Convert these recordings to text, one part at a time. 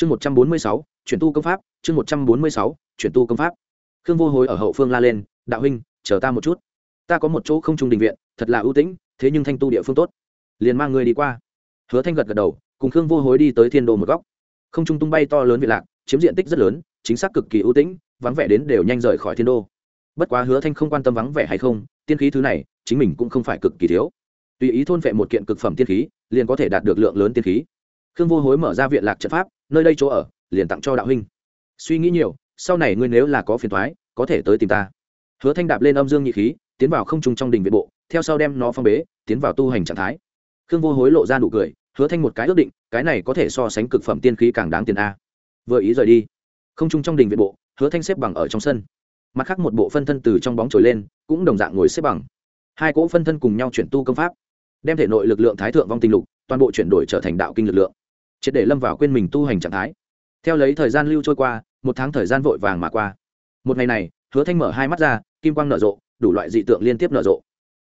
chương một trăm bốn mươi sáu, chuyển tu công pháp, chương một trăm bốn mươi sáu, chuyển tu công pháp. Khương vô hối ở hậu phương la lên, đạo huynh, chờ ta một chút. Ta có một chỗ không trung đình viện, thật là ưu tĩnh, thế nhưng thanh tu địa phương tốt. Liền mang người đi qua. Hứa thanh gật gật đầu, cùng khương vô hối đi tới thiên đô một góc. Không trung tung bay to lớn viện lạc, chiếm diện tích rất lớn, chính xác cực kỳ ưu tĩnh, vắng vẻ đến đều nhanh rời khỏi thiên đô. Bất quá hứa thanh không quan tâm vắng vẻ hay không, tiên khí thứ này, chính mình cũng không phải cực kỳ thiếu. Tùy ý thôn vệ một kiện cực phẩm tiên khí, liền có thể đạt được lượng lớn tiên khí. Khương vô hối mở ra viện lạc trận pháp nơi đây chỗ ở, liền tặng cho đạo huynh. Suy nghĩ nhiều, sau này ngươi nếu là có phiền thoái có thể tới tìm ta. Hứa thanh đạp lên âm dương nhị khí, tiến vào không trung trong đình viện bộ, theo sau đem nó phong bế, tiến vào tu hành trạng thái. Khương vô hối lộ ra nụ cười, hứa thanh một cái ước định, cái này có thể so sánh cực phẩm tiên khí càng đáng tiền a. Vừa ý rời đi, không trung trong đình viện bộ, hứa thanh xếp bằng ở trong sân. Mặt khác một bộ phân thân từ trong bóng trồi lên, cũng đồng dạng ngồi xếp bằng. Hai cỗ phân thân cùng nhau chuyển tu công pháp, đem thể nội lực lượng thái thượng vong tinh lục, toàn bộ chuyển đổi trở thành đạo kinh lực lượng triệt để lâm vào quên mình tu hành trạng thái. Theo lấy thời gian lưu trôi qua, một tháng thời gian vội vàng mà qua. Một ngày này, hứa thanh mở hai mắt ra, kim quang nở rộ, đủ loại dị tượng liên tiếp nở rộ.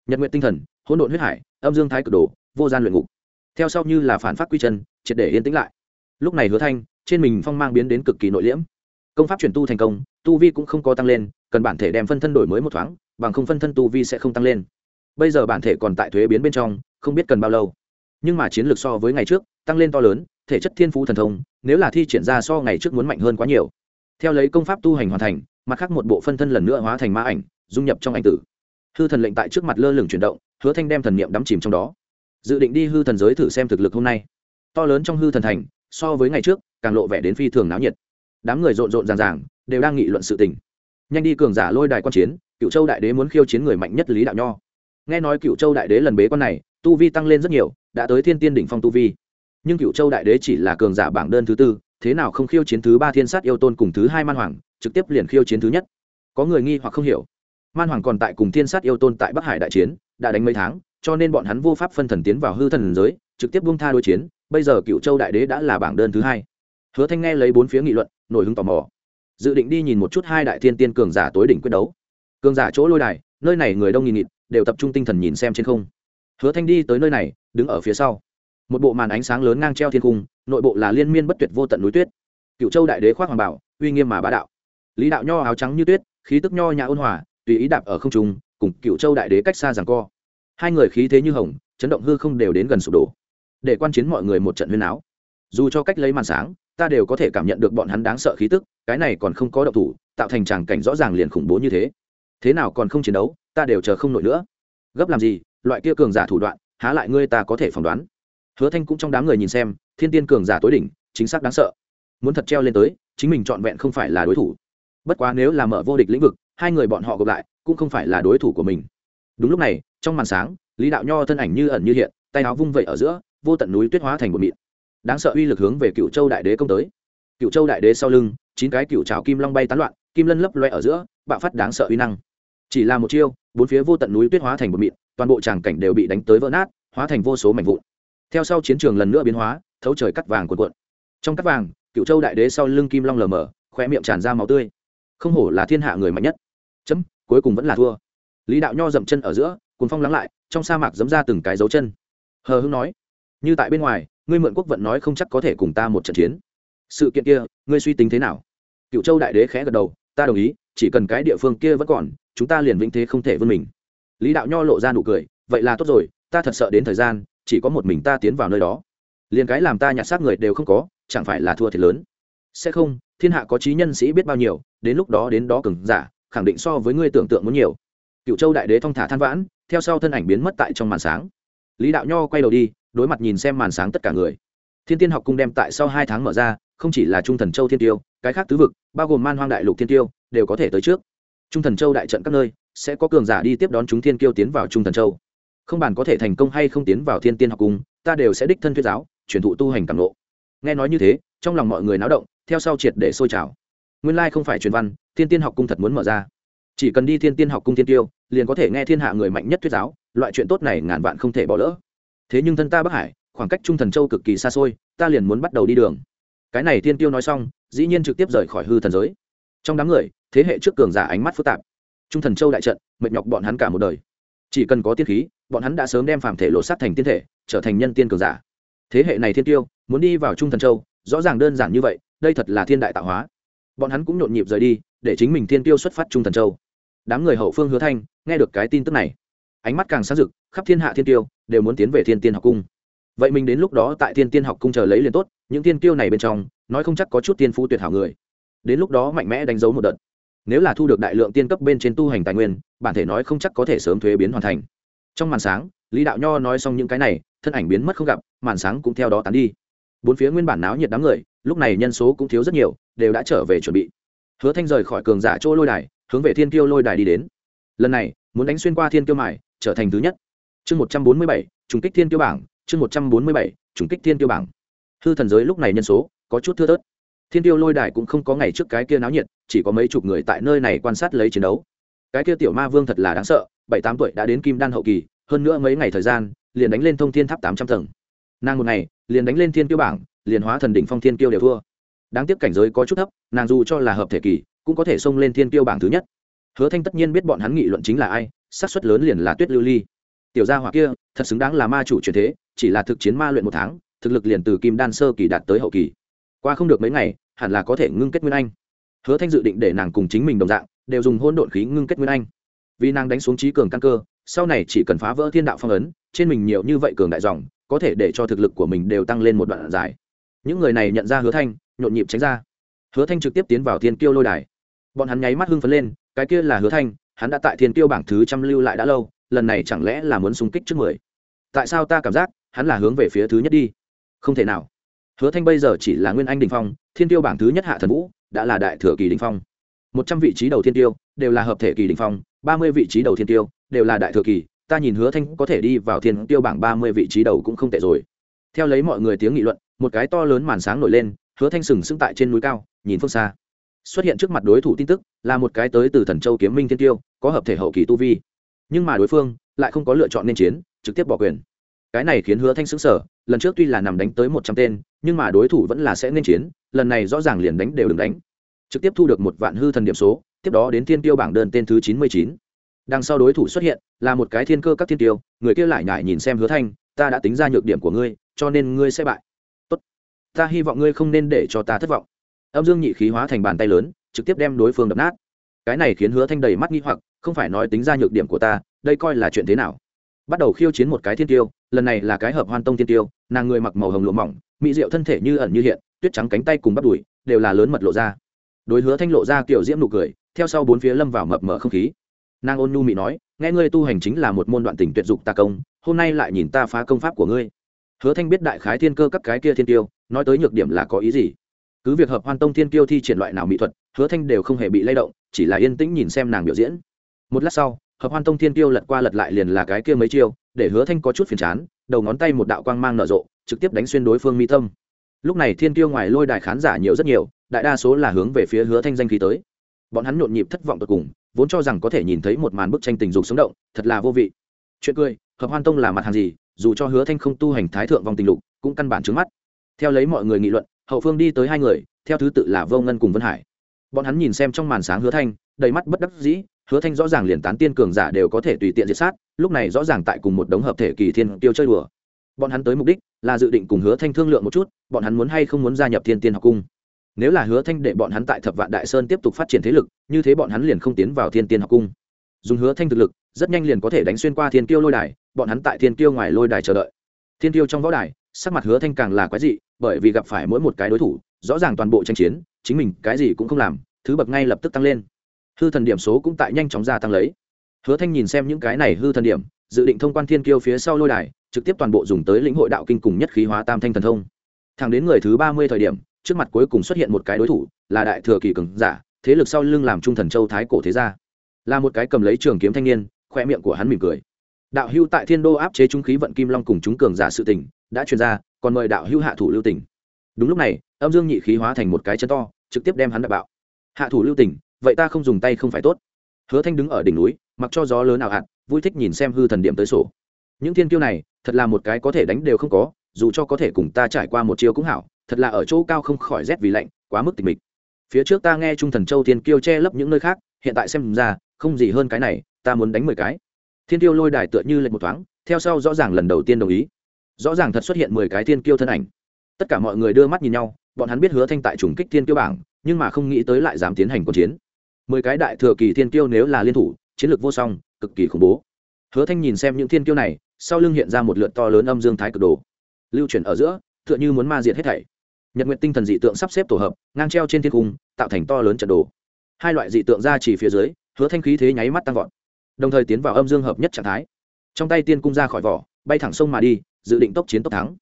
Nhật nguyện tinh thần, hỗn độn huyết hải, âm dương thái cực đồ, vô gian luyện ngục. Theo sau như là phản phát quy chân, triệt để yên tĩnh lại. Lúc này hứa thanh, trên mình phong mang biến đến cực kỳ nội liễm. Công pháp chuyển tu thành công, tu vi cũng không có tăng lên, cần bản thể đem phân thân đổi mới một thoáng, bằng không phân thân tu vi sẽ không tăng lên. Bây giờ bản thể còn tại thuế biến bên trong, không biết cần bao lâu. Nhưng mà chiến lược so với ngày trước, tăng lên to lớn thể chất thiên phú thần thông, nếu là thi triển ra so ngày trước muốn mạnh hơn quá nhiều. Theo lấy công pháp tu hành hoàn thành, mặt khác một bộ phân thân lần nữa hóa thành ma ảnh, dung nhập trong ảnh tử. Hư thần lệnh tại trước mặt lơ lửng chuyển động, hứa thanh đem thần niệm đắm chìm trong đó. Dự định đi hư thần giới thử xem thực lực hôm nay. To lớn trong hư thần thành, so với ngày trước, càng lộ vẻ đến phi thường náo nhiệt. Đám người rộn rộn ràng ràng, đều đang nghị luận sự tình. Nhanh đi cường giả lôi đài quan chiến cựu châu đại đế muốn khiêu chiến người mạnh nhất lý đạo nho. Nghe nói cựu châu đại đế lần bế quan này, tu vi tăng lên rất nhiều, đã tới thiên tiên đỉnh phong tu vi nhưng cựu châu đại đế chỉ là cường giả bảng đơn thứ tư, thế nào không khiêu chiến thứ ba thiên sát yêu tôn cùng thứ hai man hoàng, trực tiếp liền khiêu chiến thứ nhất? Có người nghi hoặc không hiểu. Man hoàng còn tại cùng thiên sát yêu tôn tại bắc hải đại chiến, đã đánh mấy tháng, cho nên bọn hắn vô pháp phân thần tiến vào hư thần giới, trực tiếp buông tha đối chiến, bây giờ cựu châu đại đế đã là bảng đơn thứ hai. Hứa thanh nghe lấy bốn phía nghị luận, nổi hứng tò mò. Dự định đi nhìn một chút hai đại thiên tiên cường giả tối đỉnh quyết đấu. Cường giả chỗ lôi đài, nơi này người đông nghìn nghịt, đều tập trung tinh thần nhìn xem trên không. Hứa thanh đi tới nơi này, đứng ở phía sau một bộ màn ánh sáng lớn ngang treo thiên cung nội bộ là liên miên bất tuyệt vô tận núi tuyết. Cựu châu đại đế khoác hoàng bảo, uy nghiêm mà bá đạo. Lý đạo nho áo trắng như tuyết, khí tức nho nhã ôn hòa, tùy ý đạp ở không trung, cùng cựu châu đại đế cách xa rằng co. Hai người khí thế như hồng, chấn động hư không đều đến gần sụp đổ. Để quan chiến mọi người một trận huyên áo. Dù cho cách lấy màn sáng, ta đều có thể cảm nhận được bọn hắn đáng sợ khí tức, cái này còn không có động thủ, tạo thành tràng cảnh rõ ràng liền khủng bố như thế. Thế nào còn không chiến đấu, ta đều chờ không nổi nữa. Gấp làm gì, loại kia cường giả thủ đoạn, há lại ngươi ta có thể phỏng đoán hứa thanh cũng trong đám người nhìn xem, thiên tiên cường giả tối đỉnh, chính xác đáng sợ. Muốn thật treo lên tới, chính mình trọn vẹn không phải là đối thủ. Bất quá nếu là mở vô địch lĩnh vực, hai người bọn họ gặp lại, cũng không phải là đối thủ của mình. Đúng lúc này, trong màn sáng, lý đạo nho thân ảnh như ẩn như hiện, tay áo vung vẩy ở giữa, vô tận núi tuyết hóa thành một mịn. Đáng sợ uy lực hướng về cựu châu đại đế công tới. Cựu châu đại đế sau lưng, chín cái cựu trào kim long bay tán loạn, kim lân lấp loe ở giữa, bạo phát đáng sợ uy năng. Chỉ là một chiêu, bốn phía vô tận núi tuyết hóa thành một mịn, toàn bộ tràng cảnh đều bị đánh tới vỡ nát, hóa thành vô số mảnh vụn theo sau chiến trường lần nữa biến hóa, thấu trời cắt vàng cuộn cuộn. Trong cắt vàng, cựu châu đại đế sau lưng kim long lờ mờ khoe miệng tràn ra máu tươi. Không hổ là thiên hạ người mạnh nhất. Chấm, cuối cùng vẫn là thua. Lý đạo nho dậm chân ở giữa cuốn phong lắng lại, trong sa mạc dấm ra từng cái dấu chân. Hờ hưng nói, như tại bên ngoài, ngươi mượn quốc vận nói không chắc có thể cùng ta một trận chiến. Sự kiện kia, ngươi suy tính thế nào? Cựu châu đại đế khẽ gật đầu, ta đồng ý, chỉ cần cái địa phương kia vẫn còn, chúng ta liền vĩnh thế không thể vươn mình. Lý đạo nho lộ ra nụ cười, vậy là tốt rồi, ta thật sợ đến thời gian chỉ có một mình ta tiến vào nơi đó. Liền cái làm ta nhặt xác người đều không có, chẳng phải là thua thiệt lớn. Sẽ không, thiên hạ có trí nhân sĩ biết bao nhiêu, đến lúc đó đến đó cừng giả, khẳng định so với ngươi tưởng tượng muốn nhiều. Cựu châu đại đế thong thả than vãn, theo sau thân ảnh biến mất tại trong màn sáng. Lý đạo nho quay đầu đi, đối mặt nhìn xem màn sáng tất cả người. Thiên tiên học cung đem tại sau hai tháng mở ra, không chỉ là trung thần châu thiên tiêu, cái khác tứ vực, bao gồm man hoang đại lục thiên tiêu, đều có thể tới trước. Trung thần châu đại trận các nơi, sẽ có cường giả đi tiếp đón chúng thiên kiêu tiến vào trung thần châu không bàn có thể thành công hay không tiến vào thiên tiên học cung, ta đều sẽ đích thân thuyết giáo, truyền thụ tu hành cảm lộ nghe nói như thế, trong lòng mọi người náo động, theo sau triệt để sôi trào. Nguyên lai không phải truyền văn, thiên tiên học cung thật muốn mở ra. Chỉ cần đi thiên tiên học cung thiên tiêu, liền có thể nghe thiên hạ người mạnh nhất thuyết giáo, loại chuyện tốt này ngàn vạn không thể bỏ lỡ. Thế nhưng thân ta bắc hải, khoảng cách trung thần châu cực kỳ xa xôi, ta liền muốn bắt đầu đi đường. Cái này thiên tiêu nói xong, dĩ nhiên trực tiếp rời khỏi hư thần giới. Trong đám người, thế hệ trước cường giả ánh mắt phức tạp. Trung thần châu đại trận, mệt nhọc bọn hắn cả một đời chỉ cần có tiên khí, bọn hắn đã sớm đem phàm thể lộ sát thành tiên thể, trở thành nhân tiên cường giả. Thế hệ này thiên tiêu, muốn đi vào trung thần châu, rõ ràng đơn giản như vậy, đây thật là thiên đại tạo hóa. Bọn hắn cũng nhộn nhịp rời đi, để chính mình thiên tiêu xuất phát trung thần châu. Đám người hậu phương hứa thanh, nghe được cái tin tức này, ánh mắt càng sáng rực, khắp thiên hạ thiên tiêu đều muốn tiến về thiên tiên học cung. Vậy mình đến lúc đó tại thiên tiên học cung chờ lấy liền tốt, những thiên tiêu này bên trong, nói không chắc có chút tiên phú tuyệt hảo người. Đến lúc đó mạnh mẽ đánh dấu một đợt nếu là thu được đại lượng tiên cấp bên trên tu hành tài nguyên, bản thể nói không chắc có thể sớm thuế biến hoàn thành. Trong màn sáng, lý đạo nho nói xong những cái này, thân ảnh biến mất không gặp, màn sáng cũng theo đó tán đi. Bốn phía nguyên bản náo nhiệt đám người, lúc này nhân số cũng thiếu rất nhiều, đều đã trở về chuẩn bị. Hứa thanh rời khỏi cường giả chỗ lôi đài, hướng về thiên kiêu lôi đài đi đến. Lần này, muốn đánh xuyên qua thiên kiêu mải trở thành thứ nhất. Chương một trăm bốn mươi bảy, trùng kích thiên kiêu bảng, chương một trăm bốn mươi bảy, trùng kích thiên kiêu bảng. Hư thần giới lúc này nhân số có chút thưa thớt thiên tiêu lôi đài cũng không có ngày trước cái kia náo nhiệt, chỉ có mấy chục người tại nơi này quan sát lấy chiến đấu. Cái kia tiểu ma vương thật là đáng sợ, bảy tám tuổi đã đến kim đan hậu kỳ, hơn nữa mấy ngày thời gian, liền đánh lên thông thiên tháp tám trăm tầng. Nàng một ngày, liền đánh lên thiên tiêu bảng, liền hóa thần đỉnh phong thiên tiêu đều thua. Đáng tiếc cảnh giới có chút thấp, nàng dù cho là hợp thể kỳ, cũng có thể xông lên thiên tiêu bảng thứ nhất. Hứa thanh tất nhiên biết bọn hắn nghị luận chính là ai, xác suất lớn liền là tuyết lưu ly. Tiểu gia hỏa kia, thật xứng đáng là ma chủ truyền thế, chỉ là thực chiến ma luyện một tháng, thực lực liền từ kim đan sơ kỳ đạt tới hậu kỳ. Qua không được mấy ngày hẳn là có thể ngưng kết nguyên anh. Hứa thanh dự định để nàng cùng chính mình đồng dạng, đều dùng hôn độn khí ngưng kết nguyên anh. Vì nàng đánh xuống trí cường căn cơ, sau này chỉ cần phá vỡ thiên đạo phong ấn, trên mình nhiều như vậy cường đại dòng, có thể để cho thực lực của mình đều tăng lên một đoạn dài. Những người này nhận ra hứa thanh, nhộn nhịp tránh ra. Hứa thanh trực tiếp tiến vào thiên kiêu lôi đài. Bọn hắn nháy mắt hưng phấn lên, cái kia là hứa thanh, hắn đã tại thiên kiêu bảng thứ trăm lưu lại đã lâu, lần này chẳng lẽ là muốn xung kích trước mười? Tại sao ta cảm giác hắn là hướng về phía thứ nhất đi? Không thể nào hứa thanh bây giờ chỉ là nguyên anh đình phong, thiên tiêu bảng thứ nhất hạ thần vũ, đã là đại thừa kỳ đình phong. Một trăm vị trí đầu thiên tiêu đều là hợp thể kỳ đình phong, ba mươi vị trí đầu thiên tiêu đều là đại thừa kỳ. Ta nhìn hứa thanh có thể đi vào thiên tiêu bảng ba mươi vị trí đầu cũng không tệ rồi. Theo lấy mọi người tiếng nghị luận, một cái to lớn màn sáng nổi lên, hứa thanh sừng sững tại trên núi cao, nhìn phương xa. Xuất hiện trước mặt đối thủ tin tức, là một cái tới từ thần châu kiếm minh thiên tiêu, có hợp thể hậu kỳ tu vi. Nhưng mà đối phương lại không có lựa chọn nên chiến, trực tiếp bỏ quyền. Cái này khiến hứa thanh sững sờ, lần trước tuy là nằm đánh tới một trăm tên nhưng mà đối thủ vẫn là sẽ nên chiến, lần này rõ ràng liền đánh đều đừng đánh. Trực tiếp thu được một vạn hư thần điểm số, tiếp đó đến thiên tiêu bảng đơn tên thứ chín mươi chín. Đằng sau đối thủ xuất hiện, là một cái thiên cơ các thiên tiêu, người kia lại nhải nhìn xem hứa thanh, ta đã tính ra nhược điểm của ngươi, cho nên ngươi sẽ bại. Tốt, ta hy vọng ngươi không nên để cho ta thất vọng. Âm dương nhị khí hóa thành bàn tay lớn, trực tiếp đem đối phương đập nát. Cái này khiến hứa thanh đầy mắt nghi hoặc, không phải nói tính ra nhược điểm của ta, đây coi là chuyện thế nào? Bắt đầu khiêu chiến một cái thiên tiêu, lần này là cái hợp hoan tông thiên tiêu, nàng người mặc màu hồng lụa mỏng mỹ diệu thân thể như ẩn như hiện, tuyết trắng cánh tay cùng bắt đùi đều là lớn mật lộ ra. Đối hứa thanh lộ ra kiểu diễm nụ cười, theo sau bốn phía lâm vào mập mở không khí. Nàng ôn nhu mỹ nói, nghe ngươi tu hành chính là một môn đoạn tình tuyệt dục ta công, hôm nay lại nhìn ta phá công pháp của ngươi. Hứa thanh biết đại khái thiên cơ các cái kia thiên tiêu, nói tới nhược điểm là có ý gì. Cứ việc hợp hoan tông thiên tiêu thi triển loại nào mỹ thuật, hứa thanh đều không hề bị lay động, chỉ là yên tĩnh nhìn xem nàng biểu diễn. Một lát sau hợp hoan tông thiên tiêu lật qua lật lại liền là cái kia mấy chiêu, để hứa thanh có chút phiền chán, đầu ngón tay một đạo quang mang nở rộ, trực tiếp đánh xuyên đối phương mi tâm. Lúc này thiên tiêu ngoài lôi đài khán giả nhiều rất nhiều, đại đa số là hướng về phía hứa thanh danh khí tới. Bọn hắn nhộn nhịp thất vọng tột cùng, vốn cho rằng có thể nhìn thấy một màn bức tranh tình dục sống động, thật là vô vị. Chuyện cười, hợp hoan tông là mặt hàng gì, dù cho hứa thanh không tu hành thái thượng vòng tình lục, cũng căn bản trứng mắt. Theo lấy mọi người nghị luận, hậu phương đi tới hai người, theo thứ tự là vô ngân cùng vân hải. Bọn hắn nhìn xem trong màn sáng hứa thanh, đầy mắt bất đắc dĩ hứa thanh rõ ràng liền tán tiên cường giả đều có thể tùy tiện diệt sát, lúc này rõ ràng tại cùng một đống hợp thể kỳ thiên tiêu chơi đùa. Bọn hắn tới mục đích là dự định cùng hứa thanh thương lượng một chút, bọn hắn muốn hay không muốn gia nhập thiên tiên học cung. Nếu là hứa thanh để bọn hắn tại thập vạn đại sơn tiếp tục phát triển thế lực, như thế bọn hắn liền không tiến vào thiên tiên học cung. Dùng hứa thanh thực lực, rất nhanh liền có thể đánh xuyên qua thiên kiêu lôi đài, bọn hắn tại thiên kiêu ngoài lôi đài chờ đợi. Thiên kiêu trong võ đài, sắc mặt hứa thanh càng là quái dị, bởi vì gặp phải mỗi một cái đối thủ, rõ ràng toàn bộ tranh chiến, chính mình cái gì cũng không làm, thứ bậc ngay lập tức tăng lên hư thần điểm số cũng tại nhanh chóng gia tăng lấy. Hứa thanh nhìn xem những cái này hư thần điểm, dự định thông quan thiên kiêu phía sau lôi đài, trực tiếp toàn bộ dùng tới lĩnh hội đạo kinh cùng nhất khí hóa tam thanh thần thông. Thẳng đến người thứ ba mươi thời điểm, trước mặt cuối cùng xuất hiện một cái đối thủ, là đại thừa kỳ cường giả, thế lực sau lưng làm trung thần châu thái cổ thế gia. Là một cái cầm lấy trường kiếm thanh niên, khoe miệng của hắn mỉm cười. Đạo hưu tại thiên đô áp chế trung khí vận kim long cùng chúng cường giả sự tình, đã truyền ra, còn mời đạo hưu hạ thủ lưu tỉnh đúng lúc này, âm dương nhị khí hóa thành một cái chân to, trực tiếp đem hắn đập bạo. Hạ thủ lưu tỉnh vậy ta không dùng tay không phải tốt. Hứa thanh đứng ở đỉnh núi, mặc cho gió lớn nào hạn vui thích nhìn xem hư thần điểm tới sổ. Những thiên kiêu này, thật là một cái có thể đánh đều không có, dù cho có thể cùng ta trải qua một chiêu cũng hảo, thật là ở chỗ cao không khỏi rét vì lạnh, quá mức tịch mịch. Phía trước ta nghe trung thần châu thiên kiêu che lấp những nơi khác, hiện tại xem ra, không gì hơn cái này, ta muốn đánh mười cái. Thiên kiêu lôi đài tựa như lệnh một thoáng, theo sau rõ ràng lần đầu tiên đồng ý. Rõ ràng thật xuất hiện mười cái thiên kiêu thân ảnh. Tất cả mọi người đưa mắt nhìn nhau, bọn hắn biết hứa thanh tại trùng kích thiên kiêu bảng, nhưng mà không nghĩ tới lại dám tiến hành cuộc chiến mười cái đại thừa kỳ thiên kiêu nếu là liên thủ, chiến lược vô song, cực kỳ khủng bố. Hứa thanh nhìn xem những thiên kiêu này, sau lưng hiện ra một lượt to lớn âm dương thái cực đồ. Lưu chuyển ở giữa, tựa như muốn ma diệt hết thảy. Nhật nguyện tinh thần dị tượng sắp xếp tổ hợp, ngang treo trên thiên cung, tạo thành to lớn trận đồ. Hai loại dị tượng ra chỉ phía dưới, hứa thanh khí thế nháy mắt tăng vọt, đồng thời tiến vào âm dương hợp nhất trạng thái. Trong tay tiên cung ra khỏi vỏ, bay thẳng sông mà đi, dự định tốc chiến tốc thắng.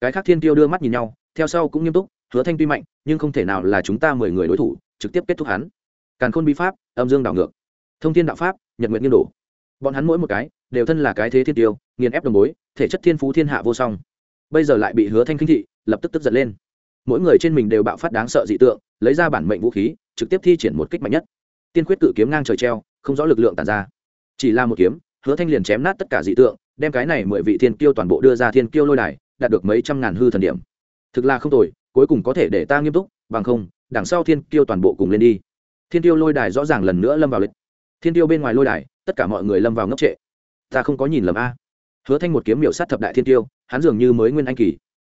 Cái khác thiên tiêu đưa mắt nhìn nhau, theo sau cũng nghiêm túc, hứa thanh tuy mạnh, nhưng không thể nào là chúng ta mười người đối thủ, trực tiếp kết thúc hắn càn khôn bí pháp, âm dương đảo ngược, thông thiên đạo pháp, nhật nguyện nghiêng đổ. Bọn hắn mỗi một cái đều thân là cái thế thiên tiêu, nghiền ép đồng bối, thể chất thiên phú thiên hạ vô song. Bây giờ lại bị hứa thanh khinh thị lập tức tức giận lên. Mỗi người trên mình đều bạo phát đáng sợ dị tượng, lấy ra bản mệnh vũ khí, trực tiếp thi triển một kích mạnh nhất. Tiên quyết cự kiếm ngang trời treo, không rõ lực lượng tàn ra. Chỉ là một kiếm, hứa thanh liền chém nát tất cả dị tượng, đem cái này mười vị thiên kiêu toàn bộ đưa ra thiên kiêu lôi đài, đạt được mấy trăm ngàn hư thần điểm. Thực là không tồi, cuối cùng có thể để ta nghiêm túc, bằng không, đằng sau thiên kiêu toàn bộ cùng lên đi thiên tiêu lôi đài rõ ràng lần nữa lâm vào lịch. Thiên tiêu bên ngoài lôi đài, tất cả mọi người lâm vào ngốc trệ. Ta không có nhìn lầm a. Hứa thanh một kiếm miểu sát thập đại thiên tiêu, hắn dường như mới nguyên anh kỳ.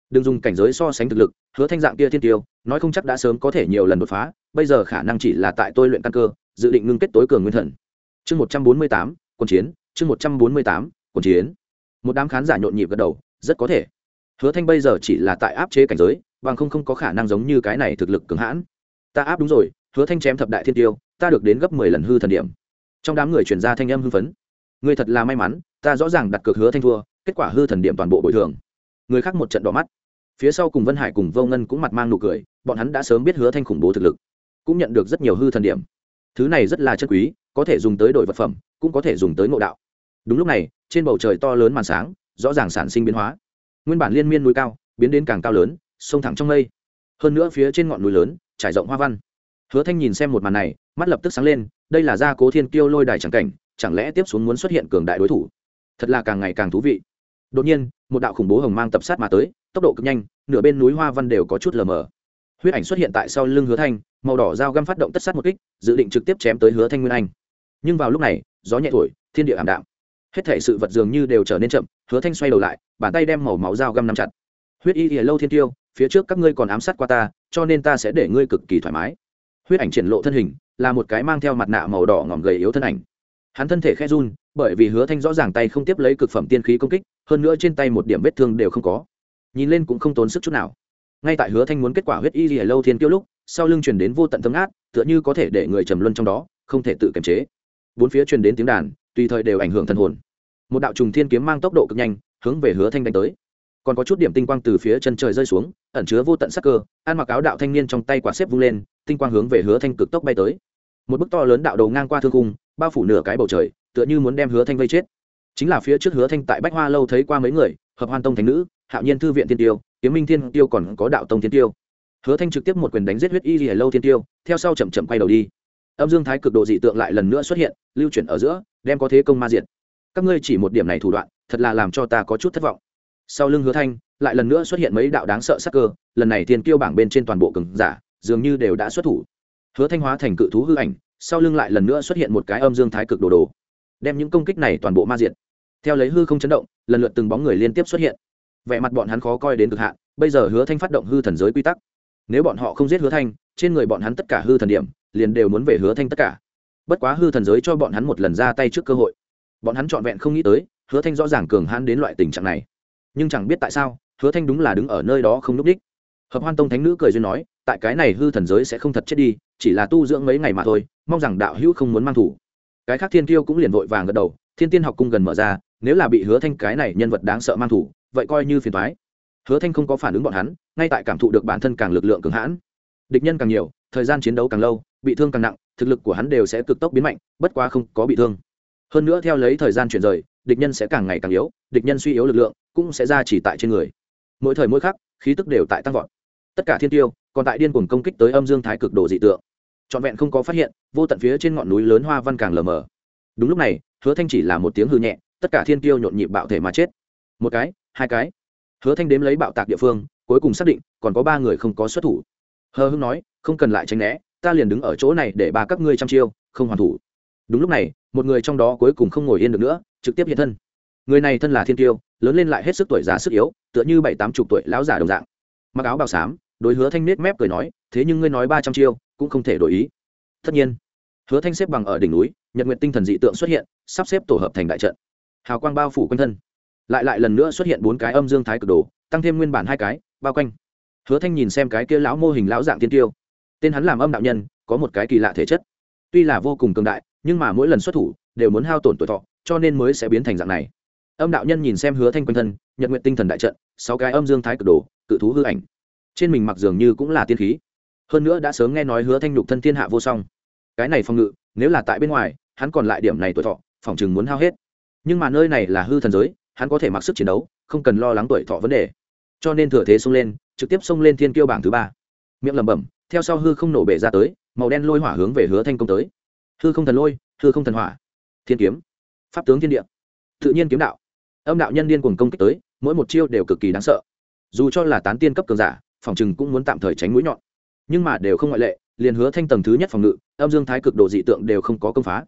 Đừng dùng cảnh giới so sánh thực lực, hứa thanh dạng kia thiên tiêu, nói không chắc đã sớm có thể nhiều lần đột phá, bây giờ khả năng chỉ là tại tôi luyện căn cơ, dự định ngưng kết tối cường nguyên thần. Chương một trăm bốn mươi tám, quân chiến, chương một trăm bốn mươi tám, quân chiến. Một đám khán giả nhộn nhịp gật đầu, rất có thể. Hứa thanh bây giờ chỉ là tại áp chế cảnh giới, bằng không không có khả năng giống như cái này thực lực cứng hãn. Ta áp đúng rồi hứa thanh chém thập đại thiên tiêu, ta được đến gấp mười lần hư thần điểm. Trong đám người chuyển ra thanh âm hưng phấn. Người thật là may mắn, ta rõ ràng đặt cược hứa thanh thua, kết quả hư thần điểm toàn bộ bồi thường. Người khác một trận đỏ mắt. Phía sau cùng vân hải cùng vô ngân cũng mặt mang nụ cười, bọn hắn đã sớm biết hứa thanh khủng bố thực lực, cũng nhận được rất nhiều hư thần điểm. Thứ này rất là chân quý, có thể dùng tới đổi vật phẩm, cũng có thể dùng tới ngộ đạo. Đúng lúc này, trên bầu trời to lớn màn sáng, rõ ràng sản sinh biến hóa. Nguyên bản liên miên núi cao, biến đến càng cao lớn, sông thẳng trong mây. Hơn nữa phía trên ngọn núi lớn, trải rộng hoa văn hứa thanh nhìn xem một màn này, mắt lập tức sáng lên, đây là gia cố thiên kiêu lôi đài chẳng cảnh, chẳng lẽ tiếp xuống muốn xuất hiện cường đại đối thủ? Thật là càng ngày càng thú vị. Đột nhiên, một đạo khủng bố hồng mang tập sát mà tới, tốc độ cực nhanh, nửa bên núi hoa văn đều có chút lờ mờ. Huyết ảnh xuất hiện tại sau lưng hứa thanh, màu đỏ dao găm phát động tất sát một kích, dự định trực tiếp chém tới hứa thanh nguyên anh. Nhưng vào lúc này, gió nhẹ thổi, thiên địa ảm đạm. Hết thể sự vật dường như đều trở nên chậm, hứa thanh xoay đầu lại, bàn tay đem màu máu dao găm nắm chặt. Huyết y ỉa lâu thiên tiêu, phía trước các ngươi còn ám sát qua ta, cho nên ta sẽ để ngươi cực kỳ thoải mái huyết ảnh triển lộ thân hình, là một cái mang theo mặt nạ màu đỏ ngỏm gầy yếu thân ảnh. Hắn thân thể khe run, bởi vì hứa thanh rõ ràng tay không tiếp lấy cực phẩm tiên khí công kích, hơn nữa trên tay một điểm vết thương đều không có. Nhìn lên cũng không tốn sức chút nào. Ngay tại hứa thanh muốn kết quả huyết y lìa lâu thiên tiêu lúc, sau lưng truyền đến vô tận thấm át tựa như có thể để người trầm luân trong đó, không thể tự kiềm chế. Bốn phía truyền đến tiếng đàn, tùy thời đều ảnh hưởng thần hồn. Một đạo trùng thiên kiếm mang tốc độ cực nhanh, hướng về hứa thanh đánh tới. Còn có chút điểm tinh quang từ phía chân trời rơi xuống ẩn chứa vô tận sắc cơ, ăn mặc áo đạo thanh niên trong tay quả xếp vung lên, tinh quang hướng về hứa thanh cực tốc bay tới. Một bức to lớn đạo đầu ngang qua thương cung bao phủ nửa cái bầu trời, tựa như muốn đem hứa thanh vây chết. Chính là phía trước hứa thanh tại bách hoa lâu thấy qua mấy người, hợp hoan tông thánh nữ, hạo nhiên thư viện thiên tiêu, kiếm minh thiên tiêu còn có đạo tông thiên tiêu. Hứa thanh trực tiếp một quyền đánh giết huyết y lìa lâu thiên tiêu, theo sau chậm chậm quay đầu đi. Âm dương thái cực độ dị tượng lại lần nữa xuất hiện, lưu chuyển ở giữa, đem có thế công ma diệt. Các ngươi chỉ một điểm này thủ đoạn, thật là làm cho ta có chút thất vọng. Sau lưng hứa thanh lại lần nữa xuất hiện mấy đạo đáng sợ sắc cơ, lần này thiên kiêu bảng bên trên toàn bộ cường giả, dường như đều đã xuất thủ. Hứa thanh hóa thành cự thú hư ảnh, sau lưng lại lần nữa xuất hiện một cái âm dương thái cực đồ đồ. Đem những công kích này toàn bộ ma diệt. Theo lấy hư không chấn động, lần lượt từng bóng người liên tiếp xuất hiện. Vẻ mặt bọn hắn khó coi đến cực hạn, bây giờ hứa thanh phát động hư thần giới quy tắc. Nếu bọn họ không giết hứa thanh, trên người bọn hắn tất cả hư thần điểm, liền đều muốn về hứa thanh tất cả. Bất quá hư thần giới cho bọn hắn một lần ra tay trước cơ hội. Bọn hắn trọn vẹn không nghĩ tới, hứa thanh rõ ràng cường hãn đến loại tình trạng này. Nhưng chẳng biết tại sao hứa thanh đúng là đứng ở nơi đó không núp đích. Hợp hoan tông thánh nữ cười duyên nói, tại cái này hư thần giới sẽ không thật chết đi, chỉ là tu dưỡng mấy ngày mà thôi, mong rằng đạo hữu không muốn mang thủ. Cái khác thiên tiêu cũng liền vội vàng gật đầu, thiên tiên học cung gần mở ra, nếu là bị hứa thanh cái này nhân vật đáng sợ mang thủ, vậy coi như phiền toái. Hứa thanh không có phản ứng bọn hắn, ngay tại cảm thụ được bản thân càng lực lượng cường hãn. Địch nhân càng nhiều, thời gian chiến đấu càng lâu, bị thương càng nặng, thực lực của hắn đều sẽ cực tốc biến mạnh, bất quá không có bị thương. Hơn nữa theo lấy thời gian chuyển rời, địch nhân sẽ càng ngày càng yếu, địch nhân suy yếu lực lượng cũng sẽ ra chỉ tại trên người mỗi thời mỗi khắc, khí tức đều tại tăng vọt. Tất cả thiên tiêu, còn tại điên cuồng công kích tới âm dương thái cực độ dị tượng. Trọn vẹn không có phát hiện, vô tận phía trên ngọn núi lớn hoa văn càng lờ mờ. Đúng lúc này, hứa thanh chỉ là một tiếng hư nhẹ, tất cả thiên tiêu nhộn nhịp bạo thể mà chết. Một cái, hai cái. Hứa thanh đếm lấy bạo tạc địa phương, cuối cùng xác định, còn có ba người không có xuất thủ. Hờ hưng nói, không cần lại tránh né, ta liền đứng ở chỗ này để ba các ngươi chăm chiêu, không hoàn thủ. Đúng lúc này, một người trong đó cuối cùng không ngồi yên được nữa, trực tiếp hiện thân. Người này thân là thiên tiêu lớn lên lại hết sức tuổi già sức yếu, tựa như bảy tám chục tuổi lão già đồng dạng. Mặc áo bào xám, đối hứa thanh nết mép cười nói, thế nhưng ngươi nói ba trăm chiêu, cũng không thể đổi ý. Tất nhiên, hứa thanh xếp bằng ở đỉnh núi, nhật nguyện tinh thần dị tượng xuất hiện, sắp xếp tổ hợp thành đại trận. Hào quang bao phủ quanh thân. Lại lại lần nữa xuất hiện bốn cái âm dương thái cực đồ, tăng thêm nguyên bản hai cái, bao quanh. Hứa thanh nhìn xem cái kia lão mô hình lão dạng tiên tiêu. Tên hắn làm âm đạo nhân, có một cái kỳ lạ thể chất. Tuy là vô cùng cường đại, nhưng mà mỗi lần xuất thủ, đều muốn hao tổn tuổi thọ, cho nên mới sẽ biến thành dạng này âm đạo nhân nhìn xem hứa thanh quanh thân, nhật nguyện tinh thần đại trận, sáu cái âm dương thái cực đồ, cự thú hư ảnh. Trên mình mặc dường như cũng là tiên khí. Hơn nữa đã sớm nghe nói hứa thanh lục thân thiên hạ vô song. Cái này phòng ngự, nếu là tại bên ngoài, hắn còn lại điểm này tuổi thọ, phòng chừng muốn hao hết. Nhưng mà nơi này là hư thần giới, hắn có thể mặc sức chiến đấu, không cần lo lắng tuổi thọ vấn đề. Cho nên thừa thế xông lên, trực tiếp xông lên thiên kiêu bảng thứ ba. Miệng lẩm bẩm, theo sau hư không nổ bể ra tới, màu đen lôi hỏa hướng về hứa thanh công tới. Hư không thần lôi, hư không thần hỏa. Thiên kiếm. Pháp tướng thiên địa. Tự nhiên kiếm đạo âm đạo nhân điên cuồng công kích tới, mỗi một chiêu đều cực kỳ đáng sợ. Dù cho là tán tiên cấp cường giả, phòng chừng cũng muốn tạm thời tránh mũi nhọn. Nhưng mà đều không ngoại lệ, liền hứa thanh tầng thứ nhất phòng ngự, âm dương thái cực độ dị tượng đều không có công phá.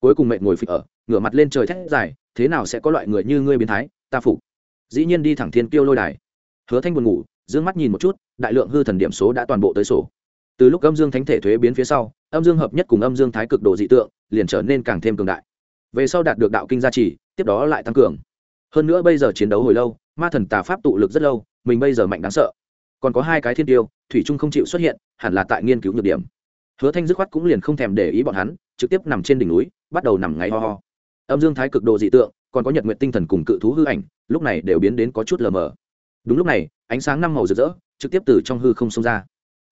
Cuối cùng mệnh ngồi phịch ở, ngửa mặt lên trời thét dài, thế nào sẽ có loại người như ngươi biến thái, ta phục. Dĩ nhiên đi thẳng thiên kiêu lôi đài. Hứa thanh buồn ngủ, dương mắt nhìn một chút, đại lượng hư thần điểm số đã toàn bộ tới sổ. Từ lúc âm dương thánh thể thuế biến phía sau, âm dương hợp nhất cùng âm dương thái cực độ dị tượng, liền trở nên càng thêm cường đại. Về sau đạt được đạo kinh gia trì, tiếp đó lại tăng cường hơn nữa bây giờ chiến đấu hồi lâu, ma thần tà pháp tụ lực rất lâu, mình bây giờ mạnh đáng sợ. Còn có hai cái thiên tiêu, thủy trung không chịu xuất hiện, hẳn là tại nghiên cứu nhược điểm. Hứa thanh dứt khoát cũng liền không thèm để ý bọn hắn, trực tiếp nằm trên đỉnh núi, bắt đầu nằm ngáy ho ho. Âm dương thái cực độ dị tượng, còn có nhật nguyện tinh thần cùng cự thú hư ảnh, lúc này đều biến đến có chút lờ mờ. Đúng lúc này, ánh sáng năm màu rực rỡ, trực tiếp từ trong hư không xông ra.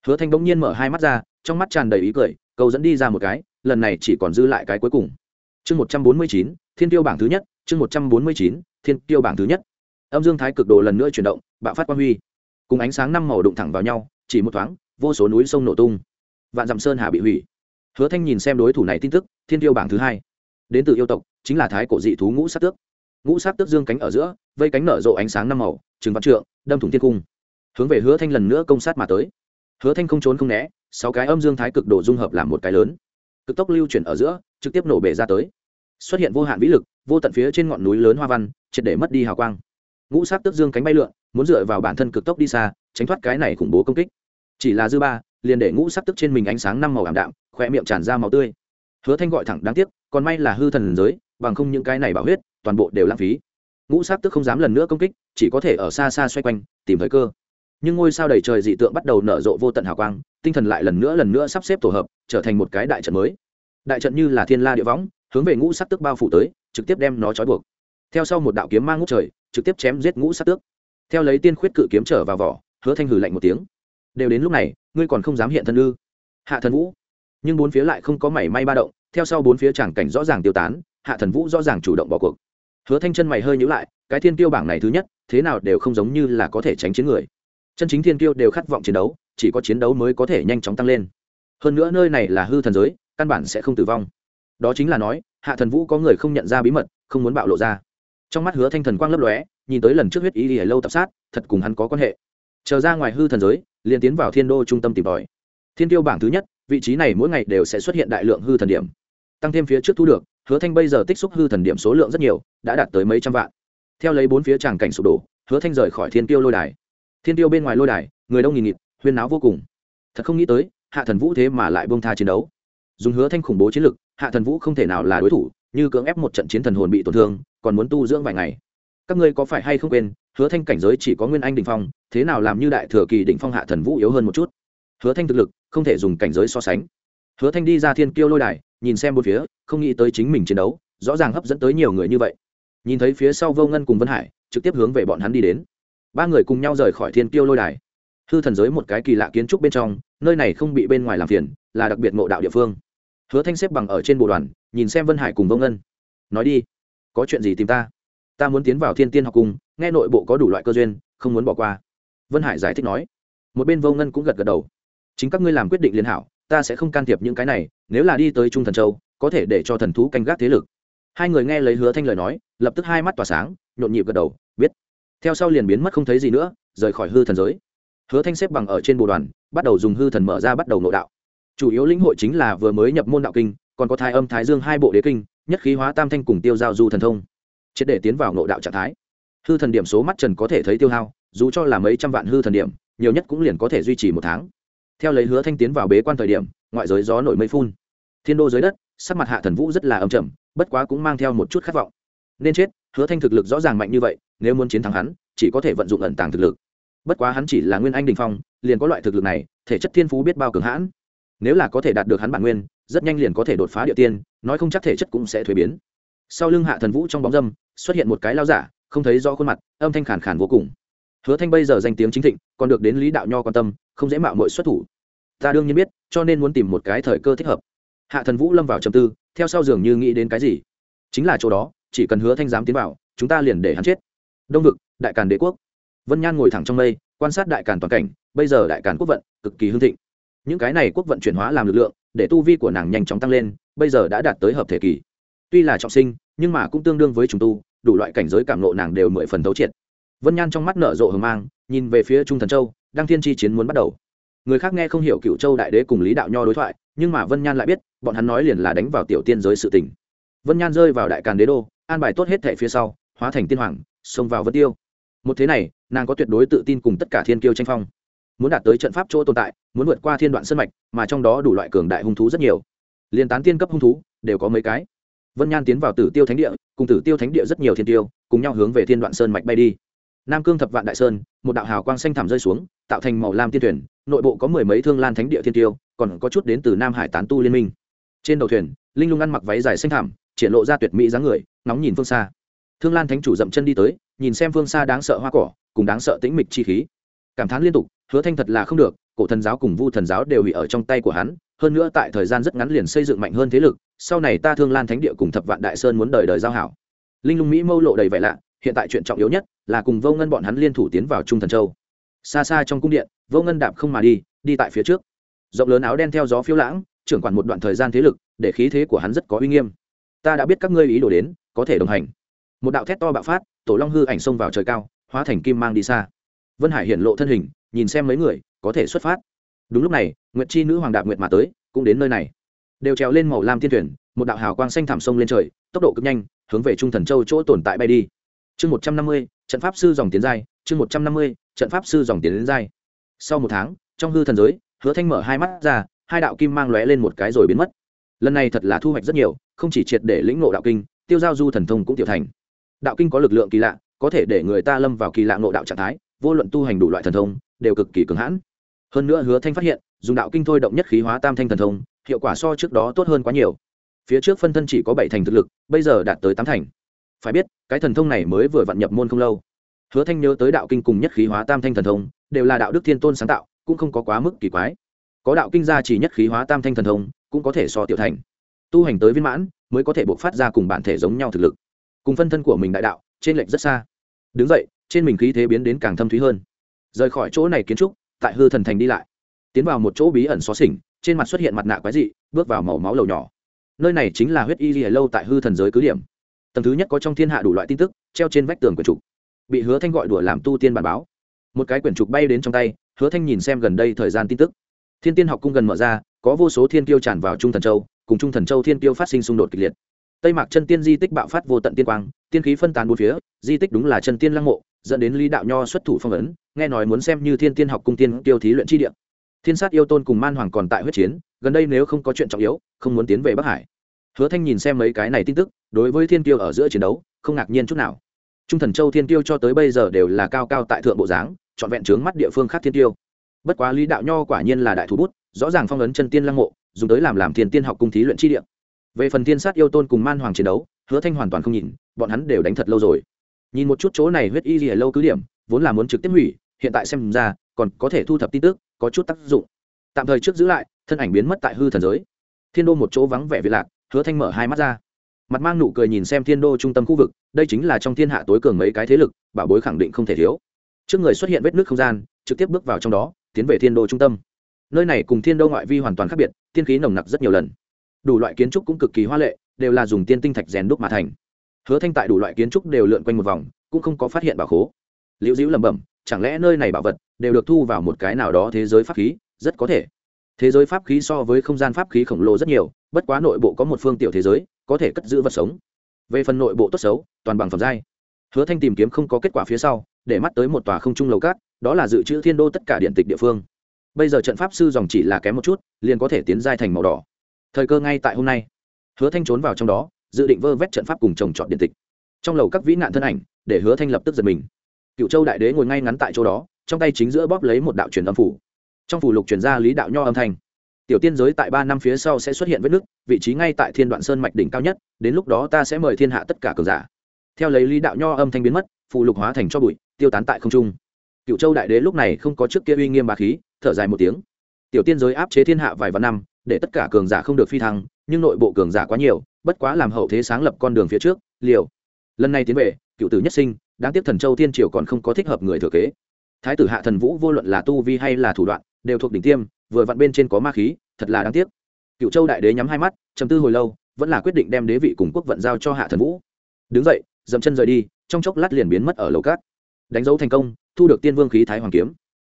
Hứa thanh bỗng nhiên mở hai mắt ra, trong mắt tràn đầy ý cười, cầu dẫn đi ra một cái, lần này chỉ còn dư lại cái cuối cùng. Chương một trăm bốn mươi chín, thiên tiêu bảng thứ nhất, chương một trăm bốn mươi chín thiên tiêu bảng thứ nhất. Âm dương thái cực độ lần nữa chuyển động, bạo phát quang huy. Cùng ánh sáng năm màu đụng thẳng vào nhau, chỉ một thoáng, vô số núi sông nổ tung. Vạn dặm sơn hà bị hủy. Hứa thanh nhìn xem đối thủ này tin tức, thiên tiêu bảng thứ hai. Đến từ yêu tộc, chính là thái cổ dị thú ngũ sát tước. Ngũ sát tước dương cánh ở giữa, vây cánh nở rộ ánh sáng năm màu, trừng văn trượng, đâm thủng thiên cung. Hướng về hứa thanh lần nữa công sát mà tới. Hứa thanh không trốn không né, sáu cái âm dương thái cực độ dung hợp làm một cái lớn. Cực tốc lưu chuyển ở giữa, trực tiếp nổ bể ra tới xuất hiện vô hạn vĩ lực, vô tận phía trên ngọn núi lớn hoa văn, triệt để mất đi hào quang. Ngũ sát tước dương cánh bay lượn, muốn dựa vào bản thân cực tốc đi xa, tránh thoát cái này khủng bố công kích. Chỉ là dư ba, liền để ngũ sắc tức trên mình ánh sáng năm màu ảm đạm khỏe miệng tràn ra màu tươi. Hứa thanh gọi thẳng, đáng tiếc, còn may là hư thần giới, bằng không những cái này bảo huyết, toàn bộ đều lãng phí. Ngũ sắc tức không dám lần nữa công kích, chỉ có thể ở xa xa xoay quanh, tìm thời cơ. Nhưng ngôi sao đầy trời dị tượng bắt đầu nở rộ vô tận hào quang, tinh thần lại lần nữa lần nữa sắp xếp tổ hợp, trở thành một cái đại trận mới. Đại trận như là thiên la địa võng hướng về ngũ sắc tức bao phủ tới, trực tiếp đem nó trói buộc. Theo sau một đạo kiếm mang ngút trời, trực tiếp chém giết ngũ sắc tước. Theo lấy tiên khuyết cự kiếm trở vào vỏ, hứa thanh hử lạnh một tiếng. Đều đến lúc này, ngươi còn không dám hiện thân ư? Hạ thần vũ. Nhưng bốn phía lại không có mảy may ba động, theo sau bốn phía tràng cảnh rõ ràng tiêu tán, hạ thần vũ rõ ràng chủ động bỏ cuộc. Hứa thanh chân mày hơi nhữ lại, cái thiên tiêu bảng này thứ nhất, thế nào đều không giống như là có thể tránh chiến người. Chân chính thiên tiêu đều khát vọng chiến đấu, chỉ có chiến đấu mới có thể nhanh chóng tăng lên. Hơn nữa nơi này là hư thần giới, căn bản sẽ không tử vong đó chính là nói, hạ thần vũ có người không nhận ra bí mật, không muốn bạo lộ ra. Trong mắt hứa thanh thần quang lấp lóe, nhìn tới lần trước huyết ý ở lâu tập sát, thật cùng hắn có quan hệ. Chờ ra ngoài hư thần giới, liền tiến vào thiên đô trung tâm tìm tòi. Thiên tiêu bảng thứ nhất, vị trí này mỗi ngày đều sẽ xuất hiện đại lượng hư thần điểm. Tăng thêm phía trước thu được, hứa thanh bây giờ tích xúc hư thần điểm số lượng rất nhiều, đã đạt tới mấy trăm vạn. Theo lấy bốn phía tràng cảnh sụp đổ, hứa thanh rời khỏi thiên tiêu lôi đài. Thiên tiêu bên ngoài lôi đài, người đông nghìn nghịt, huyên náo vô cùng. Thật không nghĩ tới, hạ thần vũ thế mà lại bông tha chiến đấu. Dùng hứa thanh khủng bố chiến lực hạ thần vũ không thể nào là đối thủ, như cưỡng ép một trận chiến thần hồn bị tổn thương, còn muốn tu dưỡng vài ngày. Các ngươi có phải hay không quên, hứa thanh cảnh giới chỉ có nguyên anh đ ỉ n h phong, thế nào làm như đại thừa kỳ đ ỉ n h phong hạ thần vũ yếu hơn một chút? Hứa thanh thực lực, không thể dùng cảnh giới so sánh. Hứa thanh đi ra thiên kiêu lôi đài, nhìn xem một phía, không nghĩ tới chính mình chiến đấu, rõ ràng hấp dẫn tới nhiều người như vậy. Nhìn thấy phía sau vô ngân cùng vân hải, trực tiếp hướng về bọn hắn đi đến. Ba người cùng nhau rời khỏi thiên kiêu lôi đài. Hư thần giới một cái kỳ lạ kiến trúc bên trong, nơi này không bị bên ngoài làm phiền, là đặc biệt ngộ đạo địa phương hứa thanh xếp bằng ở trên bộ đoàn, nhìn xem vân hải cùng vô ngân. Nói đi, có chuyện gì tìm ta? Ta muốn tiến vào thiên tiên học cung nghe nội bộ có đủ loại cơ duyên, không muốn bỏ qua. Vân hải giải thích nói. Một bên vô ngân cũng gật gật đầu. Chính các ngươi làm quyết định liên hảo, ta sẽ không can thiệp những cái này, nếu là đi tới trung thần châu, có thể để cho thần thú canh gác thế lực. Hai người nghe lấy hứa thanh lời nói, lập tức hai mắt tỏa sáng, nhộn nhịp gật đầu, biết. Theo sau liền biến mất không thấy gì nữa, rời khỏi hư thần giới. Hứa thanh xếp bằng ở trên bồ đoàn, bắt đầu dùng hư thần mở ra bắt đầu nội đạo chủ yếu lĩnh hội chính là vừa mới nhập môn đạo kinh, còn có thái âm, thái dương hai bộ đế kinh, nhất khí hóa, tam thanh cùng tiêu giao du thần thông. Triệt để tiến vào nội đạo trạng thái. Hư thần điểm số mắt trần có thể thấy tiêu hao, dù cho là mấy trăm vạn hư thần điểm, nhiều nhất cũng liền có thể duy trì một tháng. Theo lấy hứa thanh tiến vào bế quan thời điểm, ngoại giới gió nổi mây phun. Thiên đô dưới đất, sắc mặt hạ thần vũ rất là âm trầm, bất quá cũng mang theo một chút khát vọng. Nên chết, hứa thanh thực lực rõ ràng mạnh như vậy, nếu muốn chiến thắng hắn, chỉ có thể vận dụng ẩn tàng thực lực. Bất quá hắn chỉ là nguyên anh đình phong, liền có loại thực lực này, thể chất thiên phú biết bao cường hãn nếu là có thể đạt được hắn bản nguyên, rất nhanh liền có thể đột phá địa tiên, nói không chắc thể chất cũng sẽ thuế biến. Sau lưng hạ thần vũ trong bóng dâm, xuất hiện một cái lao giả, không thấy rõ khuôn mặt, âm thanh khàn khàn vô cùng. Hứa thanh bây giờ danh tiếng chính thịnh, còn được đến lý đạo nho quan tâm, không dễ mạo mọi xuất thủ. Ta đương nhiên biết, cho nên muốn tìm một cái thời cơ thích hợp. Hạ thần vũ lâm vào trầm tư, theo sau dường như nghĩ đến cái gì. Chính là chỗ đó, chỉ cần hứa thanh dám tiến vào, chúng ta liền để hắn chết. Đông vực, đại càn đế quốc. Vân nhan ngồi thẳng trong mây, quan sát đại càn toàn cảnh, bây giờ đại càn quốc vận, cực kỳ hưng thịnh những cái này quốc vận chuyển hóa làm lực lượng, để tu vi của nàng nhanh chóng tăng lên, bây giờ đã đạt tới hợp thể kỳ. Tuy là trọng sinh, nhưng mà cũng tương đương với chúng tu, đủ loại cảnh giới cảm nộ nàng đều mười phần thấu triệt. Vân nhan trong mắt nở rộ hờ mang, nhìn về phía trung thần châu, đăng thiên chi chiến muốn bắt đầu. Người khác nghe không hiểu cựu châu đại đế cùng lý đạo nho đối thoại, nhưng mà vân nhan lại biết, bọn hắn nói liền là đánh vào tiểu tiên giới sự tình. Vân nhan rơi vào đại càn đế đô, an bài tốt hết thẻ phía sau, hóa thành tiên hoàng, xông vào vân tiêu. Một thế này, nàng có tuyệt đối tự tin cùng tất cả thiên kiêu tranh phong muốn đạt tới trận pháp chỗ tồn tại, muốn vượt qua thiên đoạn sân mạch, mà trong đó đủ loại cường đại hung thú rất nhiều. Liên tán tiên cấp hung thú, đều có mấy cái. Vân nhan tiến vào tử tiêu thánh địa, cùng tử tiêu thánh địa rất nhiều thiên tiêu, cùng nhau hướng về thiên đoạn sơn mạch bay đi. Nam cương thập vạn đại sơn, một đạo hào quang xanh thảm rơi xuống, tạo thành màu lam tiên thuyền, nội bộ có mười mấy thương lan thánh địa thiên tiêu, còn có chút đến từ nam hải tán tu liên minh. Trên đầu thuyền, linh lung ăn mặc váy dài xanh thảm triển lộ ra tuyệt mỹ dáng người, nóng nhìn phương xa. Thương lan thánh chủ dậm chân đi tới, nhìn xem phương xa đáng sợ hoa cỏ, cùng đáng sợ tĩnh mịch chi khí cảm thán liên tục, hứa thanh thật là không được, cổ thần giáo cùng vu thần giáo đều bị ở trong tay của hắn, hơn nữa tại thời gian rất ngắn liền xây dựng mạnh hơn thế lực, sau này ta thương lan thánh địa cùng thập vạn đại sơn muốn đời đời giao hảo. Linh lung mỹ mâu lộ đầy vẻ lạ, hiện tại chuyện trọng yếu nhất là cùng vô ngân bọn hắn liên thủ tiến vào trung thần châu. Xa xa trong cung điện, vô ngân đạp không mà đi đi tại phía trước. Rộng lớn áo đen theo gió phiêu lãng, trưởng quản một đoạn thời gian thế lực, để khí thế của hắn rất có uy nghiêm. Ta đã biết các ngươi ý đồ đến, có thể đồng hành. Một đạo thét to bạo phát, tổ long hư ảnh xông vào trời cao, hóa thành kim mang đi xa vân hải hiện lộ thân hình, nhìn xem mấy người, có thể xuất phát. Đúng lúc này, nguyệt chi nữ hoàng đạp nguyệt mà tới, cũng đến nơi này. Đều trèo lên màu lam thiên thuyền, một đạo hào quang xanh thảm sông lên trời, tốc độ cực nhanh, hướng về trung thần châu chỗ tồn tại bay đi. Chương một trăm năm mươi, trận pháp sư dòng tiến giai, chương một trăm năm mươi, trận pháp sư dòng tiến đến giai. Sau một tháng, trong hư thần giới, hứa thanh mở hai mắt ra, hai đạo kim mang lóe lên một cái rồi biến mất. Lần này thật là thu hoạch rất nhiều, không chỉ triệt để lĩnh ngộ đạo kinh, tiêu giao du thần thông cũng tiểu thành. Đạo kinh có lực lượng kỳ lạ, có thể để người ta lâm vào kỳ lạ ngộ đạo trạng thái vô luận tu hành đủ loại thần thông, đều cực kỳ cường hãn. Hơn nữa hứa thanh phát hiện, dùng đạo kinh thôi động nhất khí hóa tam thanh thần thông, hiệu quả so trước đó tốt hơn quá nhiều. Phía trước phân thân chỉ có bảy thành thực lực, bây giờ đạt tới tám thành. Phải biết, cái thần thông này mới vừa vặn nhập môn không lâu. Hứa thanh nhớ tới đạo kinh cùng nhất khí hóa tam thanh thần thông, đều là đạo đức thiên tôn sáng tạo, cũng không có quá mức kỳ quái. Có đạo kinh gia chỉ nhất khí hóa tam thanh thần thông, cũng có thể so tiểu thành. Tu hành tới viên mãn, mới có thể buộc phát ra cùng bản thể giống nhau thực lực. Cùng phân thân của mình đại đạo trên lệnh rất xa. Đứng dậy trên mình khí thế biến đến càng thâm thúy hơn. Rời khỏi chỗ này kiến trúc, tại hư thần thành đi lại. Tiến vào một chỗ bí ẩn xó xỉnh, trên mặt xuất hiện mặt nạ quái dị, bước vào màu máu lầu nhỏ. Nơi này chính là huyết y lìa lâu tại hư thần giới cứ điểm. Tầng thứ nhất có trong thiên hạ đủ loại tin tức, treo trên vách tường quyển trục. Bị hứa thanh gọi đùa làm tu tiên bản báo. Một cái quyển trục bay đến trong tay, hứa thanh nhìn xem gần đây thời gian tin tức. Thiên tiên học cung gần mở ra, có vô số thiên tiêu tràn vào trung thần châu, cùng trung thần châu thiên tiêu phát sinh xung đột kịch liệt. Tây mạc chân tiên di tích bạo phát vô tận tiên quang, tiên khí phân tán bốn phía, di tích đúng là chân tiên lăng mộ dẫn đến lý đạo nho xuất thủ phong ấn, nghe nói muốn xem như thiên tiên học cung tiên tiêu thí luyện chi địa. Thiên sát yêu tôn cùng man hoàng còn tại huyết chiến, gần đây nếu không có chuyện trọng yếu, không muốn tiến về bắc hải. Hứa thanh nhìn xem mấy cái này tin tức, đối với thiên tiêu ở giữa chiến đấu, không ngạc nhiên chút nào. Trung thần châu thiên tiêu cho tới bây giờ đều là cao cao tại thượng bộ dáng, trọn vẹn trướng mắt địa phương khác thiên tiêu bất quá lý đạo nho quả nhiên là đại thủ bút, rõ ràng phong ấn chân tiên lăng mộ, dùng tới làm làm thiên tiên học cung thí luyện chi địa. Về phần thiên sát yêu tôn cùng man hoàng chiến đấu, hứa thanh hoàn toàn không nhìn, bọn hắn đều đánh thật lâu rồi nhìn một chút chỗ này huyết y gì lâu cứ điểm, vốn là muốn trực tiếp hủy, hiện tại xem ra, còn có thể thu thập tin tức, có chút tác dụng. Tạm thời trước giữ lại, thân ảnh biến mất tại hư thần giới. Thiên đô một chỗ vắng vẻ việt lạc, hứa thanh mở hai mắt ra. Mặt mang nụ cười nhìn xem thiên đô trung tâm khu vực, đây chính là trong thiên hạ tối cường mấy cái thế lực, bảo bối khẳng định không thể thiếu. Trước người xuất hiện vết nước không gian, trực tiếp bước vào trong đó, tiến về thiên đô trung tâm. Nơi này cùng thiên đô ngoại vi hoàn toàn khác biệt, tiên khí nồng nặc rất nhiều lần. Đủ loại kiến trúc cũng cực kỳ hoa lệ, đều là dùng tiên tinh thạch rèn đúc mà thành hứa thanh tại đủ loại kiến trúc đều lượn quanh một vòng, cũng không có phát hiện bảo khố. Liễu dĩu lẩm bẩm, chẳng lẽ nơi này bảo vật đều được thu vào một cái nào đó thế giới pháp khí? Rất có thể. Thế giới pháp khí so với không gian pháp khí khổng lồ rất nhiều, bất quá nội bộ có một phương tiểu thế giới, có thể cất giữ vật sống. Về phần nội bộ tốt xấu, toàn bằng phẩm giai. Hứa thanh tìm kiếm không có kết quả phía sau, để mắt tới một tòa không trung lầu cát, đó là dự trữ thiên đô tất cả điện tịch địa phương. Bây giờ trận pháp sư dòng chỉ là kém một chút, liền có thể tiến giai thành màu đỏ. Thời cơ ngay tại hôm nay. Hứa thanh trốn vào trong đó dự định vơ vét trận pháp cùng trồng trọt điện tịch. Trong lầu các vĩ nạn thân ảnh, để hứa thanh lập tức giật mình. Cựu châu đại đế ngồi ngay ngắn tại chỗ đó, trong tay chính giữa bóp lấy một đạo truyền âm phủ. Trong phủ lục truyền ra lý đạo nho âm thanh. Tiểu tiên giới tại ba năm phía sau sẽ xuất hiện vết nứt, vị trí ngay tại thiên đoạn sơn mạch đỉnh cao nhất, đến lúc đó ta sẽ mời thiên hạ tất cả cường giả. Theo lấy lý đạo nho âm thanh biến mất phụ lục hóa thành cho bụi, tiêu tán tại không trung. Cựu châu đại đế lúc này không có trước kia uy nghiêm bà khí, thở dài một tiếng. Tiểu tiên giới áp chế thiên hạ vài vạn năm để tất cả cường giả không được phi thăng, nhưng nội bộ cường giả quá nhiều, bất quá làm hậu thế sáng lập con đường phía trước, liều. Lần này tiến về, cựu tử nhất sinh, đáng tiếc thần châu thiên triều còn không có thích hợp người thừa kế. Thái tử hạ thần vũ vô luận là tu vi hay là thủ đoạn, đều thuộc đỉnh tiêm, vừa vặn bên trên có ma khí, thật là đáng tiếc. Cựu châu đại đế nhắm hai mắt chầm tư hồi lâu, vẫn là quyết định đem đế vị cùng quốc vận giao cho hạ thần vũ. Đứng dậy, dậm chân rời đi, trong chốc lát liền biến mất ở lầu cát. Đánh dấu thành công, thu được tiên vương khí thái hoàng kiếm.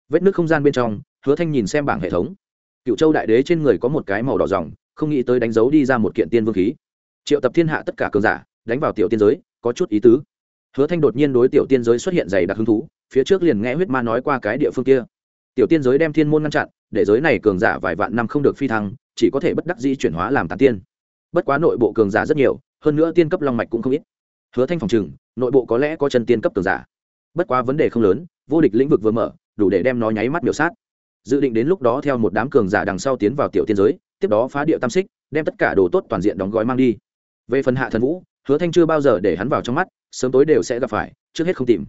Vết nước không gian bên trong, hứa thanh nhìn xem bảng hệ thống cựu châu đại đế trên người có một cái màu đỏ dòng không nghĩ tới đánh dấu đi ra một kiện tiên vương khí. Triệu tập thiên hạ tất cả cường giả, đánh vào tiểu tiên giới, có chút ý tứ. Hứa thanh đột nhiên đối tiểu tiên giới xuất hiện dày đặc hứng thú, phía trước liền nghe huyết ma nói qua cái địa phương kia. Tiểu tiên giới đem thiên môn ngăn chặn, để giới này cường giả vài vạn năm không được phi thăng, chỉ có thể bất đắc dĩ chuyển hóa làm tàn tiên. Bất quá nội bộ cường giả rất nhiều, hơn nữa tiên cấp long mạch cũng không ít. Hứa thanh phòng trừng, nội bộ có lẽ có chân tiên cấp cường giả. Bất quá vấn đề không lớn, vô địch lĩnh vực vừa mở, đủ để đem nó nháy mắt biểu sát dự định đến lúc đó theo một đám cường giả đằng sau tiến vào tiểu tiên giới, tiếp đó phá địa tam xích, đem tất cả đồ tốt toàn diện đóng gói mang đi. Về phần hạ thần vũ, hứa thanh chưa bao giờ để hắn vào trong mắt, sớm tối đều sẽ gặp phải, trước hết không tìm.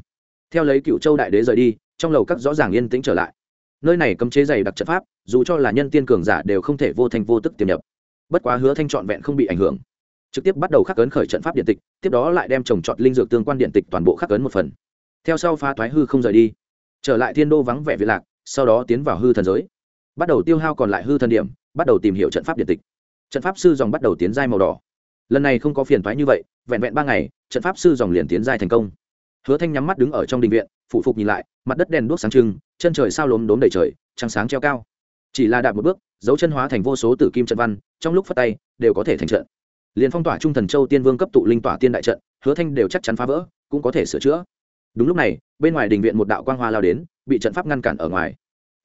Theo lấy cựu châu đại đế rời đi, trong lầu các rõ ràng yên tĩnh trở lại. Nơi này cấm chế dày đặc trận pháp, dù cho là nhân tiên cường giả đều không thể vô thành vô tức tiềm nhập. Bất quá hứa thanh trọn vẹn không bị ảnh hưởng. Trực tiếp bắt đầu khắc ấn khởi trận pháp điện tịch, tiếp đó lại đem trồng trọt linh dược tương quan điện tịch toàn bộ khắc ấn một phần. Theo sau phá thoái hư không rời đi. Trở lại thiên đô vắng vẻ vị lạc sau đó tiến vào hư thần giới. Bắt đầu tiêu hao còn lại hư thần điểm, bắt đầu tìm hiểu trận pháp điện tịch. Trận pháp sư dòng bắt đầu tiến giai màu đỏ. Lần này không có phiền thoái như vậy, vẹn vẹn ba ngày, trận pháp sư dòng liền tiến giai thành công. Hứa thanh nhắm mắt đứng ở trong đình viện, phụ phục nhìn lại, mặt đất đèn đuốc sáng trưng, chân trời sao lốm đốm đầy trời, trăng sáng treo cao. Chỉ là đạp một bước, dấu chân hóa thành vô số tử kim trận văn, trong lúc phát tay, đều có thể thành trận. Liền phong tỏa trung thần châu tiên vương cấp tụ linh tỏa tiên đại trận, hứa thanh đều chắc chắn phá vỡ, cũng có thể sửa chữa đúng lúc này, bên ngoài đình viện một đạo quang hoa lao đến, bị trận pháp ngăn cản ở ngoài.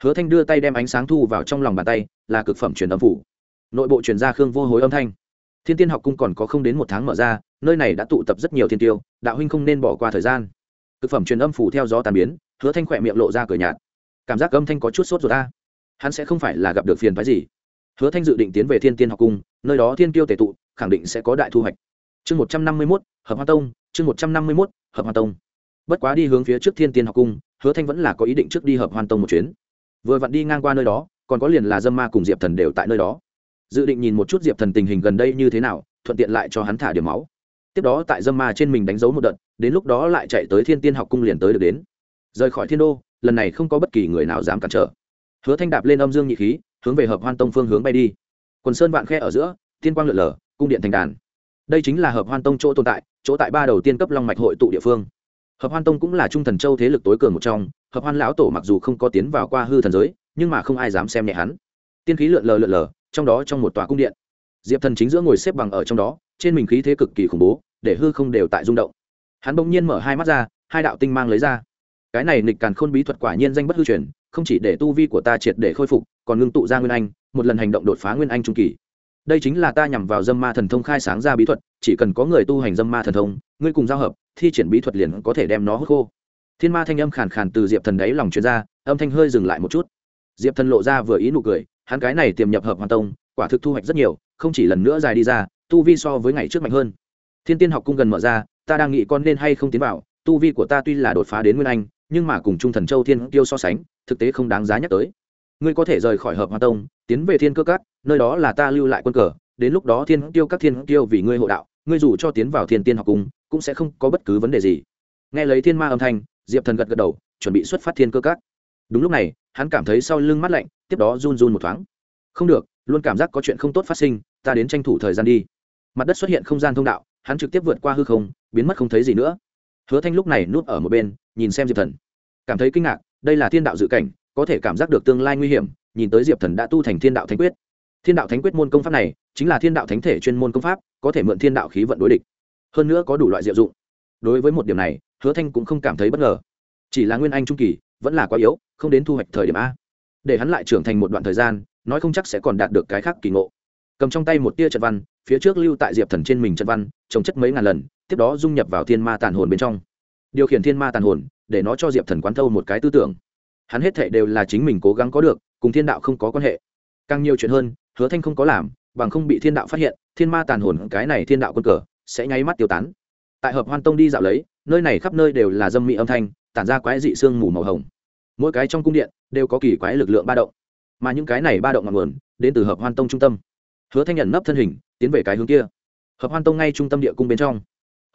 Hứa thanh đưa tay đem ánh sáng thu vào trong lòng bàn tay, là cực phẩm truyền âm phủ. Nội bộ truyền ra khương vô hối âm thanh. Thiên tiên học cung còn có không đến một tháng mở ra, nơi này đã tụ tập rất nhiều thiên tiêu, đạo huynh không nên bỏ qua thời gian. Thực phẩm truyền âm phủ theo gió tàn biến, hứa thanh khỏe miệng lộ ra cửa nhạt. Cảm giác âm thanh có chút sốt rồi ta hắn sẽ không phải là gặp được phiền phái gì. Hứa thanh dự định tiến về thiên tiên học cung, nơi đó thiên tiêu tề tụ, khẳng định sẽ có đại thu hoạch. Chương một trăm năm mươi mốt, hợp hoa tông, chương một trăm năm mươi mốt, hợp hoa tông bất quá đi hướng phía trước thiên tiên học cung, hứa thanh vẫn là có ý định trước đi hợp hoan tông một chuyến. Vừa vặn đi ngang qua nơi đó, còn có liền là dâm ma cùng diệp thần đều tại nơi đó. Dự định nhìn một chút diệp thần tình hình gần đây như thế nào, thuận tiện lại cho hắn thả điểm máu. Tiếp đó tại dâm ma trên mình đánh dấu một đợt, đến lúc đó lại chạy tới thiên tiên học cung liền tới được đến. Rời khỏi thiên đô, lần này không có bất kỳ người nào dám cản trở. Hứa thanh đạp lên âm dương nhị khí, hướng về hợp hoan tông phương hướng bay đi. Quần sơn vạn khe ở giữa, tiên quang lượn lờ, cung điện thành đàn. Đây chính là hợp hoan tông chỗ tồn tại, chỗ tại ba đầu tiên cấp long mạch hội tụ địa phương hợp hoan tông cũng là trung thần châu thế lực tối cường một trong, hợp hoan lão tổ mặc dù không có tiến vào qua hư thần giới, nhưng mà không ai dám xem nhẹ hắn. Tiên khí lượn lờ lượn lờ, trong đó trong một tòa cung điện. Diệp thần chính giữa ngồi xếp bằng ở trong đó, trên mình khí thế cực kỳ khủng bố, để hư không đều tại rung động. Hắn bỗng nhiên mở hai mắt ra, hai đạo tinh mang lấy ra. Cái này nịch càn khôn bí thuật quả nhiên danh bất hư truyền, không chỉ để tu vi của ta triệt để khôi phục, còn ngưng tụ ra nguyên anh, một lần hành động đột phá nguyên anh trung kỳ. Đây chính là ta nhằm vào dâm ma thần thông khai sáng ra bí thuật, chỉ cần có người tu hành dâm ma thần thông, ngươi cùng giao hợp thi triển bí thuật liền có thể đem nó hút khô. Thiên ma thanh âm khàn khàn từ diệp thần đáy lòng chuyên ra, âm thanh hơi dừng lại một chút. Diệp thần lộ ra vừa ý nụ cười, hắn cái này tiềm nhập hợp hoàn tông, quả thực thu hoạch rất nhiều, không chỉ lần nữa dài đi ra, tu vi so với ngày trước mạnh hơn. Thiên tiên học cung gần mở ra, ta đang nghĩ con nên hay không tiến vào, tu vi của ta tuy là đột phá đến nguyên anh, nhưng mà cùng trung thần châu thiên tiêu so sánh, thực tế không đáng giá nhắc tới. Ngươi có thể rời khỏi hợp hoa tông, tiến về thiên cơ cát nơi đó là ta lưu lại quân cờ, đến lúc đó thiên tiêu các thiên tiêu vì ngươi hộ đạo, ngươi dù cho tiến vào thiên tiên học cung cũng sẽ không có bất cứ vấn đề gì. Nghe lấy thiên ma âm thanh, diệp thần gật gật đầu, chuẩn bị xuất phát thiên cơ cát đúng lúc này, hắn cảm thấy sau lưng mát lạnh, tiếp đó run run một thoáng. Không được, luôn cảm giác có chuyện không tốt phát sinh, ta đến tranh thủ thời gian đi. Mặt đất xuất hiện không gian thông đạo, hắn trực tiếp vượt qua hư không, biến mất không thấy gì nữa. Hứa thanh lúc này núp ở một bên, nhìn xem diệp thần. Cảm thấy kinh ngạc, đây là thiên đạo dự cảnh, có thể cảm giác được tương lai nguy hiểm, nhìn tới diệp thần đã tu thành thiên đạo thánh quyết. Thiên đạo thánh quyết môn công pháp này, chính là thiên đạo thánh thể chuyên môn công pháp, có thể mượn thiên đạo khí vận đối địch hơn nữa có đủ loại diệu dụng. Đối với một điểm này, hứa thanh cũng không cảm thấy bất ngờ. Chỉ là nguyên anh trung kỳ, vẫn là quá yếu, không đến thu hoạch thời điểm a. Để hắn lại trưởng thành một đoạn thời gian, nói không chắc sẽ còn đạt được cái khác kỳ ngộ. Cầm trong tay một tia trận văn, phía trước lưu tại diệp thần trên mình trận văn, trồng chất mấy ngàn lần, tiếp đó dung nhập vào thiên ma tàn hồn bên trong. Điều khiển thiên ma tàn hồn, để nó cho diệp thần quán thâu một cái tư tưởng. Hắn hết thệ đều là chính mình cố gắng có được, cùng thiên đạo không có quan hệ. Càng nhiều chuyện hơn, hứa thanh không có làm, bằng không bị thiên đạo phát hiện, thiên ma tàn hồn cái này thiên đạo quân cờ sẽ nháy mắt tiêu tán. Tại hợp hoan tông đi dạo lấy, nơi này khắp nơi đều là dâm mị âm thanh, tản ra quái dị sương mù màu hồng. Mỗi cái trong cung điện đều có kỳ quái lực lượng ba động. Mà những cái này ba động ngọn nguồn đến từ hợp hoan tông trung tâm. Hứa thanh nhận nấp thân hình, tiến về cái hướng kia. Hợp hoan tông ngay trung tâm địa cung bên trong.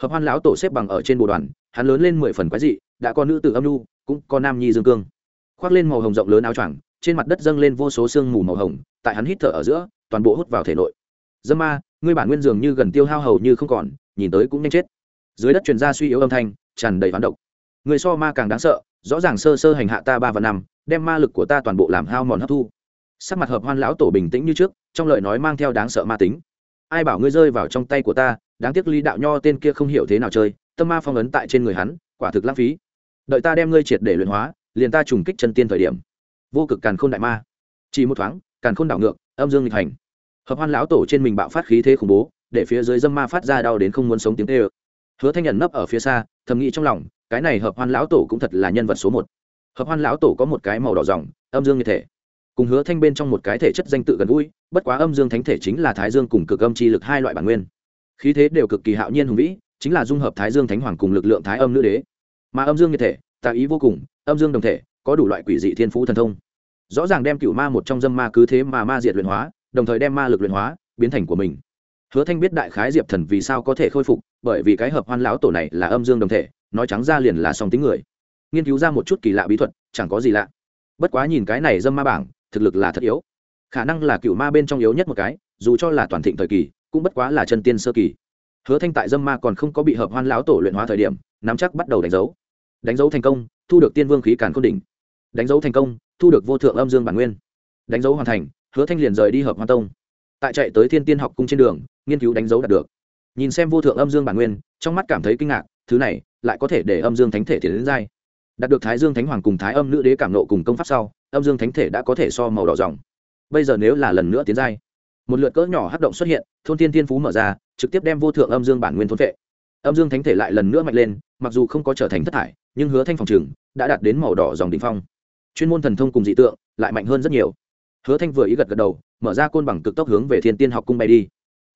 Hợp hoan lão tổ xếp bằng ở trên bồ đoàn, hắn lớn lên mười phần quái dị, đã có nữ tử âm nu cũng có nam nhi dương cương. Khoác lên màu hồng rộng lớn áo choàng, trên mặt đất dâng lên vô số sương mù màu hồng, tại hắn hít thở ở giữa, toàn bộ hút vào thể nội. Dâm ma ngươi bản nguyên dường như gần tiêu hao hầu như không còn, nhìn tới cũng nhanh chết. Dưới đất truyền ra suy yếu âm thanh, tràn đầy hoán độc. Người so ma càng đáng sợ, rõ ràng sơ sơ hành hạ ta ba và năm, đem ma lực của ta toàn bộ làm hao mòn hấp thu. Sắc mặt hợp hoan lão tổ bình tĩnh như trước, trong lời nói mang theo đáng sợ ma tính. Ai bảo ngươi rơi vào trong tay của ta, đáng tiếc ly đạo nho tên kia không hiểu thế nào chơi, tâm ma phong ấn tại trên người hắn, quả thực lãng phí. Đợi ta đem ngươi triệt để luyện hóa, liền ta trùng kích chân tiên thời điểm. Vô cực càn khôn đại ma. Chỉ một thoáng, càn khôn đảo ngược, âm dương nghịch hành hợp hoan lão tổ trên mình bạo phát khí thế khủng bố, để phía dưới dâm ma phát ra đau đến không muốn sống tiếng tê ơ. Hứa thanh nhận nấp ở phía xa, thầm nghĩ trong lòng, cái này hợp hoan lão tổ cũng thật là nhân vật số một. Hợp hoan lão tổ có một cái màu đỏ dòng âm dương như thể. Cùng hứa thanh bên trong một cái thể chất danh tự gần gũi, bất quá âm dương thánh thể chính là thái dương cùng cực âm chi lực hai loại bản nguyên. Khí thế đều cực kỳ hạo nhiên hùng vĩ, chính là dung hợp thái dương thánh hoàng cùng lực lượng thái âm nữ đế. Mà âm dương như thể tạ ý vô cùng, âm dương đồng thể, có đủ loại quỷ dị thiên phú thần thông. Rõ ràng đem cựu ma một trong dâm ma cứ thế mà ma diệt luyện hóa đồng thời đem ma lực luyện hóa, biến thành của mình. Hứa thanh biết đại khái diệp thần vì sao có thể khôi phục, bởi vì cái hợp hoan lão tổ này là âm dương đồng thể, nói trắng ra liền là song tính người. Nghiên cứu ra một chút kỳ lạ bí thuật, chẳng có gì lạ. Bất quá nhìn cái này dâm ma bảng, thực lực là thật yếu. Khả năng là cựu ma bên trong yếu nhất một cái, dù cho là toàn thịnh thời kỳ, cũng bất quá là chân tiên sơ kỳ. Hứa thanh tại dâm ma còn không có bị hợp hoan lão tổ luyện hóa thời điểm, nắm chắc bắt đầu đánh dấu. Đánh dấu thành công, thu được tiên vương khí càn khôn đỉnh. Đánh dấu thành công, thu được vô thượng âm dương bản nguyên. Đánh dấu hoàn thành hứa thanh liền rời đi hợp hoa tông. Tại chạy tới thiên tiên học cung trên đường, nghiên cứu đánh dấu đạt được. Nhìn xem vô thượng âm dương bản nguyên, trong mắt cảm thấy kinh ngạc, thứ này lại có thể để âm dương thánh thể tiến đến dai đạt được thái dương thánh hoàng cùng thái âm nữ đế cảm nộ cùng công pháp sau, âm dương thánh thể đã có thể so màu đỏ dòng bây giờ nếu là lần nữa tiến giai, một lượt cỡ nhỏ hắc động xuất hiện, thôn Thiên thiên phú mở ra, trực tiếp đem vô thượng âm dương bản nguyên thôn vệ. Âm dương thánh thể lại lần nữa mạnh lên, mặc dù không có trở thành thất thải, nhưng hứa thanh phòng trường đã đạt đến màu đỏ dòng đỉnh phong. Chuyên môn thần thông cùng dị tượng lại mạnh hơn rất nhiều hứa thanh vừa ý gật gật đầu, mở ra côn bằng cực tốc hướng về thiên tiên học cung bay đi.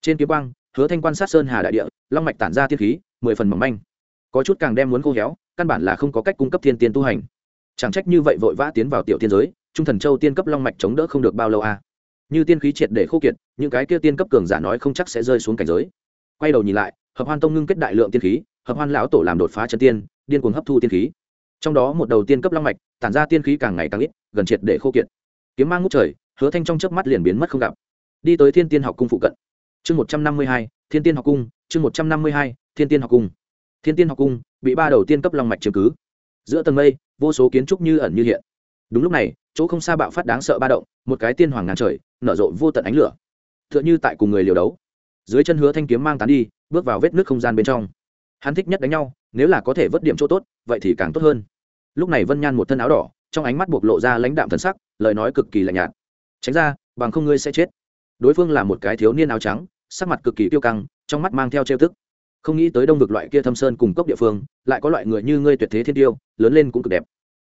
Trên kiếm quang, hứa thanh quan sát sơn hà đại địa, long mạch tản ra tiên khí, mười phần mỏng manh. Có chút càng đem muốn khô héo, căn bản là không có cách cung cấp thiên tiên tu hành. Chẳng trách như vậy vội vã tiến vào tiểu tiên giới, trung thần châu tiên cấp long mạch chống đỡ không được bao lâu a à. như tiên khí triệt để khô kiệt, những cái kia tiên cấp cường giả nói không chắc sẽ rơi xuống cảnh giới. Quay đầu nhìn lại, hợp hoan tông ngưng kết đại lượng tiên khí, hợp hoan lão tổ làm đột phá chân tiên, điên cuồng hấp thu tiên khí. Trong đó một đầu tiên cấp long mạch, tản ra tiên khí càng ngày càng ít, gần triệt để khô kiệt. Kiếm mang ngút trời hứa thanh trong chớp mắt liền biến mất không gặp. Đi tới thiên tiên học cung phụ cận. Chương một trăm năm mươi hai, thiên tiên học cung, chương một trăm năm mươi hai, thiên tiên học cung. Thiên tiên học cung bị ba đầu tiên cấp long mạch chứng cứ. Giữa tầng mây, vô số kiến trúc như ẩn như hiện. Đúng lúc này, chỗ không xa bạo phát đáng sợ ba động, một cái tiên hoàng ngàn trời, nở rộ vô tận ánh lửa. T h ư ợ n h ư tại cùng người liều đấu. Dưới chân hứa thanh kiếm mang tán đi, bước vào vết nước không gian bên trong. Hắn thích nhất đánh nhau, nếu là có thể vớt điểm chỗ tốt, vậy thì càng tốt hơn. Lúc này vân nhan một thân áo đỏ, trong ánh mắt bộc lộ ra lãnh đạm thần sắc, lời nói cực kỳ lạnh nhạt tránh ra, bằng không ngươi sẽ chết. Đối phương là một cái thiếu niên áo trắng, sắc mặt cực kỳ tiêu căng, trong mắt mang theo trêu tức. Không nghĩ tới đông vực loại kia thâm sơn cùng cốc địa phương, lại có loại người như ngươi tuyệt thế thiên tiêu, lớn lên cũng cực đẹp.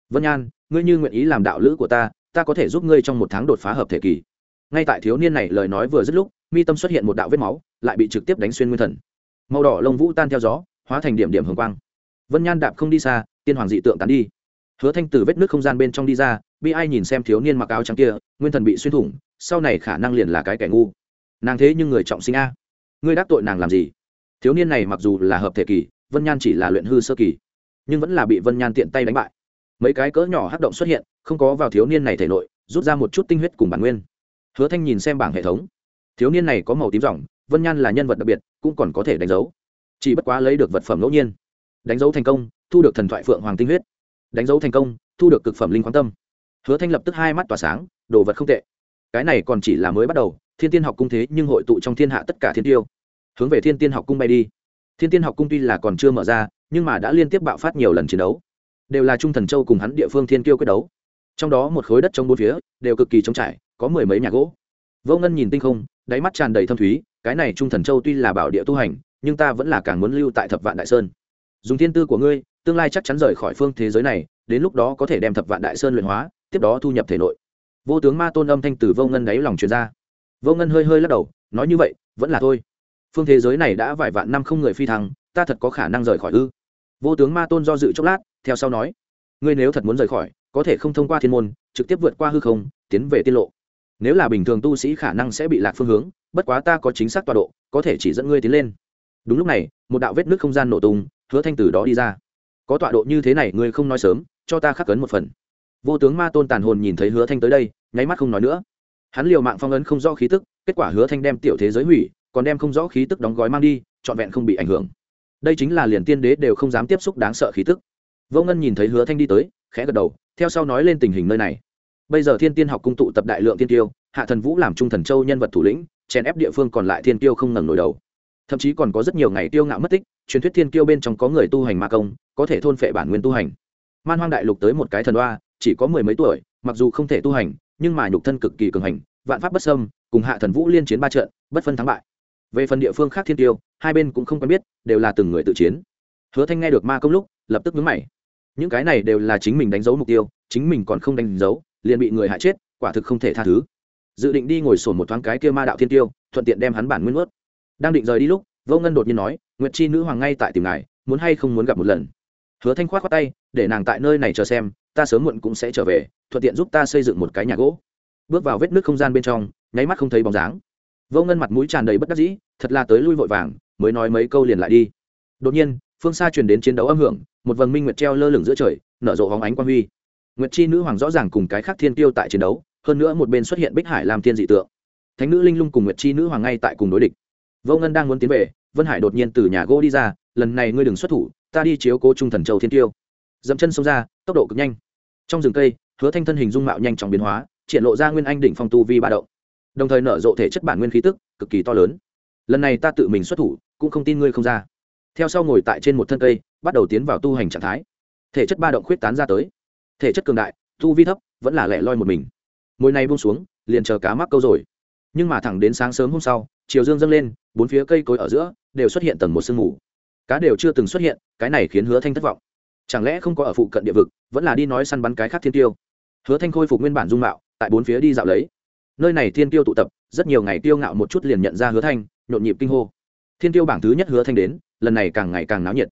Vân nhan, ngươi như nguyện ý làm đạo lữ của ta ta có thể giúp ngươi trong một tháng đột phá hợp thể kỳ. Ngay tại thiếu niên này lời nói vừa dứt lúc, mi tâm xuất hiện một đạo vết máu, lại bị trực tiếp đánh xuyên nguyên thần. Màu đỏ lông vũ tan theo gió, hóa thành điểm điểm hồng quang. Vân nhan đạp không đi xa, tiên hoàng dị tượng tán đi. Hứa thanh từ vết nước không gian bên trong đi ra bi ai nhìn xem thiếu niên mặc áo trắng kia, nguyên thần bị xuyên thủng, sau này khả năng liền là cái kẻ ngu. Nàng thế nhưng người trọng sinh a. Ngươi đắc tội nàng làm gì? Thiếu niên này mặc dù là hợp thể kỳ, vân nhan chỉ là luyện hư sơ kỳ, nhưng vẫn là bị vân nhan tiện tay đánh bại. Mấy cái cỡ nhỏ hắc động xuất hiện, không có vào thiếu niên này thể nội, rút ra một chút tinh huyết cùng bản nguyên. Hứa thanh nhìn xem bảng hệ thống. Thiếu niên này có màu tím ròng, vân nhan là nhân vật đặc biệt, cũng còn có thể đánh dấu. Chỉ bất quá lấy được vật phẩm ngẫu nhiên. Đánh dấu thành công, thu được thần thoại phượng hoàng tinh huyết. Đánh dấu thành công, thu được cực phẩm linh khoáng tâm hứa thanh lập tức hai mắt tỏa sáng, đồ vật không tệ. Cái này còn chỉ là mới bắt đầu, thiên tiên học cung thế nhưng hội tụ trong thiên hạ tất cả thiên tiêu. Hướng về thiên tiên học cung bay đi. Thiên tiên học cung tuy là còn chưa mở ra, nhưng mà đã liên tiếp bạo phát nhiều lần chiến đấu. Đều là trung thần châu cùng hắn địa phương thiên kiêu quyết đấu. Trong đó một khối đất trong bốn phía, đều cực kỳ trống trải, có mười mấy nhà gỗ. Vô ngân nhìn tinh không, đáy mắt tràn đầy thâm thúy, cái này trung thần châu tuy là bảo địa tu hành, nhưng ta vẫn là càng muốn lưu tại thập vạn đại sơn. Dùng thiên tư của ngươi, tương lai chắc chắn rời khỏi phương thế giới này đến lúc đó có thể đem thập vạn đại sơn luyện hóa, tiếp đó thu nhập thể nội. Vô tướng ma tôn âm thanh từ vô ngân đáy lòng truyền ra. Vô ngân hơi hơi lắc đầu, nói như vậy, vẫn là thôi. Phương thế giới này đã vài vạn năm không người phi thăng, ta thật có khả năng rời khỏi ư? Vô tướng ma tôn do dự chốc lát, theo sau nói, ngươi nếu thật muốn rời khỏi, có thể không thông qua thiên môn, trực tiếp vượt qua hư không, tiến về tiết lộ. Nếu là bình thường tu sĩ khả năng sẽ bị lạc phương hướng, bất quá ta có chính xác tọa độ, có thể chỉ dẫn ngươi tiến lên. Đúng lúc này, một đạo vết nước không gian nổ tung, hứa thanh từ đó đi ra. Có tọa độ như thế này, ngươi không nói sớm cho ta khắc cấn một phần. Vô tướng ma tôn tàn hồn nhìn thấy hứa thanh tới đây, nháy mắt không nói nữa. Hắn liều mạng phong ấn không rõ khí tức, kết quả hứa thanh đem tiểu thế giới hủy, còn đem không rõ khí tức đóng gói mang đi, trọn vẹn không bị ảnh hưởng. Đây chính là liền tiên đế đều không dám tiếp xúc đáng sợ khí tức. Vô ngân nhìn thấy hứa thanh đi tới, khẽ gật đầu, theo sau nói lên tình hình nơi này. Bây giờ thiên tiên học cung tụ tập đại lượng tiên tiêu, hạ thần vũ làm trung thần châu nhân vật thủ lĩnh, chèn ép địa phương còn lại thiên tiêu không ngẩng nổi đầu. Thậm chí còn có rất nhiều ngày tiêu ngạo mất tích, truyền thuyết thiên tiêu bên trong có người tu hành ma công, có thể thôn phệ bản nguyên tu hành man hoang đại lục tới một cái thần Oa, chỉ có mười mấy tuổi mặc dù không thể tu hành nhưng mà nhục thân cực kỳ cường hành vạn pháp bất sâm cùng hạ thần vũ liên chiến ba trận bất phân thắng bại. Về phần địa phương khác thiên tiêu hai bên cũng không quen biết đều là từng người tự chiến. Hứa thanh nghe được ma công lúc lập tức nhướng mày. Những cái này đều là chính mình đánh dấu mục tiêu chính mình còn không đánh dấu liền bị người hại chết quả thực không thể tha thứ. Dự định đi ngồi sổn một thoáng cái kia ma đạo thiên tiêu thuận tiện đem hắn bản nguyên ướt đang định rời đi lúc vô ngân đột nhiên nói nguyệt chi nữ hoàng ngay tại tìm ngài muốn hay không muốn gặp một lần? Hứa thanh khoát khoát tay, để nàng tại nơi này chờ xem, ta sớm muộn cũng sẽ trở về, thuận tiện giúp ta xây dựng một cái nhà gỗ. Bước vào vết nước không gian bên trong, nháy mắt không thấy bóng dáng. Vô ngân mặt mũi tràn đầy bất đắc dĩ, thật là tới lui vội vàng, mới nói mấy câu liền lại đi. Đột nhiên, phương xa truyền đến chiến đấu âm hưởng, một vầng minh nguyệt treo lơ lửng giữa trời, nở rộ hóng ánh quang huy. Nguyệt chi nữ hoàng rõ ràng cùng cái khác thiên tiêu tại chiến đấu, hơn nữa một bên xuất hiện bích hải làm thiên dị tượng. Thánh nữ linh lung cùng nguyệt chi nữ hoàng ngay tại cùng đối địch. Vô ngân đang muốn tiến về, vân hải đột nhiên từ nhà gỗ đi ra, lần này ngươi đừng xuất thủ ta đi chiếu cố trung thần châu thiên tiêu. Dẫm chân xông ra, tốc độ cực nhanh. Trong rừng cây, hứa thanh thân hình dung mạo nhanh chóng biến hóa, triển lộ ra nguyên anh đỉnh phong tu vi ba động. Đồng thời nở rộ thể chất bản nguyên khí tức, cực kỳ to lớn. Lần này ta tự mình xuất thủ, cũng không tin ngươi không ra. Theo sau ngồi tại trên một thân cây, bắt đầu tiến vào tu hành trạng thái. Thể chất ba động khuyết tán ra tới. Thể chất cường đại, tu vi thấp, vẫn là lẻ loi một mình. Môi này buông xuống, liền chờ cá mắc câu rồi. Nhưng mà thẳng đến sáng sớm hôm sau, chiều dương dâng lên, bốn phía cây cối ở giữa đều xuất hiện tầng một sương mù cá đều chưa từng xuất hiện, cái này khiến hứa thanh thất vọng. Chẳng lẽ không có ở phụ cận địa vực, vẫn là đi nói săn bắn cái khác thiên tiêu? Hứa thanh khôi phục nguyên bản dung mạo, tại bốn phía đi dạo lấy. Nơi này thiên tiêu tụ tập, rất nhiều ngày tiêu ngạo một chút liền nhận ra hứa thanh, nhộn nhịp kinh hô. Thiên tiêu bảng thứ nhất hứa thanh đến, lần này càng ngày càng náo nhiệt.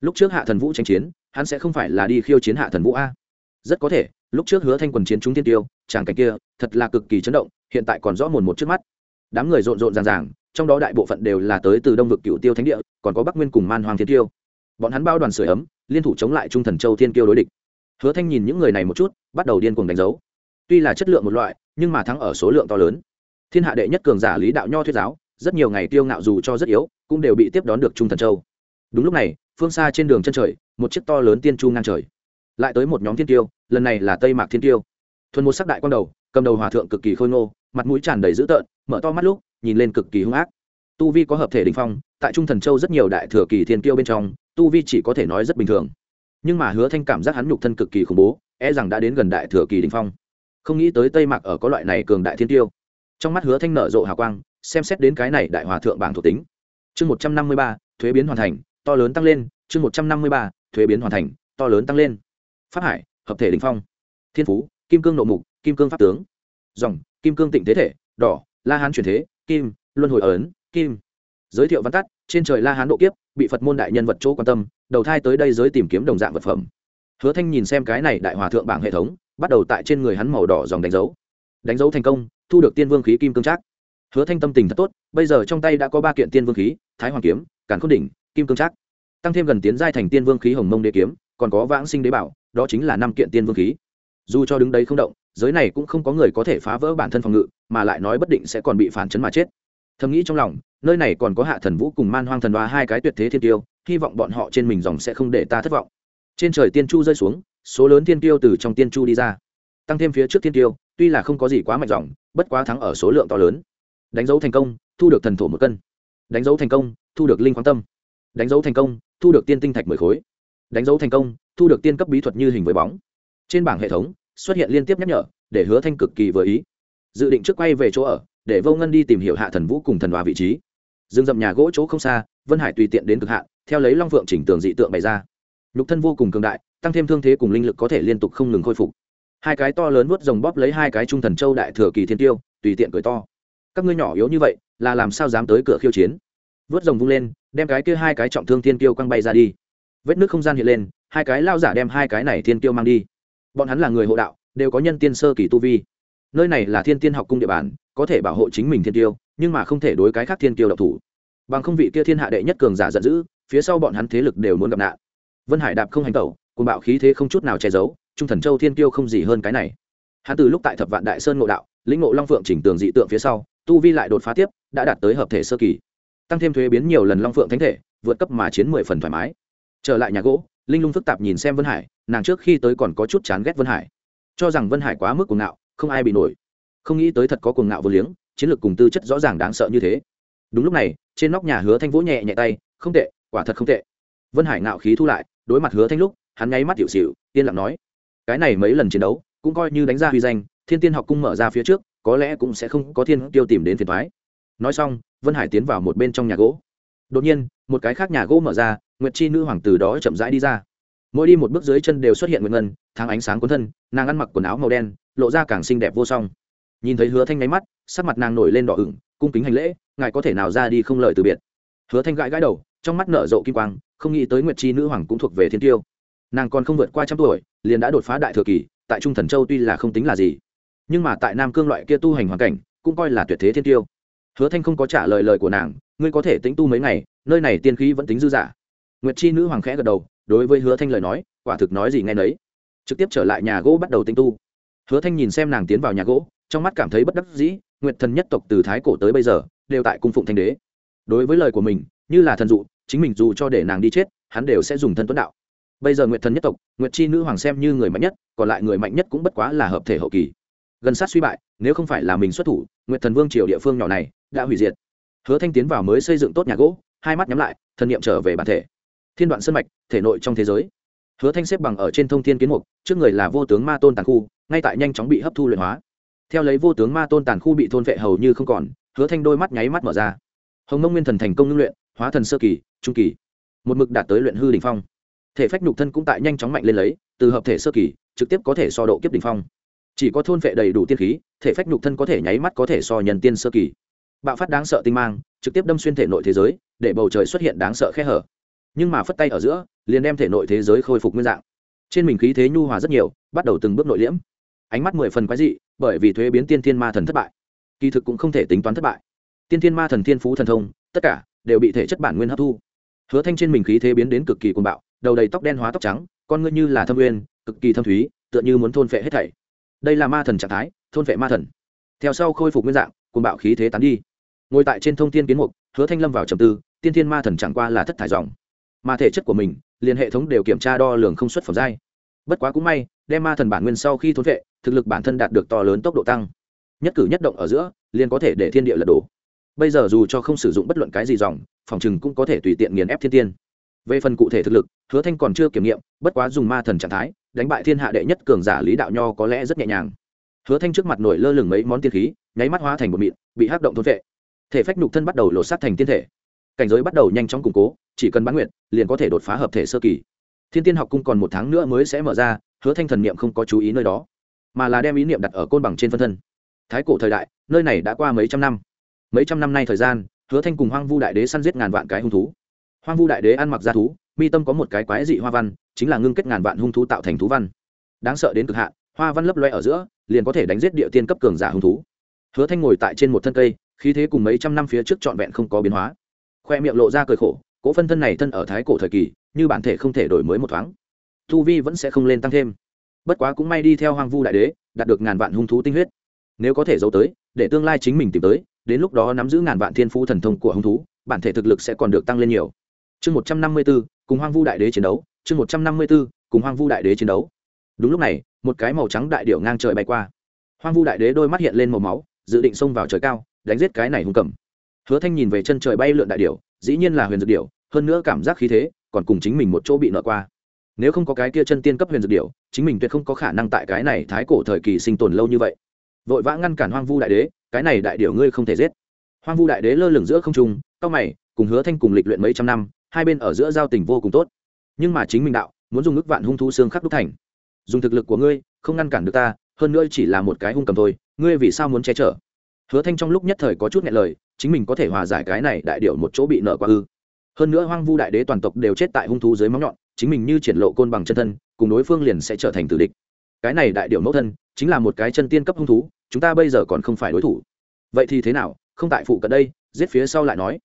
Lúc trước hạ thần vũ tranh chiến, hắn sẽ không phải là đi khiêu chiến hạ thần vũ a. Rất có thể, lúc trước hứa thanh quần chiến chúng thiên tiêu, chàng cảnh kia, thật là cực kỳ chấn động, hiện tại còn rõ mồn một trước mắt. Đám người rộn rộn ràng ràng trong đó đại bộ phận đều là tới từ đông vực cựu tiêu thánh địa, còn có bắc nguyên cùng man hoàng thiên tiêu bọn hắn bao đoàn sửa ấm, liên thủ chống lại trung thần châu thiên tiêu đối địch. Hứa thanh nhìn những người này một chút, bắt đầu điên cuồng đánh dấu. Tuy là chất lượng một loại, nhưng mà thắng ở số lượng to lớn. Thiên hạ đệ nhất cường giả lý đạo nho thuyết giáo, rất nhiều ngày tiêu ngạo dù cho rất yếu, cũng đều bị tiếp đón được trung thần châu. Đúng lúc này, phương xa trên đường chân trời, một chiếc to lớn tiên chu ngang trời. Lại tới một nhóm thiên tiêu lần này là tây mạc thiên tiêu thuần một sắc đại quang đầu, cầm đầu hòa thượng cực kỳ khôi ngô, mặt mũi tràn đầy dữ tợn, mở to mắt lúc nhìn lên cực kỳ hung ác. Tu vi có hợp thể đình phong, tại trung thần châu rất nhiều đại thừa kỳ thiên tiêu bên trong, tu vi chỉ có thể nói rất bình thường. Nhưng mà hứa thanh cảm giác hắn nhục thân cực kỳ khủng bố e rằng đã đến gần đại thừa kỳ đình phong. Không nghĩ tới tây mạc ở có loại này cường đại thiên tiêu trong mắt hứa thanh nở rộ hào quang, xem xét đến cái này đại hòa thượng bảng thuộc tính. Chương một trăm năm mươi ba, thuế biến hoàn thành, to lớn tăng lên. Chương một trăm năm mươi ba, thuế biến hoàn thành, to lớn tăng lên. Pháp hải, hợp thể đình phong. Thiên phú, kim cương nộ mục, kim cương pháp tướng. Dòng, kim cương tịnh thế thể, đỏ, la hán truyền thế kim, luân hồi ấn, kim. Giới thiệu văn tắt, trên trời la hán độ kiếp, bị phật môn đại nhân vật chỗ quan tâm, đầu thai tới đây giới tìm kiếm đồng dạng vật phẩm. Hứa thanh nhìn xem cái này đại hòa thượng bảng hệ thống, bắt đầu tại trên người hắn màu đỏ dòng đánh dấu. Đánh dấu thành công, thu được tiên vương khí kim cương trác. Hứa thanh tâm tình thật tốt, bây giờ trong tay đã có ba kiện tiên vương khí, thái hoàng kiếm, càn khôn đỉnh, kim cương trác. Tăng thêm gần tiến giai thành tiên vương khí hồng mông đế kiếm, còn có vãng sinh đế bảo, đó chính là năm kiện tiên vương khí. Dù cho đứng đấy không động giới này cũng không có người có thể phá vỡ bản thân phòng ngự, mà lại nói bất định sẽ còn bị phản chấn mà chết. Thầm nghĩ trong lòng, nơi này còn có hạ thần vũ cùng man hoang thần đoá hai cái tuyệt thế thiên tiêu, hy vọng bọn họ trên mình dòng sẽ không để ta thất vọng. Trên trời tiên chu rơi xuống, số lớn thiên tiêu từ trong tiên chu đi ra. Tăng thêm phía trước thiên tiêu, tuy là không có gì quá mạnh dòng, bất quá thắng ở số lượng to lớn. Đánh dấu thành công, thu được thần thổ một cân. Đánh dấu thành công, thu được linh khoáng tâm. Đánh dấu thành công, thu được tiên tinh thạch mười khối. Đánh dấu thành công, thu được tiên cấp bí thuật như hình với bóng. Trên bảng hệ thống xuất hiện liên tiếp nhắc nhở, để hứa thanh cực kỳ vừa ý. Dự định trước quay về chỗ ở, để vô ngân đi tìm hiểu hạ thần vũ cùng thần hòa vị trí. Dương dậm nhà gỗ chỗ không xa, vân hải tùy tiện đến cực hạn, theo lấy long phượng chỉnh tường dị tượng bày ra. Nhục thân vô cùng cường đại, tăng thêm thương thế cùng linh lực có thể liên tục không ngừng khôi phục. Hai cái to lớn vuốt rồng bóp lấy hai cái trung thần châu đại thừa kỳ thiên tiêu, tùy tiện cười to. Các ngươi nhỏ yếu như vậy, là làm sao dám tới cửa khiêu chiến? Vớt rồng vung lên, đem cái kia hai cái trọng thương thiên tiêu quăng bay ra đi. Vết nước không gian hiện lên, hai cái lao giả đem hai cái này thiên tiêu mang đi bọn hắn là người hộ đạo, đều có nhân tiên sơ kỳ tu vi. Nơi này là thiên tiên học cung địa bàn, có thể bảo hộ chính mình thiên tiêu, nhưng mà không thể đối cái khác thiên tiêu độc thủ. Bằng không vị kia thiên hạ đệ nhất cường giả giận dữ, phía sau bọn hắn thế lực đều muốn gặp nạn. Vân hải đạp không hành tẩu cùng bạo khí thế không chút nào che giấu, trung thần châu thiên tiêu không gì hơn cái này. Hắn từ lúc tại thập vạn đại sơn ngộ đạo, lĩnh ngộ long phượng chỉnh tường dị tượng phía sau, tu vi lại đột phá tiếp, đã đạt tới hợp thể sơ kỳ. Tăng thêm thuế biến nhiều lần long phượng thánh thể, vượt cấp mà chiến mười phần thoải mái. Trở lại nhà gỗ, linh lung phức tạp nhìn xem vân hải nàng trước khi tới còn có chút chán ghét vân hải cho rằng vân hải quá mức cuồng ngạo không ai bị nổi không nghĩ tới thật có cuồng ngạo vô liếng chiến lược cùng tư chất rõ ràng đáng sợ như thế đúng lúc này trên nóc nhà hứa thanh vỗ nhẹ nhẹ tay không tệ quả thật không tệ vân hải ngạo khí thu lại đối mặt hứa thanh lúc hắn nháy mắt hiệu xịu yên lặng nói cái này mấy lần chiến đấu cũng coi như đánh ra huy danh thiên tiên học cung mở ra phía trước có lẽ cũng sẽ không có thiên tiêu tìm đến phiền thoái nói xong vân hải tiến vào một bên trong nhà gỗ đột nhiên một cái khác nhà gỗ mở ra nguyệt chi nữ hoàng từ đó chậm rãi đi ra mỗi đi một bước dưới chân đều xuất hiện nguyệt ngân, tháng ánh sáng cuốn thân, nàng ăn mặc quần áo màu đen, lộ ra càng xinh đẹp vô song. Nhìn thấy hứa thanh nháy mắt, sắc mặt nàng nổi lên đỏ ửng, cung kính hành lễ, ngài có thể nào ra đi không lời từ biệt? Hứa thanh gãi gãi đầu, trong mắt nở rộ kim quang, không nghĩ tới nguyệt chi nữ hoàng cũng thuộc về thiên tiêu. Nàng còn không vượt qua trăm tuổi, liền đã đột phá đại thừa kỳ, tại trung thần châu tuy là không tính là gì, nhưng mà tại nam cương loại kia tu hành hoàn cảnh, cũng coi là tuyệt thế thiên tiêu. Hứa thanh không có trả lời lời của nàng, ngươi có thể tính tu mấy ngày, nơi này tiên khí vẫn tính dư giả nguyệt chi nữ hoàng khẽ gật đầu đối với hứa thanh lời nói, quả thực nói gì nghe nấy. Trực tiếp trở lại nhà gỗ bắt đầu tinh tu. Hứa thanh nhìn xem nàng tiến vào nhà gỗ, trong mắt cảm thấy bất đắc dĩ, nguyệt thần nhất tộc từ thái cổ tới bây giờ, đều tại cung phụng thanh đế. Đối với lời của mình, như là thần dụ, chính mình dù cho để nàng đi chết, hắn đều sẽ dùng thân tuấn đạo. Bây giờ nguyệt thần nhất tộc, nguyệt chi nữ hoàng xem như người mạnh nhất, còn lại người mạnh nhất cũng bất quá là hợp thể hậu kỳ. Gần sát suy bại, nếu không phải là mình xuất thủ, nguyệt thần vương triều địa phương nhỏ này, đã hủy diệt. Hứa thanh tiến vào mới xây dựng tốt nhà gỗ, hai mắt nhắm lại, thần niệm trở về bản thể thiên đoạn sân mạch, thể nội trong thế giới. Hứa thanh xếp bằng ở trên thông thiên kiến mục, trước người là vô tướng ma tôn tàn khu, ngay tại nhanh chóng bị hấp thu luyện hóa. Theo lấy vô tướng ma tôn tàn khu bị thôn vệ hầu như không còn, hứa thanh đôi mắt nháy mắt mở ra. Hồng mông nguyên thần thành công ngưng luyện, hóa thần sơ kỳ, trung kỳ. Một mực đạt tới luyện hư đỉnh phong. Thể phách nhục thân cũng tại nhanh chóng mạnh lên lấy, từ hợp thể sơ kỳ, trực tiếp có thể so độ kiếp đỉnh phong. Chỉ có thôn vệ đầy đủ tiên khí, thể phách nhục thân có thể nháy mắt có thể so nhân tiên sơ kỳ. Bạo phát đáng sợ tinh mang, trực tiếp đâm xuyên thể nội thế giới, để bầu trời xuất hiện đáng sợ khe hở nhưng mà phất tay ở giữa, liền đem thể nội thế giới khôi phục nguyên dạng. Trên mình khí thế nhu hòa rất nhiều, bắt đầu từng bước nội liễm. Ánh mắt mười phần quái dị, bởi vì thuế biến tiên thiên ma thần thất bại. Kỳ thực cũng không thể tính toán thất bại. Tiên thiên ma thần thiên phú thần thông, tất cả đều bị thể chất bản nguyên hấp thu. Hứa thanh trên mình khí thế biến đến cực kỳ cuồng bạo, đầu đầy tóc đen hóa tóc trắng, con ngươi như là thâm nguyên cực kỳ thâm thúy, tựa như muốn thôn phệ hết thảy. Đây là ma thần trạng thái, thôn phệ ma thần. Theo sau khôi phục nguyên dạng, cuồng bạo khí thế tán đi. Ngồi tại trên thông thiên kiến mục, hứa thanh lâm vào trầm tư, tiên thiên ma thần chẳng qua là thất thải dòng mà thể chất của mình, liền hệ thống đều kiểm tra đo lường không xuất phẩm giai. Bất quá cũng may, đem ma thần bản nguyên sau khi thốn vệ, thực lực bản thân đạt được to lớn tốc độ tăng. Nhất cử nhất động ở giữa, liền có thể để thiên địa lật đổ. Bây giờ dù cho không sử dụng bất luận cái gì dòng, phòng chừng cũng có thể tùy tiện nghiền ép thiên tiên. Về phần cụ thể thực lực, hứa thanh còn chưa kiểm nghiệm, bất quá dùng ma thần trạng thái, đánh bại thiên hạ đệ nhất cường giả lý đạo nho có lẽ rất nhẹ nhàng. Hứa thanh trước mặt nổi lơ lửng mấy món tiên khí, nháy mắt hóa thành một mịn, bị hắc động thôn vệ. Thể phách nhục thân bắt đầu lột sát thành tiên thể cảnh giới bắt đầu nhanh chóng củng cố, chỉ cần bán nguyện liền có thể đột phá hợp thể sơ kỳ. Thiên tiên học cung còn một tháng nữa mới sẽ mở ra, hứa thanh thần niệm không có chú ý nơi đó, mà là đem ý niệm đặt ở côn bằng trên phân thân. Thái cổ thời đại, nơi này đã qua mấy trăm năm. Mấy trăm năm nay thời gian, hứa thanh cùng hoang vu đại đế săn giết ngàn vạn cái hung thú. Hoang vu đại đế ăn mặc ra thú, mi tâm có một cái quái dị hoa văn, chính là ngưng kết ngàn vạn hung thú tạo thành thú văn. Đáng sợ đến cực hạn, hoa văn lấp loe ở giữa, liền có thể đánh giết địa tiên cấp cường giả hung thú. Hứa thanh ngồi tại trên một thân cây, khí thế cùng mấy trăm năm phía trước trọn vẹn không có biến hóa khoe miệng lộ ra cười khổ cỗ phân thân này thân ở thái cổ thời kỳ, như bản thể không thể đổi mới một thoáng. Tu vi vẫn sẽ không lên tăng thêm. Bất quá cũng may đi theo hoang vu đại đế, đạt được ngàn vạn hung thú tinh huyết. Nếu có thể giấu tới, để tương lai chính mình tìm tới, đến lúc đó nắm giữ ngàn vạn thiên phú thần thông của hung thú, bản thể thực lực sẽ còn được tăng lên nhiều. Chương một trăm năm mươi b ố cùng hoang vu đại đế chiến đấu. Chương một trăm năm mươi b ố cùng hoang vu đại đế chiến đấu. Đúng lúc này, một cái màu trắng đại điệu ngang trời bay qua. Hoang vu đại đế đôi mắt hiện lên màu máu, dự định xông vào trời cao, đánh giết cái này hung cầm hứa thanh nhìn về chân trời bay lượn đại điểu, dĩ nhiên là huyền dược điểu, hơn nữa cảm giác khí thế còn cùng chính mình một chỗ bị nợ qua. Nếu không có cái kia chân tiên cấp huyền dược điểu, chính mình tuyệt không có khả năng tại cái này thái cổ thời kỳ sinh tồn lâu như vậy. Vội vã ngăn cản hoang vu đại đế, cái này đại điểu ngươi không thể giết. Hoang vu đại đế lơ lửng giữa không trung cao mày, cùng hứa thanh cùng lịch luyện mấy trăm năm, hai bên ở giữa giao tình vô cùng tốt. Nhưng mà chính mình đạo, muốn dùng ức vạn hung thú xương khắc đúc thành. Dùng thực lực của ngươi, không ngăn cản được ta, hơn nữa chỉ là một cái hung cầm thôi, ngươi vì sao muốn che chở? Hứa thanh trong lúc nhất thời có chút nghẹn lời chính mình có thể hòa giải cái này đại điệu một chỗ bị nợ qua ư. Hơn nữa hoang vu đại đế toàn tộc đều chết tại hung thú dưới móng nhọn, chính mình như triển lộ côn bằng chân thân, cùng đối phương liền sẽ trở thành tử địch. Cái này đại điệu mẫu thân, chính là một cái chân tiên cấp hung thú, chúng ta bây giờ còn không phải đối thủ. Vậy thì thế nào? Không tại phụ cận đây, giết phía sau lại nói.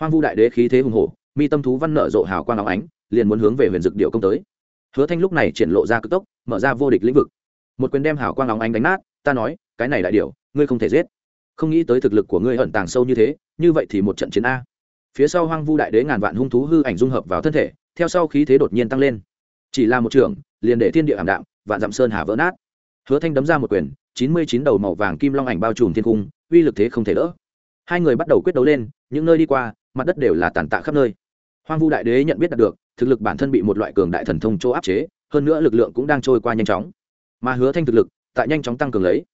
Hoang vu đại đế khí thế hùng hổ, mi tâm thú văn nở rộ hào quang áo ánh, liền muốn hướng về huyền dực điệu công tới. Hứa thanh lúc này triển lộ ra cực tốc, mở ra vô địch lĩnh vực. Một quyền đem hào quang áo ánh đánh nát, ta nói, cái này đại điệu ngươi không thể giết không nghĩ tới thực lực của ngươi ẩn tàng sâu như thế, như vậy thì một trận chiến a. Phía sau hoang vu đại đế ngàn vạn hung thú hư ảnh dung hợp vào thân thể, theo sau khí thế đột nhiên tăng lên. Chỉ là một trưởng liền để thiên địa ảm đạm, vạn dặm sơn hà vỡ nát. Hứa thanh đấm ra một quyền, chín mươi chín đầu màu vàng kim long ảnh bao trùm thiên cung, uy lực thế không thể đỡ. Hai người bắt đầu quyết đấu lên, những nơi đi qua, mặt đất đều là tàn tạ khắp nơi. Hoang vu đại đế nhận biết đạt được, thực lực bản thân bị một loại cường đại thần thông chỗ áp chế, hơn nữa lực lượng cũng đang trôi qua nhanh chóng. Mà hứa thanh thực lực, tại nhanh chóng tăng cường lấy.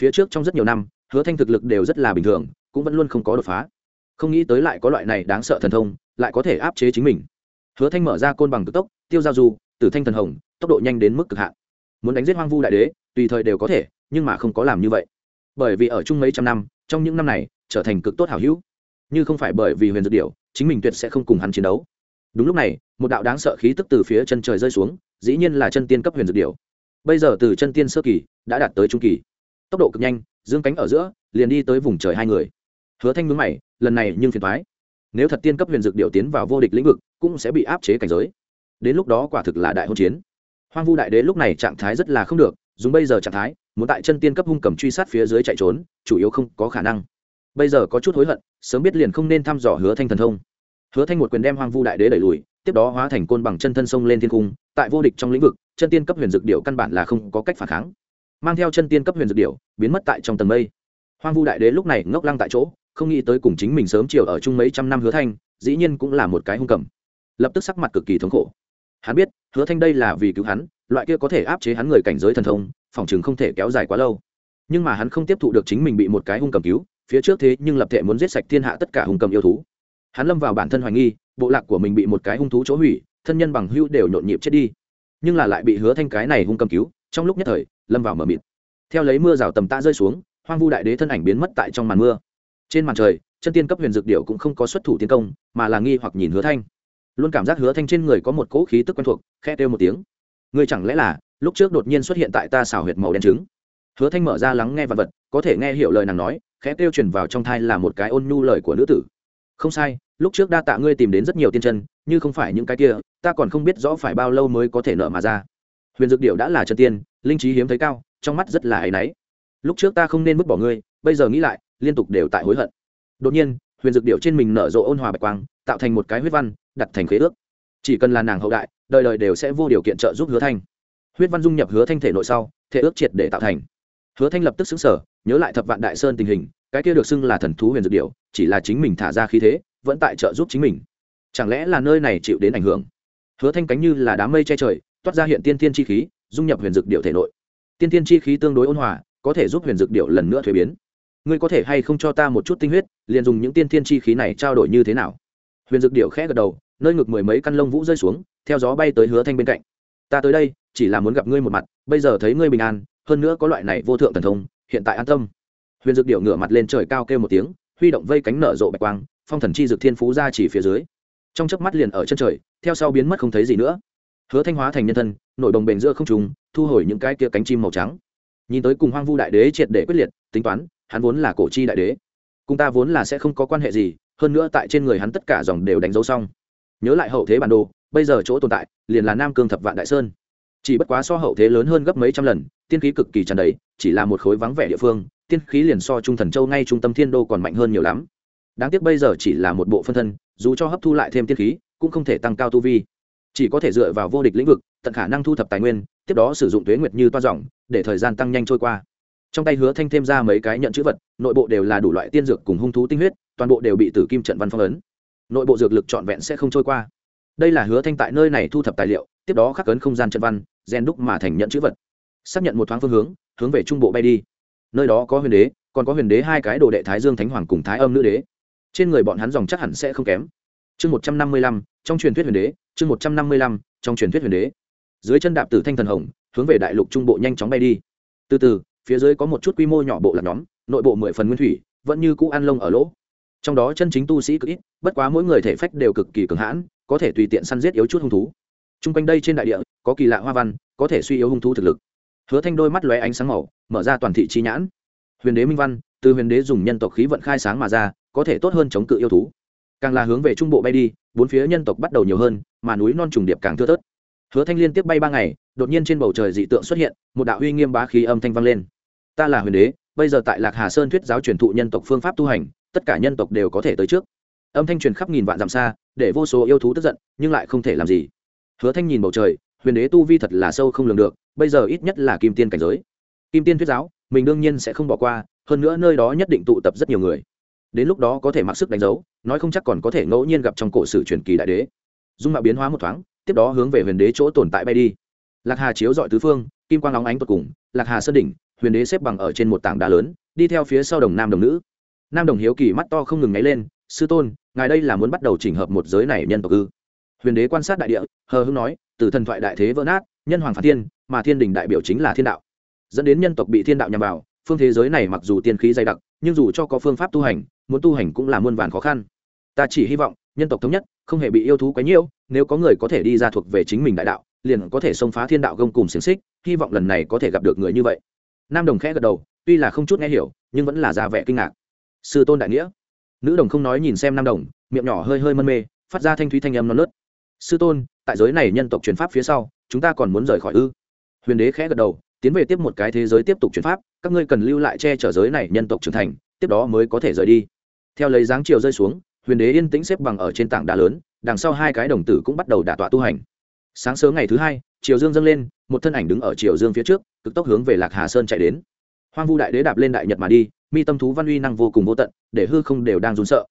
Phía trước trong rất nhiều năm hứa thanh thực lực đều rất là bình thường cũng vẫn luôn không có đột phá. Không nghĩ tới lại có loại này đáng sợ thần thông lại có thể áp chế chính mình. Hứa thanh mở ra côn bằng cực tốc tiêu giao du tử thanh thần hồng tốc độ nhanh đến mức cực hạn. Muốn đánh giết hoang vu đại đế tùy thời đều có thể nhưng mà không có làm như vậy. Bởi vì ở chung mấy trăm năm trong những năm này trở thành cực tốt hảo hữu. Như không phải bởi vì huyền dược Điểu, chính mình tuyệt sẽ không cùng hắn chiến đấu. Đúng lúc này một đạo đáng sợ khí tức từ phía chân trời rơi xuống dĩ nhiên là chân tiên cấp huyền dược Điểu. bây giờ từ chân tiên sơ kỳ đã đạt tới trung kỳ. Tốc độ cực nhanh dương cánh ở giữa, liền đi tới vùng trời hai người. Hứa thanh mướn mày, lần này nhưng phiền thoái nếu thật tiên cấp huyền dược điệu tiến vào vô địch lĩnh vực, cũng sẽ bị áp chế cảnh giới. Đến lúc đó quả thực là đại hôn chiến. Hoang vu đại đế lúc này trạng thái rất là không được, dùng bây giờ trạng thái, muốn tại chân tiên cấp hung cầm truy sát phía dưới chạy trốn, chủ yếu không có khả năng. Bây giờ có chút hối hận, sớm biết liền không nên thăm dò hứa thanh thần thông. Hứa thanh một quyền đem hoang vu đại đế đẩy lùi, tiếp đó hóa thành côn bằng chân thân sông lên thiên cung, tại vô địch trong lĩnh vực, chân tiên cấp huyền dược điệu căn bản là không có cách phản kháng mang theo chân tiên cấp huyền dược điểu, biến mất tại trong tầng mây. Hoang vu đại đế lúc này ngốc lăng tại chỗ, không nghĩ tới cùng chính mình sớm chiều ở chung mấy trăm năm hứa thanh, dĩ nhiên cũng là một cái hung cầm. Lập tức sắc mặt cực kỳ thống khổ. Hắn biết, hứa thanh đây là vì cứu hắn, loại kia có thể áp chế hắn người cảnh giới thần thông, phòng chừng không thể kéo dài quá lâu. Nhưng mà hắn không tiếp thụ được chính mình bị một cái hung cầm cứu, phía trước thế nhưng lập thể muốn giết sạch thiên hạ tất cả hung cầm yêu thú. Hắn lâm vào bản thân hoài nghi, bộ lạc của mình bị một cái hung thú chỗ hủy, thân nhân bằng hữu đều nhộn nhịp chết đi. Nhưng là lại bị hứa thanh cái này hung cầm cứu trong lúc nhất thời, lâm vào mờ mịt. Theo lấy mưa rào tầm ta rơi xuống, hoang vu đại đế thân ảnh biến mất tại trong màn mưa. Trên màn trời, chân tiên cấp huyền dược điệu cũng không có xuất thủ tiến công, mà là nghi hoặc nhìn hứa thanh. Luôn cảm giác hứa thanh trên người có một cỗ khí tức quen thuộc khe kêu một tiếng. Người chẳng lẽ là, lúc trước đột nhiên xuất hiện tại ta xào huyệt màu đen trứng? Hứa thanh mở ra lắng nghe vật vật, có thể nghe hiểu lời nàng nói, khẽ kêu truyền vào trong thai là một cái ôn nhu lời của nữ tử. Không sai, lúc trước đa tạ ngươi tìm đến rất nhiều tiên chân như không phải những cái kia, ta còn không biết rõ phải bao lâu mới có thể nợ mà ra huyền dược điệu đã là chân tiên, linh trí hiếm thấy cao, trong mắt rất là áy náy. Lúc trước ta không nên vứt bỏ ngươi, bây giờ nghĩ lại, liên tục đều tại hối hận. Đột nhiên, huyền dược điệu trên mình nở rộ ôn hòa bạch quang, tạo thành một cái huyết văn, đặt thành khế ước. Chỉ cần là nàng hậu đại, đời đời đều sẽ vô điều kiện trợ giúp hứa thanh. Huyết văn dung nhập hứa thanh thể nội sau, thể ước triệt để tạo thành. Hứa thanh lập tức xứng sở nhớ lại thập vạn đại sơn tình hình, cái kia được xưng là thần thú huyền dược điệu chỉ là chính mình thả ra khí thế, vẫn tại trợ giúp chính mình. Chẳng lẽ là nơi này chịu đến ảnh hưởng? Hứa thanh cánh như là đám mây che trời toát ra hiện tiên thiên chi khí, dung nhập huyền dược điệu thể nội. Tiên thiên chi khí tương đối ôn hòa, có thể giúp huyền dược điệu lần nữa thuế biến. Ngươi có thể hay không cho ta một chút tinh huyết, liền dùng những tiên thiên chi khí này trao đổi như thế nào? Huyền dược điệu khẽ gật đầu, nơi ngực mười mấy căn lông vũ rơi xuống, theo gió bay tới hứa thanh bên cạnh. Ta tới đây, chỉ là muốn gặp ngươi một mặt, bây giờ thấy ngươi bình an, hơn nữa có loại này vô thượng thần thông, hiện tại an tâm. Huyền dược điệu ngửa mặt lên trời cao kêu một tiếng, huy động vây cánh nở rộ bạch quang, phong thần chi dược thiên phú ra chỉ phía dưới. Trong chớp mắt liền ở chân trời, theo sau biến mất không thấy gì nữa hứa thanh hóa thành nhân thân, nội đồng bền giữa không trùng thu hồi những cái kia cánh chim màu trắng. Nhìn tới cùng hoang vu đại đế triệt để quyết liệt, tính toán, hắn vốn là cổ chi đại đế. Cùng ta vốn là sẽ không có quan hệ gì, hơn nữa tại trên người hắn tất cả dòng đều đánh dấu xong. Nhớ lại hậu thế bản đồ, bây giờ chỗ tồn tại, liền là nam cương thập vạn đại sơn. Chỉ bất quá so hậu thế lớn hơn gấp mấy trăm lần, tiên khí cực kỳ tràn đầy, chỉ là một khối vắng vẻ địa phương, tiên khí liền so trung thần châu ngay trung tâm thiên đô còn mạnh hơn nhiều lắm. Đáng tiếc bây giờ chỉ là một bộ phân thân, dù cho hấp thu lại thêm tiên khí, cũng không thể tăng cao tu vi chỉ có thể dựa vào vô địch lĩnh vực, tận khả năng thu thập tài nguyên, tiếp đó sử dụng tuế nguyệt như toa dòng, để thời gian tăng nhanh trôi qua. Trong tay hứa thanh thêm ra mấy cái nhận chữ vật, nội bộ đều là đủ loại tiên dược cùng hung thú tinh huyết, toàn bộ đều bị tử kim trận văn phong ấn. Nội bộ dược lực trọn vẹn sẽ không trôi qua. Đây là hứa thanh tại nơi này thu thập tài liệu, tiếp đó khắc cấn không gian trận văn gen đúc mà thành nhận chữ vật. Xác nhận một thoáng phương hướng hướng về trung bộ bay đi. Nơi đó có huyền đế, còn có huyền đế hai cái đồ đệ thái dương thánh hoàng cùng thái âm nữ đế. Trên người bọn hắn dòng chắc hẳn sẽ không kém chương một trăm năm mươi lăm, trong truyền thuyết huyền đế, chương một trăm năm mươi lăm, trong truyền thuyết huyền đế. Dưới chân đạp tử thanh thần hồng, hướng về đại lục trung bộ nhanh chóng bay đi. Từ từ, phía dưới có một chút quy mô nhỏ bộ lạc nhóm, nội bộ mười phần nguyên thủy, vẫn như cũ ăn lông ở lỗ. Trong đó chân chính tu sĩ cực ít, bất quá mỗi người thể phách đều cực kỳ cường hãn, có thể tùy tiện săn giết yếu chút hung thú. T r u n g quanh đây trên đại địa, có kỳ lạ hoa văn, có thể suy yếu hung thú thực lực. Hứa thanh đôi mắt lóe ánh sáng màu, mở ra toàn thị trí nhãn. Huyền đế minh văn, từ huyền đế dùng nhân tộc khí vận khai sáng mà ra, có thể tốt hơn chống cự yêu thú càng là hướng về trung bộ bay đi, bốn phía nhân tộc bắt đầu nhiều hơn, mà núi non trùng điệp càng thưa thớt. Hứa thanh liên tiếp bay ba ngày, đột nhiên trên bầu trời dị tượng xuất hiện, một đạo uy nghiêm bá khí âm thanh vang lên. Ta là huyền đế, bây giờ tại lạc hà sơn thuyết giáo truyền thụ nhân tộc phương pháp tu hành, tất cả nhân tộc đều có thể tới trước. Âm thanh truyền khắp nghìn vạn dặm xa, để vô số yêu thú tức giận, nhưng lại không thể làm gì. Hứa thanh nhìn bầu trời, huyền đế tu vi thật là sâu không lường được, bây giờ ít nhất là kim tiên cảnh giới. Kim tiên thuyết giáo, mình đương nhiên sẽ không bỏ qua, hơn nữa nơi đó nhất định tụ tập rất nhiều người. Đến lúc đó có thể mặc sức đánh dấu nói không chắc còn có thể ngẫu nhiên gặp trong cổ sử truyền kỳ đại đế. Dung mạo biến hóa một thoáng, tiếp đó hướng về huyền đế chỗ tồn tại bay đi. Lạc hà chiếu dọi tứ phương, kim quang óng ánh tột cùng, lạc hà sơn đỉnh, huyền đế xếp bằng ở trên một tảng đá lớn, đi theo phía sau đồng nam đồng nữ. Nam đồng hiếu kỳ mắt to không ngừng ngáy lên, sư tôn, ngài đây là muốn bắt đầu chỉnh hợp một giới này nhân tộc ư? Huyền đế quan sát đại địa, hờ hưng nói, từ thần thoại đại thế vỡ nát, nhân hoàng phản thiên, mà thiên đình đại biểu chính là thiên đạo. Dẫn đến nhân tộc bị thiên đạo nhằm vào, phương thế giới này mặc dù tiên khí dày đặc, nhưng dù cho có phương pháp tu hành muốn tu hành cũng là muôn vàn khó khăn. Ta chỉ hy vọng, nhân tộc thống nhất, không hề bị yêu thú quấy nhiễu, nếu có người có thể đi ra thuộc về chính mình đại đạo, liền có thể xông phá thiên đạo gông cùng xiềng xích, hy vọng lần này có thể gặp được người như vậy. Nam đồng khẽ gật đầu, tuy là không chút nghe hiểu, nhưng vẫn là ra vẻ kinh ngạc. Sư tôn đại nghĩa. Nữ đồng không nói nhìn xem nam đồng, miệng nhỏ hơi hơi mân mê, phát ra thanh thúy thanh âm non nớt. Sư tôn, tại giới này nhân tộc truyền pháp phía sau, chúng ta còn muốn rời khỏi ư? Huyền đế khẽ gật đầu, tiến về tiếp một cái thế giới tiếp tục truyền pháp, các ngươi cần lưu lại che chở giới này nhân tộc trưởng thành, tiếp đó mới có thể rời đi theo lấy dáng chiều rơi xuống, huyền đế yên tĩnh xếp bằng ở trên tảng đá lớn, đằng sau hai cái đồng tử cũng bắt đầu đả tọa tu hành. Sáng sớm ngày thứ hai, chiều dương dâng lên, một thân ảnh đứng ở chiều dương phía trước, cực tốc hướng về lạc hà sơn chạy đến. Hoang vu đại đế đạp lên đại nhật mà đi, mi tâm thú văn uy năng vô cùng vô tận, để hư không đều đang run sợ.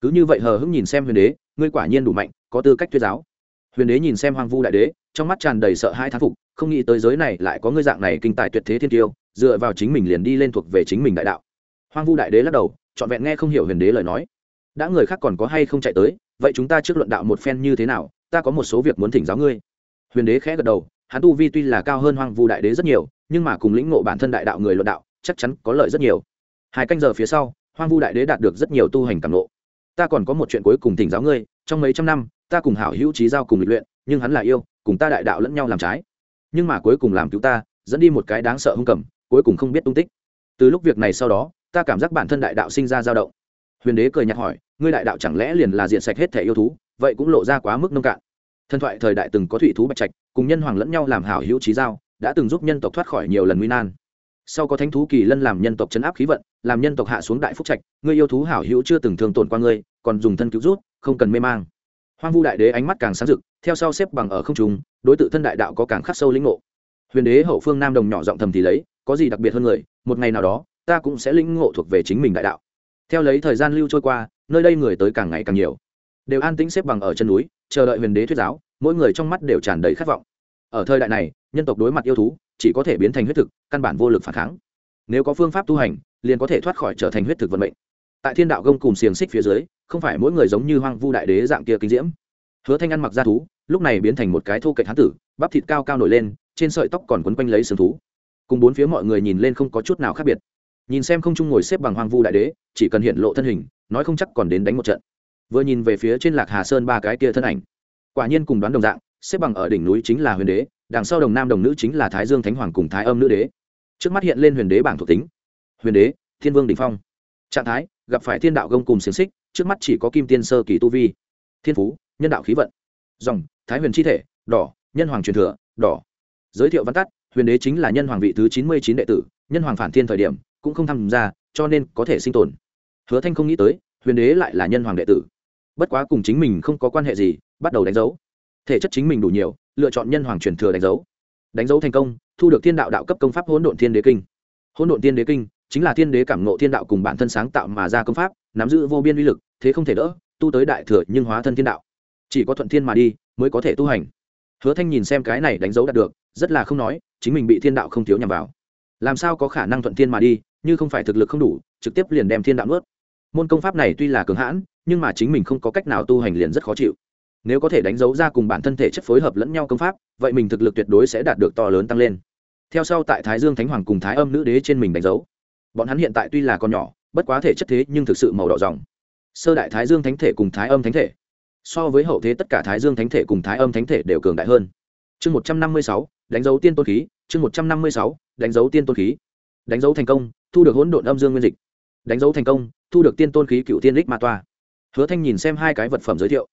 Cứ như vậy hờ hững nhìn xem huyền đế, ngươi quả nhiên đủ mạnh, có tư cách thuyết giáo. Huyền đế nhìn xem hoang vu đại đế, trong mắt tràn đầy sợ hai thán phục, không nghĩ tới giới này lại có ngươi dạng này kinh tài tuyệt thế thiên tiêu, dựa vào chính mình liền đi lên thuộc về chính mình đại đạo. Hoang vu đại đế lắc đầu trọn vẹn nghe không hiểu huyền đế lời nói. Đã người khác còn có hay không chạy tới, vậy chúng ta trước luận đạo một phen như thế nào, ta có một số việc muốn thỉnh giáo ngươi. Huyền đế khẽ gật đầu, hắn tu vi tuy là cao hơn hoang vu đại đế rất nhiều, nhưng mà cùng lĩnh ngộ bản thân đại đạo người luận đạo, chắc chắn có lợi rất nhiều. Hai canh giờ phía sau, hoang vu đại đế đạt được rất nhiều tu hành cảm lộ ta còn có một chuyện cuối cùng thỉnh giáo ngươi, trong mấy trăm năm, ta cùng hảo hữu trí giao cùng lịch luyện, nhưng hắn là yêu, cùng ta đại đạo lẫn nhau làm trái. Nhưng mà cuối cùng làm cứu ta, dẫn đi một cái đáng sợ hung cầm, cuối cùng không biết tung tích. Từ lúc việc này sau đó ta cảm giác bản thân đại đạo sinh ra dao động. Huyền đế cười nhạt hỏi, ngươi đại đạo chẳng lẽ liền là diện sạch hết thẻ yêu thú, vậy cũng lộ ra quá mức nông cạn. Thần thoại thời đại từng có thủy thú bạch trạch, cùng nhân hoàng lẫn nhau làm hảo hữu trí giao, đã từng giúp nhân tộc thoát khỏi nhiều lần nguy nan. Sau có thánh thú kỳ lân làm nhân tộc chấn áp khí vận, làm nhân tộc hạ xuống đại phúc trạch, ngươi yêu thú hảo hữu chưa từng thường tổn qua ngươi, còn dùng thân cứu rút, không cần mê mang. Hoang vu đại đế ánh mắt càng sáng rực, theo sau xếp bằng ở không trung, đối tượng thân đại đạo có càng khắc sâu lĩnh ngộ. Huyền đế hậu phương nam đồng nhỏ giọng thầm thì lấy, có gì đặc biệt hơn người, một ngày nào đó ta cũng sẽ lĩnh ngộ thuộc về chính mình đại đạo. Theo lấy thời gian lưu trôi qua, nơi đây người tới càng ngày càng nhiều. Đều an tĩnh xếp bằng ở chân núi, chờ đợi huyền đế thuyết giáo, mỗi người trong mắt đều tràn đầy khát vọng. Ở thời đại này, nhân tộc đối mặt yêu thú, chỉ có thể biến thành huyết thực, căn bản vô lực phản kháng. Nếu có phương pháp tu hành, liền có thể thoát khỏi trở thành huyết thực vận mệnh. Tại thiên đạo gông cùng xiềng xích phía dưới, không phải mỗi người giống như hoang vu đại đế dạng kia kinh diễm. Hứa thanh ăn mặc ra thú, lúc này biến thành một cái thô cạnh hán tử, bắp thịt cao cao nổi lên, trên sợi tóc còn quấn quanh lấy sừng thú. Cùng bốn phía mọi người nhìn lên không có chút nào khác biệt nhìn xem không chung ngồi xếp bằng hoang vu đại đế, chỉ cần hiện lộ thân hình, nói không chắc còn đến đánh một trận. Vừa nhìn về phía trên lạc hà sơn ba cái kia thân ảnh, quả nhiên cùng đoán đồng dạng, xếp bằng ở đỉnh núi chính là huyền đế, đằng sau đồng nam đồng nữ chính là thái dương thánh hoàng cùng thái âm nữ đế. Trước mắt hiện lên huyền đế bảng thuộc tính. Huyền đế, thiên vương đình phong. Trạng thái, gặp phải thiên đạo gông cùng xiềng xích, trước mắt chỉ có kim tiên sơ kỳ tu vi. Thiên phú, nhân đạo khí vận. Dòng, thái huyền chi thể, đỏ, nhân hoàng truyền thừa, đỏ. Giới thiệu văn tắt, huyền đế chính là nhân hoàng vị thứ chín mươi chín đệ tử, nhân hoàng phản thiên thời điểm cũng không tham gia, cho nên có thể sinh tồn. Hứa thanh không nghĩ tới, huyền đế lại là nhân hoàng đệ tử. Bất quá cùng chính mình không có quan hệ gì, bắt đầu đánh dấu. Thể chất chính mình đủ nhiều, lựa chọn nhân hoàng truyền thừa đánh dấu. Đánh dấu thành công, thu được thiên đạo đạo cấp công pháp hỗn độn thiên đế kinh. Hỗn độn thiên đế kinh chính là thiên đế cảm nộ thiên đạo cùng bản thân sáng tạo mà ra công pháp, nắm giữ vô biên uy lực, thế không thể đỡ, tu tới đại thừa nhưng hóa thân thiên đạo. Chỉ có thuận thiên mà đi, mới có thể tu hành. Hứa thanh nhìn xem cái này đánh dấu đạt được, rất là không nói, chính mình bị thiên đạo không thiếu nhằm vào. Làm sao có khả năng thuận thiên mà đi như không phải thực lực không đủ, trực tiếp liền đem thiên đạo nuốt. Môn công pháp này tuy là cường hãn, nhưng mà chính mình không có cách nào tu hành liền rất khó chịu. Nếu có thể đánh dấu ra cùng bản thân thể chất phối hợp lẫn nhau công pháp, vậy mình thực lực tuyệt đối sẽ đạt được to lớn tăng lên. Theo sau tại thái dương thánh hoàng cùng thái âm nữ đế trên mình đánh dấu. Bọn hắn hiện tại tuy là con nhỏ, bất quá thể chất thế nhưng thực sự màu đỏ dòng sơ đại thái dương thánh thể cùng thái âm thánh thể. So với hậu thế tất cả thái dương thánh thể cùng thái âm thánh thể đều cường đại hơn. Chương một trăm năm mươi sáu, đánh dấu tiên tôn khí. Chương một trăm năm mươi sáu, đánh dấu tiên tôn khí đánh dấu thành công, thu được hỗn độn âm dương nguyên dịch. Đánh dấu thành công, thu được tiên tôn khí cựu tiên đích ma toa. Hứa thanh nhìn xem hai cái vật phẩm giới thiệu.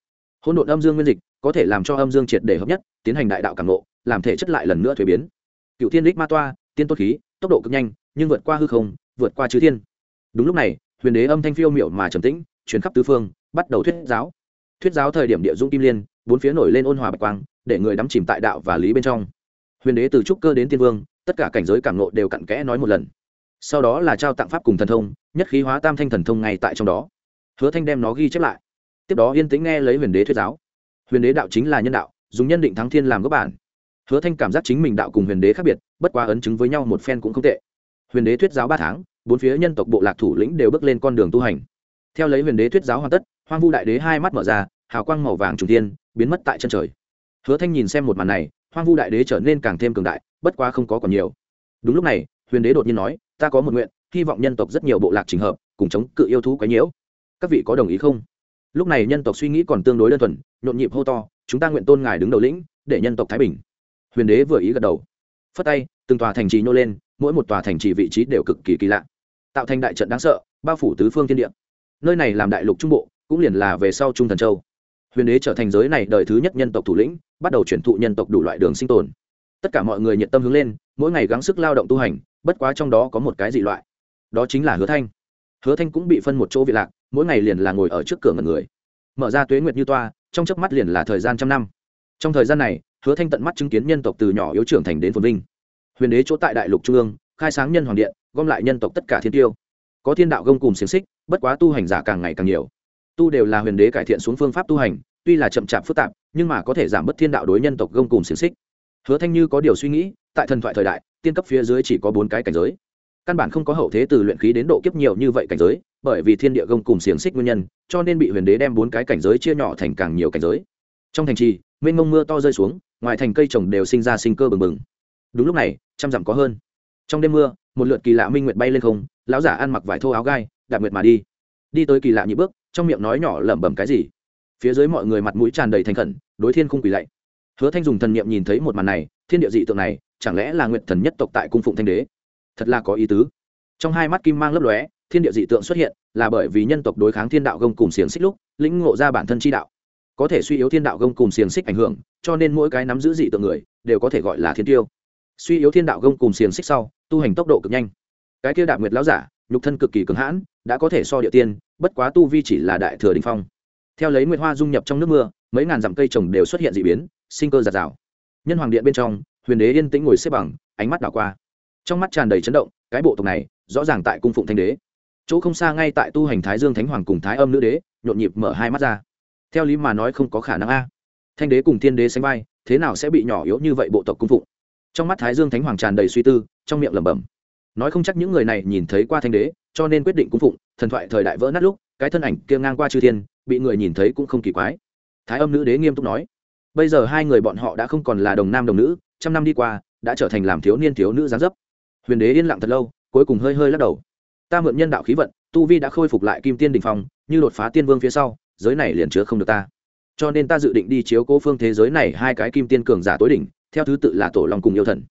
Hỗn độn âm dương nguyên dịch có thể làm cho âm dương triệt để hợp nhất, tiến hành đại đạo cảm nộ làm thể chất lại lần nữa thuế biến. Cựu tiên đích ma toa, tiên tôn khí, tốc độ cực nhanh, nhưng vượt qua hư không, vượt qua chư thiên. Đúng lúc này, huyền đế âm thanh phiêu miệu mà trầm tĩnh chuyến khắp tứ phương, bắt đầu thuyết giáo. Thuyết giáo thời điểm địa dung kim liên, bốn phía nổi lên ôn hòa bạch quang, để người đắm chìm tại đạo và lý bên trong. Huyền đế từ trúc cơ đến tiên vương tất cả cảnh giới cảm nộ đều cặn kẽ nói một lần. Sau đó là trao tặng pháp cùng thần thông, nhất khí hóa tam thanh thần thông ngay tại trong đó. Hứa thanh đem nó ghi chép lại. Tiếp đó yên tĩnh nghe lấy huyền đế thuyết giáo. Huyền đế đạo chính là nhân đạo, dùng nhân định thắng thiên làm gốc bản. Hứa thanh cảm giác chính mình đạo cùng huyền đế khác biệt, bất quá ấn chứng với nhau một phen cũng không tệ. Huyền đế thuyết giáo ba tháng, bốn phía nhân tộc bộ lạc thủ lĩnh đều bước lên con đường tu hành. Theo lấy huyền đế thuyết giáo hoàn tất, hoang vu đại đế hai mắt mở ra, hào quang màu vàng trùng tiên biến mất tại chân trời. Hứa thanh nhìn xem một màn này, hoang vu đại đế trở nên càng thêm cường đại bất quá không có còn nhiều. Đúng lúc này, huyền đế đột nhiên nói, ta có một nguyện, hy vọng nhân tộc rất nhiều bộ lạc trình hợp, cùng chống cự yêu thú quái nhiễu. Các vị có đồng ý không? Lúc này nhân tộc suy nghĩ còn tương đối đơn thuần, nhộn nhịp hô to, chúng ta nguyện tôn ngài đứng đầu lĩnh, để nhân tộc thái bình. Huyền đế vừa ý gật đầu. Phất tay, từng tòa thành trì nhô lên, mỗi một tòa thành trì vị trí đều cực kỳ kỳ lạ. Tạo thành đại trận đáng sợ, bao phủ tứ phương thiên địa. Nơi này làm đại lục trung bộ, cũng liền là về sau trung thần châu. Huyền đế trở thành giới này đời thứ nhất nhân tộc thủ lĩnh, bắt đầu chuyển thụ nhân tộc đủ loại đường sinh tồn tất cả mọi người nhiệt tâm hướng lên, mỗi ngày gắng sức lao động tu hành, bất quá trong đó có một cái dị loại. Đó chính là hứa thanh. Hứa thanh cũng bị phân một chỗ vị lạc, mỗi ngày liền là ngồi ở trước cửa ngần người. Mở ra tuế nguyệt như toa, trong chớp mắt liền là thời gian trăm năm. Trong thời gian này, hứa thanh tận mắt chứng kiến nhân tộc từ nhỏ yếu trưởng thành đến phồn vinh. Huyền đế chỗ tại đại lục trung ương, khai sáng nhân hoàng điện, gom lại nhân tộc tất cả thiên tiêu. Có thiên đạo gông cùng xiềng xích, bất quá tu hành giả càng ngày càng nhiều. Tu đều là huyền đế cải thiện xuống phương pháp tu hành, tuy là chậm chạp phức tạp, nhưng mà có thể giảm bớt thiên đạo đối nhân tộc gông cùng xiềng xích hứa thanh như có điều suy nghĩ, tại thần thoại thời đại, tiên cấp phía dưới chỉ có bốn cái cảnh giới. Căn bản không có hậu thế từ luyện khí đến độ kiếp nhiều như vậy cảnh giới, bởi vì thiên địa gông cùng xiềng xích nguyên nhân, cho nên bị huyền đế đem bốn cái cảnh giới chia nhỏ thành càng nhiều cảnh giới. Trong thành trì, mênh mông mưa to rơi xuống, ngoài thành cây trồng đều sinh ra sinh cơ bừng bừng. Đúng lúc này, trăm dặm có hơn. Trong đêm mưa, một lượt kỳ lạ minh nguyệt bay lên không, lão giả ăn mặc vải thô áo gai, đạp nguyệt mà đi. Đi tới kỳ lạ nhị bước, trong miệng nói nhỏ lẩm bẩm cái gì? Phía dưới mọi người mặt mũi tràn đầy thành khẩn, đối thiên khung quỳ lạy hứa thanh dùng thần niệm nhìn thấy một màn này, thiên địa dị tượng này, chẳng lẽ là nguyện thần nhất tộc tại cung phụng thanh đế? Thật là có ý tứ. Trong hai mắt kim mang lấp lóe, thiên địa dị tượng xuất hiện, là bởi vì nhân tộc đối kháng thiên đạo gông cùng xiềng xích lúc, lĩnh ngộ ra bản thân chi đạo. Có thể suy yếu thiên đạo gông cùng xiềng xích ảnh hưởng, cho nên mỗi cái nắm giữ dị tượng người, đều có thể gọi là thiên tiêu. Suy yếu thiên đạo gông cùng xiềng xích sau, tu hành tốc độ cực nhanh. Cái kia đạp nguyệt lão giả, nhục thân cực kỳ cường hãn, đã có thể so địa tiên, bất quá tu vi chỉ là đại thừa đình phong theo lấy nguyệt hoa dung nhập trong nước mưa, mấy ngàn dặm cây trồng đều xuất hiện d ị biến, sinh cơ giạt rào. Nhân hoàng điện bên trong, huyền đế yên tĩnh ngồi xếp bằng, ánh mắt đảo qua. Trong mắt tràn đầy chấn động, cái bộ tộc này, rõ ràng tại cung phụng thanh đế. Chỗ không xa ngay tại tu hành thái dương thánh hoàng cùng thái âm nữ đế, nhộn nhịp mở hai mắt ra. Theo lý mà nói không có khả năng a. Thanh đế cùng thiên đế sánh vai, thế nào sẽ bị nhỏ yếu như vậy bộ tộc cung phụng? Trong mắt thái dương thánh hoàng tràn đầy suy tư, trong miệng lẩm bẩm. Nói không chắc những người này nhìn thấy qua thanh đế, cho nên quyết định cung phụng, thần thoại thời đại vỡ nát lúc, cái thân ảnh kia ngang qua chư thiên bị người nhìn thấy cũng không kỳ quái. Thái âm nữ đế nghiêm túc nói, bây giờ hai người bọn họ đã không còn là đồng nam đồng nữ, trăm năm đi qua, đã trở thành làm thiếu niên thiếu nữ gián dấp. Huyền đế yên lặng thật lâu, cuối cùng hơi hơi lắc đầu. Ta mượn nhân đạo khí vận, tu vi đã khôi phục lại kim tiên đình phong, như đột phá tiên vương phía sau, giới này liền chứa không được ta. Cho nên ta dự định đi chiếu cố phương thế giới này hai cái kim tiên cường giả tối đỉnh, theo thứ tự là tổ long cùng yêu thần.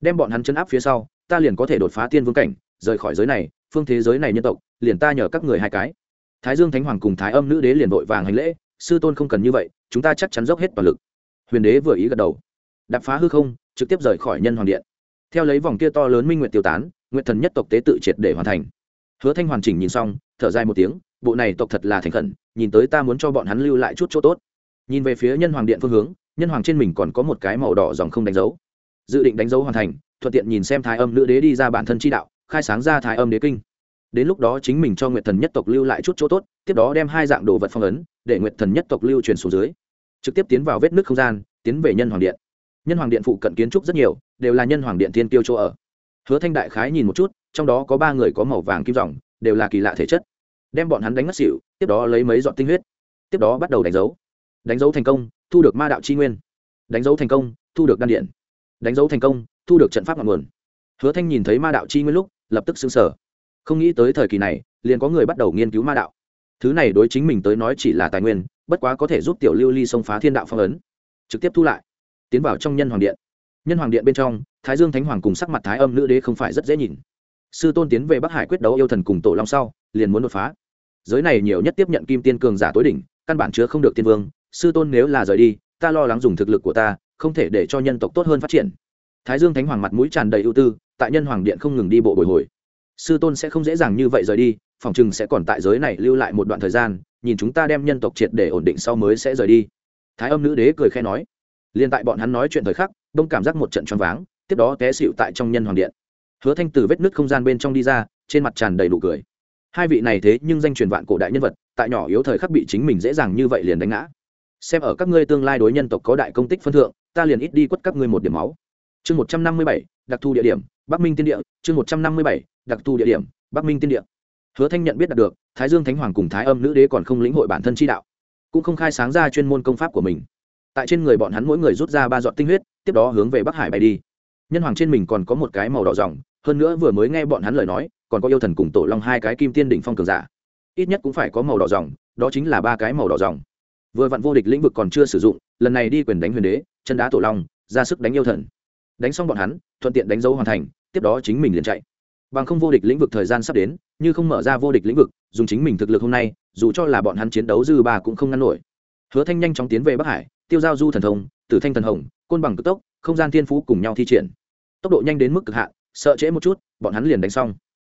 Đem bọn hắn chấn áp phía sau, ta liền có thể đột phá tiên vương cảnh, rời khỏi giới này, phương thế giới này nhân tộc, liền ta nhờ các người hai cái thái dương thánh hoàng cùng thái âm nữ đế liền vội vàng hành lễ, sư tôn không cần như vậy, chúng ta chắc chắn dốc hết toàn lực. Huyền đế vừa ý gật đầu. Đập phá hư không, trực tiếp rời khỏi nhân hoàng điện. Theo lấy vòng kia to lớn minh nguyện tiêu tán nguyện thần nhất tộc tế tự triệt để hoàn thành. Hứa thanh hoàn chỉnh nhìn xong, thở dài một tiếng, bộ này tộc thật là thành khẩn, nhìn tới ta muốn cho bọn hắn lưu lại chút chỗ tốt. Nhìn về phía nhân hoàng điện phương hướng, nhân hoàng trên mình còn có một cái màu đỏ dòng không đánh dấu. Dự định đánh dấu hoàn thành, thuận tiện nhìn xem thái âm nữ đế đi ra bản thân chi đạo, khai sáng ra thái âm đế kinh đến lúc đó chính mình cho nguyệt thần nhất tộc lưu lại chút chỗ tốt, tiếp đó đem hai dạng đồ vật phong ấn, để nguyệt thần nhất tộc lưu truyền xuống dưới. Trực tiếp tiến vào vết nước không gian, tiến về nhân hoàng điện. Nhân hoàng điện phụ cận kiến trúc rất nhiều, đều là nhân hoàng điện thiên tiêu chỗ ở. Hứa thanh đại khái nhìn một chút, trong đó có ba người có màu vàng kim dòng, đều là kỳ lạ thể chất. Đem bọn hắn đánh ngất xỉu, tiếp đó lấy mấy giọt tinh huyết, tiếp đó bắt đầu đánh dấu. Đánh dấu thành công, thu được ma đạo chi nguyên. Đánh dấu thành công, thu được đan điện. Đánh dấu thành công, thu được trận pháp ngọn nguồn. Hứa thanh nhìn thấy ma đạo chi nguyên lúc, lập tức xứng sở không nghĩ tới thời kỳ này, liền có người bắt đầu nghiên cứu ma đạo. Thứ này đối chính mình tới nói chỉ là tài nguyên, bất quá có thể giúp tiểu lưu ly xông phá thiên đạo phong ấn. Trực tiếp thu lại. Tiến vào trong nhân hoàng điện. Nhân hoàng điện bên trong, thái dương thánh hoàng cùng sắc mặt thái âm nữ đế không phải rất dễ nhìn. Sư tôn tiến về bắc hải quyết đấu yêu thần cùng tổ long sau, liền muốn đột phá. Giới này nhiều nhất tiếp nhận kim tiên cường giả tối đỉnh, căn bản chứa không được tiên vương. Sư tôn nếu là rời đi, ta lo lắng dùng thực lực của ta, không thể để cho nhân tộc tốt hơn phát triển. Thái dương thánh hoàng mặt mũi tràn đầy ưu tư, tại nhân hoàng điện không ngừng đi bộ bồi hồi sư tôn sẽ không dễ dàng như vậy rời đi, phòng chừng sẽ còn tại giới này lưu lại một đoạn thời gian, nhìn chúng ta đem nhân tộc triệt để ổn định sau mới sẽ rời đi. Thái âm nữ đế cười khẽ nói. Liền tại bọn hắn nói chuyện thời khắc, đông cảm giác một trận choáng váng, tiếp đó té xịu tại trong nhân hoàng điện. Hứa thanh từ vết nứt không gian bên trong đi ra, trên mặt tràn đầy đủ cười. Hai vị này thế nhưng danh truyền vạn cổ đại nhân vật, tại nhỏ yếu thời khắc bị chính mình dễ dàng như vậy liền đánh ngã. Xem ở các ngươi tương lai đối nhân tộc có đại công tích phân thượng, ta liền ít đi quất các ngươi một điểm máu. Chương một trăm năm mươi bảy, đặc thù địa điểm, bắc minh tiên địa, chương một trăm năm mươi bảy đặc thù địa điểm, bắc minh tiên địa. Hứa thanh nhận biết đạt được, thái dương thánh hoàng cùng thái âm nữ đế còn không lĩnh hội bản thân chi đạo, cũng không khai sáng ra chuyên môn công pháp của mình. Tại trên người bọn hắn mỗi người rút ra ba giọt tinh huyết, tiếp đó hướng về bắc hải bay đi. Nhân hoàng trên mình còn có một cái màu đỏ dòng hơn nữa vừa mới nghe bọn hắn lời nói, còn có yêu thần cùng tổ long hai cái kim tiên đỉnh phong cường giả. Ít nhất cũng phải có màu đỏ dòng đó chính là ba cái màu đỏ dòng vừa vặn vô địch lĩnh vực còn chưa sử dụng, lần này đi quyền đánh huyền đế, chân đá tổ long, ra sức đánh yêu thần. Đánh xong bọn hắn, thuận tiện đánh dấu hoàn thành, tiếp đó chính mình liền chạy bằng không vô địch lĩnh vực thời gian sắp đến, như không mở ra vô địch lĩnh vực, dùng chính mình thực lực hôm nay, dù cho là bọn hắn chiến đấu dư ba cũng không ngăn nổi. Hứa thanh nhanh chóng tiến về bắc hải, tiêu giao du thần thông, tử thanh thần hồng, côn bằng cực tốc, không gian thiên phú cùng nhau thi triển. Tốc độ nhanh đến mức cực hạn, sợ trễ một chút, bọn hắn liền đánh xong.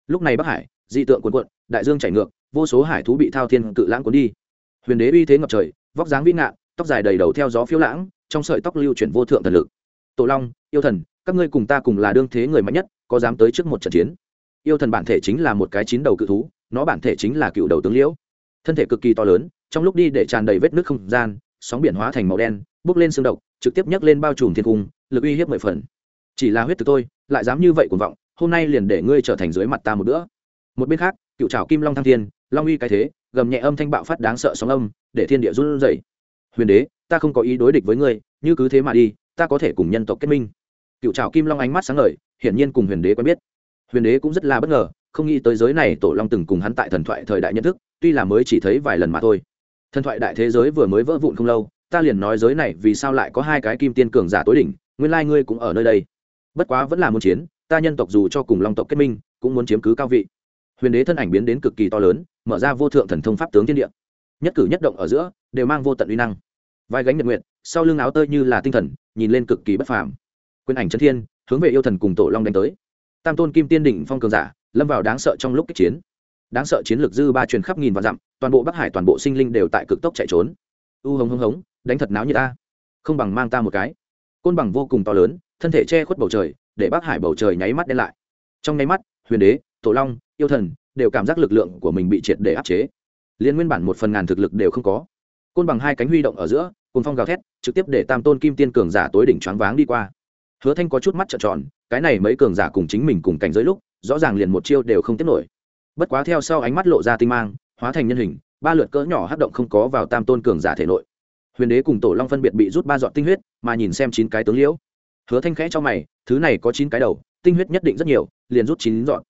Lúc này bắc hải, dị tượng cuồn cuộn, đại dương chảy ngược, vô số hải thú bị thao thiên cự lãng cuốn đi. Huyền đế uy thế ngập trời, vóc dáng vĩ ngạn, tóc dài đầy đầu theo gió phiêu lãng, trong sợi tóc lưu chuyển vô thượng thần lực. Tổ long, yêu thần, các ngươi cùng ta cùng là đương thế người mạnh nhất có dám tới trước một trận chiến. Yêu thần bản thể chính là một cái chín đầu cự thú, nó bản thể chính là cựu đầu tướng liễu. Thân thể cực kỳ to lớn, trong lúc đi để tràn đầy vết nước không gian, sóng biển hóa thành màu đen, bốc lên xương độc, trực tiếp nhấc lên bao trùm thiên cung, lực uy hiếp mười phần. Chỉ là huyết từ tôi, lại dám như vậy cuồng vọng, hôm nay liền để ngươi trở thành dưới mặt ta một bữa. Một bên khác, cựu trào kim long thăng thiên, long uy cái thế, gầm nhẹ âm thanh bạo phát đáng sợ sóng âm, để thiên địa run rẩy. Huyền đế, ta không có ý đối địch với ngươi, như cứ thế mà đi, ta có thể cùng nhân tộc kết minh cựu trào kim long ánh mắt sáng ngời, hiển nhiên cùng huyền đế quen biết. Huyền đế cũng rất là bất ngờ, không nghĩ tới giới này tổ long từng cùng hắn tại thần thoại thời đại nhận thức, tuy là mới chỉ thấy vài lần mà thôi. Thần thoại đại thế giới vừa mới vỡ vụn không lâu, ta liền nói giới này vì sao lại có hai cái kim tiên cường giả tối đỉnh, nguyên lai ngươi cũng ở nơi đây. Bất quá vẫn là muốn chiến, ta nhân tộc dù cho cùng long tộc kết minh, cũng muốn chiếm cứ cao vị. Huyền đế thân ảnh biến đến cực kỳ to lớn, mở ra vô thượng thần thông pháp tướng thiên địa. Nhất cử nhất động ở giữa, đều mang vô tận uy năng. Vai gánh nhật nguyện sau lưng áo tơi như là tinh thần, nhìn lên cực kỳ bất phàm quyền ảnh chân thiên, hướng về yêu thần cùng tổ long đánh tới. Tam tôn kim tiên đỉnh phong cường giả, lâm vào đáng sợ trong lúc kích chiến. Đáng sợ chiến lược dư ba truyền khắp nghìn và dặm, toàn bộ bắc hải toàn bộ sinh linh đều tại cực tốc chạy trốn. U hống hống hống, đánh thật náo như ta. Không bằng mang ta một cái. Côn bằng vô cùng to lớn, thân thể che khuất bầu trời, để bắc hải bầu trời nháy mắt đen lại. Trong nháy mắt, huyền đế, tổ long, yêu thần đều cảm giác lực lượng của mình bị triệt để áp chế. Liên nguyên bản một phần ngàn thực lực đều không có. Côn bằng hai cánh huy động ở giữa cùng phong gào thét, trực tiếp để tam tôn kim tiên cường giả tối đỉnh choáng váng đi qua hứa thanh có chút mắt trợn tròn, cái này mấy cường giả cùng chính mình cùng cảnh giới lúc, rõ ràng liền một chiêu đều không tiếp nổi. Bất quá theo sau ánh mắt lộ ra tinh mang, hóa thành nhân hình, ba lượt cỡ nhỏ hát động không có vào tam tôn cường giả thể nội. Huyền đế cùng tổ long phân biệt bị rút ba dọn tinh huyết, mà nhìn xem chín cái tướng liễu. Hứa thanh khẽ cho mày, thứ này có chín cái đầu, tinh huyết nhất định rất nhiều, liền rút chín dọn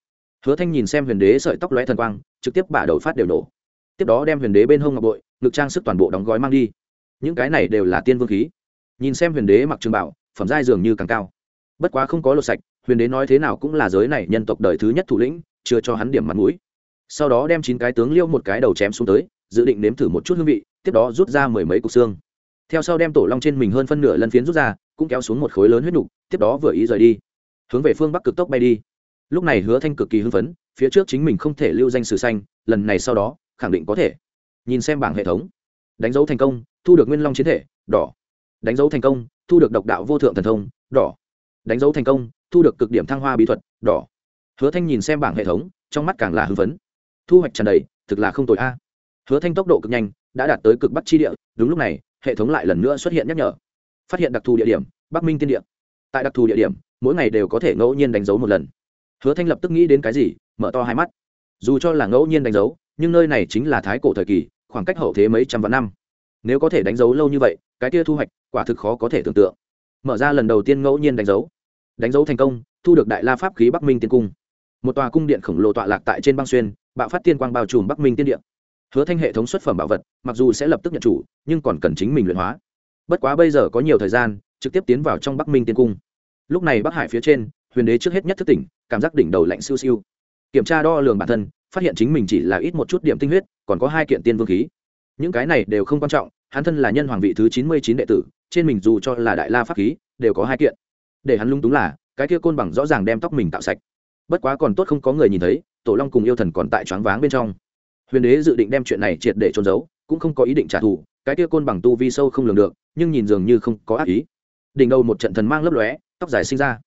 hứa thanh nhìn xem huyền đế sợi tóc lóe thần quang, trực tiếp bả đầu phát đều nổ. Tiếp đó đem huyền đế bên hông ngọc bội, ngực trang sức toàn bộ đóng gói mang đi. Những cái này đều là tiên vương khí. Nhìn xem huyền đế mặc trường bảo phẩm giai dường như càng cao. Bất quá không có lột sạch, huyền đế nói thế nào cũng là giới này nhân tộc đời thứ nhất thủ lĩnh, chưa cho hắn điểm mặt mũi. Sau đó đem chín cái tướng liêu một cái đầu chém xuống tới, dự định nếm thử một chút hương vị, tiếp đó rút ra mười mấy cục xương. Theo sau đem tổ long trên mình hơn phân nửa lân phiến rút ra, cũng kéo xuống một khối lớn huyết nục, tiếp đó vừa ý rời đi. Hướng về phương bắc cực tốc bay đi. Lúc này hứa thanh cực kỳ hưng phấn, phía trước chính mình không thể lưu danh sử xanh lần này sau đó, khẳng định có thể. Nhìn xem bảng hệ thống. Đánh dấu thành công, thu được nguyên long chiến thể, đỏ đánh dấu thành công, thu được độc đạo vô thượng thần thông, đỏ. Đánh dấu thành công, thu được cực điểm thăng hoa bí thuật, đỏ. Hứa thanh nhìn xem bảng hệ thống, trong mắt càng là hưng phấn. Thu hoạch tràn đầy, thực là không tồi a. Hứa thanh tốc độ cực nhanh, đã đạt tới cực bắc chi địa, đúng lúc này, hệ thống lại lần nữa xuất hiện nhắc nhở. Phát hiện đặc thù địa điểm, bắc minh tiên địa. Tại đặc thù địa điểm, mỗi ngày đều có thể ngẫu nhiên đánh dấu một lần. Hứa thanh lập tức nghĩ đến cái gì, mở to hai mắt. Dù cho là ngẫu nhiên đánh dấu, nhưng nơi này chính là thái cổ thời kỳ, khoảng cách hậu thế mấy trăm vạn năm. Nếu có thể đánh dấu lâu như vậy, cái kia thu hoạch quả thực khó có thể tưởng tượng. Mở ra lần đầu tiên ngẫu nhiên đánh dấu. Đánh dấu thành công, thu được đại la pháp khí bắc minh tiên cung. Một tòa cung điện khổng lồ tọa lạc tại trên băng xuyên, bạo phát tiên quang bao trùm bắc minh tiên điện hứa thanh hệ thống xuất phẩm bảo vật, mặc dù sẽ lập tức nhận chủ, nhưng còn cần chính mình luyện hóa. Bất quá bây giờ có nhiều thời gian, trực tiếp tiến vào trong bắc minh tiên cung. Lúc này bắc hải phía trên, huyền đế trước hết nhất thức tỉnh, cảm giác đỉnh đầu lạnh siêu siêu. Kiểm tra đo lường bản thân, phát hiện chính mình chỉ là ít một chút điểm tinh huyết, còn có hai kiện tiên vương khí. Những cái này đều không quan trọng, hắn thân là nhân hoàng vị thứ chín mươi chín đệ tử trên mình dù cho là đại la pháp khí, đều có hai kiện. Để hắn lung túng là, cái kia côn bằng rõ ràng đem tóc mình tạo sạch. Bất quá còn tốt không có người nhìn thấy, tổ long cùng yêu thần còn tại choáng váng bên trong. Huyền đế dự định đem chuyện này triệt để trôn giấu, cũng không có ý định trả thù, cái kia côn bằng tu vi sâu không lường được, nhưng nhìn dường như không có ác ý. Đỉnh đầu một trận thần mang lấp lóe, tóc dài sinh ra.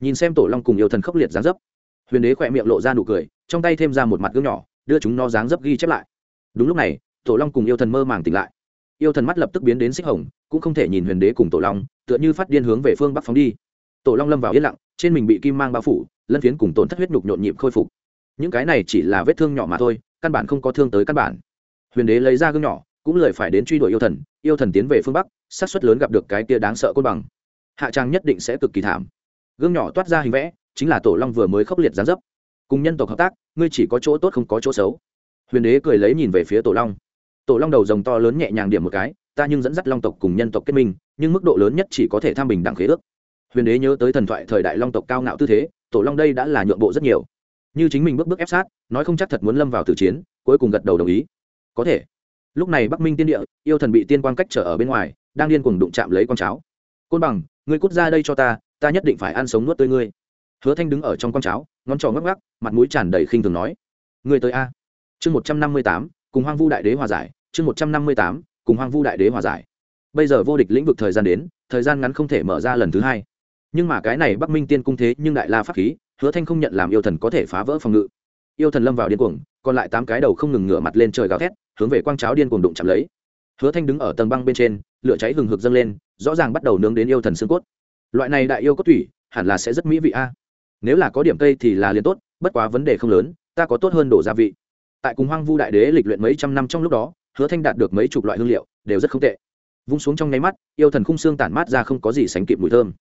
Nhìn xem tổ long cùng yêu thần khốc liệt dáng dấp, huyền đế khỏe miệng lộ ra nụ cười, trong tay thêm ra một mặt gương nhỏ, đưa chúng nó dáng dấp ghi chép lại. Đúng lúc này, tổ long cùng yêu thần mơ màng tỉnh lại yêu thần mắt lập tức biến đến xích hồng, cũng không thể nhìn huyền đế cùng tổ long, tựa như phát điên hướng về phương bắc phóng đi. Tổ long lâm vào yên lặng, trên mình bị kim mang bao phủ, lân phiến cùng tổn thất huyết nhục nhộn nhịp khôi phục. Những cái này chỉ là vết thương nhỏ mà thôi, căn bản không có thương tới căn bản. Huyền đế lấy ra gương nhỏ, cũng lời phải đến truy đuổi yêu thần yêu thần tiến về phương bắc sát suất lớn gặp được cái kia đáng sợ côn bằng. Hạ trang nhất định sẽ cực kỳ thảm. Gương nhỏ toát ra hình vẽ, chính là tổ long vừa mới khốc liệt gián dấp. Cùng nhân tộc hợp tác, ngươi chỉ có chỗ tốt không có chỗ xấu. Huyền đế cười lấy nhìn về phía tổ long tổ long đầu rồng to lớn nhẹ nhàng điểm một cái, ta nhưng dẫn dắt long tộc cùng nhân tộc kết minh, nhưng mức độ lớn nhất chỉ có thể tham bình đẳng khế ước. Huyền đế nhớ tới thần thoại thời đại long tộc cao ngạo tư thế, tổ long đây đã là nhượng bộ rất nhiều. Như chính mình bước bước ép sát, nói không chắc thật muốn lâm vào tử chiến, cuối cùng gật đầu đồng ý. Có thể. Lúc này bắc minh tiên địa, yêu thần bị tiên quan cách trở ở bên ngoài, đang điên cuồng đụng chạm lấy con cháo. Côn bằng, ngươi cút ra đây cho ta ta nhất định phải ăn sống nuốt tươi ngươi. Hứa thanh đứng ở trong con cháo, ngón trò ngắc ngắc, mặt mũi tràn đầy khinh thường nói. Ngươi tới a. Chương một trăm năm mươi tám, cùng hoang vu đại đế hòa giải chương một trăm năm mươi tám, cùng hoang vu đại đế hòa giải. Bây giờ vô địch lĩnh vực thời gian đến, thời gian ngắn không thể mở ra lần thứ hai. Nhưng mà cái này bắc minh tiên cung thế nhưng đại la pháp khí, hứa thanh không nhận làm yêu thần có thể phá vỡ phòng ngự. Yêu thần lâm vào điên cuồng, còn lại tám cái đầu không ngừng ngửa mặt lên trời gào thét, hướng về quang cháo điên cuồng đụng chạm lấy. Hứa thanh đứng ở tầng băng bên trên, lửa cháy hừng hực dâng lên, rõ ràng bắt đầu nướng đến yêu thần xương cốt. Loại này đại yêu cốt thủy hẳn là sẽ rất mỹ vị a. Nếu là có điểm cây thì là liền tốt, bất quá vấn đề không lớn, ta có tốt hơn đổ gia vị. Tại cùng hoang vu đại đế lịch luyện mấy trăm năm trong lúc đó hứa thanh đạt được mấy chục loại hương liệu, đều rất không tệ. Vung xuống trong nháy mắt, yêu thần khung xương tản mát ra không có gì sánh kịp mùi thơm.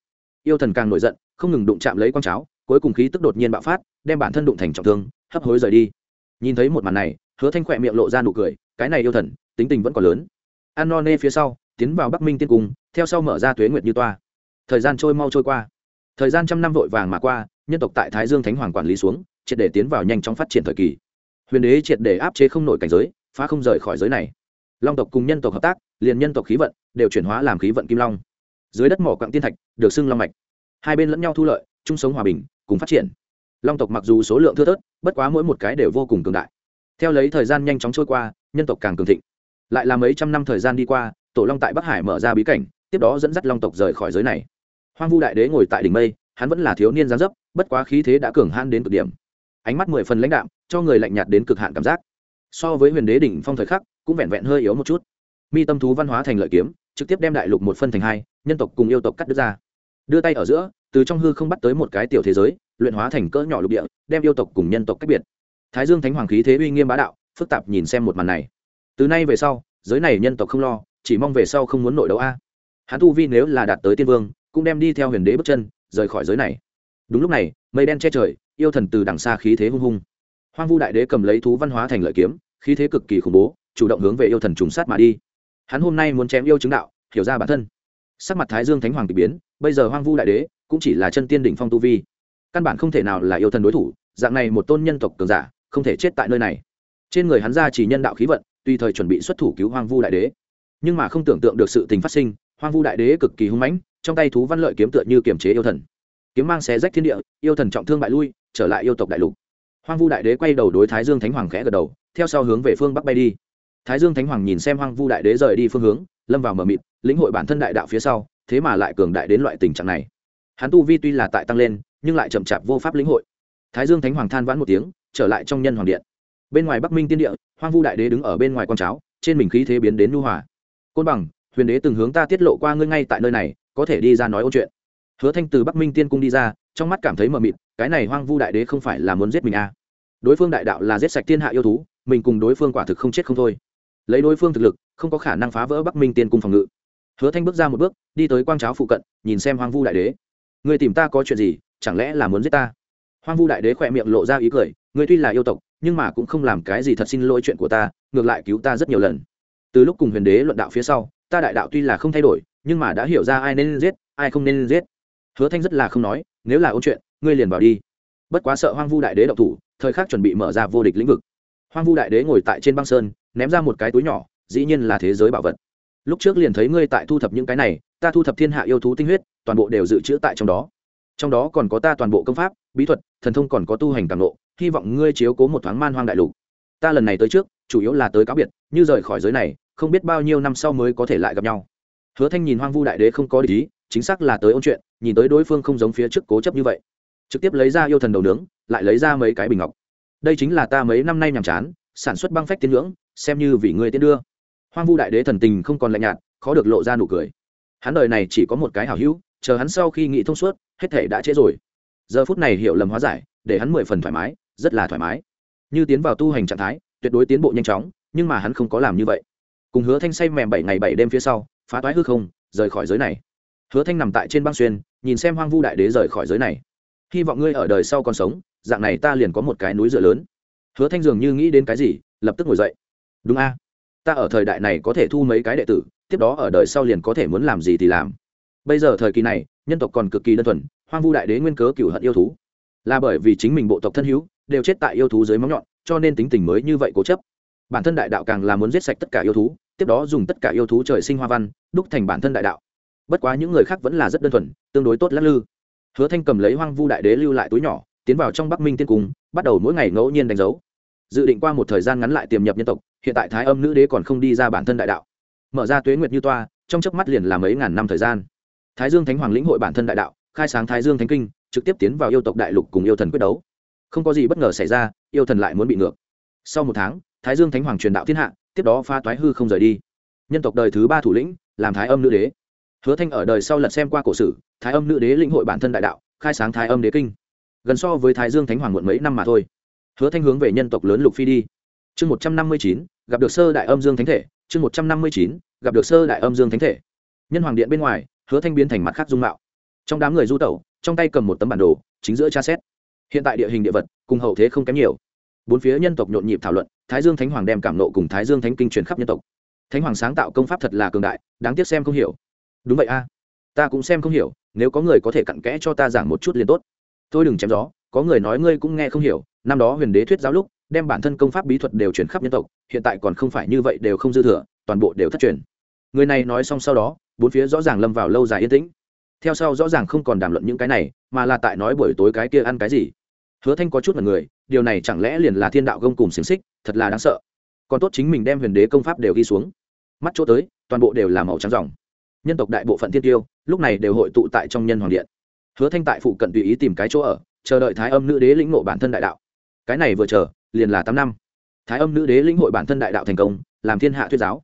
Yêu thần càng nổi giận, không ngừng đụng chạm lấy quang cháo, cuối cùng khí tức đột nhiên bạo phát, đem bản thân đụng thành trọng thương, hấp hối rời đi. Nhìn thấy một màn này, hứa thanh khỏe miệng lộ ra nụ cười, cái này yêu thần, tính tình vẫn còn lớn. An no nê phía sau, tiến vào bắc minh tiên cung, theo sau mở ra tuế nguyệt như toa. Thời gian trôi mau trôi qua. Thời gian trăm năm vội vàng mà qua, nhân tộc tại thái dương thánh hoàng quản lý xuống, triệt để tiến vào nhanh trong phát triển thời kỳ. Huyền đế triệt để áp chế không nổi cảnh giới phá không rời khỏi giới này. Long tộc cùng nhân tộc hợp tác, liền nhân tộc khí vận đều chuyển hóa làm khí vận kim long. Dưới đất mỏ quặng tiên thạch được xưng long mạch. Hai bên lẫn nhau thu lợi, chung sống hòa bình, cùng phát triển. Long tộc mặc dù số lượng thưa thớt, bất quá mỗi một cái đều vô cùng cường đại. Theo lấy thời gian nhanh chóng trôi qua, nhân tộc càng cường thịnh. Lại là mấy trăm năm thời gian đi qua, tổ long tại bắc hải mở ra bí cảnh, tiếp đó dẫn dắt long tộc rời khỏi giới này. Hoang vu đại đế ngồi tại đỉnh mây, hắn vẫn là thiếu niên gián dấp, bất quá khí thế đã cường hãn đến cực điểm. Ánh mắt mười phần lãnh đạm, cho người lạnh nhạt đến cực hạn cảm giác so với huyền đế đỉnh phong thời khắc, cũng vẹn vẹn hơi yếu một chút. Mi tâm thú văn hóa thành lợi kiếm, trực tiếp đem đại lục một phân thành hai, nhân tộc cùng yêu tộc cắt đứt ra. Đưa tay ở giữa, từ trong hư không bắt tới một cái tiểu thế giới, luyện hóa thành cỡ nhỏ lục địa, đem yêu tộc cùng nhân tộc cách biệt. Thái dương thánh hoàng khí thế uy nghiêm bá đạo, phức tạp nhìn xem một màn này. Từ nay về sau, giới này nhân tộc không lo, chỉ mong về sau không muốn nội đấu a. Hắn tu vi nếu là đạt tới tiên vương, cũng đem đi theo huyền đế bước chân, rời khỏi giới này. Đúng lúc này, mây đen che trời, yêu thần từ đằng xa khí thế hung hung hoang vu đại đế cầm lấy thú văn hóa thành lợi kiếm, khí thế cực kỳ khủng bố, chủ động hướng về yêu thần trùng sát mà đi. Hắn hôm nay muốn chém yêu chứng đạo, hiểu ra bản thân. Sắc mặt thái dương thánh hoàng k ỳ biến, bây giờ hoang vu đại đế cũng chỉ là chân tiên đỉnh phong tu vi. Căn bản không thể nào là yêu thần đối thủ, dạng này một tôn nhân tộc cường giả, không thể chết tại nơi này. Trên người hắn ra chỉ nhân đạo khí vận, tùy thời chuẩn bị xuất thủ cứu hoang vu đại đế. Nhưng mà không tưởng tượng được sự tình phát sinh, hoang vu đại đế cực kỳ hung mãnh, trong tay thú văn lợi kiếm tựa như kiềm chế yêu thần. Kiếm mang xé rách thiên địa, yêu thần trọng thương bại lui, trở lại yêu tộc đại lục hoang vu đại đế quay đầu đối thái dương thánh hoàng khẽ gật đầu, theo sau hướng về phương bắc bay đi. Thái dương thánh hoàng nhìn xem hoang vu đại đế rời đi phương hướng, lâm vào mờ mịt, lĩnh hội bản thân đại đạo phía sau, thế mà lại cường đại đến loại tình trạng này. Hắn tu vi tuy là tại tăng lên, nhưng lại chậm chạp vô pháp lĩnh hội. Thái dương thánh hoàng than vãn một tiếng, trở lại trong nhân hoàng điện. Bên ngoài bắc minh tiên địa, hoang vu đại đế đứng ở bên ngoài con cháo, trên mình khí thế biến đến nhu hòa. Côn bằng, huyền đế từng hướng ta tiết lộ qua ngươi ngay tại nơi này, có thể đi ra nói ôn chuyện. Hứa thanh từ bắc minh tiên cung đi ra trong mắt cảm thấy mờ mịt, cái này hoang vu đại đế không phải là muốn giết mình à. đối phương đại đạo là giết sạch thiên hạ yêu thú, mình cùng đối phương quả thực không chết không thôi. Lấy đối phương thực lực, không có khả năng phá vỡ bắc minh tiên cung phòng ngự. Hứa thanh bước ra một bước, đi tới quang cháo phụ cận, nhìn xem hoang vu đại đế. Người tìm ta có chuyện gì, chẳng lẽ là muốn giết ta? Hoang vu đại đế khỏe miệng lộ ra ý cười người tuy là yêu tộc, nhưng mà cũng không làm cái gì thật xin lỗi chuyện của ta, ngược lại cứu ta rất nhiều lần. Từ lúc cùng huyền đế luận đạo phía sau, ta đại đạo tuy là không thay đổi, nhưng mà đã hiểu ra ai nên giết, ai không nên giết. Hứa thanh rất là không nói nếu là ôn chuyện, ngươi liền vào đi. Bất quá sợ hoang vu đại đế đậu thủ, thời khắc chuẩn bị mở ra vô địch lĩnh vực. Hoang vu đại đế ngồi tại trên băng sơn, ném ra một cái túi nhỏ, dĩ nhiên là thế giới bảo vật. Lúc trước liền thấy ngươi tại thu thập những cái này, ta thu thập thiên hạ yêu thú tinh huyết, toàn bộ đều dự trữ tại trong đó. Trong đó còn có ta toàn bộ công pháp, bí thuật, thần thông còn có tu hành càng lộ hy vọng ngươi chiếu cố một thoáng man hoang đại lục. Ta lần này tới trước, chủ yếu là tới cáo biệt, như rời khỏi giới này, không biết bao nhiêu năm sau mới có thể lại gặp nhau. Hứa thanh nhìn hoang vu đại đế không có lý chính xác là tới ôn chuyện, nhìn tới đối phương không giống phía trước cố chấp như vậy. Trực tiếp lấy ra yêu thần đầu nướng, lại lấy ra mấy cái bình ngọc. Đây chính là ta mấy năm nay nhàm chán, sản xuất băng phách tiên ngưỡng xem như vì ngươi tiên đưa. Hoang vu đại đế thần tình không còn lạnh nhạt, khó được lộ ra nụ cười. Hắn đời này chỉ có một cái hảo hữu, chờ hắn sau khi nghĩ thông suốt, hết thể đã trễ rồi. Giờ phút này hiểu lầm hóa giải, để hắn mười phần thoải mái, rất là thoải mái. Như tiến vào tu hành trạng thái, tuyệt đối tiến bộ nhanh chóng, nhưng mà hắn không có làm như vậy. Cùng hứa thanh say mèm bảy ngày bảy đêm phía sau, phá toái hư không, rời khỏi giới này hứa thanh nằm tại trên băng xuyên, nhìn xem hoang vu đại đế rời khỏi giới này. Hy vọng ngươi ở đời sau còn sống, dạng này ta liền có một cái núi dựa lớn. Hứa thanh dường như nghĩ đến cái gì, lập tức ngồi dậy. Đúng a, ta ở thời đại này có thể thu mấy cái đệ tử, tiếp đó ở đời sau liền có thể muốn làm gì thì làm. Bây giờ thời kỳ này, nhân tộc còn cực kỳ đơn thuần, hoang vu đại đế nguyên cớ cựu hận yêu thú. Là bởi vì chính mình bộ tộc thân hữu, đều chết tại yêu thú dưới móng nhọn, cho nên tính tình mới như vậy cố chấp. Bản thân đại đạo càng là muốn giết sạch tất cả yêu thú, tiếp đó dùng tất cả yêu thú trời sinh hoa văn, đúc thành bản thân đại đạo bất quá những người khác vẫn là rất đơn thuần, tương đối tốt lắc lư. Hứa thanh cầm lấy hoang vu đại đế lưu lại túi nhỏ, tiến vào trong bắc minh tiên cung, bắt đầu mỗi ngày ngẫu nhiên đánh dấu. Dự định qua một thời gian ngắn lại tiềm nhập nhân tộc, hiện tại thái âm nữ đế còn không đi ra bản thân đại đạo. Mở ra tuế nguyệt như toa, trong chớp mắt liền là mấy ngàn năm thời gian. Thái dương thánh hoàng lĩnh hội bản thân đại đạo, khai sáng thái dương thánh kinh, trực tiếp tiến vào yêu tộc đại lục cùng yêu thần quyết đấu. Không có gì bất ngờ xảy ra, yêu thần lại muốn bị ngược. Sau một tháng, thái dương thánh hoàng truyền đạo thiên hạ, tiếp đó pha toái hư không rời đi. Nhân tộc đời thứ ba thủ lĩnh, làm thái âm nữ đế hứa thanh ở đời sau lật xem qua cổ sử, thái âm nữ đế lĩnh hội bản thân đại đạo, khai sáng thái âm đế kinh. Gần so với thái dương thánh hoàng muộn mấy năm mà thôi. Hứa thanh hướng về nhân tộc lớn lục phi đi. Chương một trăm năm mươi chín, gặp được sơ đại âm dương thánh thể. Chương một trăm năm mươi chín, gặp được sơ đại âm dương thánh thể. Nhân hoàng điện bên ngoài, hứa thanh biến thành mặt khác dung mạo. Trong đám người du tẩu, trong tay cầm một tấm bản đồ, chính giữa tra xét. Hiện tại địa hình địa vật, cùng hậu thế không kém nhiều. Bốn phía nhân tộc nhộn nhịp thảo luận, thái dương thánh hoàng đem cảm nộ cùng thái dương thánh kinh truyền khắp nhân tộc. Thánh hoàng sáng tạo công pháp thật là cường đại, đáng tiếc xem không hiểu đúng vậy a. Ta cũng xem không hiểu, nếu có người có thể cặn kẽ cho ta giảng một chút liền tốt. Tôi đừng chém gió, có người nói ngươi cũng nghe không hiểu, năm đó huyền đế thuyết giáo lúc, đem bản thân công pháp bí thuật đều chuyển khắp nhân tộc, hiện tại còn không phải như vậy đều không dư thừa, toàn bộ đều thất truyền. Người này nói xong sau đó, bốn phía rõ ràng lâm vào lâu dài yên tĩnh. Theo sau rõ ràng không còn đàm luận những cái này, mà là tại nói buổi tối cái kia ăn cái gì. Hứa thanh có chút là người, điều này chẳng lẽ liền là thiên đạo gông cùng xiềng xích, thật là đáng sợ. Còn tốt chính mình đem huyền đế công pháp đều ghi xuống. Mắt chỗ tới, toàn bộ đều là màu trắng dòng nhân tộc đại bộ phận thiên tiêu, lúc này đều hội tụ tại trong nhân hoàng điện. Hứa thanh tại phụ cận tùy ý tìm cái chỗ ở, chờ đợi thái âm nữ đế lĩnh ngộ bản thân đại đạo. Cái này vừa chờ, liền là tám năm. Thái âm nữ đế lĩnh hội bản thân đại đạo thành công, làm thiên hạ thuyết giáo.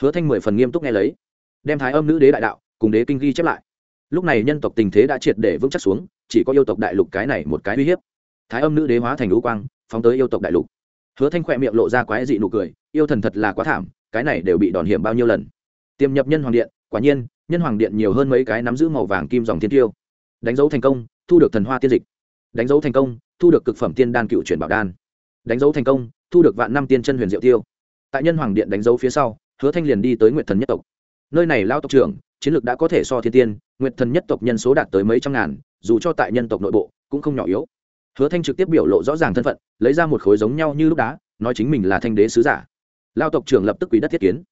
Hứa thanh mười phần nghiêm túc nghe lấy, đem thái âm nữ đế đại đạo cùng đế kinh ghi chép lại. Lúc này nhân tộc tình thế đã triệt để vững chắc xuống, chỉ có yêu tộc đại lục cái này một cái uy hiếp. Thái âm nữ đế hóa thành lũ quang, phóng tới yêu tộc đại lục. Hứa thanh khỏe miệng lộ ra quái dị nụ cười, yêu thần thật là quá thảm, cái này đều bị đòn hiểm bao nhiêu lần. Tiềm nhập nhân hoàng điện quả nhiên, nhân hoàng điện nhiều hơn mấy cái nắm giữ màu vàng kim dòng thiên tiêu. Đánh dấu thành công, thu được thần hoa tiên dịch. Đánh dấu thành công, thu được cực phẩm tiên đan cựu chuyển bảo đan. Đánh dấu thành công, thu được vạn năm tiên chân huyền diệu tiêu. Tại nhân hoàng điện đánh dấu phía sau, hứa thanh liền đi tới nguyện thần nhất tộc. Nơi này lao tộc trưởng, chiến lược đã có thể so thiên tiên nguyện thần nhất tộc nhân số đạt tới mấy trăm ngàn, dù cho tại nhân tộc nội bộ, cũng không nhỏ yếu. Hứa thanh trực tiếp biểu lộ rõ ràng thân phận, lấy ra một khối giống nhau như lúc đá, nói chính mình là thanh đế sứ giả. Lao tộc trưởng lập tức quý đất thiết kiến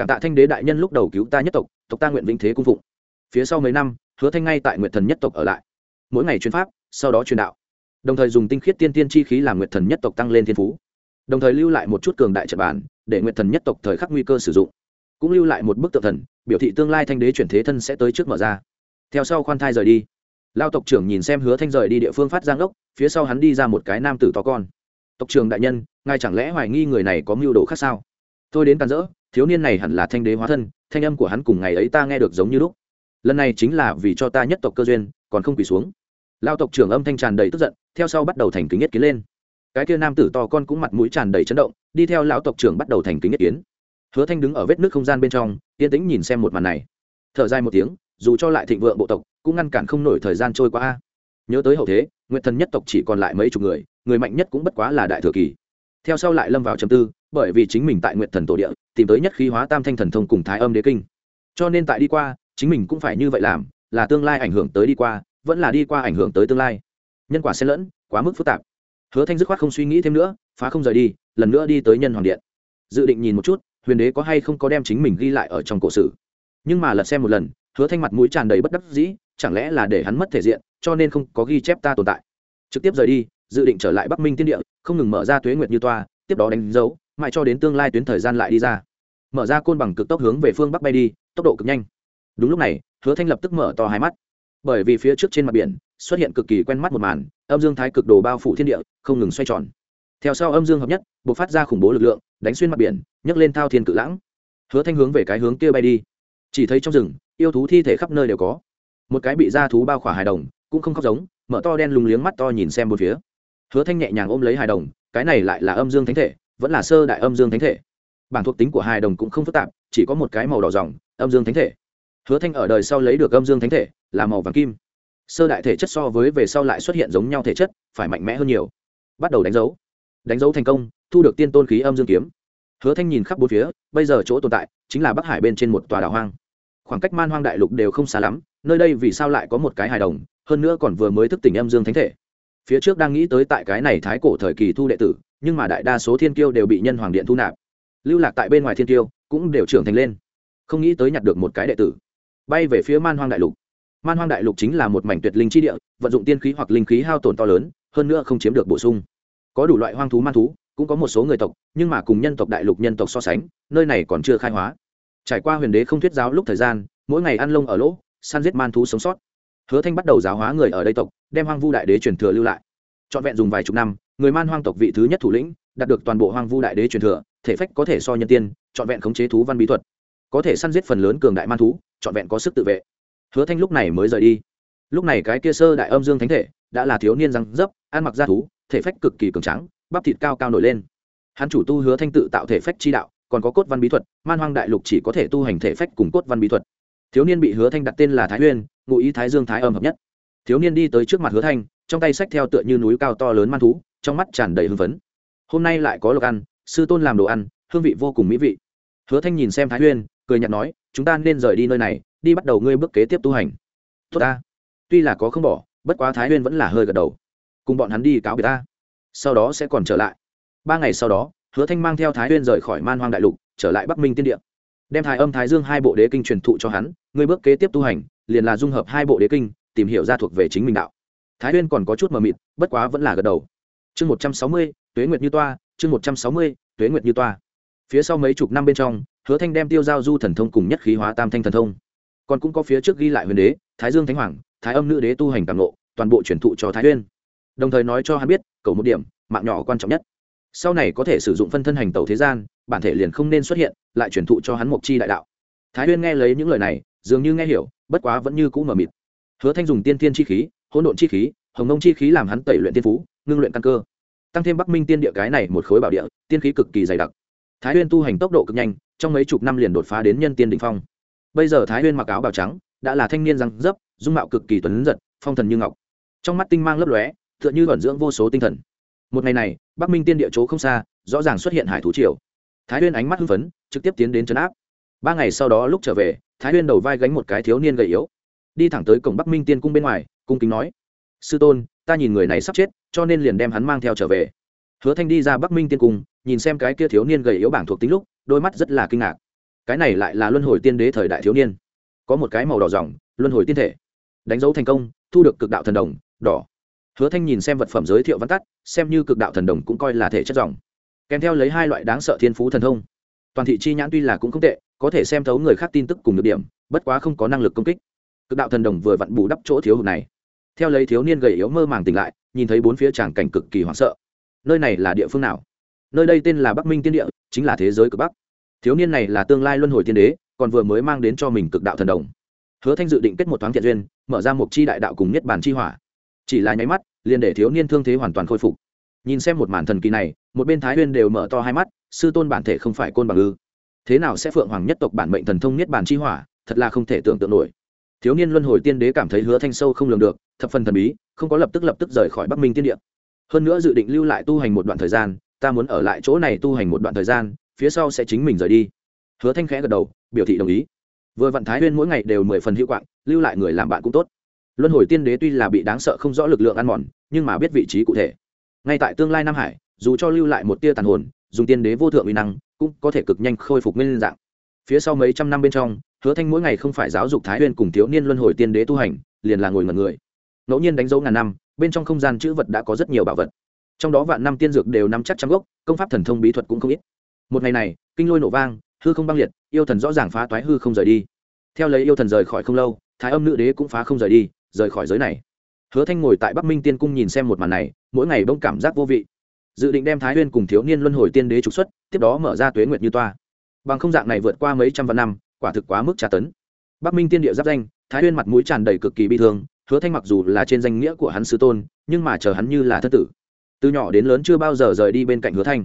cảm tạ thanh đế đại nhân lúc đầu cứu ta nhất tộc tộc ta nguyện vĩnh thế cung phụng. Phía sau mấy năm hứa thanh ngay tại nguyện thần nhất tộc ở lại. Mỗi ngày chuyên pháp sau đó truyền đạo. Đồng thời dùng tinh khiết tiên tiên chi khí làm nguyện thần nhất tộc tăng lên thiên phú. Đồng thời lưu lại một chút cường đại trận bản để nguyện thần nhất tộc thời khắc nguy cơ sử dụng. Cũng lưu lại một bức tượng thần biểu thị tương lai thanh đế chuyển thế thân sẽ tới trước mở ra. Theo sau khoan thai rời đi. Lao tộc trưởng nhìn xem hứa thanh rời đi địa phương phát giang đốc, phía sau hắn đi ra một cái nam tử to con. Tộc trưởng đại nhân ngài chẳng lẽ hoài nghi người này có mưu đồ khác sao? Tôi đến càn rỡ thiếu niên này hẳn là thanh đế hóa thân, thanh âm của hắn cùng ngày ấy ta nghe được giống như lúc. Lần này chính là vì cho ta nhất tộc cơ duyên, còn không quỳ xuống. Lao tộc trưởng âm thanh tràn đầy tức giận, theo sau bắt đầu thành kính nhất kiến lên. Cái kia nam tử to con cũng mặt mũi tràn đầy chấn động, đi theo lão tộc trưởng bắt đầu thành kính nhất kiến. Hứa thanh đứng ở vết nước không gian bên trong, yên tĩnh nhìn xem một màn này. Thở dài một tiếng, dù cho lại thịnh vượng bộ tộc, cũng ngăn cản không nổi thời gian trôi qua. Nhớ tới hậu thế, nguyện thần nhất tộc chỉ còn lại mấy chục người người mạnh nhất cũng bất quá là đại thừa kỳ. Theo sau lại lâm vào trầm tư bởi vì chính mình tại nguyện thần tổ địa, tìm tới nhất khí hóa tam thanh thần thông cùng thái âm đế kinh. Cho nên tại đi qua, chính mình cũng phải như vậy làm, là tương lai ảnh hưởng tới đi qua, vẫn là đi qua ảnh hưởng tới tương lai. Nhân quả xen lẫn, quá mức phức tạp. Hứa thanh dứt khoát không suy nghĩ thêm nữa, phá không rời đi, lần nữa đi tới nhân hoàng điện. Dự định nhìn một chút, huyền đế có hay không có đem chính mình ghi lại ở trong cổ sử. Nhưng mà lật xem một lần, hứa thanh mặt mũi tràn đầy bất đắc dĩ, chẳng lẽ là để hắn mất thể diện, cho nên không có ghi chép ta tồn tại. Trực tiếp rời đi, dự định trở lại bắc minh tiên địa, không ngừng mở ra tuế nguyệt như toa, tiếp đó đánh dấu mãi cho đến tương lai tuyến thời gian lại đi ra. Mở ra côn bằng cực tốc hướng về phương bắc bay đi, tốc độ cực nhanh. Đúng lúc này, hứa thanh lập tức mở to hai mắt. Bởi vì phía trước trên mặt biển, xuất hiện cực kỳ quen mắt một màn, âm dương thái cực đồ bao phủ thiên địa, không ngừng xoay tròn. Theo sau âm dương hợp nhất b ộ c phát ra khủng bố lực lượng, đánh xuyên mặt biển, nhấc lên thao thiên cự lãng. Hứa thanh hướng về cái hướng kia bay đi. Chỉ thấy trong rừng, yêu thú thi thể khắp nơi đều có. Một cái bị da thú bao khỏa hài đồng, cũng không khóc giống, mở to đen lùng liếng mắt to nhìn xem một phía. Hứa thanh nhẹ nhàng ôm lấy hài đồng, cái này lại là âm dương thánh thể vẫn là sơ đại âm dương thánh thể. Bản thuộc tính của hai đồng cũng không phức tạp, chỉ có một cái màu đỏ dòng âm dương thánh thể. Hứa thanh ở đời sau lấy được âm dương thánh thể, là màu vàng kim. Sơ đại thể chất so với về sau lại xuất hiện giống nhau thể chất, phải mạnh mẽ hơn nhiều. Bắt đầu đánh dấu. Đánh dấu thành công, thu được tiên tôn khí âm dương kiếm. Hứa thanh nhìn khắp bốn phía, bây giờ chỗ tồn tại chính là bắc hải bên trên một tòa đảo hoang. Khoảng cách man hoang đại lục đều không xa lắm, nơi đây vì sao lại có một cái hài đồng, hơn nữa còn vừa mới thức tỉnh âm dương thánh thể. Phía trước đang nghĩ tới tại cái này thái cổ thời kỳ thu đệ tử nhưng mà đại đa số thiên kiêu đều bị nhân hoàng điện thu nạp. Lưu lạc tại bên ngoài thiên kiêu cũng đều trưởng thành lên, không nghĩ tới nhặt được một cái đệ tử. Bay về phía man hoang đại lục. Man hoang đại lục chính là một mảnh tuyệt linh chi địa, vận dụng tiên khí hoặc linh khí hao tổn to lớn, hơn nữa không chiếm được bổ sung. Có đủ loại hoang thú, man thú, cũng có một số người tộc, nhưng mà cùng nhân tộc đại lục nhân tộc so sánh, nơi này còn chưa khai hóa. Trải qua huyền đế không thuyết giáo lúc thời gian, mỗi ngày ăn lông ở lỗ, săn giết man thú sống sót. Hứa thanh bắt đầu giáo hóa người ở đây tộc, đem hoang vu đại đế truyền thừa lưu lại. Trọn vẹn dùng vài chục năm người man hoang tộc vị thứ nhất thủ lĩnh, đạt được toàn bộ hoang vu đại đế truyền thừa, thể phách có thể so nhân tiên, trọn vẹn khống chế thú văn bí thuật. Có thể săn giết phần lớn cường đại man thú, trọn vẹn có sức tự vệ. Hứa thanh lúc này mới rời đi. Lúc này cái kia sơ đại âm dương thánh thể đã là thiếu niên răng dấp, ăn mặc da thú, thể phách cực kỳ cường trắng bắp thịt cao cao nổi lên. Hắn chủ tu hứa thanh tự tạo thể phách chi đạo, còn có cốt văn bí thuật, man hoang đại lục chỉ có thể tu hành thể phách cùng cốt văn bí thuật. Thiếu niên bị hứa thanh đặt tên là thái uyên, ngụ ý thái dương thái âm hợp nhất. Thiếu niên đi tới trước mặt hứa thanh, trong tay sách theo tựa như núi cao to lớn man thú trong mắt tràn đầy hưng phấn. Hôm nay lại có lộc ăn, sư tôn làm đồ ăn, hương vị vô cùng mỹ vị. Hứa thanh nhìn xem thái nguyên, cười nhạt nói, chúng ta nên rời đi nơi này, đi bắt đầu ngươi bước kế tiếp tu hành. Tốt ta. Tuy là có không bỏ, bất quá thái nguyên vẫn là hơi gật đầu. Cùng bọn hắn đi cáo biệt ta, sau đó sẽ còn trở lại. Ba ngày sau đó, hứa thanh mang theo thái nguyên rời khỏi man hoang đại lục, trở lại bắc minh tiên địa. Đem thái âm thái dương hai bộ đế kinh truyền thụ cho hắn, ngươi bước kế tiếp tu hành, liền là dung hợp hai bộ đế kinh, tìm hiểu ra thuộc về chính mình đạo. Thái nguyên còn có chút mờ mịt, bất quá vẫn là gật đầu chương một trăm sáu mươi tuế nguyệt như toa chương một trăm sáu mươi tuế nguyệt như toa. Phía sau mấy chục năm bên trong hứa thanh đem tiêu giao du thần thông cùng nhất khí hóa tam thanh thần thông. Còn cũng có phía trước ghi lại huyền đế thái dương thánh hoàng thái âm nữ đế tu hành càng ngộ, toàn bộ truyền thụ cho thái uyên đồng thời nói cho hắn biết cầu một điểm mạng nhỏ quan trọng nhất. Sau này có thể sử dụng phân thân hành tẩu thế gian bản thể liền không nên xuất hiện lại truyền thụ cho hắn mộc chi đại đạo. Thái uyên nghe lấy những lời này dường như nghe hiểu bất quá vẫn như cũ mờ mịt. Hứa thanh dùng tiên tiên chi khí hỗn độn chi khí hồng nông chi khí làm hắn tẩy luyện tiên phú, ngưng luyện căn cơ. Tăng thêm bắc minh tiên địa cái này một khối bảo địa, tiên khí cực kỳ dày đặc. Thái uyên tu hành tốc độ cực nhanh, trong mấy chục năm liền đột phá đến nhân tiên đình phong. Bây giờ thái uyên mặc áo bào trắng, đã là thanh niên răng dấp, dung mạo cực kỳ tuấn giật, phong thần như ngọc. Trong mắt tinh mang lấp lóe, tựa như vẩn dưỡng vô số tinh thần. Một ngày này, bắc minh tiên địa chỗ không xa, rõ ràng xuất hiện hải thú triều. Thái uyên ánh mắt hưng phấn, trực tiếp tiến đến trấn áp. Ba ngày sau đó lúc trở về, thái uyên đầu vai gánh một cái thiếu niên gầy yếu. Đi thẳng tới cổng bắc minh tiên cung bên ngoài, cung kính nói sư tôn, ta nhìn người này sắp chết, cho nên liền đem hắn mang theo trở về. Hứa thanh đi ra bắc minh tiên cung, nhìn xem cái kia thiếu niên gầy yếu bảng thuộc tính lúc, đôi mắt rất là kinh ngạc. Cái này lại là luân hồi tiên đế thời đại thiếu niên. Có một cái màu đỏ dòng luân hồi tiên thể. Đánh dấu thành công, thu được cực đạo thần đồng, đỏ. Hứa thanh nhìn xem vật phẩm giới thiệu văn tắt, xem như cực đạo thần đồng cũng coi là thể chất dòng kèm theo lấy hai loại đáng sợ thiên phú thần thông. Toàn thị chi nhãn tuy là cũng không tệ, có thể xem thấu người khác tin tức cùng được điểm, bất quá không có năng lực công kích. Cực đạo thần đồng vừa vặn bù đắp chỗ thiếu hụt này theo lấy thiếu niên gầy yếu mơ màng tỉnh lại, nhìn thấy bốn phía tràng cảnh cực kỳ hoảng sợ. Nơi này là địa phương nào? Nơi đây tên là bắc minh tiên địa, chính là thế giới cực bắc. Thiếu niên này là tương lai luân hồi tiên đế, còn vừa mới mang đến cho mình cực đạo thần đồng. Hứa thanh dự định kết một thoáng thiện duyên, mở ra một chi đại đạo cùng nhất bản chi hỏa. Chỉ là nháy mắt, liền để thiếu niên thương thế hoàn toàn khôi phục. Nhìn xem một màn thần kỳ này, một bên thái huyên đều mở to hai mắt, sư tôn bản thể không phải côn bằng ư. Thế nào sẽ phượng hoàng nhất tộc bản mệnh thần thông nhất bản chi hỏa, thật là không thể tưởng tượng nổi. Thiếu niên luân hồi tiên đế cảm thấy hứa thanh sâu không lường được thập phần thần bí, không có lập tức lập tức rời khỏi bắc minh tiên địa. Hơn nữa dự định lưu lại tu hành một đoạn thời gian, ta muốn ở lại chỗ này tu hành một đoạn thời gian, phía sau sẽ chính mình rời đi. Hứa thanh khẽ gật đầu, biểu thị đồng ý. Vừa vạn thái huyên mỗi ngày đều mười phần hữu quạng, lưu lại người làm bạn cũng tốt. Luân hồi tiên đế tuy là bị đáng sợ không rõ lực lượng ăn mòn, nhưng mà biết vị trí cụ thể. Ngay tại tương lai nam hải, dù cho lưu lại một tia tàn hồn, dùng tiên đế vô thượng uy năng, cũng có thể cực nhanh khôi phục nguyên dạng. Phía sau mấy trăm năm bên trong, hứa thanh mỗi ngày không phải giáo dục thái huyên cùng thiếu niên luân hồi tiên đế tu hành, liền là ngồi ngẩn người ngẫu nhiên đánh dấu ngàn năm, bên trong không gian chữ vật đã có rất nhiều bảo vật. Trong đó vạn năm tiên dược đều nắm chắc trăm gốc, công pháp thần thông bí thuật cũng không ít. Một ngày này, kinh lôi nổ vang, hư không băng liệt, yêu thần rõ ràng phá toái hư không rời đi. Theo lấy yêu thần rời khỏi không lâu, thái âm nữ đế cũng phá không rời đi, rời khỏi giới này. Hứa thanh ngồi tại bắc minh tiên cung nhìn xem một màn này, mỗi ngày bông cảm giác vô vị. Dự định đem thái huyên cùng thiếu niên luân hồi tiên đế trục xuất, tiếp đó mở ra tuế nguyệt như toa. Bằng không dạng này vượt qua mấy trăm vạn năm, quả thực quá mức tra tấn. Bắc minh tiên địa giáp danh, thái huyên mặt mũi tràn đầy cực kỳ bi thương hứa thanh mặc dù là trên danh nghĩa của hắn sư tôn, nhưng mà chờ hắn như là thất tử. Từ nhỏ đến lớn chưa bao giờ rời đi bên cạnh hứa thanh.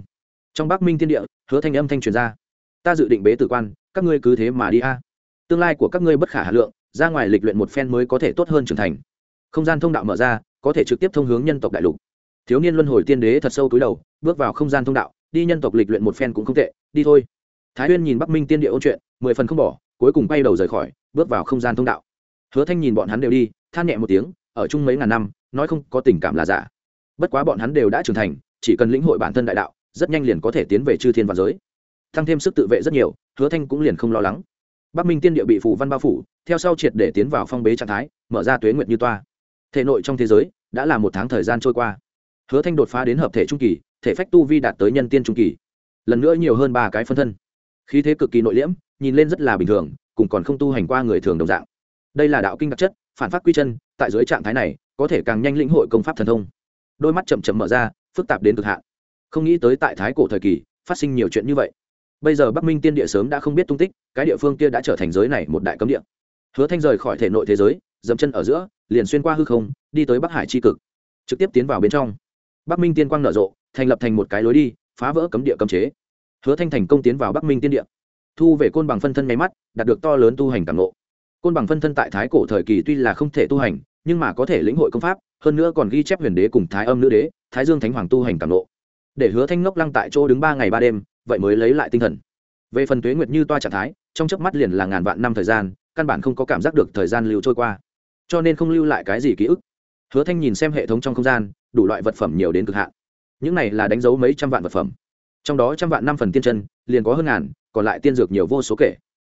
Trong bắc minh Thiên địa, hứa thanh âm thanh truyền ra. Ta dự định bế tử quan, các ngươi cứ thế mà đi a. Tương lai của các ngươi bất khả hà lượng, ra ngoài lịch luyện một phen mới có thể tốt hơn trưởng thành. Không gian thông đạo mở ra, có thể trực tiếp thông hướng nhân tộc đại lục. Thiếu niên luân hồi tiên đế thật sâu túi đầu, bước vào không gian thông đạo, đi nhân tộc lịch luyện một phen cũng không tệ, đi thôi. Thái Uyên nhìn bắc minh tiên địa ôn chuyện, mười phần không bỏ, cuối cùng bay đầu rời khỏi, bước vào không gian thông đạo. Hứa thanh nhìn bọn hắn đều đi than nhẹ một tiếng, ở chung mấy ngàn năm, nói không có tình cảm là giả. Bất quá bọn hắn đều đã trưởng thành, chỉ cần lĩnh hội bản thân đại đạo, rất nhanh liền có thể tiến về chư thiên vạn giới. Tăng thêm sức tự vệ rất nhiều, hứa thanh cũng liền không lo lắng. Bắc minh tiên địa bị phủ văn bao phủ, theo sau triệt để tiến vào phong bế trạng thái, mở ra tuế nguyệt như toa. Thể nội trong thế giới, đã là một tháng thời gian trôi qua. Hứa thanh đột phá đến hợp thể trung kỳ, thể phách tu vi đạt tới nhân tiên trung kỳ. Lần nữa nhiều hơn ba cái phân thân. Khí thế cực kỳ nội liễm, nhìn lên rất là bình thường, cùng còn không tu hành qua người thường đồng dạng đây là đạo kinh đặc chất, phản phát quy chân, tại dưới trạng thái này, có thể càng nhanh lĩnh hội công pháp thần thông. Đôi mắt chậm chậm mở ra, phức tạp đến cực hạn. Không nghĩ tới tại thái cổ thời kỳ, phát sinh nhiều chuyện như vậy. Bây giờ bắc minh tiên địa sớm đã không biết tung tích, cái địa phương kia đã trở thành giới này một đại cấm địa. Hứa thanh rời khỏi thể nội thế giới, dậm chân ở giữa, liền xuyên qua hư không, đi tới bắc hải tri cực. Trực tiếp tiến vào bên trong. Bắc minh tiên quang nở rộ, thành lập thành một cái lối đi, phá vỡ cấm địa cấm chế. Hứa thanh thành công tiến vào bắc minh tiên địa. Thu về côn bằng phân thân nháy mắt, đạt được to lớn tu hành cảm ngộ côn bằng phân thân tại thái cổ thời kỳ tuy là không thể tu hành, nhưng mà có thể lĩnh hội công pháp, hơn nữa còn ghi chép huyền đế cùng thái âm nữ đế, thái dương thánh hoàng tu hành cảm lộ để hứa thanh ngốc lăng tại chỗ đứng ba ngày ba đêm, vậy mới lấy lại tinh thần. Về phần tuế nguyệt như toa trạng thái, trong chớp mắt liền là ngàn vạn năm thời gian, căn bản không có cảm giác được thời gian lưu trôi qua. Cho nên không lưu lại cái gì ký ức. Hứa thanh nhìn xem hệ thống trong không gian, đủ loại vật phẩm nhiều đến cực hạn. Những này là đánh dấu mấy trăm vạn vật phẩm. Trong đó trăm vạn năm phần tiên chân, liền có hơn ngàn, còn lại tiên dược nhiều vô số kể.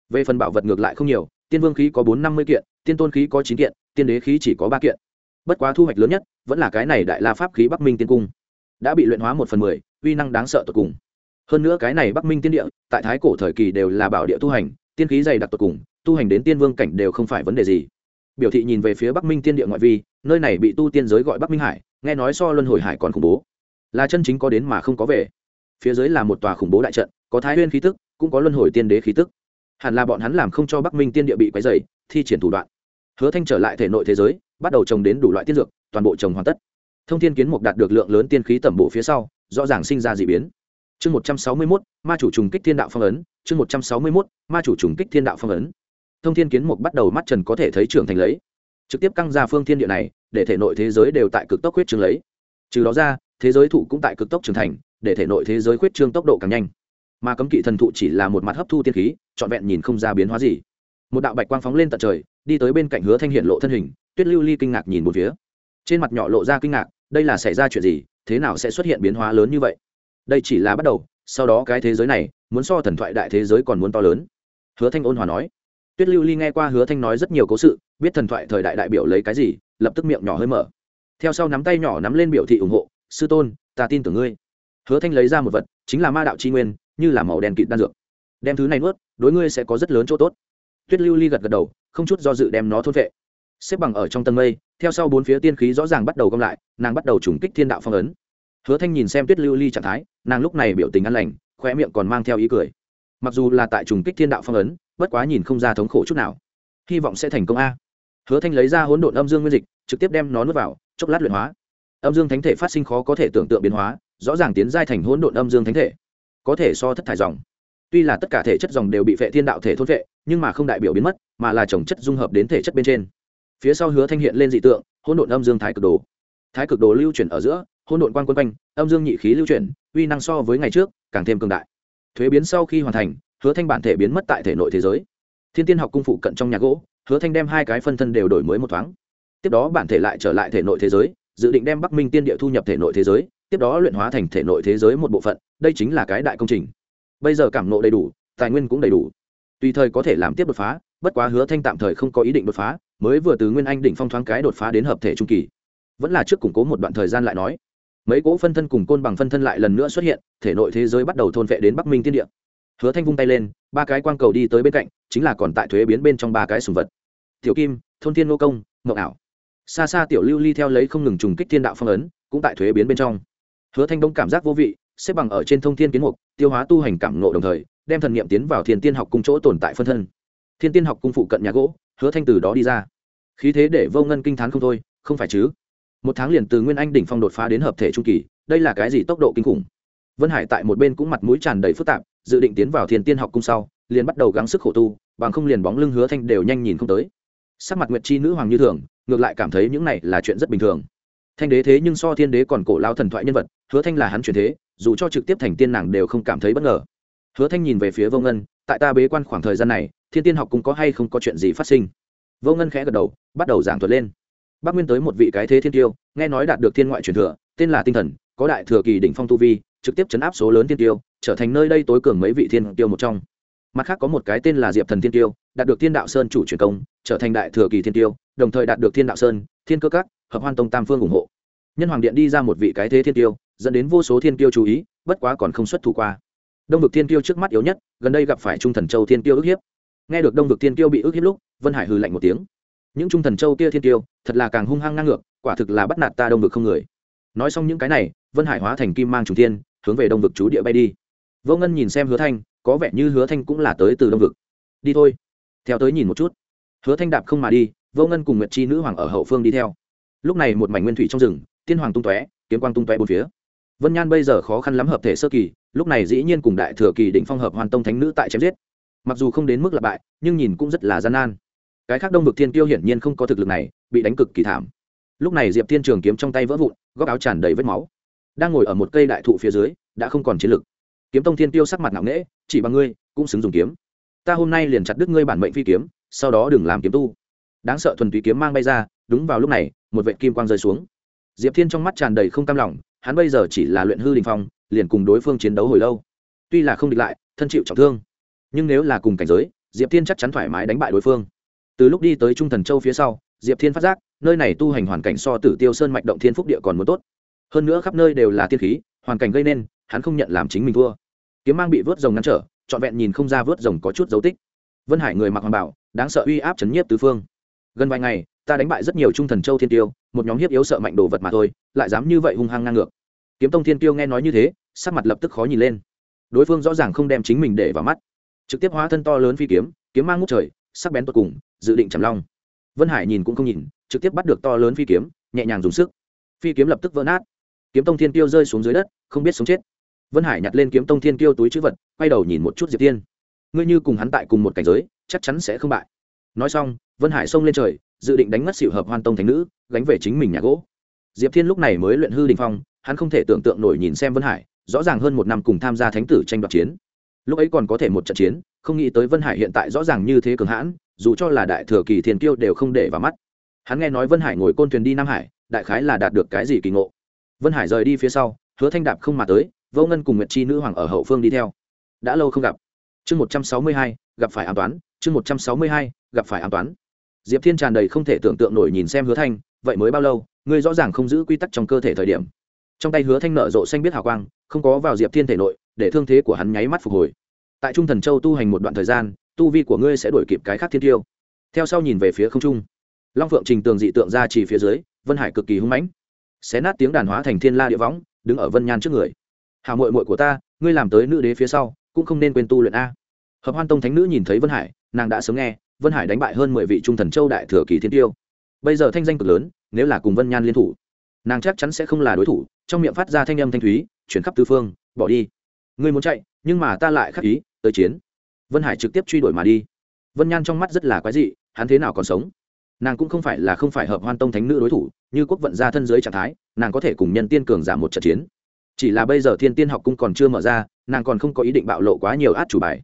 Về phần bảo vật ngược lại không nhiều tiên vương khí có bốn năm mươi kiện, tiên tôn khí có chín kiện, tiên đế khí chỉ có ba kiện. Bất quá thu hoạch lớn nhất vẫn là cái này đại la pháp khí bắc minh tiên cung. Đã bị luyện hóa một phần mười, uy năng đáng sợ tột cùng. Hơn nữa cái này bắc minh tiên địa, tại thái cổ thời kỳ đều là bảo địa tu hành, tiên khí dày đặc tột cùng, tu hành đến tiên vương cảnh đều không phải vấn đề gì. Biểu thị nhìn về phía bắc minh tiên địa ngoại vi, nơi này bị tu tiên giới gọi bắc minh hải, nghe nói so luân hồi hải còn khủng bố. Là chân chính có đến mà không có về. Phía dưới là một tòa khủng bố đại trận, có thái huyên khí tức, cũng có luân hồi tiên đế khí tức hẳn là bọn hắn làm không cho bắc minh tiên địa bị quấy dày thi triển thủ đoạn. Hứa thanh trở lại thể nội thế giới, bắt đầu trồng đến đủ loại tiên dược, toàn bộ trồng hoàn tất. Thông thiên kiến mục đạt được lượng lớn tiên khí tẩm bộ phía sau, rõ ràng sinh ra d ị biến. Chương một trăm sáu mươi mốt, ma chủ trùng kích thiên đạo phong ấn, chương một trăm sáu mươi mốt, ma chủ trùng kích thiên đạo phong ấn. Thông thiên kiến mục bắt đầu mắt trần có thể thấy trưởng thành lấy. Trực tiếp căng ra phương thiên địa này, để thể nội thế giới đều tại cực tốc huyết trường lấy. Trừ đó ra, thế giới thụ cũng tại cực tốc trưởng thành, để thể nội thế giới huyết trương tốc độ càng nhanh mà cấm kỵ thần thụ chỉ là một mặt hấp thu tiên khí, trọn vẹn nhìn không ra biến hóa gì. Một đạo bạch quang phóng lên tận trời, đi tới bên cạnh hứa thanh hiện lộ thân hình, tuyết lưu ly kinh ngạc nhìn một phía. Trên mặt nhỏ lộ ra kinh ngạc, đây là xảy ra chuyện gì, thế nào sẽ xuất hiện biến hóa lớn như vậy? Đây chỉ là bắt đầu, sau đó cái thế giới này, muốn so thần thoại đại thế giới còn muốn to lớn. Hứa thanh ôn hòa nói. Tuyết lưu ly nghe qua hứa thanh nói rất nhiều cố sự, biết thần thoại thời đại đại biểu lấy cái gì, lập tức miệng nhỏ hơi mở. Theo sau nắm tay nhỏ nắm lên biểu thị ủng hộ, sư tôn, ta tin tưởng ngươi. Hứa thanh lấy ra một vật, chính là ma đạo chi nguyên như là màu đen kịt đan dược. Đem thứ này nuốt, đối ngươi sẽ có rất lớn chỗ tốt. Tuyết lưu ly gật gật đầu, không chút do dự đem nó thôn vệ. Xếp bằng ở trong tầng mây, theo sau bốn phía tiên khí rõ ràng bắt đầu gom lại, nàng bắt đầu trùng kích thiên đạo phong ấn. Hứa thanh nhìn xem tuyết lưu ly trạng thái, nàng lúc này biểu tình ăn lành khoe miệng còn mang theo ý cười. Mặc dù là tại trùng kích thiên đạo phong ấn, bất quá nhìn không ra thống khổ chút nào. Hy vọng sẽ thành công a. Hứa thanh lấy ra hỗn độn âm dương nguyên dịch, trực tiếp đem nó nuốt vào, chốc lát luyện hóa. Âm dương thánh thể phát sinh khó có thể tưởng tượng biến hóa, rõ ràng tiến giai thành hỗn độn âm dương thánh thể có thể so thất thải dòng. Tuy là tất cả thể chất dòng đều bị vệ thiên đạo thể thôn vệ nhưng mà không đại biểu biến mất, mà là trồng chất dung hợp đến thể chất bên trên. Phía sau hứa thanh hiện lên dị tượng, hỗn độn âm dương thái cực đồ. Thái cực đồ lưu chuyển ở giữa, hỗn độn quan quân quanh, âm dương nhị khí lưu chuyển, uy năng so với ngày trước, càng thêm cường đại. Thuế biến sau khi hoàn thành, hứa thanh bản thể biến mất tại thể nội thế giới. Thiên tiên học cung phụ cận trong nhà gỗ, hứa thanh đem hai cái phân thân đều đổi mới một thoáng. Tiếp đó bản thể lại trở lại thể nội thế giới, dự định đem bắc minh tiên địa thu nhập thể nội thế giới tiếp đó luyện hóa thành thể nội thế giới một bộ phận, đây chính là cái đại công trình. Bây giờ cảm nộ đầy đủ, tài nguyên cũng đầy đủ. Tùy thời có thể làm tiếp đột phá, bất quá hứa thanh tạm thời không có ý định đột phá, mới vừa từ nguyên anh đỉnh phong thoáng cái đột phá đến hợp thể trung kỳ. Vẫn là trước củng cố một đoạn thời gian lại nói. Mấy cỗ phân thân cùng côn bằng phân thân lại lần nữa xuất hiện, thể nội thế giới bắt đầu thôn vệ đến bắc minh tiên địa. Hứa thanh vung tay lên, ba cái quang cầu đi tới bên cạnh, chính là còn tại thuế biến bên trong ba cái sùng vật. Tiểu kim, thôn thiên nô công, ngọc ảo. Xa xa tiểu lưu ly theo lấy không ngừng trùng kích thiên đạo phong ấn, cũng tại thuế biến bên trong hứa thanh đông cảm giác vô vị, xếp bằng ở trên thông thiên kiến mục, tiêu hóa tu hành cảm ngộ đồng thời, đem thần niệm tiến vào thiên tiên học cung chỗ tồn tại phân thân. Thiên tiên học cung phụ cận nhà gỗ, hứa thanh từ đó đi ra. Khí thế để vô ngân kinh t h á n không thôi, không phải chứ? Một tháng liền từ nguyên anh đỉnh phong đột phá đến hợp thể trung kỳ, đây là cái gì tốc độ kinh khủng? Vân hải tại một bên cũng mặt mũi tràn đầy phức tạp, dự định tiến vào thiên tiên học cung sau, liền bắt đầu gắng sức khổ tu, bằng không liền bóng lưng hứa thanh đều nhanh nhìn không tới. Sắc mặt nguyệt chi nữ hoàng như thường, ngược lại cảm thấy những này là chuyện rất bình thường. Thanh đế thế nhưng so thiên đế còn cổ lao thần thoại nhân vật hứa thanh là hắn chuyển thế, dù cho trực tiếp thành tiên nàng đều không cảm thấy bất ngờ. Hứa thanh nhìn về phía vô ngân, tại ta bế quan khoảng thời gian này, thiên tiên học cũng có hay không có chuyện gì phát sinh? Vô ngân khẽ gật đầu, bắt đầu giảng thuật lên. Bắc nguyên tới một vị cái thế thiên tiêu, nghe nói đạt được thiên ngoại truyền thừa, tên là tinh thần, có đại thừa kỳ đỉnh phong tu vi, trực tiếp chấn áp số lớn thiên tiêu, trở thành nơi đây tối cường mấy vị thiên tiêu một trong. Mặt khác có một cái tên là diệp thần thiên tiêu, đạt được thiên đạo sơn chủ truyền công, trở thành đại thừa kỳ thiên tiêu, đồng thời đạt được thiên đạo sơn, thiên cơ các, hợp hoan tông tam phương ủng hộ. Nhân hoàng điện đi ra một vị cái thế thiên tiêu dẫn đến vô số thiên tiêu chú ý, bất quá còn không xuất thủ qua. Đông vực thiên tiêu trước mắt yếu nhất, gần đây gặp phải trung thần châu thiên tiêu ức hiếp. Nghe được đông vực thiên tiêu bị ức hiếp lúc, vân hải hừ lạnh một tiếng. Những trung thần châu kia thiên tiêu thật là càng hung hăng ngang ngược, quả thực là bắt nạt ta đông vực không người. Nói xong những cái này, vân hải hóa thành kim mang trùng thiên, hướng về đông vực chú địa bay đi. Vô ngân nhìn xem hứa thanh, có vẻ như hứa thanh cũng là tới từ đông vực. Đi thôi. Theo tới nhìn một chút. Hứa thanh đạp không mà đi, vô ngân cùng nguyệt chi nữ hoàng ở hậu phương đi theo. Lúc này một mảnh nguyên thủy trong rừng, tiên hoàng tung tóe, kiếm quang tung tóe bốn phía vân nhan bây giờ khó khăn lắm hợp thể sơ kỳ, lúc này dĩ nhiên cùng đại thừa kỳ đỉnh phong hợp hoàn tông thánh nữ tại chém giết. Mặc dù không đến mức là bại, nhưng nhìn cũng rất là gian nan. Cái khác đông vực thiên tiêu hiển nhiên không có thực lực này, bị đánh cực kỳ thảm. Lúc này diệp thiên trường kiếm trong tay vỡ vụn, góc áo tràn đầy vết máu. Đang ngồi ở một cây đại thụ phía dưới, đã không còn chiến lực. Kiếm tông thiên tiêu sắc mặt nặng nễ chỉ bằng ngươi, cũng xứng dùng kiếm. Ta hôm nay liền chặt đứt ngươi bản mệnh phi kiếm, sau đó đừng làm kiếm tu. Đáng sợ thuần túy kiếm mang bay ra, đúng vào lúc này, một vệ kim quang rơi xuống. Diệp thiên trong mắt tràn đầy không cam lòng hắn bây giờ chỉ là luyện hư đình phong, liền cùng đối phương chiến đấu hồi lâu. Tuy là không địch lại, thân chịu trọng thương, nhưng nếu là cùng cảnh giới, diệp thiên chắc chắn thoải mái đánh bại đối phương. Từ lúc đi tới trung thần châu phía sau, diệp thiên phát giác, nơi này tu hành hoàn cảnh so tử tiêu sơn mạch động thiên phúc địa còn muốn tốt. Hơn nữa khắp nơi đều là tiên khí, hoàn cảnh gây nên, hắn không nhận làm chính mình thua. Kiếm mang bị vớt rồng ngăn trở, trọn vẹn nhìn không ra vớt rồng có chút dấu tích. Vân hải người mặc hoàng bảo, đáng sợ uy áp chấn nhiếp tứ phương. Gần vài ngày, ta đánh bại rất nhiều trung thần châu thiên tiêu một nhóm hiếp yếu sợ mạnh đồ vật mà thôi, lại dám như vậy hung hăng ngang ngược. Kiếm tông thiên tiêu nghe nói như thế, sắc mặt lập tức khó nhìn lên. Đối phương rõ ràng không đem chính mình để vào mắt. Trực tiếp hóa thân to lớn phi kiếm kiếm mang ngút trời, sắc bén tột cùng, dự định chầm long. Vân hải nhìn cũng không nhìn, trực tiếp bắt được to lớn phi kiếm, nhẹ nhàng dùng sức. Phi kiếm lập tức vỡ nát. Kiếm tông thiên tiêu rơi xuống dưới đất, không biết sống chết. Vân hải nhặt lên kiếm tông thiên tiêu túi chữ vật, quay đầu nhìn một chút diệp tiên. Ngươi như cùng hắn tại cùng một cảnh giới, chắc chắn sẽ không bại. Nói xong, vân hải xông lên trời dự định đánh ngất xỉu hợp hoan tông thánh nữ, gánh về chính mình nhà gỗ. Diệp thiên lúc này mới luyện hư đình phong, hắn không thể tưởng tượng nổi nhìn xem vân hải, rõ ràng hơn một năm cùng tham gia thánh tử tranh đoạt chiến. Lúc ấy còn có thể một trận chiến, không nghĩ tới vân hải hiện tại rõ ràng như thế cường hãn, dù cho là đại thừa kỳ thiền kiêu đều không để vào mắt. Hắn nghe nói vân hải ngồi côn thuyền đi nam hải, đại khái là đạt được cái gì kỳ ngộ. Vân hải rời đi phía sau, hứa thanh đạp không mà tới, vô ngân cùng nguyệt chi nữ hoàng ở hậu phương đi theo. Đã lâu không gặp. Chương một trăm sáu mươi hai, gặp phải an toán, chương một trăm sáu mươi hai, gặp phải an toán diệp thiên tràn đầy không thể tưởng tượng nổi nhìn xem hứa thanh, vậy mới bao lâu? Ngươi rõ ràng không giữ quy tắc trong cơ thể thời điểm. Trong tay hứa thanh nở rộ xanh biết hào quang, không có vào diệp thiên thể nội, để thương thế của hắn nháy mắt phục hồi. Tại trung thần châu tu hành một đoạn thời gian, tu vi của ngươi sẽ đổi kịp cái khác thiên tiêu. Theo sau nhìn về phía không trung. Long phượng trình tường dị tượng ra chỉ phía dưới, vân hải cực kỳ hung mãnh. Xé nát tiếng đàn hóa thành thiên la địa võng, đứng ở vân nhan trước người. Hào mội mội của ta, ngươi làm tới nữ đế phía sau, cũng không nên quên tu luyện a. Hợp hoan tông thánh nữ nhìn thấy vân hải, nàng đã sớm nghe vân hải đánh bại hơn mười vị trung thần châu đại thừa kỳ thiên tiêu. Bây giờ thanh danh cực lớn, nếu là cùng vân nhan liên thủ, nàng chắc chắn sẽ không là đối thủ, trong miệng phát ra thanh âm thanh thúy, chuyển khắp tư phương, bỏ đi. Ngươi muốn chạy, nhưng mà ta lại khắc ý, tới chiến. Vân hải trực tiếp truy đuổi mà đi. Vân nhan trong mắt rất là quái dị, hắn thế nào còn sống? Nàng cũng không phải là không phải hợp hoan tông thánh nữ đối thủ, như quốc vận ra thân dưới trạng thái, nàng có thể cùng nhân tiên cường giảm một trận chiến. Chỉ là bây giờ thiên tiên học cung còn chưa mở ra, nàng còn không có ý định bạo lộ quá nhiều át chủ bài.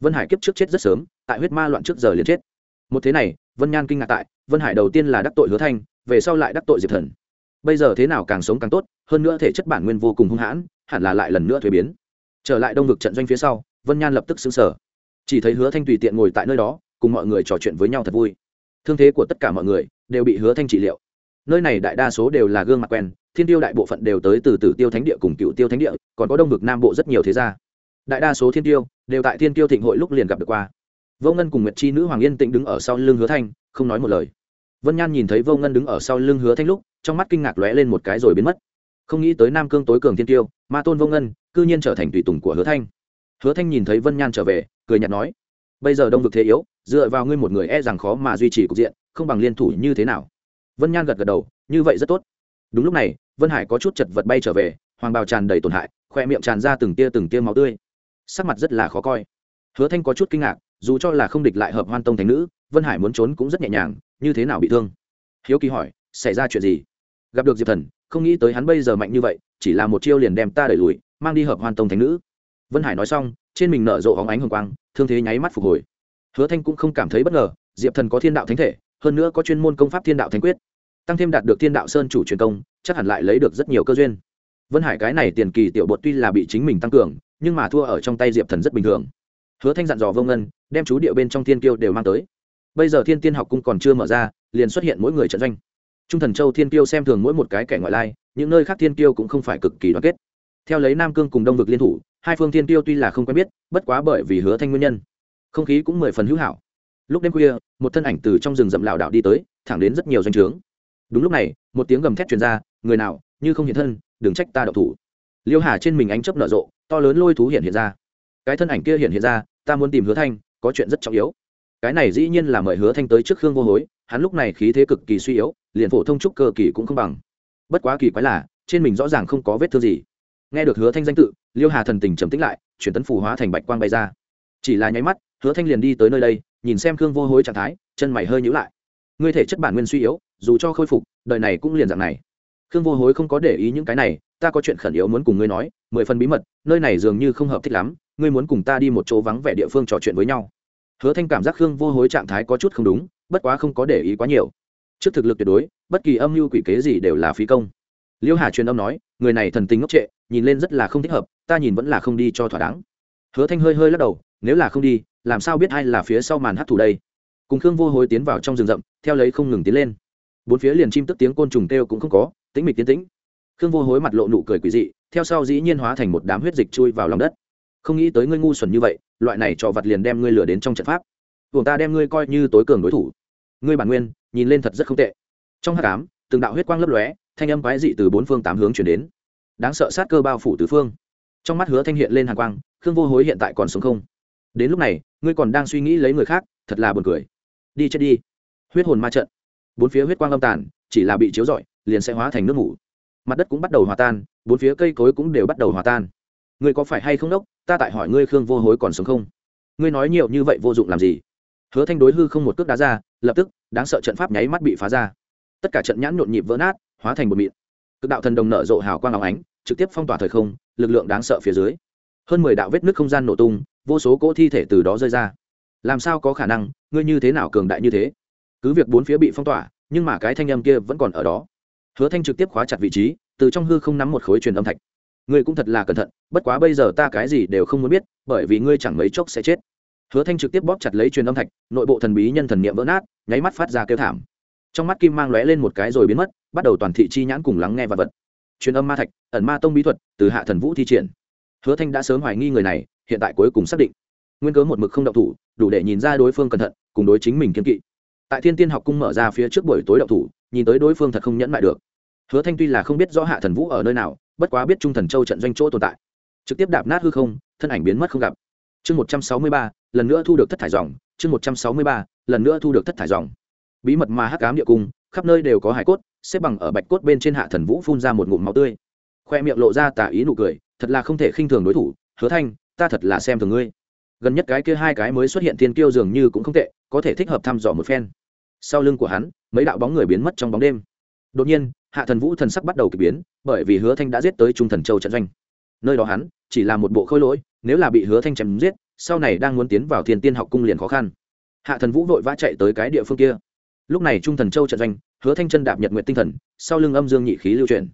Vân hải kiếp trước chết rất sớm tại huyết ma loạn trước giờ liền chết. Một thế này, vân nhan kinh ngạc tại, vân hải đầu tiên là đắc tội hứa thanh, về sau lại đắc tội diệp thần. Bây giờ thế nào càng sống càng tốt, hơn nữa thể chất bản nguyên vô cùng hung hãn, hẳn là lại lần nữa thuế biến. Trở lại đông vực trận doanh phía sau, vân nhan lập tức xứng sở chỉ thấy hứa thanh tùy tiện ngồi tại nơi đó, cùng mọi người trò chuyện với nhau thật vui. Thương thế của tất cả mọi người đều bị hứa thanh trị liệu. Nơi này đại đa số đều là gương mặt quen, thiên tiêu đại bộ phận đều tới từ tử tiêu thánh địa cùng cựu tiêu thánh địa, còn có đông vực nam bộ rất nhiều thế gia. Đại đa số thiên tiêu đều tại thiên tiêu thịnh hội lúc liền gặp được qua vô ngân cùng nguyệt chi nữ hoàng yên tĩnh đứng ở sau lưng hứa thanh, không nói một lời. Vân nhan nhìn thấy vô ngân đứng ở sau lưng hứa thanh lúc, trong mắt kinh ngạc lóe lên một cái rồi biến mất. Không nghĩ tới nam cương tối cường thiên tiêu, ma tôn vô ngân, cư nhiên trở thành tùy tùng của hứa thanh. Hứa thanh nhìn thấy vân nhan trở về, cười nhạt nói, bây giờ đông vực thế yếu, dựa vào ngươi một người e rằng khó mà duy trì cục diện, không bằng liên thủ như thế nào? Vân nhan gật gật đầu, như vậy rất tốt. Đúng lúc này, vân hải có chút chật vật bay trở về, hoàng bào tràn đầy tổn hại, khoe miệng tràn ra từng tia từng tia máu tươi. Sắc mặt rất là khó coi. Hứa thanh có chút kinh ngạc dù cho là không địch lại hợp hoan tông thánh nữ, vân hải muốn trốn cũng rất nhẹ nhàng, như thế nào bị thương? Hiếu kỳ hỏi, xảy ra chuyện gì? Gặp được diệp thần, không nghĩ tới hắn bây giờ mạnh như vậy, chỉ là một chiêu liền đem ta đẩy lùi, mang đi hợp hoan tông thánh nữ. Vân hải nói xong, trên mình nở rộ hóng ánh hồng quang, thương thế nháy mắt phục hồi. Hứa thanh cũng không cảm thấy bất ngờ, diệp thần có thiên đạo thánh thể, hơn nữa có chuyên môn công pháp thiên đạo thánh quyết. Tăng thêm đạt được thiên đạo sơn chủ truyền công, chắc hẳn lại lấy được rất nhiều cơ duyên. Vân hải cái này tiền kỳ tiểu bột tuy là bị chính mình tăng cường, nhưng mà thua ở trong tay diệp thần rất bình thường hứa thanh dặn dò vô ngân, đem chú điệu bên trong thiên kiêu đều mang tới. Bây giờ thiên tiên học cung còn chưa mở ra, liền xuất hiện mỗi người trận doanh. Trung thần châu thiên kiêu xem thường mỗi một cái kẻ ngoại lai, những nơi khác thiên kiêu cũng không phải cực kỳ đoàn kết. Theo lấy nam cương cùng đông vực liên thủ, hai phương thiên kiêu tuy là không quen biết, bất quá bởi vì hứa thanh nguyên nhân, không khí cũng mười phần hữu hảo. Lúc đêm khuya, một thân ảnh từ trong rừng rậm lảo đảo đi tới, thẳng đến rất nhiều doanh trướng. Đúng lúc này, một tiếng gầm thét truyền ra, người nào, như không hiện thân, đừng trách ta đậu thủ. Liêu hà trên mình ánh chớp nở rộ, to lớn lôi thú hiện hiện ra cái thân ảnh kia hiện hiện ra, ta muốn tìm hứa thanh, có chuyện rất trọng yếu. Cái này dĩ nhiên là mời hứa thanh tới trước khương vô hối, hắn lúc này khí thế cực kỳ suy yếu, liền phổ thông trúc cơ kỳ cũng không bằng. Bất quá kỳ quái là, trên mình rõ ràng không có vết thương gì. Nghe được hứa thanh danh tự, liêu hà thần tình trầm tĩnh lại, chuyển tấn phù hóa thành bạch quang bay ra. Chỉ là nháy mắt, hứa thanh liền đi tới nơi đây, nhìn xem khương vô hối trạng thái, chân mày hơi nhữ lại. Ngươi thể chất bản nguyên suy yếu, dù cho khôi phục, đời này cũng liền dạng này. Khương vô hối không có để ý những cái này, ta có chuyện khẩn yếu muốn cùng ngươi nói, mười phần bí mật, nơi này dường như không hợp thích lắm ngươi muốn cùng ta đi một chỗ vắng vẻ địa phương trò chuyện với nhau. Hứa thanh cảm giác khương vô hối trạng thái có chút không đúng, bất quá không có để ý quá nhiều. Trước thực lực tuyệt đối, bất kỳ âm mưu quỷ kế gì đều là phí công. Liêu hà truyền âm nói, người này thần tình ngốc trệ, nhìn lên rất là không thích hợp, ta nhìn vẫn là không đi cho thỏa đáng. Hứa thanh hơi hơi lắc đầu, nếu là không đi, làm sao biết ai là phía sau màn hát thủ đây? Cùng khương vô hối tiến vào trong rừng rậm, theo lấy không ngừng tiến lên. Bốn phía liền chim tức tiếng côn trùng kêu cũng không có, tĩnh mịch tiến tĩnh. Khương vô hối mặt lộ nụ cười quỷ dị, theo sau dĩ nhiên hóa thành một đám huyết dịch chui vào lòng đất không nghĩ tới ngươi ngu xuẩn như vậy, loại này trò vặt liền đem ngươi lừa đến trong trận pháp. Buồng ta đem ngươi coi như tối cường đối thủ. Ngươi bản nguyên, nhìn lên thật rất không tệ. Trong hát cám từng đạo huyết quang lấp lóe, thanh âm quái dị từ bốn phương tám hướng chuyển đến. Đáng sợ sát cơ bao phủ tứ phương. Trong mắt hứa thanh hiện lên hàng quang, khương vô hối hiện tại còn sống không? Đến lúc này, ngươi còn đang suy nghĩ lấy người khác, thật là buồn cười. Đi chết đi. Huyết hồn ma trận. Bốn phía huyết quang âm tàn, chỉ là bị chiếu rọi, liền sẽ hóa thành nước ngủ mặt đất cũng bắt đầu hòa tan, bốn phía cây cối cũng đều bắt đầu hòa tan ngươi có phải hay không đốc? Ta tại hỏi ngươi khương vô hối còn sống không? Ngươi nói nhiều như vậy vô dụng làm gì? Hứa thanh đối hư không một cước đá ra, lập tức, đáng sợ trận pháp nháy mắt bị phá ra. Tất cả trận nhãn nhộn nhịp vỡ nát, hóa thành một mịn. Cực đạo thần đồng nở rộ hào quang áo ánh, trực tiếp phong tỏa thời không, lực lượng đáng sợ phía dưới. Hơn mười đạo vết nước không gian nổ tung, vô số cỗ thi thể từ đó rơi ra. Làm sao có khả năng, ngươi như thế nào cường đại như thế? Cứ việc bốn phía bị phong tỏa, nhưng mà cái thanh âm kia vẫn còn ở đó. Hứa thanh trực tiếp khóa chặt vị trí, từ trong hư không nắm một khối truyền âm thạch ngươi cũng thật là cẩn thận, bất quá bây giờ ta cái gì đều không muốn biết, bởi vì ngươi chẳng mấy chốc sẽ chết. Hứa thanh trực tiếp bóp chặt lấy truyền âm thạch, nội bộ thần bí nhân thần niệm vỡ nát, nháy mắt phát ra kêu thảm. Trong mắt kim mang lóe lên một cái rồi biến mất, bắt đầu toàn thị chi nhãn cùng lắng nghe và vật. Truyền âm ma thạch, ẩn ma tông bí thuật, từ hạ thần vũ thi triển. Hứa thanh đã sớm hoài nghi người này, hiện tại cuối cùng xác định. Nguyên cớ một mực không động thủ, đủ để nhìn ra đối phương cẩn thận, cùng đối chính mình kiên kỵ. Tại thiên tiên học cung mở ra phía trước buổi tối động thủ, nhìn tới đối phương thật không nhẫn mại được. Hứa thanh tuy là không biết rõ hạ thần vũ ở nơi nào bất quá biết trung thần châu trận doanh chỗ tồn tại. Trực tiếp đạp nát hư không, thân ảnh biến mất không gặp. Chương một trăm sáu mươi ba, lần nữa thu được thất thải dòng. Chương một trăm sáu mươi ba, lần nữa thu được thất thải dòng. Bí mật mà hắc cám địa cung, khắp nơi đều có hải cốt, xếp bằng ở bạch cốt bên trên hạ thần vũ phun ra một ngụm máu tươi. Khoe miệng lộ ra tả ý nụ cười, thật là không thể khinh thường đối thủ. Hứa thanh, ta thật là xem thường ngươi. Gần nhất cái kia hai cái mới xuất hiện thiên kiêu dường như cũng không tệ, có thể thích hợp thăm dò một phen. Sau lưng của hắn, mấy đạo bóng người biến mất trong bóng đêm. Đột nhiên hạ thần vũ thần sắc bắt đầu k ỳ biến, bởi vì hứa thanh đã giết tới trung thần châu trận doanh. Nơi đó hắn chỉ là một bộ khôi lỗi, nếu là bị hứa thanh chém giết, sau này đang muốn tiến vào thiên tiên học cung liền khó khăn. Hạ thần vũ vội vã chạy tới cái địa phương kia. Lúc này trung thần châu trận doanh, hứa thanh chân đạp nhật nguyện tinh thần, sau lưng âm dương nhị khí lưu chuyển.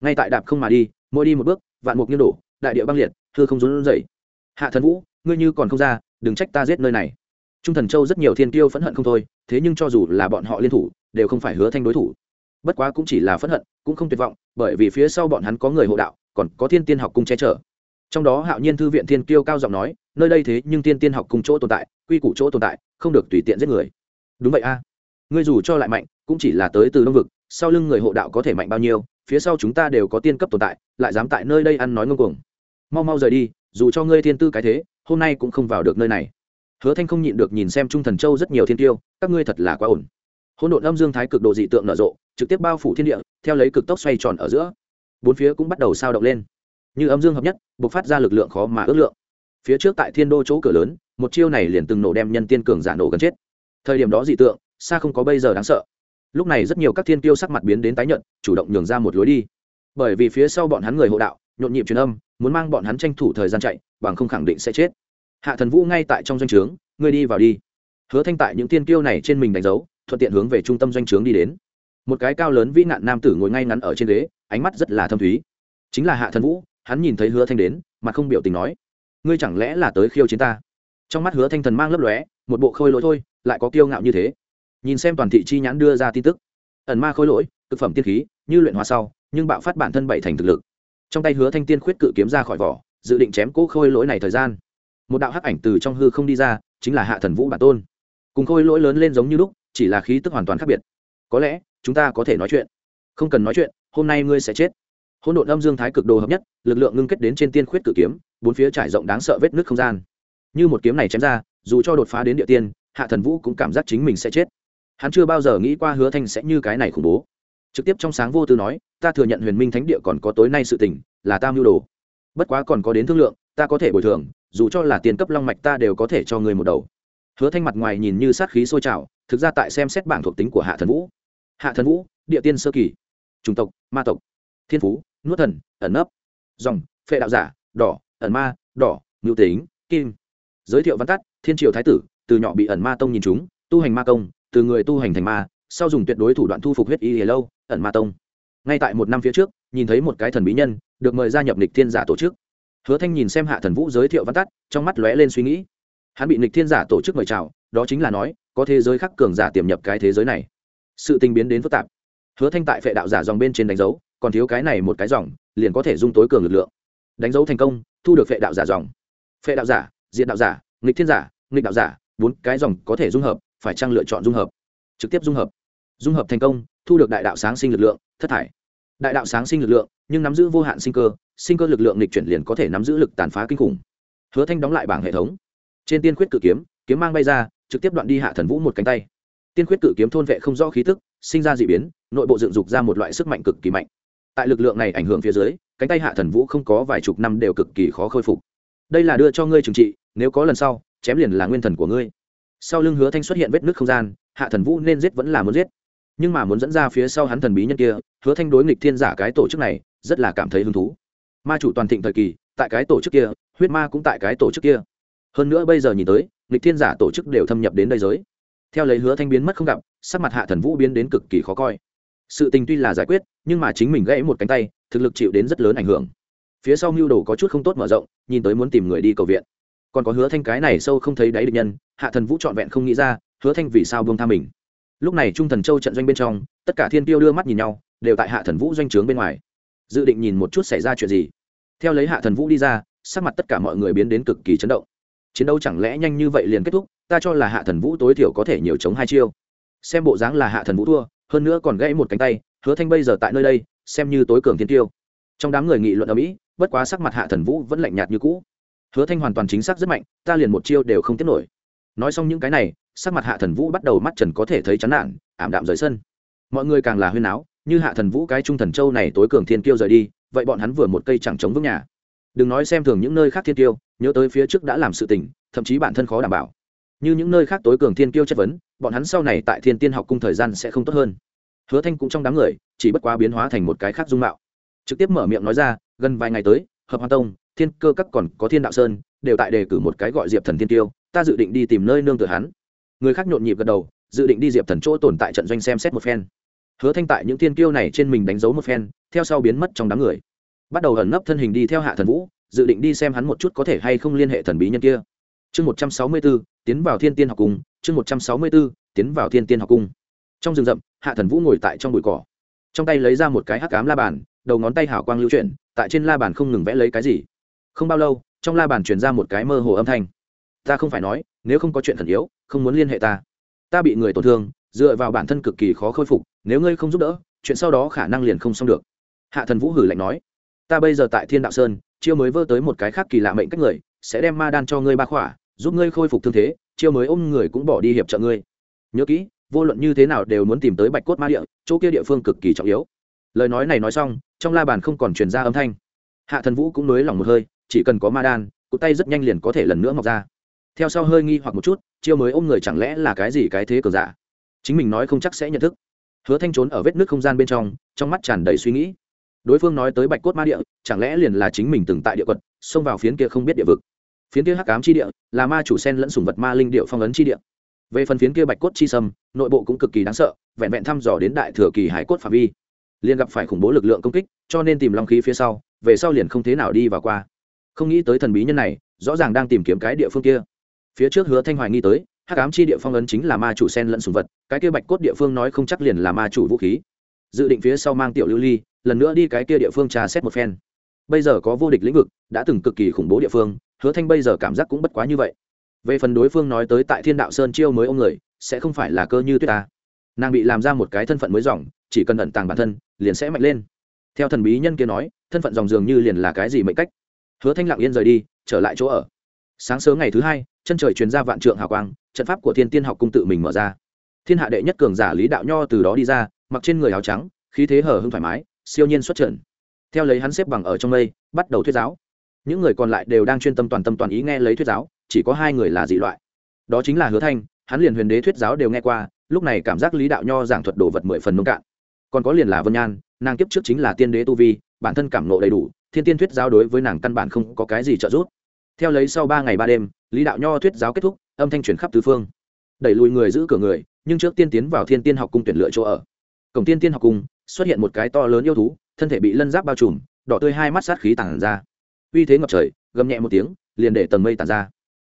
Ngay tại đạp không mà đi, mỗi đi một bước, vạn mục như đổ, đại địa băng liệt thưa không rốn dậy hạ thần vũ, ngươi như còn không ra, đừng trách ta giết nơi này. Trung thần châu rất nhiều thiên tiêu phẫn hận không thôi, thế nhưng cho dù là bọn họ liên thủ, đều không phải hứa thanh đối thủ bất quá cũng chỉ là phẫn hận, cũng không tuyệt vọng, bởi vì phía sau bọn hắn có người hộ đạo, còn có thiên tiên học cung che chở. Trong đó hạo nhiên thư viện thiên kiêu cao giọng nói, nơi đây thế nhưng tiên tiên học cùng chỗ tồn tại, quy củ chỗ tồn tại, không được tùy tiện giết người. Đúng vậy a. Ngươi dù cho lại mạnh, cũng chỉ là tới từ đông vực, sau lưng người hộ đạo có thể mạnh bao nhiêu, phía sau chúng ta đều có tiên cấp tồn tại, lại dám tại nơi đây ăn nói ngông cuồng. Mau mau rời đi, dù cho ngươi thiên tư cái thế, hôm nay cũng không vào được nơi này. Hứa thanh không nhịn được nhìn xem trung thần châu rất nhiều thiên tiêu các ngươi thật là quá ổn hỗn độn âm dương thái cực độ dị tượng nở rộ, trực tiếp bao phủ thiên địa, theo lấy cực tốc xoay tròn ở giữa. Bốn phía cũng bắt đầu sao động lên. Như âm dương hợp nhất b ộ c phát ra lực lượng khó mà ước lượng. Phía trước tại thiên đô chỗ cửa lớn, một chiêu này liền từng nổ đem nhân tiên cường giả nổ gần chết. Thời điểm đó dị tượng, xa không có bây giờ đáng sợ. Lúc này rất nhiều các thiên tiêu sắc mặt biến đến tái nhận chủ động nhường ra một lối đi. Bởi vì phía sau bọn hắn người hộ đạo, nhộn nhịp truyền âm, muốn mang bọn hắn tranh thủ thời gian chạy, bằng không khẳng định sẽ chết. Hạ thần vũ ngay tại trong doanh trướng, ngươi đi vào đi. Hứa thanh tại những tiên tiêu này trên mình đánh dấu thuận tiện hướng về trung tâm doanh trướng đi đến. Một cái cao lớn vĩ nạn nam tử ngồi ngay ngắn ở trên ghế, ánh mắt rất là thâm thúy. Chính là hạ thần vũ, hắn nhìn thấy hứa thanh đến mà không biểu tình nói, ngươi chẳng lẽ là tới khiêu chiến ta? Trong mắt hứa thanh thần mang lấp lóe, một bộ khôi lỗi thôi, lại có kiêu ngạo như thế. Nhìn xem toàn thị chi nhãn đưa ra tin tức. Ẩn ma khôi lỗi thực phẩm tiên khí, như luyện hóa sau, nhưng bạo phát bản thân bảy thành thực lực. Trong tay hứa thanh tiên khuyết cự kiếm ra khỏi vỏ, dự định chém cố khôi lỗi này thời gian. Một đạo hắc ảnh từ trong hư không đi ra, chính là hạ thần vũ bản tôn. Cùng khôi lỗi lớn lên giống như lúc chỉ là khí tức hoàn toàn khác biệt. Có lẽ, chúng ta có thể nói chuyện. Không cần nói chuyện, hôm nay ngươi sẽ chết. Hỗn độn âm dương thái cực đồ hợp nhất, lực lượng ngưng kết đến trên tiên khuyết cử kiếm, bốn phía trải rộng đáng sợ vết nước không gian. Như một kiếm này chém ra, dù cho đột phá đến địa tiên, hạ thần vũ cũng cảm giác chính mình sẽ chết. Hắn chưa bao giờ nghĩ qua hứa thanh sẽ như cái này khủng bố. Trực tiếp trong sáng vô tư nói, ta thừa nhận huyền minh thánh địa còn có tối nay sự tình, là ta mưu đồ. Bất quá còn có đến thương lượng, ta có thể bồi thường, dù cho là tiền cấp long mạch ta đều có thể cho người một đầu hứa thanh mặt ngoài nhìn như sát khí sôi trào, thực ra tại xem xét bảng thuộc tính của hạ thần vũ. Hạ thần vũ, địa tiên sơ kỳ, chủng tộc, ma tộc, thiên phú, nuốt thần, ẩn nấp, dòng, phệ đạo giả, đỏ, ẩn ma, đỏ, ngưu tính, kim. Giới thiệu văn tắt, thiên triều thái tử, từ nhỏ bị ẩn ma tông nhìn chúng, tu hành ma công, từ người tu hành thành ma, sau dùng tuyệt đối thủ đoạn thu phục huyết y hề lâu, ẩn ma tông. Ngay tại một năm phía trước, nhìn thấy một cái thần bí nhân, được mời gia nhập lịch thiên giả tổ chức. Hứa thanh nhìn xem hạ thần vũ giới thiệu văn tắt, trong mắt lóe lên suy nghĩ hắn bị Nịch thiên giả tổ chức mời chào, đó chính là nói, có thế giới khác cường giả tiềm nhập cái thế giới này. Sự tình biến đến phức tạp. Hứa thanh tại phệ đạo giả dòng bên trên đánh dấu, còn thiếu cái này một cái dòng, liền có thể dung tối cường lực lượng. Đánh dấu thành công, thu được phệ đạo giả dòng. Phệ đạo giả, diện đạo giả, nghịch thiên giả, nghịch đạo giả, bốn cái dòng có thể dung hợp, phải trang lựa chọn dung hợp? Trực tiếp dung hợp. Dung hợp thành công, thu được đại đạo sáng sinh lực lượng, thất thải. Đại đạo sáng sinh lực lượng, nhưng nắm giữ vô hạn sinh cơ sinh cơ lực lượng nghịch chuyển liền có thể nắm giữ lực tàn phá kinh khủng. Hứa thanh đóng lại bảng hệ thống trên tiên khuyết cự kiếm kiếm mang bay ra, trực tiếp đoạn đi hạ thần vũ một cánh tay. Tiên khuyết cự kiếm thôn vệ không rõ khí tức, sinh ra d ị biến, nội bộ dựng dục ra một loại sức mạnh cực kỳ mạnh. Tại lực lượng này ảnh hưởng phía dưới, cánh tay hạ thần vũ không có vài chục năm đều cực kỳ khó khôi phục. Đây là đưa cho ngươi trừng trị, nếu có lần sau, chém liền là nguyên thần của ngươi. Sau lưng hứa thanh xuất hiện vết nước không gian, hạ thần vũ nên giết vẫn là muốn giết. Nhưng mà muốn dẫn ra phía sau hắn thần bí nhân kia, hứa thanh đối nghịch thiên giả cái tổ chức này, rất là cảm thấy hứng thú. Ma chủ toàn thịnh thời kỳ, tại cái tổ chức kia, huyết ma cũng tại cái tổ chức kia hơn nữa bây giờ nhìn tới lịch thiên giả tổ chức đều thâm nhập đến đây giới. Theo lấy hứa thanh biến mất không gặp, sắc mặt hạ thần vũ biến đến cực kỳ khó coi. Sự tình tuy là giải quyết, nhưng mà chính mình gãy một cánh tay, thực lực chịu đến rất lớn ảnh hưởng. Phía sau mưu đồ có chút không tốt mở rộng, nhìn tới muốn tìm người đi cầu viện. Còn có hứa thanh cái này sâu không thấy đáy địch nhân, hạ thần vũ trọn vẹn không nghĩ ra, hứa thanh vì sao buông tha mình. Lúc này trung thần châu trận doanh bên trong, tất cả thiên tiêu đưa mắt nhìn nhau, đều tại hạ thần vũ doanh trướng bên ngoài. Dự định nhìn một chút xảy ra chuyện gì. Theo lấy hạ thần vũ đi ra, sắc mặt tất cả mọi người biến đến cực kỳ chấn động chiến đấu chẳng lẽ nhanh như vậy liền kết thúc, ta cho là hạ thần vũ tối thiểu có thể nhiều chống hai chiêu. Xem bộ dáng là hạ thần vũ thua, hơn nữa còn gãy một cánh tay, hứa thanh bây giờ tại nơi đây, xem như tối cường thiên tiêu. Trong đám người nghị luận ở mỹ bất quá sắc mặt hạ thần vũ vẫn lạnh nhạt như cũ. Hứa thanh hoàn toàn chính xác rất mạnh, ta liền một chiêu đều không tiếp nổi. Nói xong những cái này, sắc mặt hạ thần vũ bắt đầu mắt trần có thể thấy chán nản, ảm đạm rời sân. Mọi người càng là huyên áo như hạ thần vũ cái trung thần châu này tối cường thiên kiêu rời đi, vậy bọn hắn vừa một cây chẳng chống vững nhà đừng nói xem thường những nơi khác thiên kiêu nhớ tới phía trước đã làm sự tình, thậm chí bản thân khó đảm bảo. Như những nơi khác tối cường thiên kiêu chất vấn, bọn hắn sau này tại thiên tiên học cung thời gian sẽ không tốt hơn. Hứa thanh cũng trong đám người, chỉ bất quá biến hóa thành một cái khác dung mạo. Trực tiếp mở miệng nói ra, gần vài ngày tới, hợp hoa tông, thiên cơ các còn có thiên đạo sơn, đều tại đề cử một cái gọi diệp thần thiên tiêu ta dự định đi tìm nơi nương tựa hắn. Người khác nhộn nhịp gật đầu, dự định đi diệp thần chỗ tồn tại trận doanh xem xét một phen. Hứa thanh tại những thiên kiêu này trên mình đánh dấu một phen, theo sau biến mất trong đám người bắt đầu ẩn nấp thân hình đi theo hạ thần vũ, dự định đi xem hắn một chút có thể hay không liên hệ thần bí nhân kia. Chương một trăm sáu mươi b ố tiến vào thiên tiên học cung, chương một trăm sáu mươi b ố tiến vào thiên tiên học cung. Trong rừng rậm, hạ thần vũ ngồi tại trong bụi cỏ. Trong tay lấy ra một cái hắc cám la bàn, đầu ngón tay hảo quang lưu chuyển, tại trên la bàn không ngừng vẽ lấy cái gì. Không bao lâu, trong la bàn truyền ra một cái mơ hồ âm thanh. Ta không phải nói, nếu không có chuyện khẩn yếu, không muốn liên hệ ta. Ta bị người tổn thương, dựa vào bản thân cực kỳ khó khôi phục, nếu ngươi không giúp đỡ, chuyện sau đó khả năng liền không xong được. Hạ thần vũ hử lạnh nói ta bây giờ tại thiên đạo sơn, chiêu mới vơ tới một cái khác kỳ lạ mệnh cách người, sẽ đem ma đan cho ngươi ba khỏa, giúp ngươi khôi phục thương thế, chiêu mới ôm người cũng bỏ đi hiệp trợ ngươi. Nhớ kỹ, vô luận như thế nào đều muốn tìm tới bạch cốt ma địa, chỗ kia địa phương cực kỳ trọng yếu. Lời nói này nói xong, trong la bàn không còn truyền ra âm thanh. Hạ thần vũ cũng nới lỏng một hơi, chỉ cần có ma đan cụ tay rất nhanh liền có thể lần nữa mọc ra. Theo sau hơi nghi hoặc một chút, chiêu mới ôm người chẳng lẽ là cái gì cái thế cờ giả? Chính mình nói không chắc sẽ nhận thức. Hứa thanh trốn ở vết nước không gian bên trong trong mắt tràn đầy suy nghĩ đối phương nói tới bạch cốt ma địa, chẳng lẽ liền là chính mình từng tại địa quật, xông vào phiến kia không biết địa vực? Phiến kia hắc ám chi địa, là ma chủ sen lẫn sùng vật ma linh điệu phong ấn chi địa. Về phần phiến kia bạch cốt chi sâm, nội bộ cũng cực kỳ đáng sợ, vẹn vẹn thăm dò đến đại thừa kỳ hải cốt phạm vi. Liền gặp phải khủng bố lực lượng công kích, cho nên tìm long khí phía sau, về sau liền không thế nào đi vào qua. Không nghĩ tới thần bí nhân này, rõ ràng đang tìm kiếm cái địa phương kia. Phía trước hứa thanh hoài nghi tới, hắc ám chi địa phong ấn chính là ma chủ sen lẫn sùng vật, cái kia bạch cốt địa phương nói không chắc liền là ma chủ vũ khí dự định phía sau mang tiểu lưu ly, lần nữa đi cái kia địa phương trà xét một phen. Bây giờ có vô địch lĩnh vực, đã từng cực kỳ khủng bố địa phương, hứa thanh bây giờ cảm giác cũng bất quá như vậy. Về phần đối phương nói tới tại thiên đạo sơn chiêu mới ông người, sẽ không phải là cơ như tuyết ta. Nàng bị làm ra một cái thân phận mới dòng, chỉ cần ẩn tàng bản thân, liền sẽ mạnh lên. Theo thần bí nhân kia nói, thân phận dòng dường như liền là cái gì mệnh cách. Hứa thanh lặng yên rời đi, trở lại chỗ ở. Sáng sớm ngày thứ hai, chân trời truyền ra vạn trượng hào quang, trận pháp của thiên tiên học cung tự mình mở ra. Thiên hạ đệ nhất cường giả lý đạo nho từ đó đi ra mặc trên người áo trắng, khí thế hở hưng thoải mái, siêu nhiên xuất trận theo lấy hắn xếp bằng ở trong mây, bắt đầu thuyết giáo. Những người còn lại đều đang chuyên tâm toàn tâm toàn ý nghe lấy thuyết giáo, chỉ có hai người là dị loại. Đó chính là hứa thanh, hắn liền huyền đế thuyết giáo đều nghe qua, lúc này cảm giác lý đạo nho giảng thuật đồ vật mười phần nông cạn. Còn có liền là vân nhan, nàng kiếp trước chính là tiên đế tu vi, bản thân cảm nộ đầy đủ, thiên tiên thuyết giáo đối với nàng căn bản không có cái gì trợ giúp. Theo lấy sau ba ngày ba đêm, lý đạo nho thuyết giáo kết thúc, âm thanh chuyển khắp tứ phương. Đẩy lùi người giữ cửa người, nhưng trước tiên tiến vào thiên tiên học cung tuyển lựa chỗ ở cổng tiên tiên học cung xuất hiện một cái to lớn yêu thú, thân thể bị lân giáp bao trùm, đỏ tươi hai mắt sát khí tản ra. Uy thế ngập trời, gầm nhẹ một tiếng, liền để tầng mây tản ra.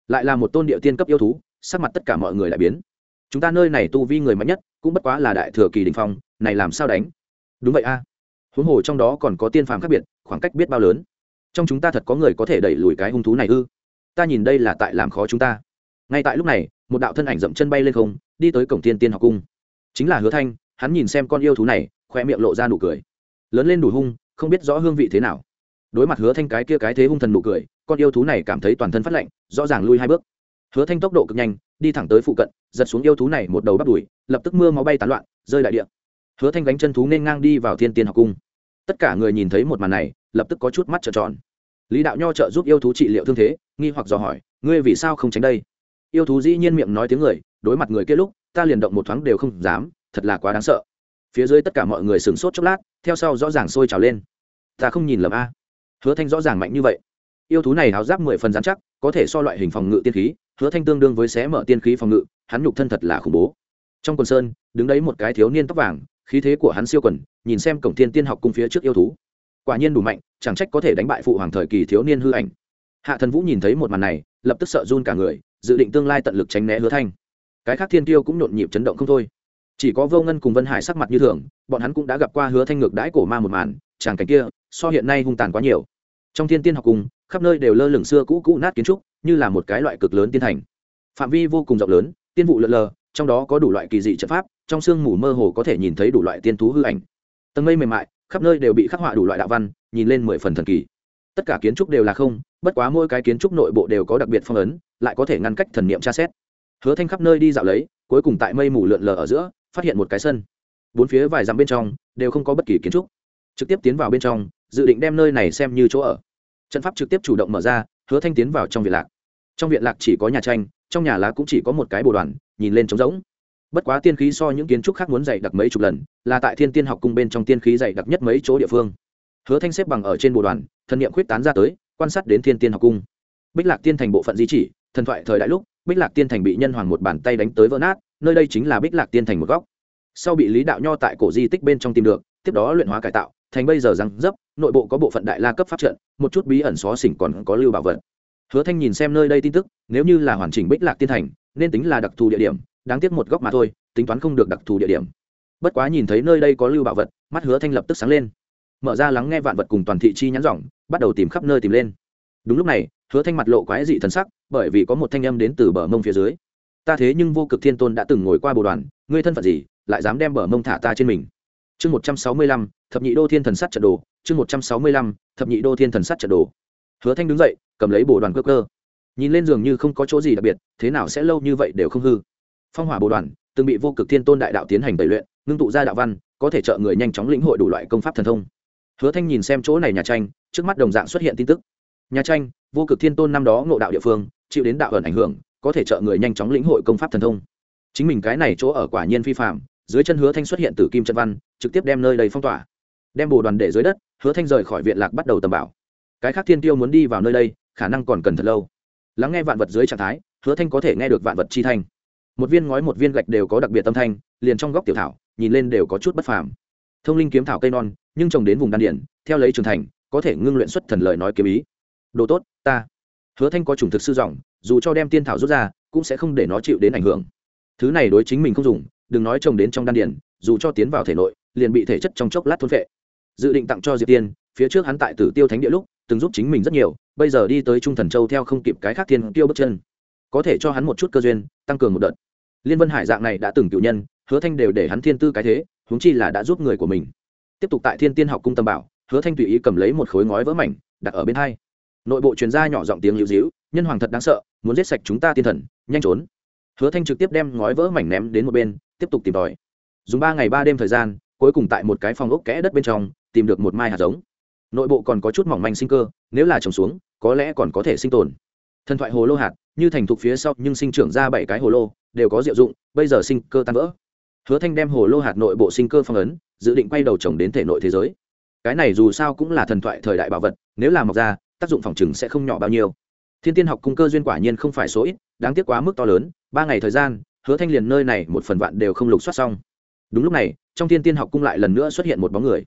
Lại là một tôn địa tiên cấp yêu thú, sắc mặt tất cả mọi người lại biến. Chúng ta nơi này tu vi người mạnh nhất, cũng bất quá là đại thừa kỳ đình phong, này làm sao đánh? Đúng vậy a. Huống hồ trong đó còn có tiên phàm khác biệt, khoảng cách biết bao lớn. Trong chúng ta thật có người có thể đẩy lùi cái hung thú này ư? Ta nhìn đây là tại làm khó chúng ta. Ngay tại lúc này, một đạo thân ảnh dậm chân bay lên không, đi tới cổng tiên tiên học cung. Chính là hứa thanh hắn nhìn xem con yêu thú này, khoe miệng lộ ra nụ cười. Lớn lên đủ hung, không biết rõ hương vị thế nào. Đối mặt hứa thanh cái kia cái thế hung thần nụ cười, con yêu thú này cảm thấy toàn thân phát lạnh, rõ ràng lui hai bước. Hứa thanh tốc độ cực nhanh, đi thẳng tới phụ cận, giật xuống yêu thú này một đầu bắt đuổi lập tức mưa máu bay tán loạn, rơi đại địa. Hứa thanh gánh chân thú nên ngang đi vào thiên tiên học cung. Tất cả người nhìn thấy một màn này, lập tức có chút mắt trợn tròn. Lý đạo nho trợ giúp yêu thú trị liệu thương thế, nghi hoặc dò hỏi, ngươi vì sao không tránh đây? Yêu thú dĩ nhiên miệng nói tiếng người, đối mặt người kia lúc, ta liền động một thoáng đều không dám thật là quá đáng sợ. Phía dưới tất cả mọi người sửng sốt chốc lát, theo sau rõ ràng sôi trào lên. Ta không nhìn lầm a. Hứa thanh rõ ràng mạnh như vậy. Yêu thú này háo giáp mười phần dán chắc, có thể so loại hình phòng ngự tiên khí, hứa thanh tương đương với xé mở tiên khí phòng ngự, hắn nhục thân thật là khủng bố. Trong quần sơn, đứng đấy một cái thiếu niên tóc vàng, khí thế của hắn siêu quần, nhìn xem cổng thiên tiên học cung phía trước yêu thú. Quả nhiên đủ mạnh, chẳng trách có thể đánh bại phụ hoàng thời kỳ thiếu niên hư ảnh. Hạ thần vũ nhìn thấy một màn này, lập tức sợ run cả người, dự định tương lai tận lực tránh né hứa thanh. Cái khác thiên tiêu cũng nhộn nhịp chấn động không thôi chỉ có vô ngân cùng vân hải sắc mặt như thường, bọn hắn cũng đã gặp qua hứa thanh ngược đãi cổ ma một màn tràng cảnh kia, so hiện nay hung tàn quá nhiều. Trong thiên tiên học cùng, khắp nơi đều lơ lửng xưa cũ cũ nát kiến trúc, như là một cái loại cực lớn tiên thành. Phạm vi vô cùng rộng lớn, tiên vụ lợn lờ, trong đó có đủ loại kỳ dị trận pháp, trong sương mù mơ hồ có thể nhìn thấy đủ loại tiên thú hư ảnh. Tầng mây mềm mại, khắp nơi đều bị khắc họa đủ loại đạo văn, nhìn lên mười phần thần kỳ. Tất cả kiến trúc đều là không, bất quá mỗi cái kiến trúc nội bộ đều có đặc biệt phong ấn, lại có thể ngăn cách thần niệm tra xét. Hứa thanh khắp nơi đi dạo lấy, cuối cùng tại mây mù lượn lờ ở giữa phát hiện một cái sân. Bốn phía vài dặm bên trong đều không có bất kỳ kiến trúc. Trực tiếp tiến vào bên trong, dự định đem nơi này xem như chỗ ở. Trận pháp trực tiếp chủ động mở ra, hứa thanh tiến vào trong viện lạc. Trong viện lạc chỉ có nhà tranh, trong nhà lá cũng chỉ có một cái bồ đoàn, nhìn lên trống rỗng. Bất quá tiên khí so những kiến trúc khác muốn dạy đặc mấy chục lần, là tại thiên tiên học cung bên trong tiên khí dạy đặc nhất mấy chỗ địa phương. Hứa thanh xếp bằng ở trên bồ đoàn, thần niệm khuyết tán ra tới, quan sát đến thiên tiên học cung. Bích lạc tiên thành bộ phận di chỉ, thần thoại thời đại lúc, bích lạc tiên thành bị nhân hoàng một bàn tay đánh tới vỡ nát nơi đây chính là bích lạc tiên thành một góc. Sau bị lý đạo nho tại cổ di tích bên trong tìm được, tiếp đó luyện hóa cải tạo, thành bây giờ răng dấp, nội bộ có bộ phận đại la cấp pháp trận, một chút bí ẩn xó xỉnh còn có lưu bảo vật. Hứa thanh nhìn xem nơi đây tin tức, nếu như là hoàn chỉnh bích lạc tiên thành, nên tính là đặc thù địa điểm, đáng tiếc một góc mà thôi, tính toán không được đặc thù địa điểm. Bất quá nhìn thấy nơi đây có lưu bảo vật, mắt hứa thanh lập tức sáng lên. Mở ra lắng nghe vạn vật cùng toàn thị chi nhắn giọng bắt đầu tìm khắp nơi tìm lên. Đúng lúc này, hứa thanh mặt lộ quái dị thần sắc, bởi vì có một thanh âm đến từ bờ mông phía dưới ta thế nhưng vô cực thiên tôn đã từng ngồi qua bồ đoàn, ngươi thân phận gì, lại dám đem bờ mông thả ta trên mình? Chương một trăm sáu mươi lăm, thập nhị đô thiên thần sắt trận đồ, chương một trăm sáu mươi lăm, thập nhị đô thiên thần sắt trận đồ. Hứa thanh đứng dậy, cầm lấy bồ đoàn cơ cơ. Nhìn lên giường như không có chỗ gì đặc biệt, thế nào sẽ lâu như vậy đều không hư. Phong hỏa bồ đoàn, từng bị vô cực thiên tôn đại đạo tiến hành tẩy luyện, ngưng tụ ra đạo văn, có thể trợ người nhanh chóng lĩnh hội đủ loại công pháp thần thông. Hứa thanh nhìn xem chỗ này nhà tranh, trước mắt đồng dạng xuất hiện tin tức. Nhà tranh, vô cực thiên tôn năm đó ngộ đạo địa phương, chịu đến đạo ẩn ảnh hưởng có thể trợ người nhanh chóng lĩnh hội công pháp thần thông. Chính mình cái này chỗ ở quả nhiên phi phạm dưới chân hứa thanh xuất hiện từ kim trận văn, trực tiếp đem nơi đầy phong tỏa. Đem bồ đoàn để dưới đất, hứa thanh rời khỏi viện lạc bắt đầu tầm bảo. Cái khác thiên tiêu muốn đi vào nơi đây, khả năng còn cần thật lâu. Lắng nghe vạn vật dưới trạng thái, hứa thanh có thể nghe được vạn vật chi thanh. Một viên ngói, một viên gạch đều có đặc biệt tâm thanh, liền trong góc tiểu thảo, nhìn lên đều có chút bất phàm. Thông linh kiếm thảo cây non, nhưng trồng đến vùng đan điển, theo lấy trưởng thành, có thể ngưng luyện xuất thần lời nói kiếm ý. Đồ tốt, ta. Hứa thanh có chủng thực sư dòng dù cho đem tiên thảo rút ra, cũng sẽ không để nó chịu đến ảnh hưởng. Thứ này đối chính mình không dùng, đừng nói trồng đến trong đan điển dù cho tiến vào thể nội, liền bị thể chất trong chốc lát thôn phệ. Dự định tặng cho diệp tiên, phía trước hắn tại tử tiêu thánh địa lúc, từng giúp chính mình rất nhiều, bây giờ đi tới trung thần châu theo không kịp cái khác thiên tiêu bước chân. Có thể cho hắn một chút cơ duyên, tăng cường một đợt. Liên vân hải dạng này đã từng cựu nhân, hứa thanh đều để hắn thiên tư cái thế, huống chi là đã giúp người của mình. Tiếp tục tại thiên tiên học cung tâm bảo, hứa thanh tùy ý cầm lấy một khối ngói vỡ mảnh, đặt ở bên hai. Nội bộ truyền ra nhỏ giọng tiếng lưu dĩu nhân hoàng thật đáng sợ, muốn giết sạch chúng ta tiên thần, nhanh trốn. Hứa thanh trực tiếp đem ngói vỡ mảnh ném đến một bên, tiếp tục tìm tòi. Dùng ba ngày ba đêm thời gian, cuối cùng tại một cái phòng ốc kẽ đất bên trong, tìm được một mai hạt giống. Nội bộ còn có chút mỏng manh sinh cơ, nếu là trồng xuống, có lẽ còn có thể sinh tồn. Thần thoại hồ lô hạt, như thành thục phía sau, nhưng sinh trưởng ra bảy cái hồ lô, đều có diệu dụng, bây giờ sinh cơ tan vỡ. Hứa thanh đem hồ lô hạt nội bộ sinh cơ phong ấn, dự định quay đầu trồng đến thể nội thế giới. Cái này dù sao cũng là thần thoại thời đại bảo vật, nếu làm mọc ra, tác dụng phòng chừng sẽ không nhỏ bao nhiêu thiên tiên học cung cơ duyên quả nhiên không phải số ít, đáng tiếc quá mức to lớn, ba ngày thời gian, hứa thanh liền nơi này một phần vạn đều không lục soát xong. Đúng lúc này, trong thiên tiên học cung lại lần nữa xuất hiện một bóng người.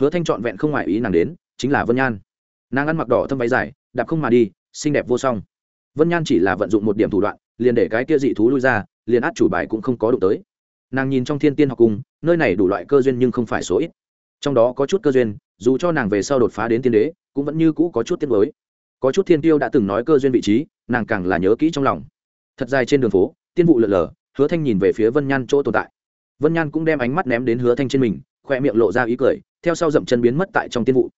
Hứa thanh trọn vẹn không ngoại ý nàng đến, chính là vân nhan. Nàng ăn mặc đỏ thâm váy dài, đạp không mà đi, xinh đẹp vô song. Vân nhan chỉ là vận dụng một điểm thủ đoạn, liền để cái kia dị thú lui ra, liền át chủ bài cũng không có đụng tới. Nàng nhìn trong thiên tiên học cung, nơi này đủ loại cơ duyên nhưng không phải số ít. Trong đó có chút cơ duyên, dù cho nàng về sau đột phá đến tiên đế, cũng vẫn như cũ có chút tiết mới có chút thiên tiêu đã từng nói cơ duyên vị trí, nàng càng là nhớ kỹ trong lòng. Thật dài trên đường phố, tiên vụ lợn lờ hứa thanh nhìn về phía vân nhan chỗ tồn tại. Vân nhan cũng đem ánh mắt ném đến hứa thanh trên mình, khoe miệng lộ ra ý cười, theo sau dậm chân biến mất tại trong tiên vụ.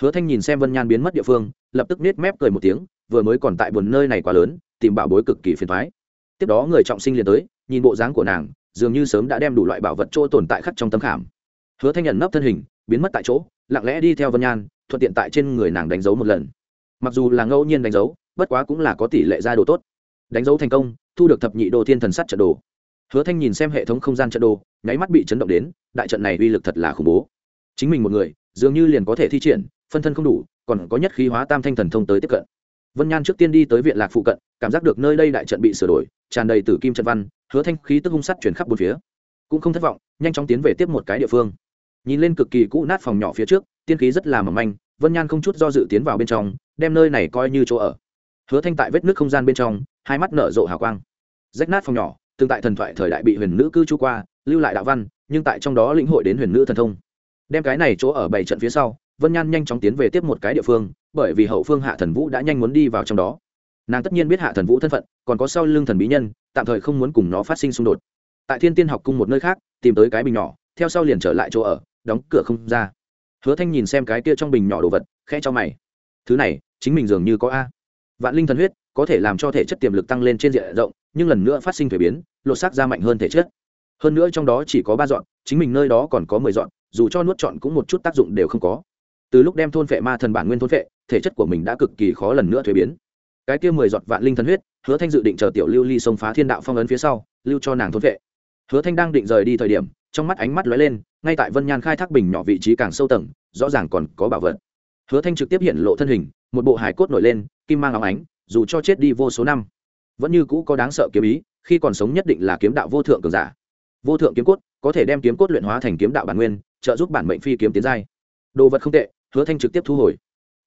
Hứa thanh nhìn xem vân nhan biến mất địa phương, lập tức nết mép cười một tiếng, vừa mới còn tại buồn nơi này quá lớn, tìm bảo bối cực kỳ phiền thoái tiếp đó người trọng sinh liền tới, nhìn bộ dáng của nàng, dường như sớm đã đem đủ loại bảo vật chỗ tồn tại khắc trong tấm khảm. Hứa thanh nhận nấp thân hình, biến mất tại chỗ, lặng lẽ đi theo vân nhan, thuận tiện tại trên người nàng đánh dấu một lần mặc dù là ngẫu nhiên đánh dấu, bất quá cũng là có tỷ lệ ra đồ tốt. Đánh dấu thành công, thu được thập nhị đồ thiên thần sắt trận đồ. Hứa thanh nhìn xem hệ thống không gian trận đồ, nháy mắt bị chấn động đến, đại trận này uy lực thật là khủng bố. Chính mình một người, dường như liền có thể thi triển, phân thân không đủ, còn có nhất khí hóa tam thanh thần thông tới tiếp cận. Vân nhan trước tiên đi tới viện lạc phụ cận, cảm giác được nơi đây đại trận bị sửa đổi, tràn đầy tử kim trận văn, hứa thanh khí tức hung sắt chuyển khắp bốn phía. Cũng không thất vọng, nhanh chóng tiến về tiếp một cái địa phương. Nhìn lên cực kỳ cũ nát phòng nhỏ phía trước, tiên khí rất là mỏng manh vân nhan không chút do dự tiến vào bên trong, đem nơi này coi như chỗ ở. Hứa thanh tại vết nước không gian bên trong, hai mắt nở rộ hào quang. Rách nát phòng nhỏ tương tại thần thoại thời đại bị huyền nữ cư trú qua, lưu lại đạo văn, nhưng tại trong đó lĩnh hội đến huyền nữ thần thông. Đem cái này chỗ ở bảy trận phía sau, vân nhan nhanh chóng tiến về tiếp một cái địa phương, bởi vì hậu phương hạ thần vũ đã nhanh muốn đi vào trong đó. Nàng tất nhiên biết hạ thần vũ thân phận, còn có sau lưng thần bí nhân, tạm thời không muốn cùng nó phát sinh xung đột. Tại thiên tiên học cung một nơi khác, tìm tới cái bình nhỏ, theo sau liền trở lại chỗ ở, đóng cửa không ra hứa thanh nhìn xem cái kia trong bình nhỏ đồ vật, khẽ cho mày. Thứ này, chính mình dường như có a. Vạn linh thần huyết, có thể làm cho thể chất tiềm lực tăng lên trên diện rộng, nhưng lần nữa phát sinh thuế biến, lột xác ra mạnh hơn thể chất. Hơn nữa trong đó chỉ có ba dọn, chính mình nơi đó còn có mười dọn, dù cho nuốt chọn cũng một chút tác dụng đều không có. Từ lúc đem thôn vệ ma thần bản nguyên thôn vệ thể chất của mình đã cực kỳ khó lần nữa thuế biến. Cái kia mười giọt vạn linh thần huyết, hứa thanh dự định chờ tiểu lưu ly xông phá thiên đạo phong ấn phía sau, lưu cho nàng thôn vệ hứa thanh đang định rời đi thời điểm, trong mắt ánh mắt lóe lên ngay tại vân nhan khai thác bình nhỏ vị trí càng sâu tầng, rõ ràng còn có bảo vật. Hứa thanh trực tiếp hiện lộ thân hình, một bộ hải cốt nổi lên, kim mang óng ánh, dù cho chết đi vô số năm, vẫn như cũ có đáng sợ kiếm ý, khi còn sống nhất định là kiếm đạo vô thượng cường giả. Vô thượng kiếm cốt, có thể đem kiếm cốt luyện hóa thành kiếm đạo bản nguyên, trợ giúp bản mệnh phi kiếm tiến giai. Đồ vật không tệ, hứa thanh trực tiếp thu hồi.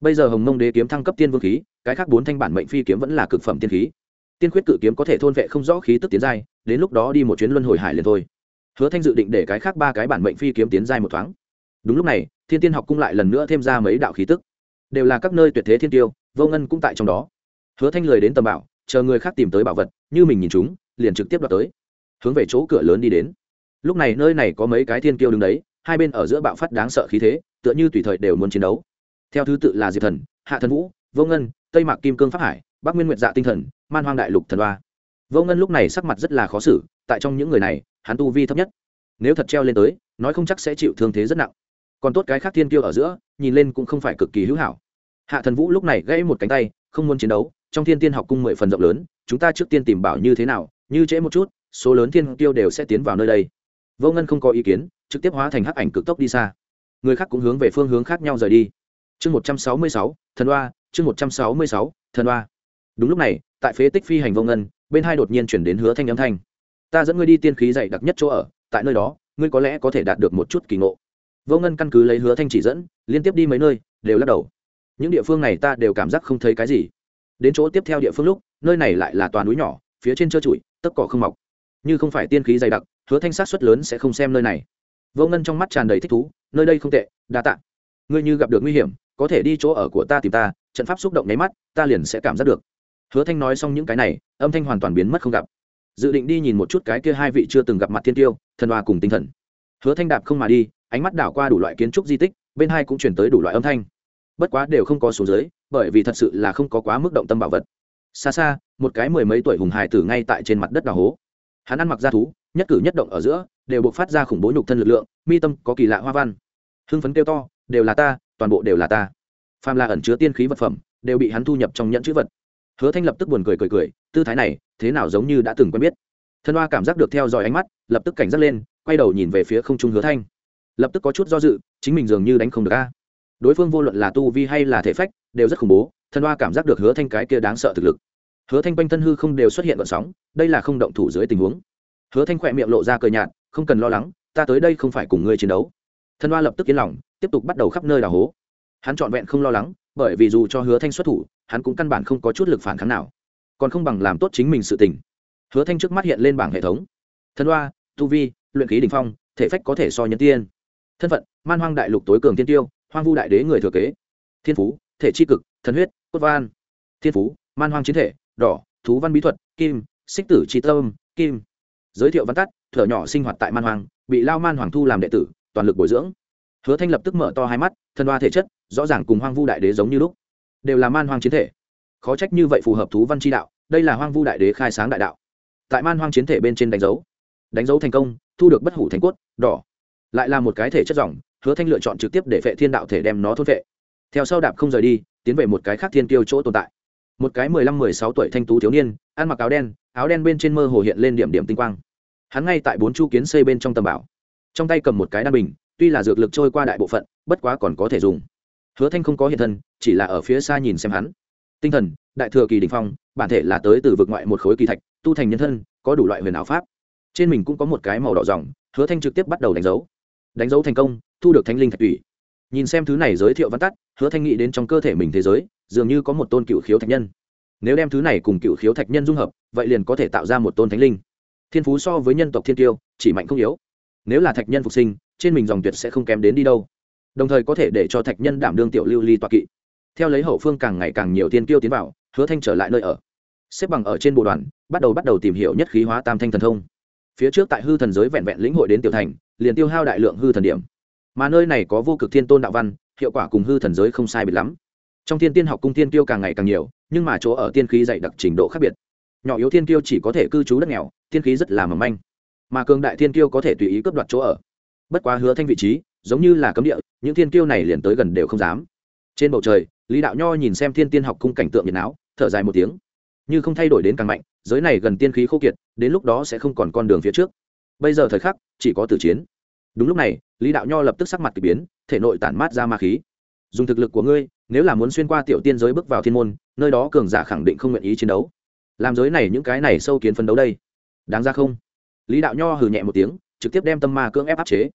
Bây giờ hồng mông đế kiếm thăng cấp tiên vương khí, cái khác bốn thanh bản mệnh phi kiếm vẫn là cực phẩm tiên khí. Tiên khuyết cự kiếm có thể thôn vệ không rõ khí tức tiến giai, đến lúc đó đi một chuyến luân hồi hải liền thôi hứa thanh dự định để cái khác ba cái bản mệnh phi kiếm tiến giai một thoáng. Đúng lúc này, thiên tiên học cung lại lần nữa thêm ra mấy đạo khí tức. Đều là các nơi tuyệt thế thiên tiêu, vô ngân cũng tại trong đó. Hứa thanh lười đến tầm bảo, chờ người khác tìm tới bảo vật, như mình nhìn chúng, liền trực tiếp đoạt tới. Hướng về chỗ cửa lớn đi đến. Lúc này nơi này có mấy cái thiên kiêu đứng đấy, hai bên ở giữa bạo phát đáng sợ khí thế, tựa như tùy thời đều muốn chiến đấu. Theo thứ tự là diệp thần, hạ thần vũ, vô ngân, tây mạc kim cương pháp hải, bắc nguyên nguyệt dạ tinh thần, man hoang đại lục thần Hoa. vô ngân lúc này sắc mặt rất là khó xử tại trong những người này hắn tu vi thấp nhất. Nếu thật treo lên tới nói không chắc sẽ chịu thương thế rất nặng. Còn tốt cái khác thiên kiêu ở giữa nhìn lên cũng không phải cực kỳ hữu hảo. Hạ thần vũ lúc này gãy một cánh tay không muốn chiến đấu trong thiên tiên học cung mười phần rộng lớn chúng ta trước tiên tìm bảo như thế nào như trễ một chút số lớn thiên kiêu đều sẽ tiến vào nơi đây. Vô ngân không có ý kiến trực tiếp hóa thành hắc ảnh cực tốc đi xa. Người khác cũng hướng về phương hướng khác nhau rời đi. Chương một trăm sáu mươi sáu thần oa, chương một trăm sáu mươi sáu thần oa. đúng lúc này tại phế tích phi hành vô ngân bên hai đột nhiên chuyển đến hứa thanh âm thanh ta dẫn ngươi đi tiên khí dày đặc nhất chỗ ở, tại nơi đó, ngươi có lẽ có thể đạt được một chút kỳ ngộ. Vô ngân căn cứ lấy hứa thanh chỉ dẫn, liên tiếp đi mấy nơi, đều lắc đầu. Những địa phương này ta đều cảm giác không thấy cái gì. Đến chỗ tiếp theo địa phương lúc, nơi này lại là toàn núi nhỏ, phía trên trơ trụi tấp cỏ không mọc. Như không phải tiên khí dày đặc, hứa thanh sát xuất lớn sẽ không xem nơi này. Vô ngân trong mắt tràn đầy thích thú, nơi đây không tệ, đa tạ. Ngươi như gặp được nguy hiểm, có thể đi chỗ ở của ta tìm ta, trận pháp xúc động nháy mắt, ta liền sẽ cảm giác được. Hứa thanh nói xong những cái này, âm thanh hoàn toàn biến mất không gặp dự định đi nhìn một chút cái kia hai vị chưa từng gặp mặt thiên tiêu, thần hoa cùng tinh thần. Hứa thanh đạp không mà đi, ánh mắt đảo qua đủ loại kiến trúc di tích, bên hai cũng chuyển tới đủ loại âm thanh. Bất quá đều không có số dưới, bởi vì thật sự là không có quá mức động tâm bảo vật. Xa xa, một cái mười mấy tuổi hùng hài tử ngay tại trên mặt đất đào hố. Hắn ăn mặc ra thú, nhất cử nhất động ở giữa, đều buộc phát ra khủng bố nhục thân lực lượng, mi tâm có kỳ lạ hoa văn. Hưng phấn kêu to, đều là ta, toàn bộ đều là ta. Phàm là ẩn chứa tiên khí vật phẩm, đều bị hắn thu nhập trong nhẫn chữ vật hứa thanh lập tức buồn cười cười cười, tư thái này, thế nào giống như đã từng quen biết. Thân hoa cảm giác được theo dõi ánh mắt, lập tức cảnh giác lên, quay đầu nhìn về phía không trung hứa thanh. Lập tức có chút do dự, chính mình dường như đánh không được a. Đối phương vô luận là tu vi hay là thể phách, đều rất khủng bố, thân hoa cảm giác được hứa thanh cái kia đáng sợ thực lực. Hứa thanh quanh thân hư không đều xuất hiện gợn sóng, đây là không động thủ dưới tình huống. Hứa thanh khỏe miệng lộ ra cười nhạt, không cần lo lắng, ta tới đây không phải cùng ngươi chiến đấu. Thân hoa lập tức yên lòng, tiếp tục bắt đầu khắp nơi đào hố. Hắn trọn vẹn không lo lắng, bởi vì dù cho hứa thanh xuất thủ hắn cũng căn bản không có chút lực phản kháng nào, còn không bằng làm tốt chính mình sự tình. Hứa thanh trước mắt hiện lên bảng hệ thống. Thân hoa, tu vi, luyện khí đình phong, thể phách có thể so nhân tiên. Thân phận, man hoang đại lục tối cường tiên tiêu, hoang vu đại đế người thừa kế. Thiên phú, thể c cực, thần huyết, cốt van thiên phú, man hoang chiến thể, đỏ, thú văn bí thuật, kim, xích tử trí tâm, kim. Giới thiệu văn tắt, thở nhỏ sinh hoạt tại man hoang, bị lao man hoàng thu làm đệ tử, toàn lực bồi dưỡng. Hứa thanh lập tức mở to hai mắt thân hoa thể chất, rõ ràng cùng hoang vu đại đế giống như lúc đều là man hoang chiến thể. Khó trách như vậy phù hợp thú văn chi đạo, đây là hoang vu đại đế khai sáng đại đạo. Tại man hoang chiến thể bên trên đánh dấu đánh dấu thành công, thu được bất hủ thành cốt, đỏ. Lại là một cái thể chất dòng, hứa thanh lựa chọn trực tiếp để vệ thiên đạo thể đem nó thốt vệ. Theo sau đạp không rời đi, tiến về một cái khác thiên tiêu chỗ tồn tại. Một cái mười lăm, mười sáu tuổi thanh tú thiếu niên, ăn mặc áo đen áo đen bên trên mơ hồ hiện lên điểm điểm tinh quang. Hắn ngay tại bốn chu kiến xây bên trong tầm bảo. Trong tay cầm một cái đan bình, tuy là dược lực trôi qua đại bộ phận, bất quá còn có thể dùng. Hứa thanh không có hiện thân chỉ là ở phía xa nhìn xem hắn. Tinh thần, đại thừa kỳ đình phong, bản thể là tới từ vực ngoại một khối kỳ thạch, tu thành nhân thân, có đủ loại huyền ảo pháp. Trên mình cũng có một cái màu đỏ dòng hứa thanh trực tiếp bắt đầu đánh dấu. Đánh dấu thành công, thu được thánh linh thạch tủy. Nhìn xem thứ này giới thiệu văn tắt, hứa thanh nghĩ đến trong cơ thể mình thế giới, dường như có một tôn cựu khiếu thạch nhân. Nếu đem thứ này cùng cựu khiếu thạch nhân dung hợp, vậy liền có thể tạo ra một tôn thánh linh. Thiên phú so với nhân tộc thiên tiêu, chỉ mạnh không yếu. Nếu là thạch nhân phục sinh, trên mình dòng tuyệt sẽ không kém đến đi đâu. Đồng thời có thể để cho thạch nhân đảm đương tiểu lưu ly toạc kỵ theo lấy hậu phương càng ngày càng nhiều tiên tiêu tiến vào, hứa thanh trở lại nơi ở. Xếp bằng ở trên bộ đoàn, bắt đầu bắt đầu tìm hiểu nhất khí hóa tam thanh thần thông. Phía trước tại hư thần giới vẹn vẹn lĩnh hội đến tiểu thành, liền tiêu hao đại lượng hư thần điểm. Mà nơi này có vô cực thiên tôn đạo văn, hiệu quả cùng hư thần giới không sai biệt lắm. Trong thiên tiên học cung tiên tiêu càng ngày càng nhiều, nhưng mà chỗ ở tiên khí dạy đặc trình độ khác biệt. Nhỏ yếu thiên kiêu chỉ có thể cư trú đất nghèo, tiên khí rất là mỏng manh. Mà cường đại thiên kiêu có thể tùy ý cướp đoạt chỗ ở. Bất quá hứa thanh vị trí, giống như là cấm địa, những thiên kiêu này liền tới gần đều không dám trên bầu trời, lý đạo nho nhìn xem thiên tiên học cung cảnh tượng nhiệt não thở dài một tiếng. Như không thay đổi đến càng mạnh, giới này gần tiên khí khô kiệt, đến lúc đó sẽ không còn con đường phía trước. Bây giờ thời khắc, chỉ có tử chiến. Đúng lúc này, lý đạo nho lập tức sắc mặt k ỳ biến, thể nội tản mát ra ma khí. Dùng thực lực của ngươi, nếu là muốn xuyên qua tiểu tiên giới bước vào thiên môn, nơi đó cường giả khẳng định không nguyện ý chiến đấu. Làm giới này những cái này sâu kiến phân đấu đây. Đáng ra không? Lý đạo nho hừ nhẹ một tiếng, trực tiếp đem tâm ma cưỡng ép áp chế.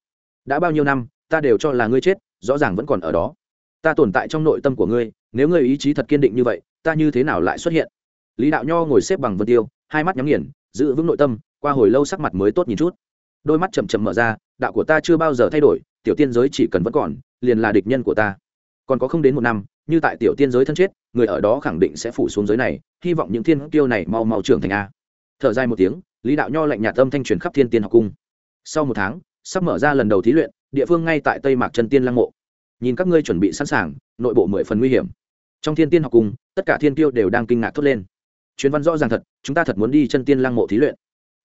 Đã bao nhiêu năm, ta đều cho là ngươi chết, rõ ràng vẫn còn ở đó ta tồn tại trong nội tâm của ngươi, nếu ngươi ý chí thật kiên định như vậy, ta như thế nào lại xuất hiện? Lý đạo nho ngồi xếp bằng vân tiêu, hai mắt nhắm nghiền, giữ vững nội tâm, qua hồi lâu sắc mặt mới tốt nhìn chút. Đôi mắt chậm chậm mở ra, đạo của ta chưa bao giờ thay đổi, tiểu tiên giới chỉ cần vẫn còn, liền là địch nhân của ta. Còn có không đến một năm, như tại tiểu tiên giới thân chết, người ở đó khẳng định sẽ phủ xuống giới này, hy vọng những thiên tiêu này mau mau trưởng thành a. Thở dài một tiếng, lý đạo nho lạnh nhạt âm thanh truyền khắp thiên tiên học cung. Sau một tháng, sắp mở ra lần đầu thí luyện, địa phương ngay tại tây mạc chân tiên lăng mộ nhìn các ngươi chuẩn bị sẵn sàng, nội bộ mười phần nguy hiểm. Trong thiên tiên học cung tất cả thiên tiêu đều đang kinh ngạc thốt lên. Chuyến văn rõ ràng thật, chúng ta thật muốn đi chân tiên lăng mộ thí luyện.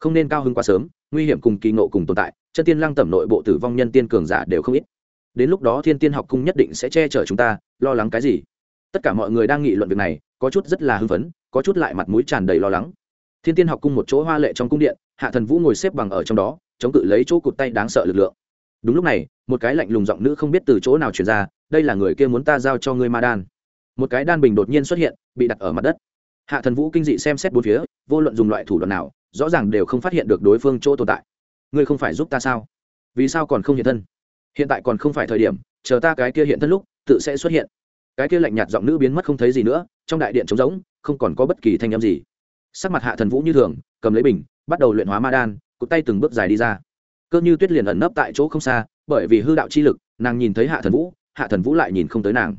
Không nên cao hơn quá sớm, nguy hiểm cùng kỳ ngộ cùng tồn tại, chân tiên lăng tẩm nội bộ tử vong nhân tiên cường giả đều không ít. Đến lúc đó thiên tiên học cung nhất định sẽ che chở chúng ta, lo lắng cái gì? Tất cả mọi người đang nghị luận việc này, có chút rất là hưng phấn, có chút lại mặt mũi tràn đầy lo lắng. Thiên tiên học cung một chỗ hoa lệ trong cung điện, hạ thần vũ ngồi xếp bằng ở trong đó, chống cự lấy chỗ cụt tay đáng sợ lực lượng đúng lúc này, một cái lạnh lùng giọng nữ không biết từ chỗ nào chuyển ra, đây là người kia muốn ta giao cho ngươi ma đan. Một cái đan bình đột nhiên xuất hiện, bị đặt ở mặt đất. Hạ thần vũ kinh dị xem xét bốn phía, vô luận dùng loại thủ đoạn nào, rõ ràng đều không phát hiện được đối phương chỗ tồn tại. Ngươi không phải giúp ta sao? Vì sao còn không hiện thân? Hiện tại còn không phải thời điểm, chờ ta cái kia hiện thân lúc, tự sẽ xuất hiện. Cái kia lạnh nhạt giọng nữ biến mất không thấy gì nữa, trong đại điện trống rỗng, không còn có bất kỳ thanh âm gì. Sắc mặt hạ thần vũ như thường, cầm lấy bình, bắt đầu luyện hóa ma đan, cụt tay từng bước dài đi ra cơ như tuyết liền ẩn nấp tại chỗ không xa, bởi vì hư đạo chi lực, nàng nhìn thấy hạ thần vũ, hạ thần vũ lại nhìn không tới nàng.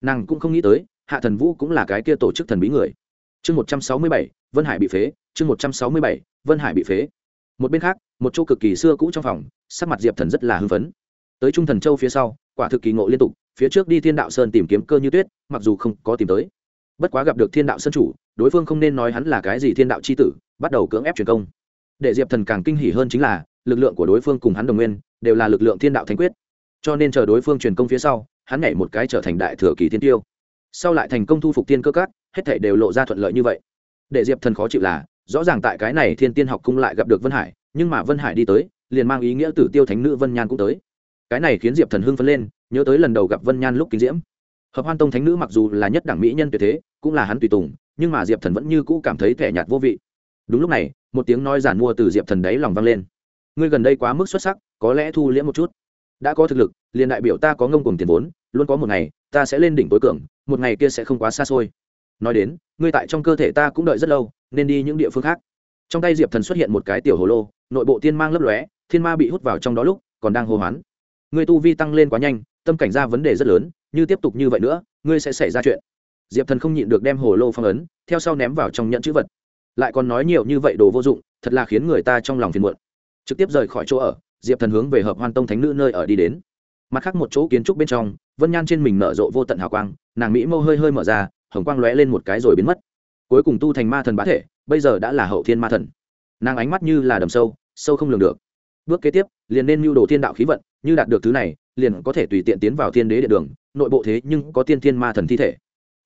Nàng cũng không nghĩ tới, hạ thần vũ cũng là cái kia tổ chức thần bí người. Chương một trăm sáu mươi bảy, vân hải bị phế, chương một trăm sáu mươi bảy, vân hải bị phế. Một bên khác, một chỗ cực kỳ xưa cũ trong phòng, sắc mặt diệp thần rất là hưng phấn. Tới trung thần châu phía sau, quả thực kỳ ngộ liên tục, phía trước đi thiên đạo sơn tìm kiếm cơ như tuyết, mặc dù không có tìm tới. Bất quá gặp được thiên đạo sơn chủ, đối phương không nên nói hắn là cái gì thiên đạo c h i tử, bắt đầu cưỡng ép truyền công. Để diệp thần càng kinh hỉ hơn chính là lực lượng của đối phương cùng hắn đồng nguyên, đều là lực lượng thiên đạo thánh quyết. Cho nên chờ đối phương truyền công phía sau, hắn nhảy một cái trở thành đại thừa kỳ thiên tiêu. Sau lại thành công thu phục tiên cơ cát hết thể đều lộ ra thuận lợi như vậy. Để diệp thần khó chịu là, rõ ràng tại cái này thiên tiên học cung lại gặp được vân hải, nhưng mà vân hải đi tới, liền mang ý nghĩa tử tiêu thánh nữ vân nhan cũng tới. Cái này khiến diệp thần hưng phấn lên, nhớ tới lần đầu gặp vân nhan lúc kinh diễm. Hợp hoan tông thánh nữ mặc dù là nhất đẳng mỹ nhân tuyệt thế, cũng là hắn tùy tùng, nhưng mà diệp thần vẫn như cũ cảm thấy thẻ nhạt vô vị. Đúng lúc này, một tiếng nói giản mua từ diệp thần đáy lòng vang lên ngươi gần đây quá mức xuất sắc, có lẽ thu liễm một chút. Đã có thực lực, liền đại biểu ta có ngông cùng tiền vốn, luôn có một ngày, ta sẽ lên đỉnh tối cường, một ngày kia sẽ không quá xa xôi. Nói đến, ngươi tại trong cơ thể ta cũng đợi rất lâu, nên đi những địa phương khác. Trong tay diệp thần xuất hiện một cái tiểu hồ lô, nội bộ tiên mang lấp lóe, thiên ma bị hút vào trong đó lúc, còn đang hô hoán. Ngươi tu vi tăng lên quá nhanh, tâm cảnh ra vấn đề rất lớn, như tiếp tục như vậy nữa, ngươi sẽ xảy ra chuyện. Diệp thần không nhịn được đem hồ lô phong ấn, theo sau ném vào trong nhận chữ vật. Lại còn nói nhiều như vậy đồ vô dụng, thật là khiến người ta trong lòng phiền muộn trực tiếp rời khỏi chỗ ở, diệp thần hướng về hợp hoan tông thánh nữ nơi ở đi đến. Mặt khác một chỗ kiến trúc bên trong, vân nhan trên mình nở rộ vô tận hào quang, nàng mỹ mâu hơi hơi mở ra, hồng quang lóe lên một cái rồi biến mất. Cuối cùng tu thành ma thần bá thể, bây giờ đã là hậu thiên ma thần. Nàng ánh mắt như là đầm sâu sâu không lường được. Bước kế tiếp, liền nên mưu đồ thiên đạo khí vận, như đạt được thứ này, liền có thể tùy tiện tiến vào thiên đế địa đường, nội bộ thế nhưng có tiên thiên ma thần thi thể.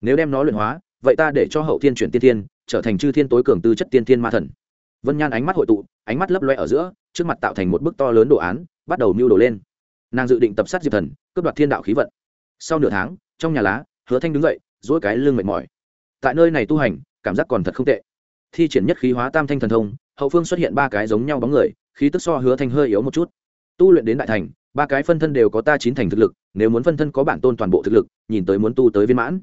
Nếu đem nó luyện hóa, vậy ta để cho hậu thiên chuyển tiên thiên, trở thành chư thiên tối cường tư chất tiên thiên ma thần. Vân nhan ánh mắt hội tụ, ánh mắt lấp loe ở giữa trước mặt tạo thành một bức to lớn đồ án, bắt đầu mưu đồ lên. Nàng dự định tập sát diệp thần, cướp đoạt thiên đạo khí vận. Sau nửa tháng, trong nhà lá, hứa thanh đứng dậy dỗi cái lưng mệt mỏi. Tại nơi này tu hành, cảm giác còn thật không tệ. Thi triển nhất khí hóa tam thanh thần thông, hậu phương xuất hiện ba cái giống nhau bóng người, khí tức so hứa thanh hơi yếu một chút. Tu luyện đến đại thành, ba cái phân thân đều có ta chín thành thực lực, nếu muốn phân thân có bản tôn toàn bộ thực lực, nhìn tới muốn tu tới viên mãn.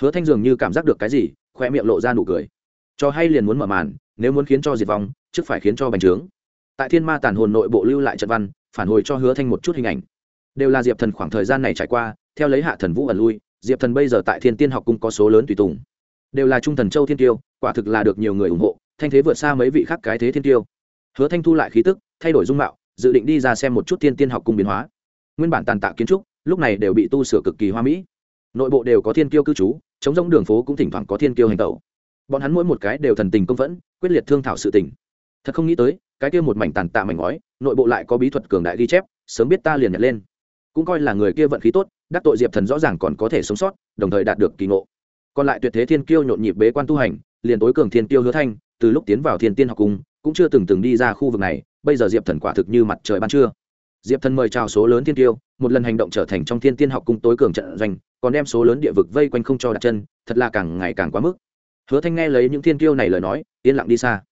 Hứa thanh dường như cảm giác được cái gì khoe miệng lộ ra nụ cười. Cho hay liền muốn mở màn, nếu muốn khiến cho diệt vong, trước phải khiến cho bành trướng tại thiên ma tàn hồn nội bộ lưu lại trận văn, phản hồi cho hứa thanh một chút hình ảnh. Đều là diệp thần khoảng thời gian này trải qua, theo lấy hạ thần vũ ẩn lui, diệp thần bây giờ tại thiên tiên học cung có số lớn tùy tùng. Đều là trung thần châu thiên tiêu quả thực là được nhiều người ủng hộ, thanh thế vượt xa mấy vị khác cái thế thiên tiêu hứa thanh thu lại khí tức, thay đổi dung mạo, dự định đi ra xem một chút thiên tiên học cung biến hóa. Nguyên bản tàn tạ kiến trúc, lúc này đều bị tu sửa cực kỳ hoa mỹ. Nội bộ đều có thiên kiêu cư trú, chống giống đường phố cũng thỉnh thoảng có thiên kiêu hành tẩu. Bọn hắn mỗi một cái đều thần tình công phẫn, quyết liệt thương thảo sự tình. Thật không nghĩ tới cái kia một mảnh tàn tạ mảnh ngói, nội bộ lại có bí thuật cường đại ghi chép, sớm biết ta liền nhặt lên. Cũng coi là người kia vận khí tốt, đắc tội diệp thần rõ ràng còn có thể sống sót, đồng thời đạt được kỳ ngộ. Còn lại tuyệt thế thiên kiêu nhộn nhịp bế quan tu hành, liền tối cường thiên kiêu hứa thanh, từ lúc tiến vào thiên tiên học cung cũng chưa từng từng đi ra khu vực này, bây giờ diệp thần quả thực như mặt trời ban trưa. Diệp thần mời chào số lớn thiên tiêu một lần hành động trở thành trong thiên tiên học cung tối cường trận doanh, còn đem số lớn địa vực vây quanh không cho đặt chân, thật là càng ngày càng quá mức. Hứa thanh nghe lấy những thiên tiêu này lời nói, yên lặng đi xa.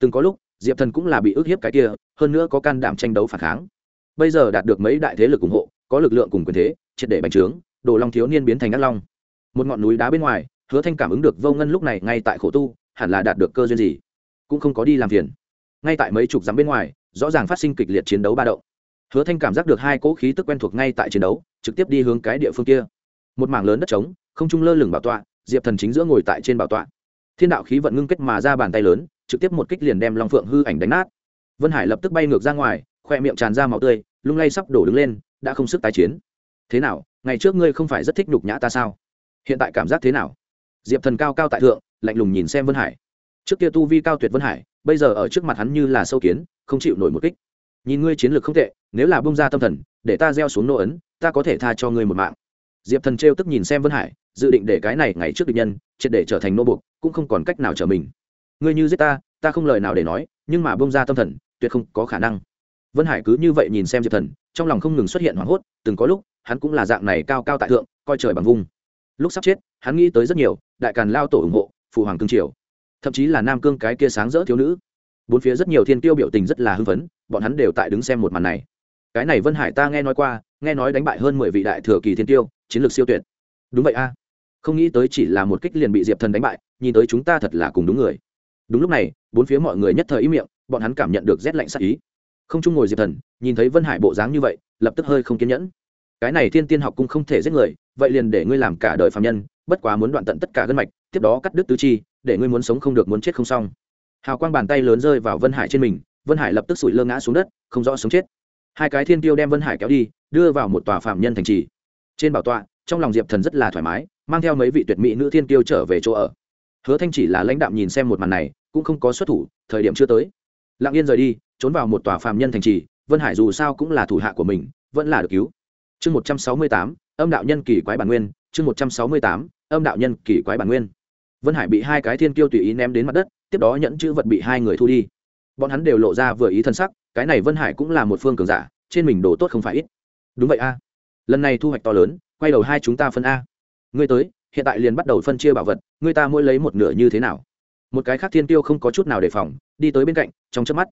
Từng có lúc diệp thần cũng là bị ức hiếp cái kia, hơn nữa có can đảm tranh đấu phản kháng. Bây giờ đạt được mấy đại thế lực ủng hộ, có lực lượng cùng quyền thế, triệt để bành trướng, đồ long thiếu niên biến thành ác long. Một ngọn núi đá bên ngoài, hứa thanh cảm ứng được vô ngân lúc này ngay tại khổ tu, hẳn là đạt được cơ duyên gì? Cũng không có đi làm phiền. Ngay tại mấy chục dặm bên ngoài, rõ ràng phát sinh kịch liệt chiến đấu ba động. Hứa thanh cảm giác được hai cỗ khí tức quen thuộc ngay tại chiến đấu, trực tiếp đi hướng cái địa phương kia. Một mảng lớn đất trống, không trung lơ lửng bảo tọa, diệp thần chính giữa ngồi tại trên bảo tọa. Thiên đạo khí vận ngưng kết mà ra bàn tay lớn trực tiếp một kích liền đem long phượng hư ảnh đánh nát. Vân hải lập tức bay ngược ra ngoài, khoe miệng tràn ra màu tươi, lung lay sắp đổ đứng lên, đã không sức tái chiến. Thế nào, ngày trước ngươi không phải rất thích nhục nhã ta sao? Hiện tại cảm giác thế nào? Diệp thần cao cao tại thượng, lạnh lùng nhìn xem vân hải. Trước kia tu vi cao tuyệt vân hải, bây giờ ở trước mặt hắn như là sâu kiến, không chịu nổi một kích. Nhìn ngươi chiến lược không tệ, nếu là bông ra tâm thần, để ta gieo xuống nô ấn, ta có thể tha cho ngươi một mạng. Diệp thần trêu tức nhìn xem vân hải, dự định để cái này ngày trước địch nhân, triệt để trở thành nô bục cũng không còn cách nào trở mình ngươi như giết ta ta không lời nào để nói, nhưng mà bông ra tâm thần, tuyệt không có khả năng. Vân hải cứ như vậy nhìn xem diệp thần, trong lòng không ngừng xuất hiện hoảng hốt, từng có lúc, hắn cũng là dạng này cao cao tại thượng, coi trời bằng vung. Lúc sắp chết, hắn nghĩ tới rất nhiều, đại càn lao tổ ủng hộ, phụ hoàng cương triều. Thậm chí là nam cương cái kia sáng rỡ thiếu nữ. Bốn phía rất nhiều thiên tiêu biểu tình rất là hưng phấn, bọn hắn đều tại đứng xem một màn này. Cái này vân hải ta nghe nói qua, nghe nói đánh bại hơn mười vị đại thừa kỳ thiên tiêu, chiến lược siêu tuyệt. Đúng vậy a. Không nghĩ tới chỉ là một kích liền bị diệp thần đánh bại, nhìn tới chúng ta thật là cùng đúng người đúng lúc này, bốn phía mọi người nhất thời ý miệng, bọn hắn cảm nhận được rét lạnh sắc ý. Không chung ngồi diệp thần, nhìn thấy vân hải bộ dáng như vậy, lập tức hơi không kiên nhẫn. Cái này thiên tiên học cũng không thể giết người, vậy liền để ngươi làm cả đời phạm nhân, bất quá muốn đoạn tận tất cả gân mạch, tiếp đó cắt đứt tứ chi, để ngươi muốn sống không được muốn chết không xong. Hào quang bàn tay lớn rơi vào vân hải trên mình, vân hải lập tức sủi lơ ngã xuống đất, không rõ sống chết. Hai cái thiên tiêu đem vân hải kéo đi, đưa vào một tòa phạm nhân thành trì. Trên bảo tọa, trong lòng diệp thần rất là thoải mái, mang theo mấy vị tuyệt mỹ nữ thiên tiêu trở về chỗ ở. Hứa thanh chỉ là lãnh đạm nhìn xem một màn này cũng không có xuất thủ, thời điểm chưa tới. Lặng yên rời đi, trốn vào một tòa phạm nhân thành trì, vân hải dù sao cũng là thủ hạ của mình, vẫn là được cứu. Chương một trăm sáu mươi tám, âm đạo nhân kỳ quái bản nguyên, chương một trăm sáu mươi tám, âm đạo nhân kỳ quái bản nguyên. Vân hải bị hai cái thiên kiêu tùy ý ném đến mặt đất, tiếp đó nhẫn chữ vật bị hai người thu đi. Bọn hắn đều lộ ra vừa ý thân sắc, cái này vân hải cũng là một phương cường giả, trên mình đồ tốt không phải ít. Đúng vậy a. Lần này thu hoạch to lớn, quay đầu hai chúng ta phân a. Ngươi tới, hiện tại liền bắt đầu phân chia bảo vật, ngươi ta mỗi lấy một nửa như thế nào? Một cái khác thiên tiêu không có chút nào đề phòng, đi tới bên cạnh, trong chớp mắt,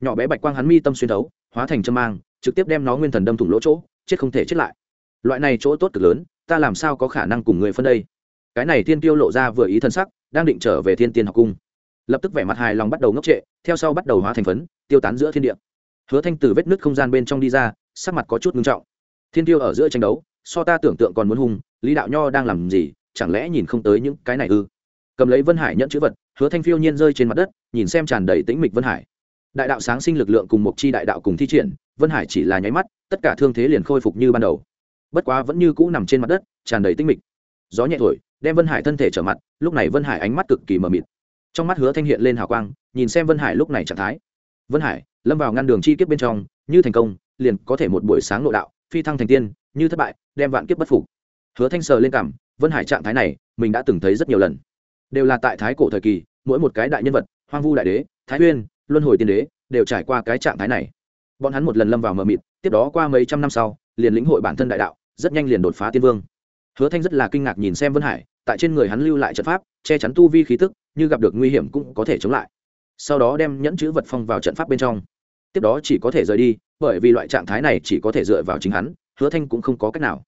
nhỏ bé bạch quang hắn mi tâm xuyên thấu, hóa thành châm mang, trực tiếp đem nó nguyên thần đâm thủng lỗ chỗ, chết không thể chết lại. Loại này chỗ tốt cực lớn, ta làm sao có khả năng cùng người phân đây? Cái này thiên tiêu lộ ra vừa ý thân sắc, đang định trở về thiên tiên học cung. Lập tức vẻ mặt hài lòng bắt đầu ngốc trệ, theo sau bắt đầu hóa thành phấn, tiêu tán giữa thiên địa. Hứa thanh từ vết nứt không gian bên trong đi ra, sắc mặt có chút ngưng trọng. Thiên tiêu ở giữa tranh đấu, so ta tưởng tượng còn muốn hung, lý đạo nho đang làm gì, chẳng lẽ nhìn không tới những cái này ư? Cầm lấy vân hải nhận chữ vật, hứa thanh phiêu nhiên rơi trên mặt đất, nhìn xem tràn đầy tĩnh mịch vân hải. Đại đạo sáng sinh lực lượng cùng một chi đại đạo cùng thi triển, vân hải chỉ là nháy mắt, tất cả thương thế liền khôi phục như ban đầu. Bất quá vẫn như cũ nằm trên mặt đất, tràn đầy tĩnh mịch. Gió nhẹ thổi, đem vân hải thân thể trở mặt, lúc này vân hải ánh mắt cực kỳ mờ mịt. Trong mắt hứa thanh hiện lên hào quang, nhìn xem vân hải lúc này trạng thái. Vân hải, lâm vào ngăn đường chi kiếp bên trong, như thành công, liền có thể một buổi sáng nội đạo, phi thăng thành tiên, như thất bại, đem vạn kiếp bất phục. Hứa thanh sờ lên cảm, vân hải trạng thái này, mình đã từng thấy rất nhiều lần đều là tại thái cổ thời kỳ mỗi một cái đại nhân vật hoang vu đại đế thái Huyên, luân hồi tiên đế đều trải qua cái trạng thái này. Bọn hắn một lần lâm vào mờ mịt tiếp đó qua mấy trăm năm sau liền lĩnh hội bản thân đại đạo rất nhanh liền đột phá tiên vương. Hứa thanh rất là kinh ngạc nhìn xem vân hải tại trên người hắn lưu lại trận pháp che chắn tu vi khí tức như gặp được nguy hiểm cũng có thể chống lại. Sau đó đem nhẫn chữ vật phong vào trận pháp bên trong. Tiếp đó chỉ có thể rời đi bởi vì loại trạng thái này chỉ có thể dựa vào chính hắn hứa thanh cũng không có cách nào.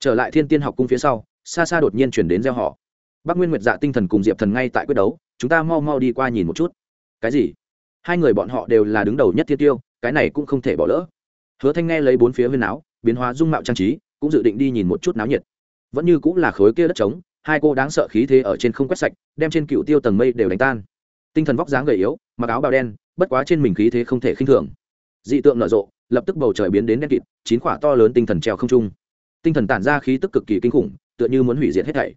Trở lại thiên tiên học cung phía sau xa xa đột nhiên chuyển đến gieo họ bác nguyên nguyệt dạ tinh thần cùng diệp thần ngay tại quyết đấu, chúng ta mau mau đi qua nhìn một chút. Cái gì? Hai người bọn họ đều là đứng đầu nhất thiên tiêu, cái này cũng không thể bỏ lỡ. Hứa thanh nghe lấy bốn phía viên áo biến hóa dung mạo trang trí, cũng dự định đi nhìn một chút náo nhiệt. Vẫn như cũng là khối kia đất trống, hai cô đáng sợ khí thế ở trên không quét sạch, đem trên cựu tiêu tầng mây đều đánh tan. Tinh thần vóc dáng gầy yếu, mặc áo bào đen, bất quá trên mình khí thế không thể khinh thường. Dị tượng nở rộ, lập tức bầu trời biến đến đen kịt, chín quả to lớn tinh thần treo không trung. Tinh thần tản ra khí tức cực kỳ kinh khủng, tựa như muốn hủy diệt hết thảy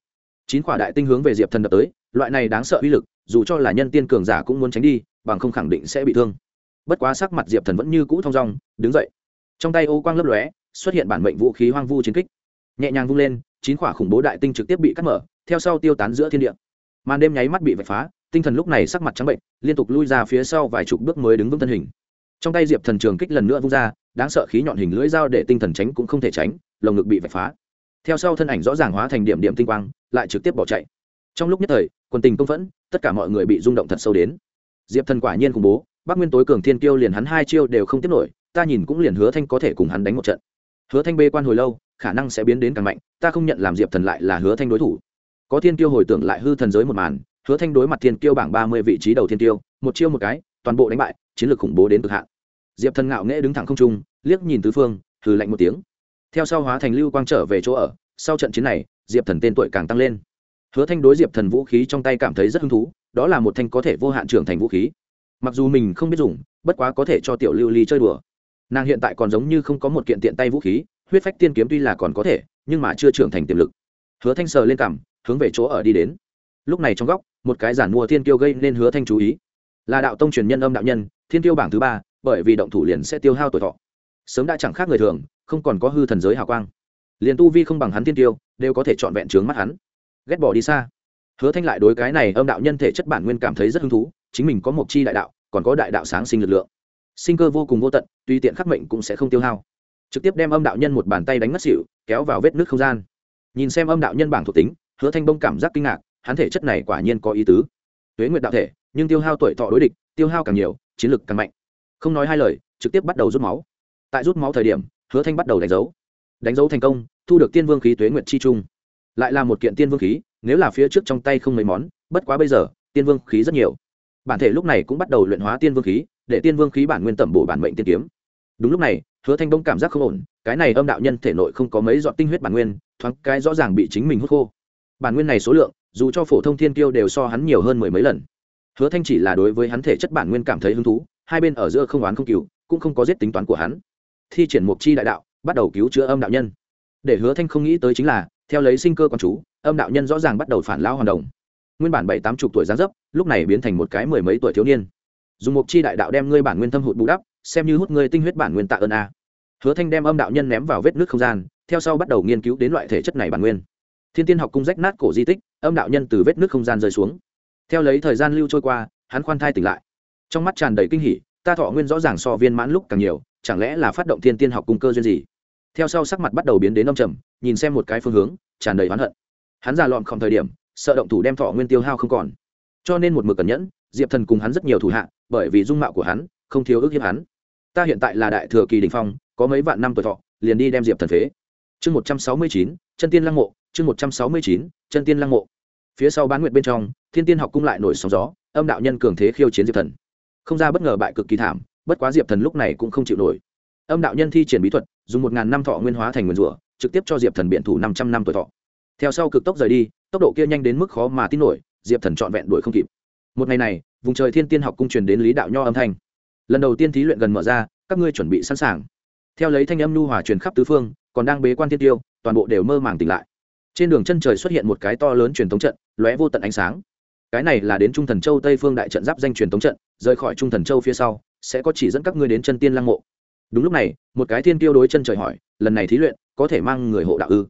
chín quả đại tinh hướng về diệp thần đập tới, loại này đáng sợ uy lực, dù cho là nhân tiên cường giả cũng muốn tránh đi, bằng không khẳng định sẽ bị thương. Bất quá sắc mặt diệp thần vẫn như cũ thong dong, đứng dậy. Trong tay ô quang lấp lóe, xuất hiện bản mệnh vũ khí hoang vu chiến kích. Nhẹ nhàng vung lên, chín quả khủng bố đại tinh trực tiếp bị cắt mở, theo sau tiêu tán giữa thiên địa. Màn đêm nháy mắt bị vạch phá, tinh thần lúc này sắc mặt trắng bệnh, liên tục lui ra phía sau vài chục bước mới đứng vững thân hình. Trong tay diệp thần trường kích lần nữa vung ra, đáng sợ khí nhọn hình lưỡi dao để tinh thần tránh cũng không thể tránh, lồng ngực bị vạch phá theo sau thân ảnh rõ ràng hóa thành điểm điểm tinh quang, lại trực tiếp bỏ chạy. Trong lúc nhất thời quân tình công phẫn, tất cả mọi người bị rung động thật sâu đến. Diệp thần quả nhiên khủng bố, bắc nguyên tối cường thiên kiêu liền hắn hai chiêu đều không tiếp nổi, ta nhìn cũng liền hứa thanh có thể cùng hắn đánh một trận. Hứa thanh bê quan hồi lâu, khả năng sẽ biến đến càng mạnh, ta không nhận làm diệp thần lại là hứa thanh đối thủ. Có thiên kiêu hồi tưởng lại hư thần giới một màn, hứa thanh đối mặt thiên kiêu bảng ba mươi vị trí đầu thiên kiêu, một chiêu một cái, toàn bộ đánh bại, chiến lược khủng bố đến cực hạn. Diệp thần ngạo nghễ đứng thẳng không trung, liếc nhìn tứ phương, hừ lạnh một tiếng theo sau hóa thành lưu quang trở về chỗ ở, sau trận chiến này, diệp thần tên tuổi càng tăng lên. Hứa thanh đối diệp thần vũ khí trong tay cảm thấy rất hứng thú, đó là một thanh có thể vô hạn trưởng thành vũ khí. Mặc dù mình không biết dùng, bất quá có thể cho tiểu lưu ly chơi đùa. Nàng hiện tại còn giống như không có một kiện tiện tay vũ khí, huyết phách tiên kiếm tuy là còn có thể, nhưng mà chưa trưởng thành tiềm lực. Hứa thanh sờ lên cằm, hướng về chỗ ở đi đến. Lúc này trong góc, một cái giản mua thiên tiêu gây nên hứa thanh chú ý. Là đạo tông truyền nhân âm đạo nhân, thiên tiêu bảng thứ ba, bởi vì động thủ liền sẽ tiêu hao tuổi thọ sớm đã chẳng khác người thường, không còn có hư thần giới hào quang. Liền tu vi không bằng hắn thiên tiêu, đều có thể chọn vẹn trướng mắt hắn. Ghét bỏ đi xa. Hứa thanh lại đối cái này âm đạo nhân thể chất bản nguyên cảm thấy rất hứng thú, chính mình có một chi đại đạo, còn có đại đạo sáng sinh lực lượng. Sinh cơ vô cùng vô tận tùy tiện khắc mệnh cũng sẽ không tiêu hao. Trực tiếp đem âm đạo nhân một bàn tay đánh ngất xỉu, kéo vào vết nước không gian. Nhìn xem âm đạo nhân bảng thuộc tính, hứa thanh bông cảm giác kinh ngạc, hắn thể chất này quả nhiên có ý tứ. Tuế nguyệt đạo thể, nhưng tiêu hao tuổi thọ đối địch, tiêu hao càng nhiều, chiến lực càng mạnh. Không nói hai lời, trực tiếp bắt đầu rút máu tại rút máu thời điểm, hứa thanh bắt đầu đánh dấu. Đánh dấu thành công, thu được tiên vương khí tuế nguyệt chi trung. Lại là một kiện tiên vương khí, nếu là phía trước trong tay không mấy món, bất quá bây giờ, tiên vương khí rất nhiều. Bản thể lúc này cũng bắt đầu luyện hóa tiên vương khí, để tiên vương khí bản nguyên tẩm bổ bản mệnh tiên kiếm. Đúng lúc này, hứa thanh đông cảm giác không ổn, cái này âm đạo nhân thể nội không có mấy dọn tinh huyết bản nguyên, thoáng cái rõ ràng bị chính mình hút khô. Bản nguyên này số lượng, dù cho phổ thông thiên tiêu đều so hắn nhiều hơn mười mấy lần. Hứa thanh chỉ là đối với hắn thể chất bản nguyên cảm thấy hứng thú, hai bên ở giữa không oán không cừu, cũng không có giết tính toán của hắn thi triển mục chi đại đạo, bắt đầu cứu chữa âm đạo nhân. Để hứa thanh không nghĩ tới chính là, theo lấy sinh cơ con chú, âm đạo nhân rõ ràng bắt đầu phản lao hoàn đồng. Nguyên bản bảy tám chục tuổi giáng dấp, lúc này biến thành một cái mười mấy tuổi thiếu niên. Dùng mục chi đại đạo đem ngươi bản nguyên thâm hụt bù đắp, xem như hút ngươi tinh huyết bản nguyên tạ ơn a. Hứa thanh đem âm đạo nhân ném vào vết nước không gian, theo sau bắt đầu nghiên cứu đến loại thể chất này bản nguyên. Thiên tiên học cung rách nát cổ di tích, âm đạo nhân từ vết nước không gian rơi xuống. Theo lấy thời gian lưu trôi qua, hắn khoan thai tỉnh lại. Trong mắt tràn đầy kinh hỉ, ta thọ nguyên rõ ràng so viên mãn lúc càng nhiều chẳng lẽ là phát động thiên tiên học cung cơ duyên gì? Theo sau sắc mặt bắt đầu biến đến âm trầm, nhìn xem một cái phương hướng, tràn đầy oán hận. Hắn già lọn không thời điểm, sợ động thủ đem thọ nguyên tiêu hao không còn. Cho nên một mực cẩn nhẫn, diệp thần cùng hắn rất nhiều thủ hạ, bởi vì dung mạo của hắn, không thiếu ước hiếp hắn. Ta hiện tại là đại thừa kỳ đình phong, có mấy vạn năm tuổi thọ, liền đi đem diệp thần phế. Chương một trăm sáu mươi chín, chân tiên lăng mộ, chương một trăm sáu mươi chín, chân tiên lăng mộ. Phía sau bán nguyện bên trong, thiên tiên học cung lại nổi sóng gió, âm đạo nhân cường thế khiêu chiến diệp thần. Không ra bất ngờ bại cực kỳ thảm bất quá diệp thần lúc này cũng không chịu nổi. Âm đạo nhân thi triển bí thuật, dùng một ngàn năm thọ nguyên hóa thành nguyên rủa, trực tiếp cho diệp thần biện thủ năm trăm năm tuổi thọ. Theo sau cực tốc rời đi, tốc độ kia nhanh đến mức khó mà tin nổi, diệp thần trọn vẹn đuổi không kịp. Một ngày này, vùng trời thiên tiên học cung truyền đến lý đạo nho âm thanh. Lần đầu tiên thí luyện gần mở ra, các ngươi chuẩn bị sẵn sàng. Theo lấy thanh âm nu hòa truyền khắp tứ phương, còn đang bế quan thiên tiêu, toàn bộ đều mơ màng tỉnh lại. Trên đường chân trời xuất hiện một cái to lớn truyền thống trận, lóe vô tận ánh sáng. Cái này là đến trung thần châu tây phương đại trận giáp danh truyền thống trận, rời khỏi trung thần châu phía sau sẽ có chỉ dẫn các ngươi đến chân tiên lăng mộ. Đúng lúc này, một cái thiên tiêu đối chân trời hỏi, lần này thí luyện, có thể mang người hộ đạo ư?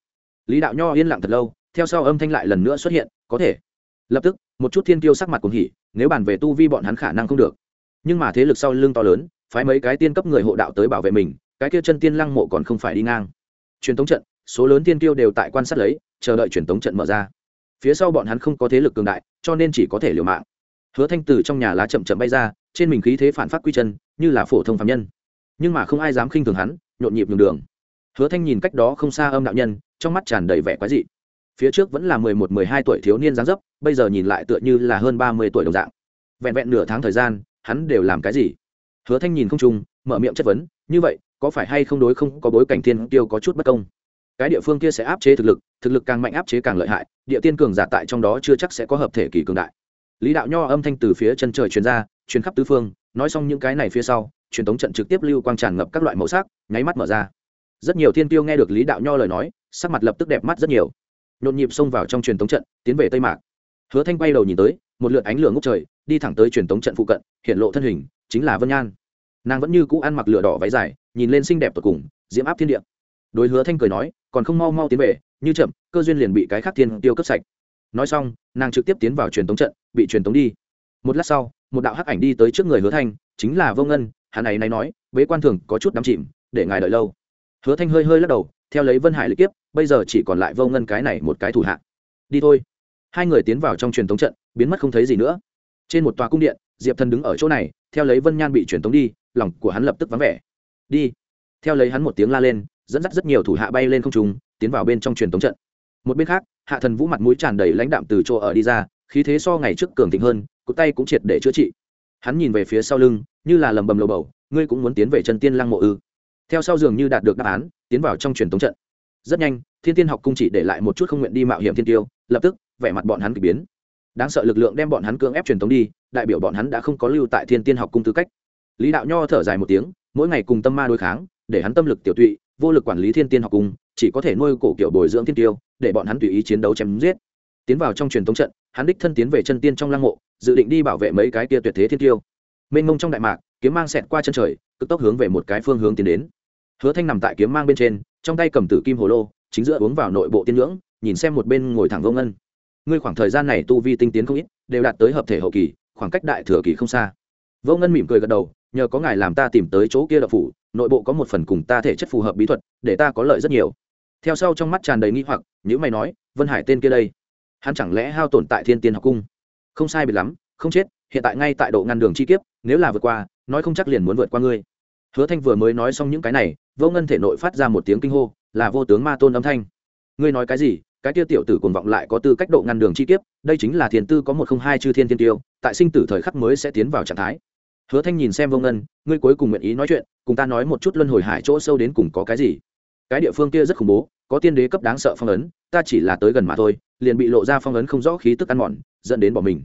Lý đạo nho yên lặng thật lâu, theo sau âm thanh lại lần nữa xuất hiện, có thể. Lập tức, một chút thiên tiêu sắc mặt cùng hỉ, nếu bàn về tu vi bọn hắn khả năng không được. Nhưng mà thế lực sau lưng to lớn, phái mấy cái tiên cấp người hộ đạo tới bảo vệ mình, cái kia chân tiên lăng mộ còn không phải đi ngang. Truyền thống trận, số lớn tiên tiêu đều tại quan sát lấy, chờ đợi truyền thống trận mở ra. Phía sau bọn hắn không có thế lực cường đại, cho nên chỉ có thể liều mạng. Hứa thanh từ trong nhà lá chậm chậm bay ra trên mình khí thế phản phát quy chân, như là phổ thông phạm nhân. Nhưng mà không ai dám khinh thường hắn, nhộn nhịp nhường đường. Hứa thanh nhìn cách đó không xa âm đạo nhân, trong mắt tràn đầy vẻ quái dị. Phía trước vẫn là mười một, mười hai tuổi thiếu niên dáng dấp, bây giờ nhìn lại tựa như là hơn ba mươi tuổi đồng dạng. Vẹn vẹn nửa tháng thời gian, hắn đều làm cái gì? Hứa thanh nhìn không trung, mở miệng chất vấn, như vậy, có phải hay không đối không có bối cảnh thiên tiêu có chút bất công? Cái địa phương kia sẽ áp chế thực lực thực lực càng mạnh áp chế càng lợi hại, địa tiên cường giả tại trong đó chưa chắc sẽ có hợp thể kỳ cường đại. Lý đạo nho âm thanh từ phía chân trời truyền ra truyền khắp tứ phương, nói xong những cái này phía sau, truyền tống trận trực tiếp lưu quang tràn ngập các loại màu sắc, nháy mắt mở ra. Rất nhiều thiên tiêu nghe được lý đạo nho lời nói, sắc mặt lập tức đẹp mắt rất nhiều. Nhộn nhịp xông vào trong truyền tống trận, tiến về tây mạc. Hứa thanh quay đầu nhìn tới, một lượt ánh lửa ngốc trời, đi thẳng tới truyền tống trận phụ cận, hiện lộ thân hình, chính là vân nhan. Nàng vẫn như cũ ăn mặc lửa đỏ váy dài, nhìn lên xinh đẹp tột cùng, diễm áp thiên địa. Đối hứa thanh cười nói, còn không mau mau tiến về, như chậm, cơ duyên liền bị cái khác thiên tiêu cấp sạch. Nói xong, nàng trực tiếp tiến vào truyền tống trận, bị truyền tống đi. Một lát sau một đạo hắc ảnh đi tới trước người hứa thanh, chính là vô ngân, hắn này này nói, bế quan thường có chút đắm chìm, để ngài đợi lâu. Hứa thanh hơi hơi lắc đầu, theo lấy vân hải lịch kiếp, bây giờ chỉ còn lại vô ngân cái này một cái thủ hạ. Đi thôi. Hai người tiến vào trong truyền tống trận, biến mất không thấy gì nữa. Trên một tòa cung điện, diệp thần đứng ở chỗ này, theo lấy vân nhan bị truyền tống đi, lòng của hắn lập tức vắng vẻ. Đi. Theo lấy hắn một tiếng la lên, dẫn dắt rất nhiều thủ hạ bay lên không trung, tiến vào bên trong truyền tống trận. Một bên khác, hạ thần vũ mặt mũi tràn đầy lãnh đạm từ chỗ ở đi ra, khí thế so ngày trước cường thịnh hơn cụt tay cũng triệt để chữa trị. Hắn nhìn về phía sau lưng, như là lầm bầm lầu bầu, ngươi cũng muốn tiến về chân tiên lăng mộ ư? Theo sau dường như đạt được đáp án, tiến vào trong truyền tống trận. Rất nhanh, thiên tiên học cung chỉ để lại một chút không nguyện đi mạo hiểm thiên tiêu, lập tức, vẻ mặt bọn hắn k ỳ biến. Đáng sợ lực lượng đem bọn hắn cưỡng ép truyền tống đi, đại biểu bọn hắn đã không có lưu tại thiên tiên học cung tư cách. Lý đạo nho thở dài một tiếng, mỗi ngày cùng tâm ma đối kháng, để hắn tâm lực tiểu tụy, vô lực quản lý thiên tiên học cung, chỉ có thể nuôi cổ kiểu bồi dưỡng thiên tiêu, để bọn hắn tùy ý chiến đấu chém giết. Tiến vào trong truyền thống trận hắn đích thân tiến về chân tiên trong lăng mộ, dự định đi bảo vệ mấy cái kia tuyệt thế thiên tiêu. Mênh mông trong đại mạc, kiếm mang xẹt qua chân trời, cực tốc hướng về một cái phương hướng tiến đến. Hứa thanh nằm tại kiếm mang bên trên, trong tay cầm tử kim hồ lô, chính giữa uống vào nội bộ tiên ngưỡng nhìn xem một bên ngồi thẳng vô ngân. Ngươi khoảng thời gian này tu vi tinh tiến không ít, đều đạt tới hợp thể hậu kỳ, khoảng cách đại thừa kỳ không xa. Vô ngân mỉm cười gật đầu, nhờ có ngài làm ta tìm tới chỗ kia đậu phủ, nội bộ có một phần cùng ta thể chất phù hợp bí thuật, để ta có lợi rất nhiều. Theo sau trong mắt tràn đầy nghi hoặc nhữ mày nói, vân hải tên kia đây hắn chẳng lẽ hao tổn tại thiên tiên học cung? Không sai biệt lắm, không chết, hiện tại ngay tại độ ngăn đường chi kiếp, nếu là vượt qua, nói không chắc liền muốn vượt qua ngươi. Hứa thanh vừa mới nói xong những cái này, vô ngân thể nội phát ra một tiếng kinh hô, là vô tướng ma tôn âm thanh. Ngươi nói cái gì? Cái tiêu tiểu tử cuồng vọng lại có tư cách độ ngăn đường chi kiếp, đây chính là thiền tư có một không hai chư thiên thiên tiêu, tại sinh tử thời khắc mới sẽ tiến vào trạng thái. Hứa thanh nhìn xem vô ngân, ngươi cuối cùng nguyện ý nói chuyện, cùng ta nói một chút luân hồi hải chỗ sâu đến cùng có cái gì. Cái địa phương kia rất khủng bố có tiên đế cấp đáng sợ phong ấn, ta chỉ là tới gần mà thôi, liền bị lộ ra phong ấn không rõ khí tức ăn mòn, dẫn đến bỏ mình.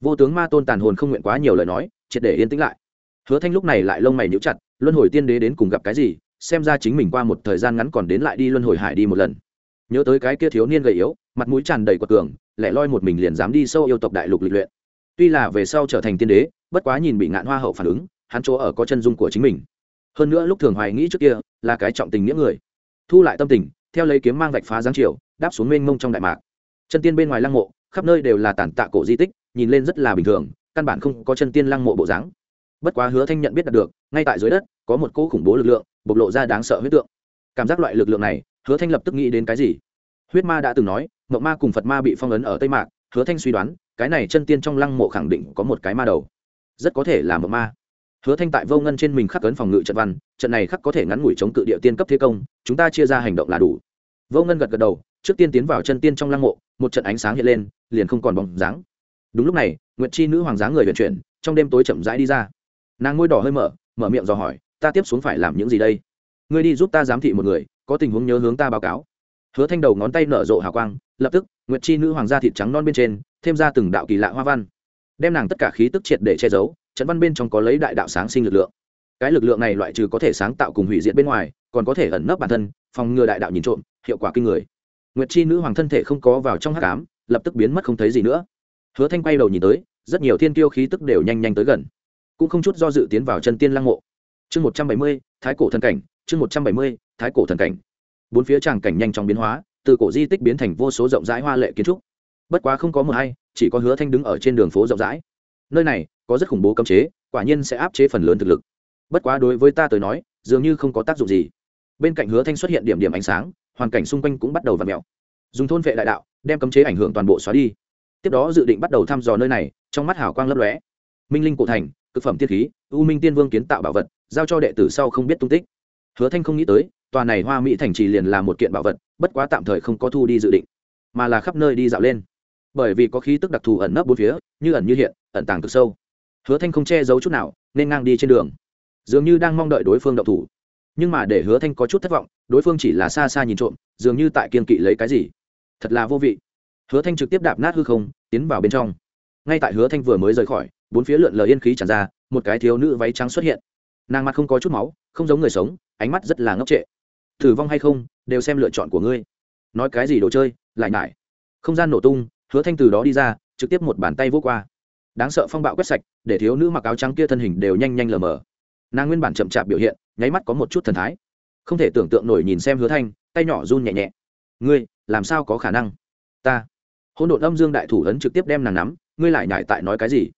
Vô tướng ma tôn tàn hồn không nguyện quá nhiều lời nói, triệt để yên tĩnh lại. Hứa thanh lúc này lại lông mày nhíu chặt, luân hồi tiên đế đến cùng gặp cái gì, xem ra chính mình qua một thời gian ngắn còn đến lại đi luân hồi hải đi một lần. Nhớ tới cái kia thiếu niên gầy yếu, mặt mũi tràn đầy quật cường, lẻ loi một mình liền dám đi sâu yêu tộc đại lục lịch luyện. Tuy là về sau trở thành tiên đế, bất quá nhìn bị ngạn hoa hậu phản ứng, hắn chỗ ở có chân dung của chính mình. Hơn nữa lúc thường hoài nghĩ trước kia, là cái trọng tình nghĩa người. Thu lại tâm tình theo lấy kiếm mang vạch phá giáng triều đáp xuống mênh mông trong đại mạc. Chân tiên bên ngoài lăng mộ, khắp nơi đều là tàn tạ cổ di tích, nhìn lên rất là bình thường, căn bản không có chân tiên lăng mộ bộ dáng. Bất quá hứa thanh nhận biết được, ngay tại dưới đất, có một cỗ khủng bố lực lượng, bộc lộ ra đáng sợ huyết tượng. Cảm giác loại lực lượng này, hứa thanh lập tức nghĩ đến cái gì? Huyết ma đã từng nói mộng ma cùng phật ma bị phong ấn ở tây mạc, hứa thanh suy đoán, cái này chân tiên trong lăng mộ khẳng định có một cái ma đầu. Rất có thể là mộng ma. Hứa thanh tại vô ngân trên mình khắc cấn phòng ngự trận văn, trận này khắc có thể ngắn ngủi chống cự địa tiên cấp thế công, chúng ta chia ra hành động là đủ vô ngân gật gật đầu, trước tiên tiến vào chân tiên trong lăng mộ, một trận ánh sáng hiện lên, liền không còn bóng dáng. Đúng lúc này, nguyệt chi nữ hoàng dáng người vận chuyển, trong đêm tối chậm rãi đi ra. Nàng ngôi đỏ hơi mở mở miệng dò hỏi, ta tiếp xuống phải làm những gì đây? Ngươi đi giúp ta giám thị một người, có tình huống nhớ hướng ta báo cáo. Hứa thanh đầu ngón tay nở rộ hào quang, lập tức, nguyệt chi nữ hoàng da thịt trắng non bên trên, thêm ra từng đạo kỳ lạ hoa văn. Đem nàng tất cả khí tức triệt để che giấu, trận văn bên trong có lấy đại đạo sáng sinh lực lượng. Cái lực lượng này loại trừ có thể sáng tạo cùng hủy diệt bên ngoài, còn có thể ẩn nấp bản thân, phòng ngừa đại đạo nhìn trộm hiệu quả kinh người. Nguyệt chi nữ hoàng thân thể không có vào trong hát cám lập tức biến mất không thấy gì nữa. Hứa thanh quay đầu nhìn tới, rất nhiều thiên tiêu khí tức đều nhanh nhanh tới gần. Cũng không chút do dự tiến vào chân tiên lăng mộ. Chương một trăm bảy mươi, thái cổ thần cảnh, chương một trăm bảy mươi, thái cổ thần cảnh. Bốn phía tràng cảnh nhanh chóng biến hóa, từ cổ di tích biến thành vô số rộng rãi hoa lệ kiến trúc. Bất quá không có một hay chỉ có hứa thanh đứng ở trên đường phố rộng rãi. Nơi này, có rất khủng bố cấm chế, quả nhiên sẽ áp chế phần lớn thực lực. Bất quá đối với ta tới nói, dường như không có tác dụng gì. Bên cạnh hứa thanh xuất hiện điểm điểm ánh sáng hoàn cảnh xung quanh cũng bắt đầu v ặ dùng thôn vệ đại đạo, đem cấm chế ảnh hưởng toàn bộ xóa đi. Tiếp đó dự định bắt đầu thăm dò nơi này, trong mắt hào quang lấp lóe. Minh linh cổ thành, cực phẩm tiết khí, u minh tiên vương kiến tạo bảo vật, giao cho đệ tử sau không biết tung tích. Hứa thanh không nghĩ tới, tòa này hoa mỹ thành trì liền là một kiện bảo vật, bất quá tạm thời không có thu đi dự định, mà là khắp nơi đi dạo lên. Bởi vì có khí tức đặc thù ẩn nấp bốn phía, như ẩn như hiện, ẩn tàng cực sâu. Hứa thanh không che giấu chút nào, nên ngang đi trên đường. Dường như đang mong đợi đối phương động thủ nhưng mà để hứa thanh có chút thất vọng, đối phương chỉ là xa xa nhìn trộm, dường như tại kiên kỵ lấy cái gì. Thật là vô vị. Hứa thanh trực tiếp đạp nát hư không, tiến vào bên trong. Ngay tại hứa thanh vừa mới rời khỏi, bốn phía lượn lờ yên khí tràn ra, một cái thiếu nữ váy trắng xuất hiện. Nàng mặt không có chút máu, không giống người sống, ánh mắt rất là ngốc trệ. Thử vong hay không, đều xem lựa chọn của ngươi. Nói cái gì đồ chơi, lại nại không gian nổ tung, hứa thanh từ đó đi ra, trực tiếp một bàn tay vô qua. Đáng sợ phong bạo quét sạch, để thiếu nữ mặc áo trắng kia thân hình đều nhanh nhanh lờ mờ. Nàng nguyên bản chậm chạp biểu hiện nháy mắt có một chút thần thái. Không thể tưởng tượng nổi nhìn xem hứa thanh, tay nhỏ run nhẹ nhẹ. Ngươi, làm sao có khả năng? Ta. Hôn độn âm dương đại thủ ấn trực tiếp đem nàng nắm, ngươi lại nhải tại nói cái gì?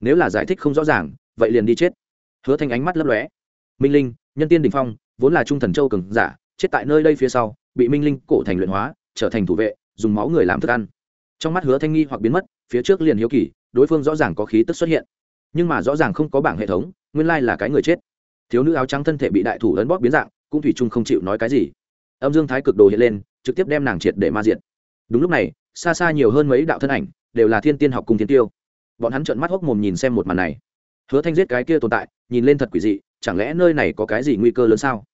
Nếu là giải thích không rõ ràng, vậy liền đi chết. Hứa thanh ánh mắt lấp lóe. Minh linh, nhân tiên đình phong, vốn là trung thần châu cường giả, chết tại nơi đây phía sau, bị minh linh cổ thành luyện hóa, trở thành thủ vệ, dùng máu người làm thức ăn. Trong mắt hứa thanh nghi hoặc biến mất, phía trước liền hiếu kỳ, đối phương rõ ràng có khí tức xuất hiện. Nhưng mà rõ ràng không có bảng hệ thống, nguyên lai là cái người chết thiếu nữ áo trắng thân thể bị đại thủ ấn bóp biến dạng, cũng thủy chung không chịu nói cái gì. Âm dương thái cực đồ hiện lên, trực tiếp đem nàng triệt để ma diện. đúng lúc này, xa xa nhiều hơn mấy đạo thân ảnh, đều là thiên tiên học cùng thiên tiêu. Bọn hắn trợn mắt hốc mồm nhìn xem một màn này. Hứa thanh giết cái kia tồn tại, nhìn lên thật quỷ dị, chẳng lẽ nơi này có cái gì nguy cơ lớn sao?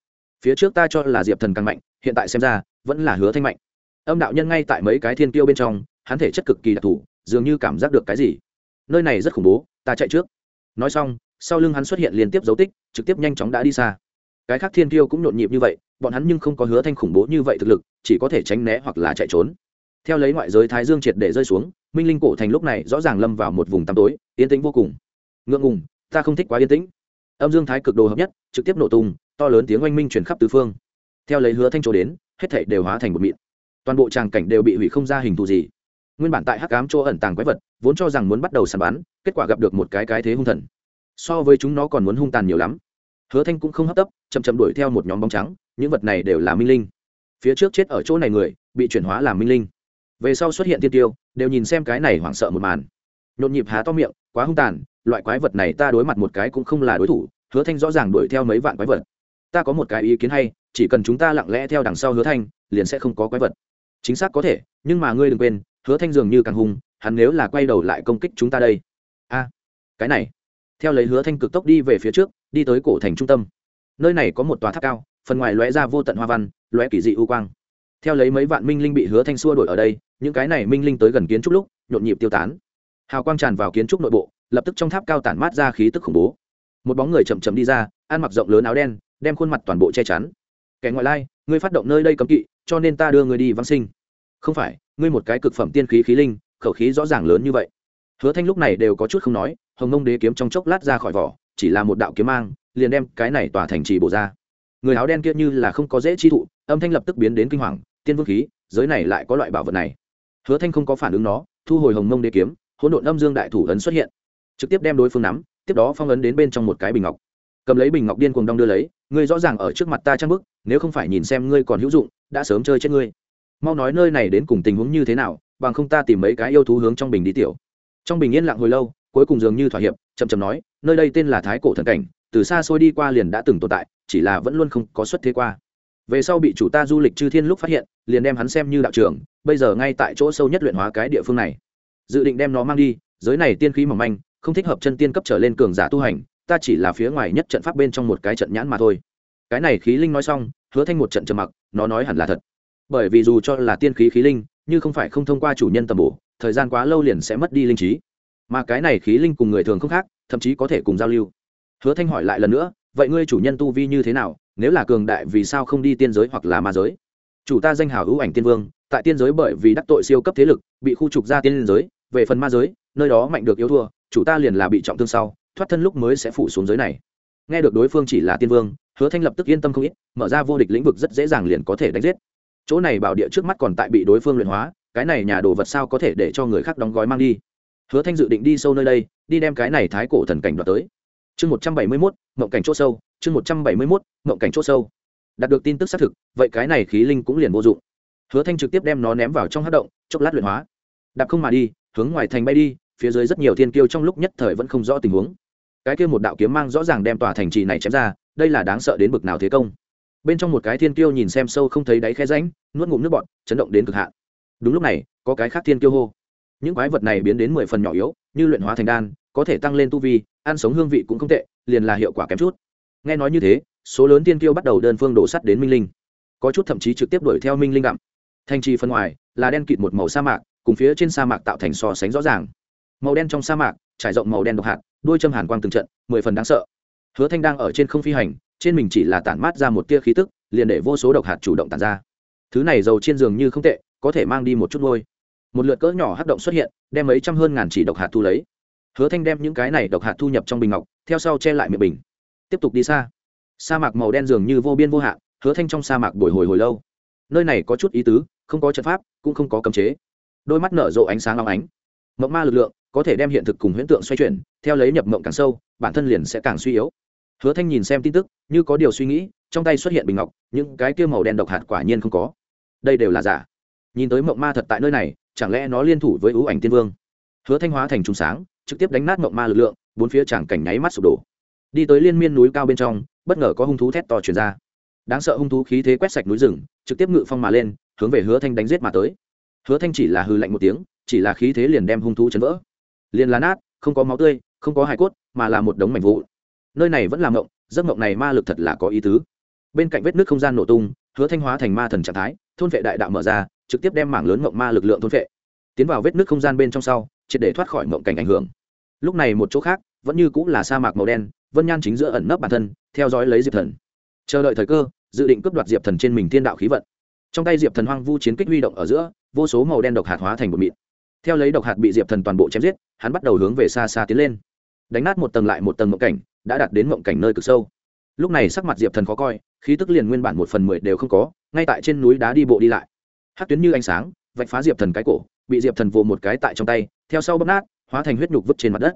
Phía trước ta cho là diệp thần càng mạnh, hiện tại xem ra, vẫn là hứa thanh mạnh. Âm đạo nhân ngay tại mấy cái thiên tiêu bên trong, hắn thể chất cực kỳ đặc thù, dường như cảm giác được cái gì. Nơi này rất khủng bố, ta chạy trước. Nói xong sau lưng hắn xuất hiện liên tiếp dấu tích, trực tiếp nhanh chóng đã đi xa. Cái khác thiên tiêu cũng nhộn nhịp như vậy, bọn hắn nhưng không có hứa thanh khủng bố như vậy thực lực, chỉ có thể tránh né hoặc là chạy trốn. Theo lấy ngoại giới thái dương triệt để rơi xuống, minh linh cổ thành lúc này rõ ràng lâm vào một vùng tăm tối, yên tĩnh vô cùng. Ngượng ngùng, ta không thích quá yên tĩnh. Âm dương thái cực đồ hợp nhất, trực tiếp nổ tung, to lớn tiếng oanh minh chuyển khắp tứ phương. Theo lấy hứa thanh chỗ đến, hết thảy đều hóa thành một mịn. Toàn bộ tràng cảnh đều bị hủy không ra hình thù gì. Nguyên bản tại hắc ám chỗ ẩn tàng quái vật, vốn cho rằng muốn bắt đầu săn bắn, kết quả gặp được một cái cái thế hung thần so với chúng nó còn muốn hung tàn nhiều lắm. Hứa thanh cũng không hấp tấp, chậm chậm đuổi theo một nhóm bóng trắng, những vật này đều là minh linh. Phía trước chết ở chỗ này người, bị chuyển hóa làm minh linh. Về sau xuất hiện tiên tiêu, đều nhìn xem cái này hoảng sợ một màn. Nhộn nhịp há to miệng, quá hung tàn, loại quái vật này ta đối mặt một cái cũng không là đối thủ, hứa thanh rõ ràng đuổi theo mấy vạn quái vật. Ta có một cái ý kiến hay, chỉ cần chúng ta lặng lẽ theo đằng sau hứa thanh, liền sẽ không có quái vật. Chính xác có thể, nhưng mà ngươi đừng quên, hứa thanh dường như càng hung, hắn nếu là quay đầu lại công kích chúng ta đây. A, cái này theo lấy hứa thanh cực tốc đi về phía trước, đi tới cổ thành trung tâm. Nơi này có một tòa tháp cao, phần ngoài lóe ra vô tận hoa văn, lóe kỳ dị u quang. Theo lấy mấy vạn minh linh bị hứa thanh xua đổi ở đây, những cái này minh linh tới gần kiến trúc lúc, nhộn nhịp tiêu tán. Hào quang tràn vào kiến trúc nội bộ, lập tức trong tháp cao tản mát ra khí tức khủng bố. Một bóng người chậm chậm đi ra, ăn mặc rộng lớn áo đen, đem khuôn mặt toàn bộ che chắn. Kẻ ngoại lai, ngươi phát động nơi đây cấm kỵ, cho nên ta đưa người đi văn sinh. Không phải, ngươi một cái cực phẩm tiên khí khí linh, khẩu khí rõ ràng lớn như vậy. Hứa thanh lúc này đều có chút không nói hồng nông đế kiếm trong chốc lát ra khỏi vỏ, chỉ là một đạo kiếm mang, liền đem cái này tỏa thành trì bổ ra. Người áo đen kia như là không có dễ chi thụ, âm thanh lập tức biến đến kinh hoàng, tiên vương khí, giới này lại có loại bảo vật này. Hứa thanh không có phản ứng nó, thu hồi hồng mông đế kiếm, hỗn độn âm dương đại thủ ấn xuất hiện. Trực tiếp đem đối phương nắm, tiếp đó phong ấn đến bên trong một cái bình ngọc. Cầm lấy bình ngọc điên cuồng đong đưa lấy, ngươi rõ ràng ở trước mặt ta trang bức, nếu không phải nhìn xem ngươi còn hữu dụng, đã sớm chơi chết ngươi. Mau nói nơi này đến cùng tình huống như thế nào, bằng không ta tìm mấy cái yêu thú hướng trong bình đi tiểu. Trong bình yên lặng hồi lâu cuối cùng dường như thỏa hiệp, chậm chậm nói, nơi đây tên là thái cổ thần cảnh, từ xa xôi đi qua liền đã từng tồn tại, chỉ là vẫn luôn không có xuất thế qua. Về sau bị chủ ta du lịch chư thiên lúc phát hiện, liền đem hắn xem như đạo trưởng, bây giờ ngay tại chỗ sâu nhất luyện hóa cái địa phương này. Dự định đem nó mang đi, giới này tiên khí mỏng manh, không thích hợp chân tiên cấp trở lên cường giả tu hành, ta chỉ là phía ngoài nhất trận pháp bên trong một cái trận nhãn mà thôi. Cái này khí linh nói xong, hứa thanh một trận trầm mặc, nó nói hẳn là thật. Bởi vì dù cho là tiên khí khí linh, như không phải không thông qua chủ nhân tầm bổ, thời gian quá lâu liền sẽ mất đi linh trí mà cái này khí linh cùng người thường không khác, thậm chí có thể cùng giao lưu. Hứa thanh hỏi lại lần nữa, vậy ngươi chủ nhân tu vi như thế nào, nếu là cường đại vì sao không đi tiên giới hoặc là ma giới? Chủ ta danh hào hữu ảnh tiên vương, tại tiên giới bởi vì đắc tội siêu cấp thế lực, bị khu trục ra tiên giới, về phần ma giới, nơi đó mạnh được yếu thua, chủ ta liền là bị trọng thương sau, thoát thân lúc mới sẽ phủ xuống giới này. Nghe được đối phương chỉ là tiên vương, hứa thanh lập tức yên tâm không ít, mở ra vô địch lĩnh vực rất dễ dàng liền có thể đánh giết. Chỗ này bảo địa trước mắt còn tại bị đối phương luyện hóa, cái này nhà đồ vật sao có thể để cho người khác đóng gói mang đi? Hứa thanh dự định đi sâu nơi đây, đi đem cái này thái cổ thần cảnh đoạt tới. Chương một trăm bảy mươi mốt, mộng cảnh c h ỗ sâu, chương một trăm bảy mươi mốt, mộng cảnh c h ỗ sâu. Đạt được tin tức xác thực, vậy cái này khí linh cũng liền vô dụng. Hứa thanh trực tiếp đem nó ném vào trong hát động, chốc lát luyện hóa. Đạp không mà đi, hướng ngoài thành bay đi, phía dưới rất nhiều thiên kiêu trong lúc nhất thời vẫn không rõ tình huống. Cái kia một đạo kiếm mang rõ ràng đem tòa thành trì này chém ra, đây là đáng sợ đến bực nào thế công. Bên trong một cái thiên kiêu nhìn xem sâu không thấy đáy khe ránh nuốt ngụm nước bọt, chấn động đến cực hạn. Đúng lúc này, có cái khác thiên kiêu hô những quái vật này biến đến mười phần nhỏ yếu, như luyện hóa thành đan, có thể tăng lên tu vi, ăn sống hương vị cũng không tệ, liền là hiệu quả kém chút. Nghe nói như thế, số lớn tiên kiêu bắt đầu đơn phương đổ sắt đến minh linh. Có chút thậm chí trực tiếp đuổi theo minh linh gặm. Thanh trì phân ngoài là đen kịt một màu sa mạc, cùng phía trên sa mạc tạo thành so sánh rõ ràng. Màu đen trong sa mạc, trải rộng màu đen độc hạt, đuôi châm hàn quang từng trận, mười phần đáng sợ. Hứa thanh đang ở trên không phi hành, trên mình chỉ là tản mát ra một tia khí tức, liền để vô số độc hạt chủ động tản ra. Thứ này dầu trên giường như không tệ, có thể mang đi một chút ngôi một lượt cỡ nhỏ hát động xuất hiện, đem mấy trăm hơn ngàn chỉ độc hạt thu lấy. Hứa thanh đem những cái này độc hạt thu nhập trong bình ngọc, theo sau che lại miệng bình. Tiếp tục đi xa. Sa mạc màu đen dường như vô biên vô hạn, hứa thanh trong sa mạc bồi hồi hồi lâu. Nơi này có chút ý tứ, không có trận pháp, cũng không có cấm chế. Đôi mắt nở rộ ánh sáng long ánh. Mộng ma lực lượng có thể đem hiện thực cùng huyễn tượng xoay chuyển, theo lấy nhập mộng càng sâu, bản thân liền sẽ càng suy yếu. Hứa thanh nhìn xem tin tức, như có điều suy nghĩ, trong tay xuất hiện bình ngọc, những cái kia màu đen độc hạt quả nhiên không có. Đây đều là giả. Nhìn tới mộng ma thật tại nơi này chẳng lẽ nó liên thủ với ưu ảnh tiên vương? Hứa thanh hóa thành trùng sáng, trực tiếp đánh nát mộng ma lực lượng, bốn phía chẳng cảnh nháy mắt sụp đổ. Đi tới liên miên núi cao bên trong, bất ngờ có hung thú thét to truyền ra. Đáng sợ hung thú khí thế quét sạch núi rừng, trực tiếp ngự phong mà lên, hướng về hứa thanh đánh giết mà tới. Hứa thanh chỉ là hư lạnh một tiếng, chỉ là khí thế liền đem hung thú chấn vỡ. Liền lá nát, không có máu tươi, không có hài cốt, mà là một đống mảnh vụ nơi này vẫn là mộng, giấc mộng này ma lực thật là có ý tứ. Bên cạnh vết nước không gian nổ tung, hứa thanh hóa thành ma thần trạng thái, thôn vệ đại đạo mở ra trực tiếp đem mảng lớn mộng ma lực lượng thôn phệ. Tiến vào vết nước không gian bên trong sau, triệt để thoát khỏi mộng cảnh ảnh hưởng. Lúc này một chỗ khác, vẫn như cũng là sa mạc màu đen, vân nhan chính giữa ẩn nấp bản thân, theo dõi lấy diệp thần. Chờ đợi thời cơ, dự định cướp đoạt diệp thần trên mình thiên đạo khí vận. Trong tay diệp thần hoang vu chiến kích huy động ở giữa, vô số màu đen độc hạt hóa thành bột mịn. Theo lấy độc hạt bị diệp thần toàn bộ chém giết, hắn bắt đầu hướng về xa xa tiến lên. Đánh nát một tầng lại một tầng mộng cảnh, đã đạt đến mộng cảnh nơi cực sâu. Lúc này sắc mặt diệp thần khó coi, khí tức liền nguyên bản một phần mười đều không có, ngay tại trên núi đá đi bộ đi lại hát tuyến như ánh sáng, vạch phá diệp thần cái cổ, bị diệp thần vồ một cái tại trong tay, theo sau bóp nát, hóa thành huyết nhục vứt trên mặt đất.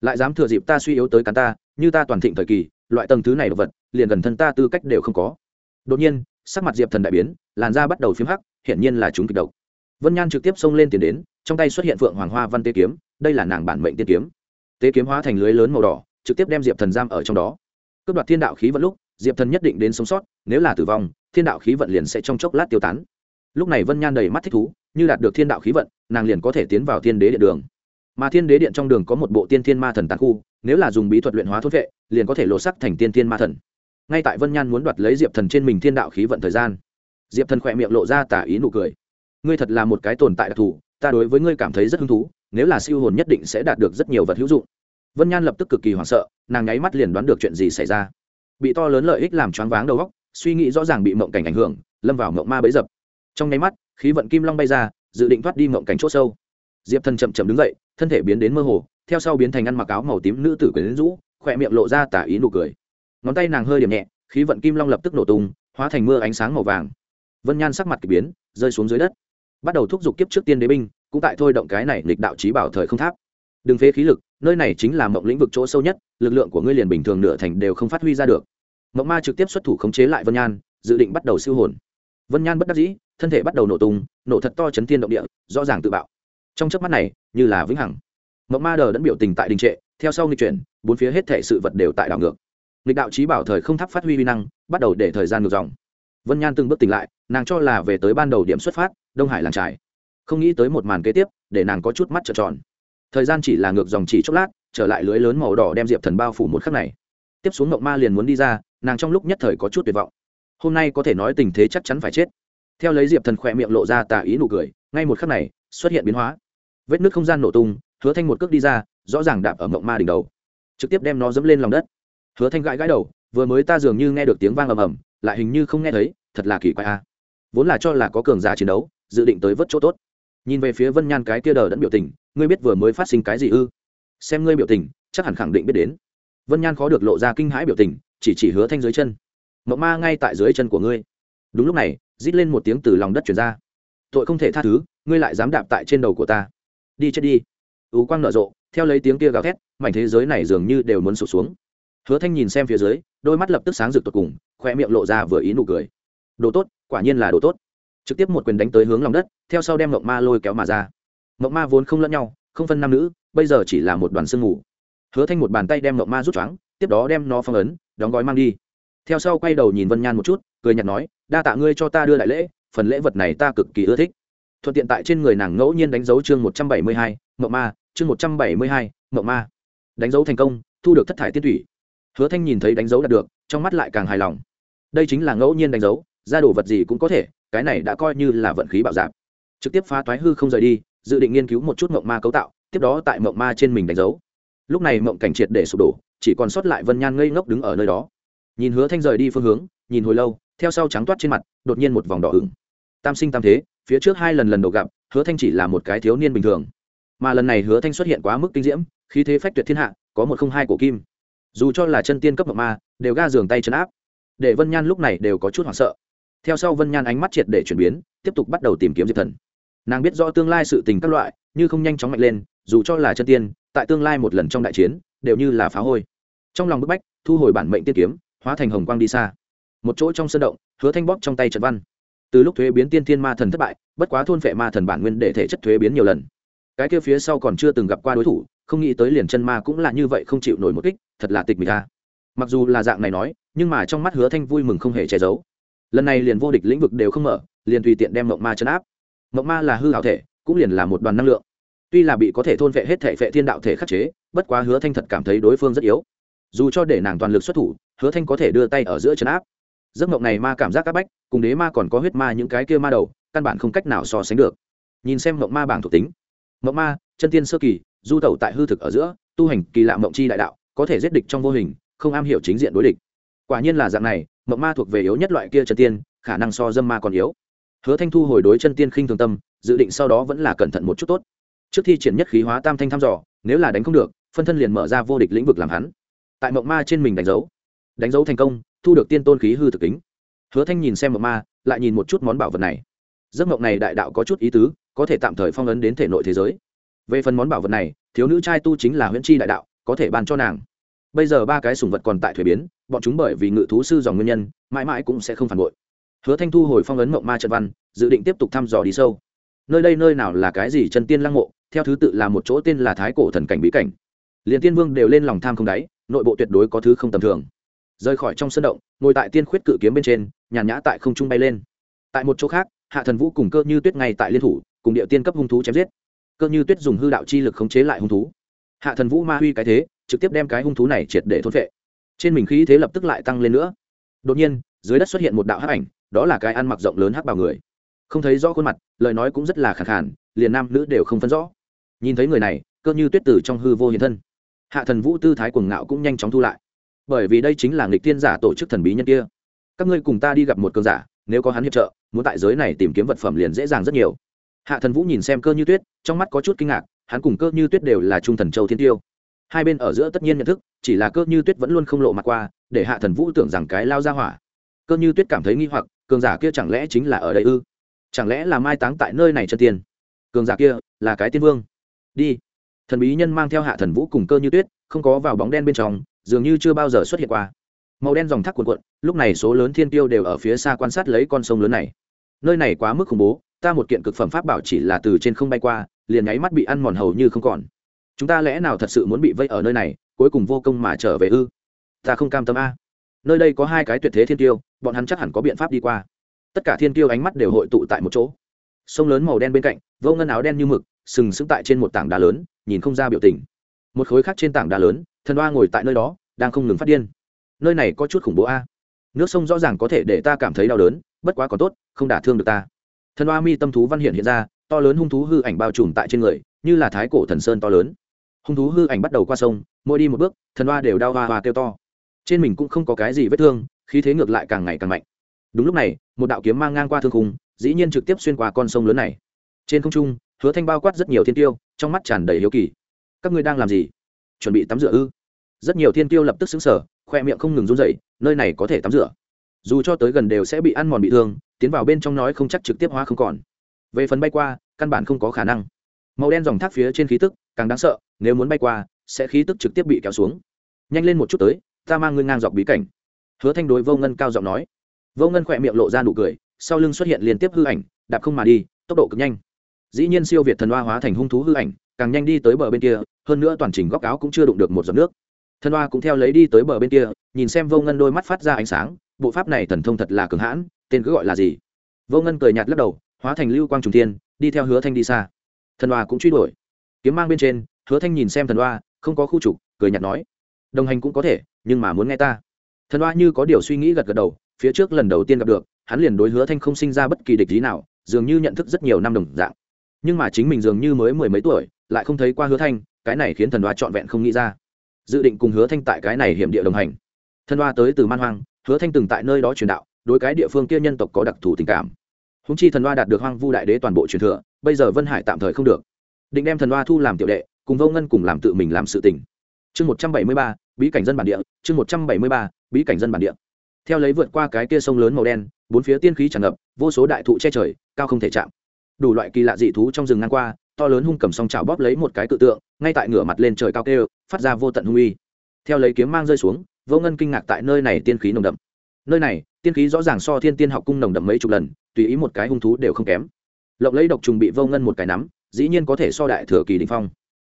Lại dám thừa dịp ta suy yếu tới cắn ta, như ta toàn thịnh thời kỳ, loại tầng thứ này đồ vật, liền gần thân ta tư cách đều không có. Đột nhiên, sắc mặt diệp thần đại biến, làn da bắt đầu p h í m hắc, hiển nhiên là chúng kịch độc. Vân nhan trực tiếp xông lên tiền đến, trong tay xuất hiện phượng hoàng hoa văn tê kiếm, đây là nàng bản mệnh tiên kiếm. Tế kiếm hóa thành lưới lớn màu đỏ, trực tiếp đem diệp thần giam ở trong đó. Cướp đoạt thiên đạo khí vận lúc, diệp thần nhất định đến sống sót, nếu là tử vong, thiên đạo khí vận liền sẽ trong chốc lát tiêu tán lúc này vân nhan đầy mắt thích thú, như đạt được thiên đạo khí vận, nàng liền có thể tiến vào thiên đế điện đường. Mà thiên đế điện trong đường có một bộ tiên thiên ma thần tàn khu, nếu là dùng bí thuật luyện hóa thốt vệ, liền có thể lộ sắc thành tiên thiên ma thần. Ngay tại vân nhan muốn đoạt lấy diệp thần trên mình thiên đạo khí vận thời gian, diệp thần khỏe miệng lộ ra tả ý nụ cười. Ngươi thật là một cái tồn tại đặc thù, ta đối với ngươi cảm thấy rất hứng thú, nếu là siêu hồn nhất định sẽ đạt được rất nhiều vật hữu dụng. Vân nhan lập tức cực kỳ hoảng sợ, nàng nháy mắt liền đoán được chuyện gì xảy ra. Bị to lớn lợi ích làm choáng váng đầu óc, suy nghĩ rõ ràng bị mộng cảnh ảnh hưởng, lâm vào mộng ma bấy dập trong nháy mắt, khí vận kim long bay ra, dự định thoát đi mộng cảnh c h ỗ sâu. Diệp thần chậm chậm đứng dậy, thân thể biến đến mơ hồ, theo sau biến thành ăn mặc áo màu tím nữ tử quyến rũ, khỏe miệng lộ ra tả ý nụ cười. Ngón tay nàng hơi điểm nhẹ, khí vận kim long lập tức nổ tung, hóa thành mưa ánh sáng màu vàng. Vân nhan sắc mặt k ỳ biến, rơi xuống dưới đất. Bắt đầu thúc giục kiếp trước tiên đế binh, cũng tại thôi động cái này lịch đạo trí bảo thời không tháp. Đừng phế khí lực, nơi này chính là mộng lĩnh vực chỗ sâu nhất, lực lượng của ngươi liền bình thường nửa thành đều không phát huy ra được. Mộng ma trực tiếp xuất thủ khống chế lại vân nhan, dự định bắt đầu siêu hồn. Vân nhan bất đắc dĩ thân thể bắt đầu nổ tung, nổ thật to chấn thiên động địa, rõ ràng tự bạo. Trong chớp mắt này, như là vĩnh hằng. Mộng ma đờ đẫn biểu tình tại đình trệ, theo sau nghịch chuyển, bốn phía hết thể sự vật đều tại đảo ngược. Nghịch đạo trí bảo thời không thắp phát huy vi năng, bắt đầu để thời gian ngược dòng. Vân nhan từng bước tỉnh lại, nàng cho là về tới ban đầu điểm xuất phát, đông hải làng trải không nghĩ tới một màn kế tiếp, để nàng có chút mắt trợn tròn. Thời gian chỉ là ngược dòng chỉ chốc lát, trở lại lưới lớn màu đỏ đem diệp thần bao phủ một khắc này. Tiếp xuống mộng ma liền muốn đi ra, nàng trong lúc nhất thời có chút tuyệt vọng. Hôm nay có thể nói tình thế chắc chắn phải chết theo lấy diệp thần khỏe miệng lộ ra tà ý nụ cười, ngay một khắc này, xuất hiện biến hóa. Vết nước không gian nổ tung, hứa thanh một cước đi ra, rõ ràng đạp ở mộng ma đỉnh đầu. Trực tiếp đem nó dẫm lên lòng đất. Hứa thanh gãi gãi đầu, vừa mới ta dường như nghe được tiếng vang ầm ầm, lại hình như không nghe thấy, thật là kỳ quái a. Vốn là cho là có cường giả chiến đấu, dự định tới vớt chỗ tốt. Nhìn về phía vân nhan cái kia đờ đẫn biểu tình, ngươi biết vừa mới phát sinh cái gì ư? Xem ngươi biểu tình, chắc hẳn khẳng định biết đến. Vân nhan khó được lộ ra kinh hãi biểu tình, chỉ chỉ hứa thanh dưới chân. Mộng ma ngay tại dưới chân của ngươi. Đúng lúc này rít lên một tiếng từ lòng đất chuyển ra. Tội không thể tha thứ, ngươi lại dám đạp tại trên đầu của ta. Đi chết đi. Ú quang nở rộ, theo lấy tiếng kia gào thét, mảnh thế giới này dường như đều muốn sụp xuống. Hứa thanh nhìn xem phía dưới, đôi mắt lập tức sáng rực tột cùng khoe miệng lộ ra vừa ý nụ cười. Đồ tốt, quả nhiên là đồ tốt. Trực tiếp một quyền đánh tới hướng lòng đất, theo sau đem mộng ma lôi kéo mà ra. Mộng ma vốn không lẫn nhau, không phân nam nữ, bây giờ chỉ là một đoàn sương mù. Hứa thanh một bàn tay đem mộng ma rút choáng, tiếp đó đem nó phong ấn, đóng gói mang đi. Theo sau quay đầu nhìn vân nhan một chút cười nhạt nói, đa tạ ngươi cho ta đưa đại lễ, phần lễ vật này ta cực kỳ ưa thích. Thuận tiện tại trên người nàng ngẫu nhiên đánh dấu chương một trăm bảy mươi hai, mộng ma, chương một trăm bảy mươi hai, mộng ma. Đánh dấu thành công, thu được thất thải tiên thủy. Hứa thanh nhìn thấy đánh dấu đạt được, trong mắt lại càng hài lòng. Đây chính là ngẫu nhiên đánh dấu, ra đồ vật gì cũng có thể, cái này đã coi như là vận khí bạo dạp trực tiếp phá toái hư không rời đi, dự định nghiên cứu một chút mộng ma cấu tạo, tiếp đó tại mộng ma trên mình đánh dấu. Lúc này mộng cảnh triệt để sụp đổ, chỉ còn sót lại vân nhan ngây ngốc đứng ở nơi đó. Nhìn hứa thanh rời đi phương hướng, nhìn hồi lâu theo sau trắng toát trên mặt, đột nhiên một vòng đỏ ửng. Tam sinh tam thế, phía trước hai lần lần đầu gặp, hứa thanh chỉ là một cái thiếu niên bình thường. Mà lần này hứa thanh xuất hiện quá mức kinh diễm, khí thế phách tuyệt thiên hạ, có một không hai của kim. Dù cho là chân tiên cấp mộng ma, đều ga giường tay chấn áp. Để vân nhan lúc này đều có chút hoảng sợ. Theo sau vân nhan ánh mắt triệt để chuyển biến, tiếp tục bắt đầu tìm kiếm diệp thần. Nàng biết rõ tương lai sự tình các loại, như không nhanh chóng mạnh lên, dù cho là chân tiên, tại tương lai một lần trong đại chiến, đều như là phá hôi. Trong lòng bức bách, thu hồi bản mệnh tiên kiếm, hóa thành hồng quang đi xa một chỗ trong sân động, hứa thanh bóp trong tay trận văn. Từ lúc thuế biến tiên thiên ma thần thất bại, bất quá thôn phệ ma thần bản nguyên để thể chất thuế biến nhiều lần. Cái kia phía sau còn chưa từng gặp qua đối thủ, không nghĩ tới liền chân ma cũng là như vậy không chịu nổi một kích, thật là tịch mịch ta mặc dù là dạng này nói, nhưng mà trong mắt hứa thanh vui mừng không hề che giấu. Lần này liền vô địch lĩnh vực đều không mở, liền tùy tiện đem mộng ma chấn áp. Mộng ma là hư hảo thể, cũng liền là một đoàn năng lượng. Tuy là bị có thể thôn vệ hết thể vệ thiên đạo thể khắc chế, bất quá hứa thanh thật cảm thấy đối phương rất yếu. Dù cho để nàng toàn lực xuất thủ, hứa thanh có thể đưa tay ở giữa chấn áp giấc mộng này ma cảm giác các bách, cùng đế ma còn có huyết ma những cái kia ma đầu, căn bản không cách nào so sánh được. Nhìn xem mộng ma bảng thuộc tính. Mộng ma, chân tiên sơ kỳ, du tẩu tại hư thực ở giữa, tu hành kỳ lạ mộng chi đại đạo, có thể giết địch trong vô hình, không am hiểu chính diện đối địch. Quả nhiên là dạng này, mộng ma thuộc về yếu nhất loại kia chân tiên, khả năng so dâm ma còn yếu. Hứa thanh thu hồi đối chân tiên khinh thường tâm, dự định sau đó vẫn là cẩn thận một chút tốt. Trước thi triển nhất khí hóa tam thanh thăm dò, nếu là đánh không được, phân thân liền mở ra vô địch lĩnh vực làm hắn. Tại mộng ma trên mình đánh dấu. Đánh dấu thành công thu được tiên tôn khí hư thực kính. Hứa thanh nhìn xem mộng ma, lại nhìn một chút món bảo vật này. Giấc mộng này đại đạo có chút ý tứ, có thể tạm thời phong ấn đến thể nội thế giới. Về phần món bảo vật này, thiếu nữ trai tu chính là huyễn chi đại đạo, có thể ban cho nàng. Bây giờ ba cái sùng vật còn tại thuế biến, bọn chúng bởi vì ngự thú sư dòng nguyên nhân, mãi mãi cũng sẽ không phản bội. Hứa thanh thu hồi phong ấn mộng ma trận văn, dự định tiếp tục thăm dò đi sâu. Nơi đây nơi nào là cái gì chân tiên lăng mộ, theo thứ tự là một chỗ tên là thái cổ thần cảnh bí cảnh. Liền tiên vương đều lên lòng tham không đáy, nội bộ tuyệt đối có thứ không tầm thường rời khỏi trong sân động, ngồi tại tiên khuyết cự kiếm bên trên, nhàn nhã tại không trung bay lên. Tại một chỗ khác, hạ thần vũ cùng cơ như tuyết ngay tại liên thủ, cùng địa tiên cấp hung thú chém giết. Cơ như tuyết dùng hư đạo chi lực khống chế lại hung thú. Hạ thần vũ ma huy cái thế, trực tiếp đem cái hung thú này triệt để thôn vệ trên mình khí thế lập tức lại tăng lên nữa. Đột nhiên, dưới đất xuất hiện một đạo hắc ảnh, đó là cái ăn mặc rộng lớn hắc bào người. Không thấy rõ khuôn mặt, lời nói cũng rất là khẳng khản liền nam nữ đều không phân rõ. Nhìn thấy người này, cơ như tuyết tử trong hư vô hiện thân. Hạ thần vũ tư thái quần ngạo cũng nhanh chóng thu lại bởi vì đây chính là nghịch thiên giả tổ chức thần bí nhân kia. Các ngươi cùng ta đi gặp một cường giả, nếu có hắn hiệp trợ, muốn tại giới này tìm kiếm vật phẩm liền dễ dàng rất nhiều. Hạ thần vũ nhìn xem cơ như tuyết, trong mắt có chút kinh ngạc, hắn cùng cơ như tuyết đều là trung thần châu thiên tiêu. Hai bên ở giữa tất nhiên nhận thức, chỉ là cơ như tuyết vẫn luôn không lộ mặt qua, để hạ thần vũ tưởng rằng cái lao ra hỏa. Cơ như tuyết cảm thấy nghi hoặc, cường giả kia chẳng lẽ chính là ở đây ư? Chẳng lẽ là mai táng tại nơi này chân tiên cường giả kia là cái tiên vương. Đi. Thần bí nhân mang theo hạ thần vũ cùng cơ như tuyết, không có vào bóng đen bên trong dường như chưa bao giờ xuất hiện qua. Màu đen dòng thác cuộn cuộn, lúc này số lớn thiên tiêu đều ở phía xa quan sát lấy con sông lớn này. Nơi này quá mức khủng bố, ta một kiện cực phẩm pháp bảo chỉ là từ trên không bay qua, liền nháy mắt bị ăn mòn hầu như không còn. Chúng ta lẽ nào thật sự muốn bị vây ở nơi này, cuối cùng vô công mà trở về ư? Ta không cam tâm a. Nơi đây có hai cái tuyệt thế thiên tiêu, bọn hắn chắc hẳn có biện pháp đi qua. Tất cả thiên tiêu ánh mắt đều hội tụ tại một chỗ. Sông lớn màu đen bên cạnh, vô ngân áo đen như mực, sừng sững tại trên một tảng đá lớn, nhìn không ra biểu tình một khối khác trên tảng đá lớn, thần oa ngồi tại nơi đó, đang không ngừng phát điên. Nơi này có chút khủng bố a. Nước sông rõ ràng có thể để ta cảm thấy đau đớn, bất quá còn tốt, không đả thương được ta. Thần hoa mi tâm thú văn hiện hiện ra, to lớn hung thú hư ảnh bao trùm tại trên người, như là thái cổ thần sơn to lớn. Hung thú hư ảnh bắt đầu qua sông, mỗi đi một bước, thần hoa đều đau hoa hoa kêu to. Trên mình cũng không có cái gì vết thương, khí thế ngược lại càng ngày càng mạnh. Đúng lúc này, một đạo kiếm mang ngang qua thương khung, dĩ nhiên trực tiếp xuyên qua con sông lớn này. Trên không trung, hứa thanh bao quát rất nhiều thiên tiêu, trong mắt tràn đầy hiếu kỳ các ngươi đang làm gì? Chuẩn bị tắm rửa ư? Rất nhiều thiên tiêu lập tức xứng sở khoe miệng không ngừng run dậy nơi này có thể tắm rửa. Dù cho tới gần đều sẽ bị ăn mòn bị thương, tiến vào bên trong nói không chắc trực tiếp hóa không còn. Về phần bay qua, căn bản không có khả năng. Màu đen dòng thác phía trên khí tức, càng đáng sợ, nếu muốn bay qua, sẽ khí tức trực tiếp bị kéo xuống. Nhanh lên một chút tới, ta mang ngươi ngang dọc bí cảnh. Hứa thanh đối vô ngân cao giọng nói. Vô ngân khỏe miệng lộ ra nụ cười, sau lưng xuất hiện liên tiếp hư ảnh, đạp không mà đi, tốc độ cực nhanh. Dĩ nhiên siêu việt thần hoa hóa thành hung thú hư ảnh càng nhanh đi tới bờ bên kia, hơn nữa toàn trình góc áo cũng chưa đụng được một giọt nước. Thần hoa cũng theo lấy đi tới bờ bên kia, nhìn xem vô ngân đôi mắt phát ra ánh sáng, bộ pháp này thần thông thật là cường hãn, tên cứ gọi là gì? Vô ngân cười nhạt lắc đầu, hóa thành lưu quang trùng thiên, đi theo hứa thanh đi xa. Thần hoa cũng truy đuổi. Kiếm mang bên trên, hứa thanh nhìn xem thần hoa không có khu trục, cười nhạt nói, đồng hành cũng có thể, nhưng mà muốn nghe ta. Thần hoa như có điều suy nghĩ gật gật đầu, phía trước lần đầu tiên gặp được, hắn liền đối hứa thanh không sinh ra bất kỳ địch lý nào, dường như nhận thức rất nhiều năm đồng dạng. Nhưng mà chính mình dường như mới mười mấy tuổi lại không thấy qua hứa thanh, cái này khiến thần đoa trọn vẹn không nghĩ ra. Dự định cùng hứa thanh tại cái này hiểm địa đồng hành. Thần đoa tới từ man hoang, hứa thanh từng tại nơi đó truyền đạo, đối cái địa phương kia nhân tộc có đặc thù tình cảm. Húng chi thần đoa đạt được hoang vu đại đế toàn bộ truyền thừa, bây giờ vân hải tạm thời không được. Định đem thần đoa thu làm tiểu đệ, cùng vô ngân cùng làm tự mình làm sự tình. Chương một trăm bảy mươi ba, bí cảnh dân bản địa, chương một trăm bảy mươi ba, bí cảnh dân bản địa. Theo lấy vượt qua cái kia sông lớn màu đen, bốn phía tiên khí tràn ngập, vô số đại thụ che trời, cao không thể chạm. Đủ loại kỳ lạ dị thú trong rừng ngang qua to lớn hung cầm song chảo bóp lấy một cái cự tượng, ngay tại ngửa mặt lên trời cao kêu, phát ra vô tận hung uy. Theo lấy kiếm mang rơi xuống, vô ngân kinh ngạc tại nơi này tiên khí nồng đậm. Nơi này, tiên khí rõ ràng so thiên tiên học cung nồng đậm mấy chục lần, tùy ý một cái hung thú đều không kém. Lộng lấy độc trùng bị vô ngân một cái nắm, dĩ nhiên có thể so đại thừa kỳ đình phong.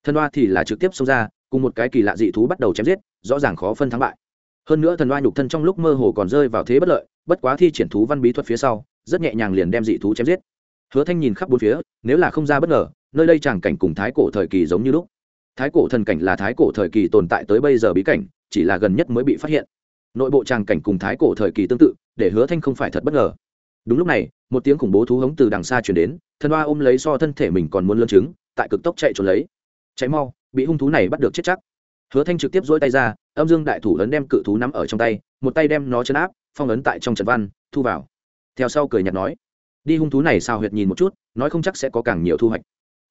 Thần oa thì là trực tiếp xông ra, cùng một cái kỳ lạ dị thú bắt đầu chém giết, rõ ràng khó phân thắng bại. Hơn nữa thần oa nhục thân trong lúc mơ hồ còn rơi vào thế bất lợi, bất quá thi triển thú văn bí thuật phía sau, rất nhẹ nhàng liền đem dị thú chém giết. Hứa thanh nhìn khắp bốn phía, nếu là không ra bất ngờ nơi đây tràng cảnh cùng thái cổ thời kỳ giống như lúc. Thái cổ thần cảnh là thái cổ thời kỳ tồn tại tới bây giờ bí cảnh, chỉ là gần nhất mới bị phát hiện. Nội bộ tràng cảnh cùng thái cổ thời kỳ tương tự, để hứa thanh không phải thật bất ngờ. Đúng lúc này, một tiếng khủng bố thú hống từ đằng xa chuyển đến thần hoa ôm lấy so thân thể mình còn muốn lươn trứng, tại cực tốc chạy trốn lấy. Cháy mau, bị hung thú này bắt được chết chắc. Hứa thanh trực tiếp dỗi tay ra, âm dương đại thủ lớn đem cự thú nắm ở trong tay, một tay đem nó chấn áp, phong ấn tại trong trận văn, thu vào. Theo sau cười nhạt nói, đi hung thú này sao huyệt nhìn một chút, nói không chắc sẽ có càng nhiều thu hoạch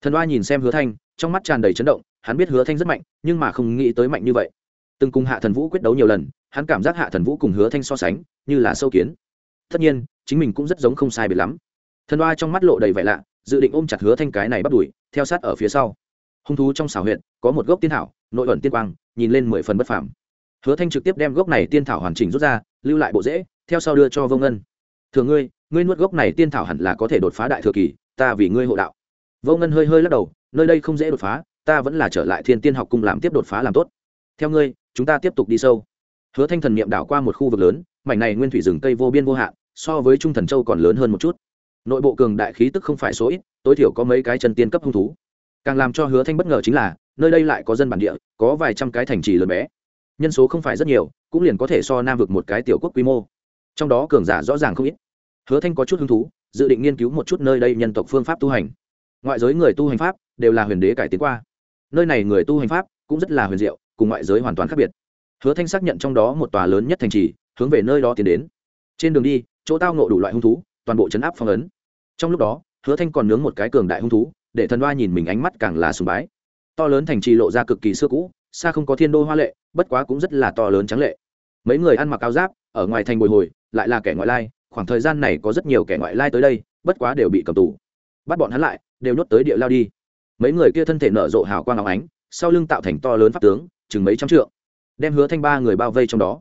thần oa nhìn xem hứa thanh, trong mắt tràn đầy chấn động, hắn biết hứa thanh rất mạnh, nhưng mà không nghĩ tới mạnh như vậy. Từng cùng hạ thần vũ quyết đấu nhiều lần, hắn cảm giác hạ thần vũ cùng hứa thanh so sánh, như là sâu kiến. Tất nhiên, chính mình cũng rất giống không sai biệt lắm. Thần oa trong mắt lộ đầy vẻ lạ, dự định ôm chặt hứa thanh cái này bắt đuổi, theo sát ở phía sau. Hung thú trong xảo huyện có một gốc tiên thảo, nội ẩn tiên quang, nhìn lên mười phần bất phàm. Hứa thanh trực tiếp đem gốc này tiên thảo hoàn chỉnh rút ra, lưu lại bộ rễ, theo sau đưa cho vô ngân. Thường ngươi ngươi nuốt gốc này tiên thảo hẳn là có thể đột phá đại thừa kỳ, ta vì ngươi hộ đạo vô ngân hơi hơi lắc đầu, nơi đây không dễ đột phá, ta vẫn là trở lại thiên tiên học cung làm tiếp đột phá làm tốt. Theo ngươi, chúng ta tiếp tục đi sâu. Hứa thanh thần niệm đảo qua một khu vực lớn, mảnh này nguyên thủy rừng cây vô biên vô hạn, so với trung thần châu còn lớn hơn một chút. Nội bộ cường đại khí tức không phải số ít, tối thiểu có mấy cái chân tiên cấp hung thú. Càng làm cho hứa thanh bất ngờ chính là, nơi đây lại có dân bản địa, có vài trăm cái thành trì lớn bé. Nhân số không phải rất nhiều, cũng liền có thể so nam vực một cái tiểu quốc quy mô. Trong đó cường giả rõ ràng không ít. Hứa thanh có chút hứng thú, dự định nghiên cứu một chút nơi đây nhân tộc phương pháp tu hành ngoại giới người tu hành pháp đều là huyền đế cải tiến qua. Nơi này người tu hành pháp cũng rất là huyền diệu, cùng ngoại giới hoàn toàn khác biệt. Hứa thanh xác nhận trong đó một tòa lớn nhất thành trì, hướng về nơi đó tiến đến. Trên đường đi, chỗ tao nộ đủ loại hung thú, toàn bộ chấn áp phong ấn. Trong lúc đó, hứa thanh còn nướng một cái cường đại hung thú, để thần hoa nhìn mình ánh mắt càng là sùng bái. To lớn thành trì lộ ra cực kỳ xưa cũ, xa không có thiên đô hoa lệ, bất quá cũng rất là to lớn trắng lệ. Mấy người ăn mặc áo giáp, ở ngoài thành bồi hồi, lại là kẻ ngoại lai, khoảng thời gian này có rất nhiều kẻ ngoại lai tới đây, bất quá đều bị cầm tù. Bắt bọn hắn lại đều nhốt tới địa lao đi. Mấy người kia thân thể nở rộ hào quang áo ánh, sau lưng tạo thành to lớn pháp tướng, chừng mấy trăm trượng, đem hứa thanh ba người bao vây trong đó.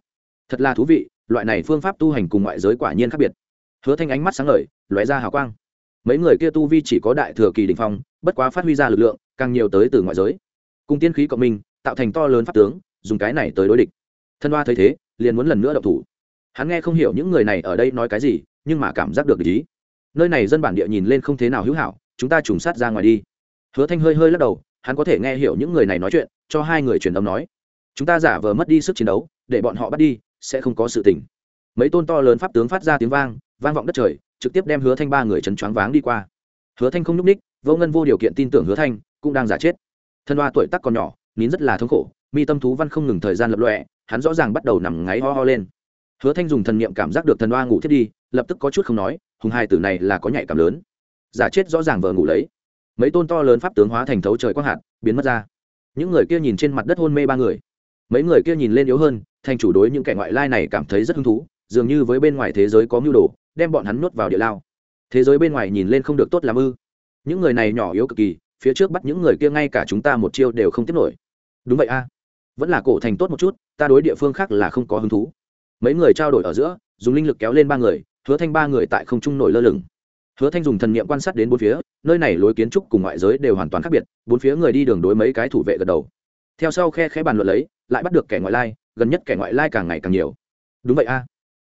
Thật là thú vị, loại này phương pháp tu hành cùng ngoại giới quả nhiên khác biệt. Hứa thanh ánh mắt sáng ngời, lóe ra hào quang. Mấy người kia tu vi chỉ có đại thừa kỳ đình phong, bất quá phát huy ra lực lượng, càng nhiều tới từ ngoại giới. Cùng tiên khí cộng minh, tạo thành to lớn pháp tướng, dùng cái này tới đối địch. Thân hoa thấy thế, liền muốn lần nữa đậu thủ. Hắn nghe không hiểu những người này ở đây nói cái gì, nhưng mà cảm giác được ý. Nơi này dân bản địa nhìn lên không thế nào hữu hảo chúng ta trùng sát ra ngoài đi. Hứa thanh hơi hơi lắc đầu, hắn có thể nghe hiểu những người này nói chuyện, cho hai người truyền âm nói. Chúng ta giả vờ mất đi sức chiến đấu, để bọn họ bắt đi, sẽ không có sự tình. Mấy tôn to lớn pháp tướng phát ra tiếng vang vang vọng đất trời, trực tiếp đem hứa thanh ba người chấn choáng váng đi qua. Hứa thanh không nhúc ních vô ngân vô điều kiện tin tưởng hứa thanh, cũng đang giả chết. Thân hoa tuổi tắc còn nhỏ, nín rất là thống khổ, mi tâm thú văn không ngừng thời gian lập lọe hắn rõ ràng bắt đầu nằm ngáy ho ho lên. Hứa thanh dùng thần niệm cảm giác được thần hoa ngủ thiết đi, lập tức có chút không nói, hùng hai tử này là có nhạy cảm lớn giả chết rõ ràng vờ ngủ lấy. Mấy tôn to lớn pháp tướng hóa thành thấu trời quang hạt, biến mất ra. Những người kia nhìn trên mặt đất hôn mê ba người. Mấy người kia nhìn lên yếu hơn, thành chủ đối những kẻ ngoại lai này cảm thấy rất hứng thú, dường như với bên ngoài thế giới có mưu đồ, đem bọn hắn nuốt vào địa lao. Thế giới bên ngoài nhìn lên không được tốt làm ư. Những người này nhỏ yếu cực kỳ, phía trước bắt những người kia ngay cả chúng ta một chiêu đều không tiếp nổi. Đúng vậy a. Vẫn là cổ thành tốt một chút, ta đối địa phương khác là không có hứng thú. Mấy người trao đổi ở giữa, dùng linh lực kéo lên ba người, hứa thanh ba người tại không trung nổi lơ lửng hứa thanh dùng thần niệm quan sát đến bốn phía, nơi này lối kiến trúc cùng ngoại giới đều hoàn toàn khác biệt, bốn phía người đi đường đối mấy cái thủ vệ gật đầu. Theo sau khe khẽ bàn luận lấy, lại bắt được kẻ ngoại lai, gần nhất kẻ ngoại lai càng ngày càng nhiều. Đúng vậy a.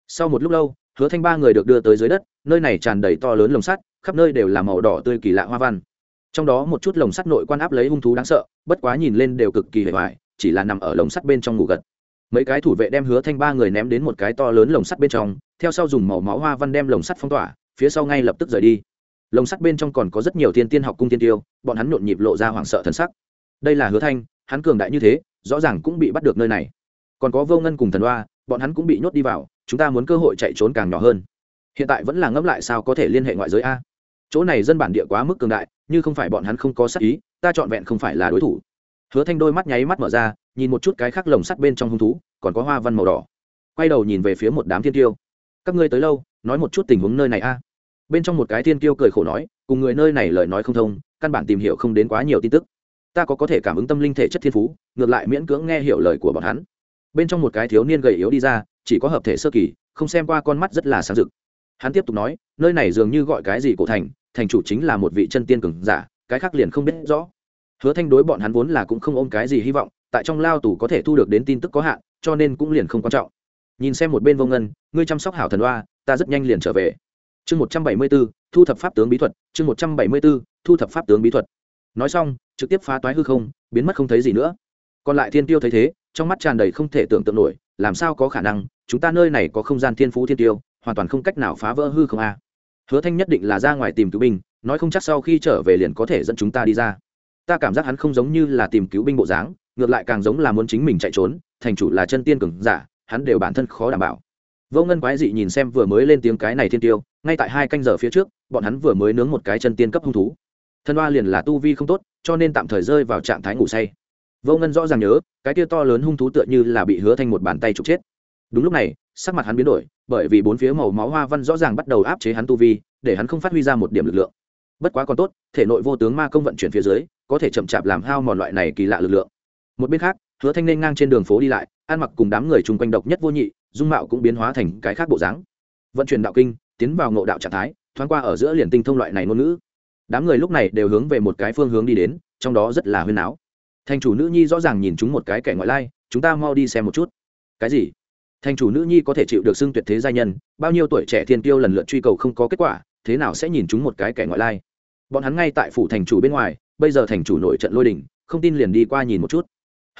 Sau một lúc lâu, hứa thanh ba người được đưa tới dưới đất, nơi này tràn đầy to lớn lồng sắt, khắp nơi đều là màu đỏ tươi kỳ lạ hoa văn. Trong đó một chút lồng sắt nội quan áp lấy hung thú đáng sợ, bất quá nhìn lên đều cực kỳ hề hoài, chỉ là nằm ở lồng sắt bên trong ngủ gật. Mấy cái thủ vệ đem hứa thanh ba người ném đến một cái to lớn lồng sắt bên trong, theo sau dùng màu máu hoa văn đem lồng sắt phong tỏa phía sau ngay lập tức rời đi. Lồng sắt bên trong còn có rất nhiều thiên tiên học cung tiên tiêu, bọn hắn nhộn nhịp lộ ra hoảng sợ thần sắc. Đây là hứa thanh, hắn cường đại như thế, rõ ràng cũng bị bắt được nơi này. Còn có vô ngân cùng thần hoa bọn hắn cũng bị nhốt đi vào, chúng ta muốn cơ hội chạy trốn càng nhỏ hơn. Hiện tại vẫn là ngẫm lại sao có thể liên hệ ngoại giới a. Chỗ này dân bản địa quá mức cường đại, như không phải bọn hắn không có sắc ý, ta trọn vẹn không phải là đối thủ. Hứa thanh đôi mắt nháy mắt mở ra, nhìn một chút cái khác lồng sắt bên trong hung thú, còn có hoa văn màu đỏ. Quay đầu nhìn về phía một đám thiên tiêu. Các ngươi tới lâu, nói một chút tình huống nơi này a bên trong một cái thiên kiêu cười khổ nói, cùng người nơi này lời nói không thông, căn bản tìm hiểu không đến quá nhiều tin tức. Ta có có thể cảm ứng tâm linh thể chất thiên phú, ngược lại miễn cưỡng nghe hiểu lời của bọn hắn. Bên trong một cái thiếu niên gầy yếu đi ra, chỉ có hợp thể sơ kỳ, không xem qua con mắt rất là sáng rực. Hắn tiếp tục nói, nơi này dường như gọi cái gì cổ thành thành chủ chính là một vị chân tiên cường giả, cái khác liền không biết rõ. Hứa thanh đối bọn hắn vốn là cũng không ôm cái gì hy vọng, tại trong lao tù có thể thu được đến tin tức có hạn, cho nên cũng liền không quan trọng. Nhìn xem một bên vô ngân, ngươi chăm sóc hảo thần oa, ta rất nhanh liền trở về chương một trăm bảy mươi b ố thu thập pháp tướng bí thuật, chương một trăm bảy mươi b ố thu thập pháp tướng bí thuật. Nói xong, trực tiếp phá toái hư không, biến mất không thấy gì nữa. Còn lại thiên tiêu thấy thế, trong mắt tràn đầy không thể tưởng tượng nổi, làm sao có khả năng, chúng ta nơi này có không gian thiên phú thiên tiêu, hoàn toàn không cách nào phá vỡ hư không a. Hứa thanh nhất định là ra ngoài tìm cứu binh, nói không chắc sau khi trở về liền có thể dẫn chúng ta đi ra. Ta cảm giác hắn không giống như là tìm cứu binh bộ dáng, ngược lại càng giống là muốn chính mình chạy trốn, thành chủ là chân tiên cường giả, hắn đều bản thân khó đảm bảo. Vô ngân quái dị nhìn xem vừa mới lên tiếng cái này thiên tiêu ngay tại hai canh giờ phía trước, bọn hắn vừa mới nướng một cái chân tiên cấp hung thú. Thân hoa liền là tu vi không tốt, cho nên tạm thời rơi vào trạng thái ngủ say. Vô ngân rõ ràng nhớ, cái tia to lớn hung thú tựa như là bị hứa thanh một bàn tay trục chết. Đúng lúc này, sắc mặt hắn biến đổi, bởi vì bốn phía màu máu hoa văn rõ ràng bắt đầu áp chế hắn tu vi, để hắn không phát huy ra một điểm lực lượng. Bất quá còn tốt, thể nội vô tướng ma công vận chuyển phía dưới, có thể chậm chạp làm hao mòn loại này kỳ lạ lực lượng. Một bên khác, hứa thanh nên ngang trên đường phố đi lại, ăn mặc cùng đám người chung quanh độc nhất vô nhị, dung mạo cũng biến hóa thành cái khác bộ dáng. Vận chuyển đạo kinh tiến vào ngộ đạo trạng thái, thoáng qua ở giữa liền tinh thông loại này ngôn ngữ. Đám người lúc này đều hướng về một cái phương hướng đi đến, trong đó rất là huyên áo thành chủ nữ nhi rõ ràng nhìn chúng một cái kẻ ngoại lai, chúng ta mau đi xem một chút. Cái gì? Thành chủ nữ nhi có thể chịu được xưng tuyệt thế gia nhân, bao nhiêu tuổi trẻ thiên tiêu lần lượt truy cầu không có kết quả, thế nào sẽ nhìn chúng một cái kẻ ngoại lai? Bọn hắn ngay tại phủ thành chủ bên ngoài, bây giờ thành chủ nội trận lôi đình, không tin liền đi qua nhìn một chút.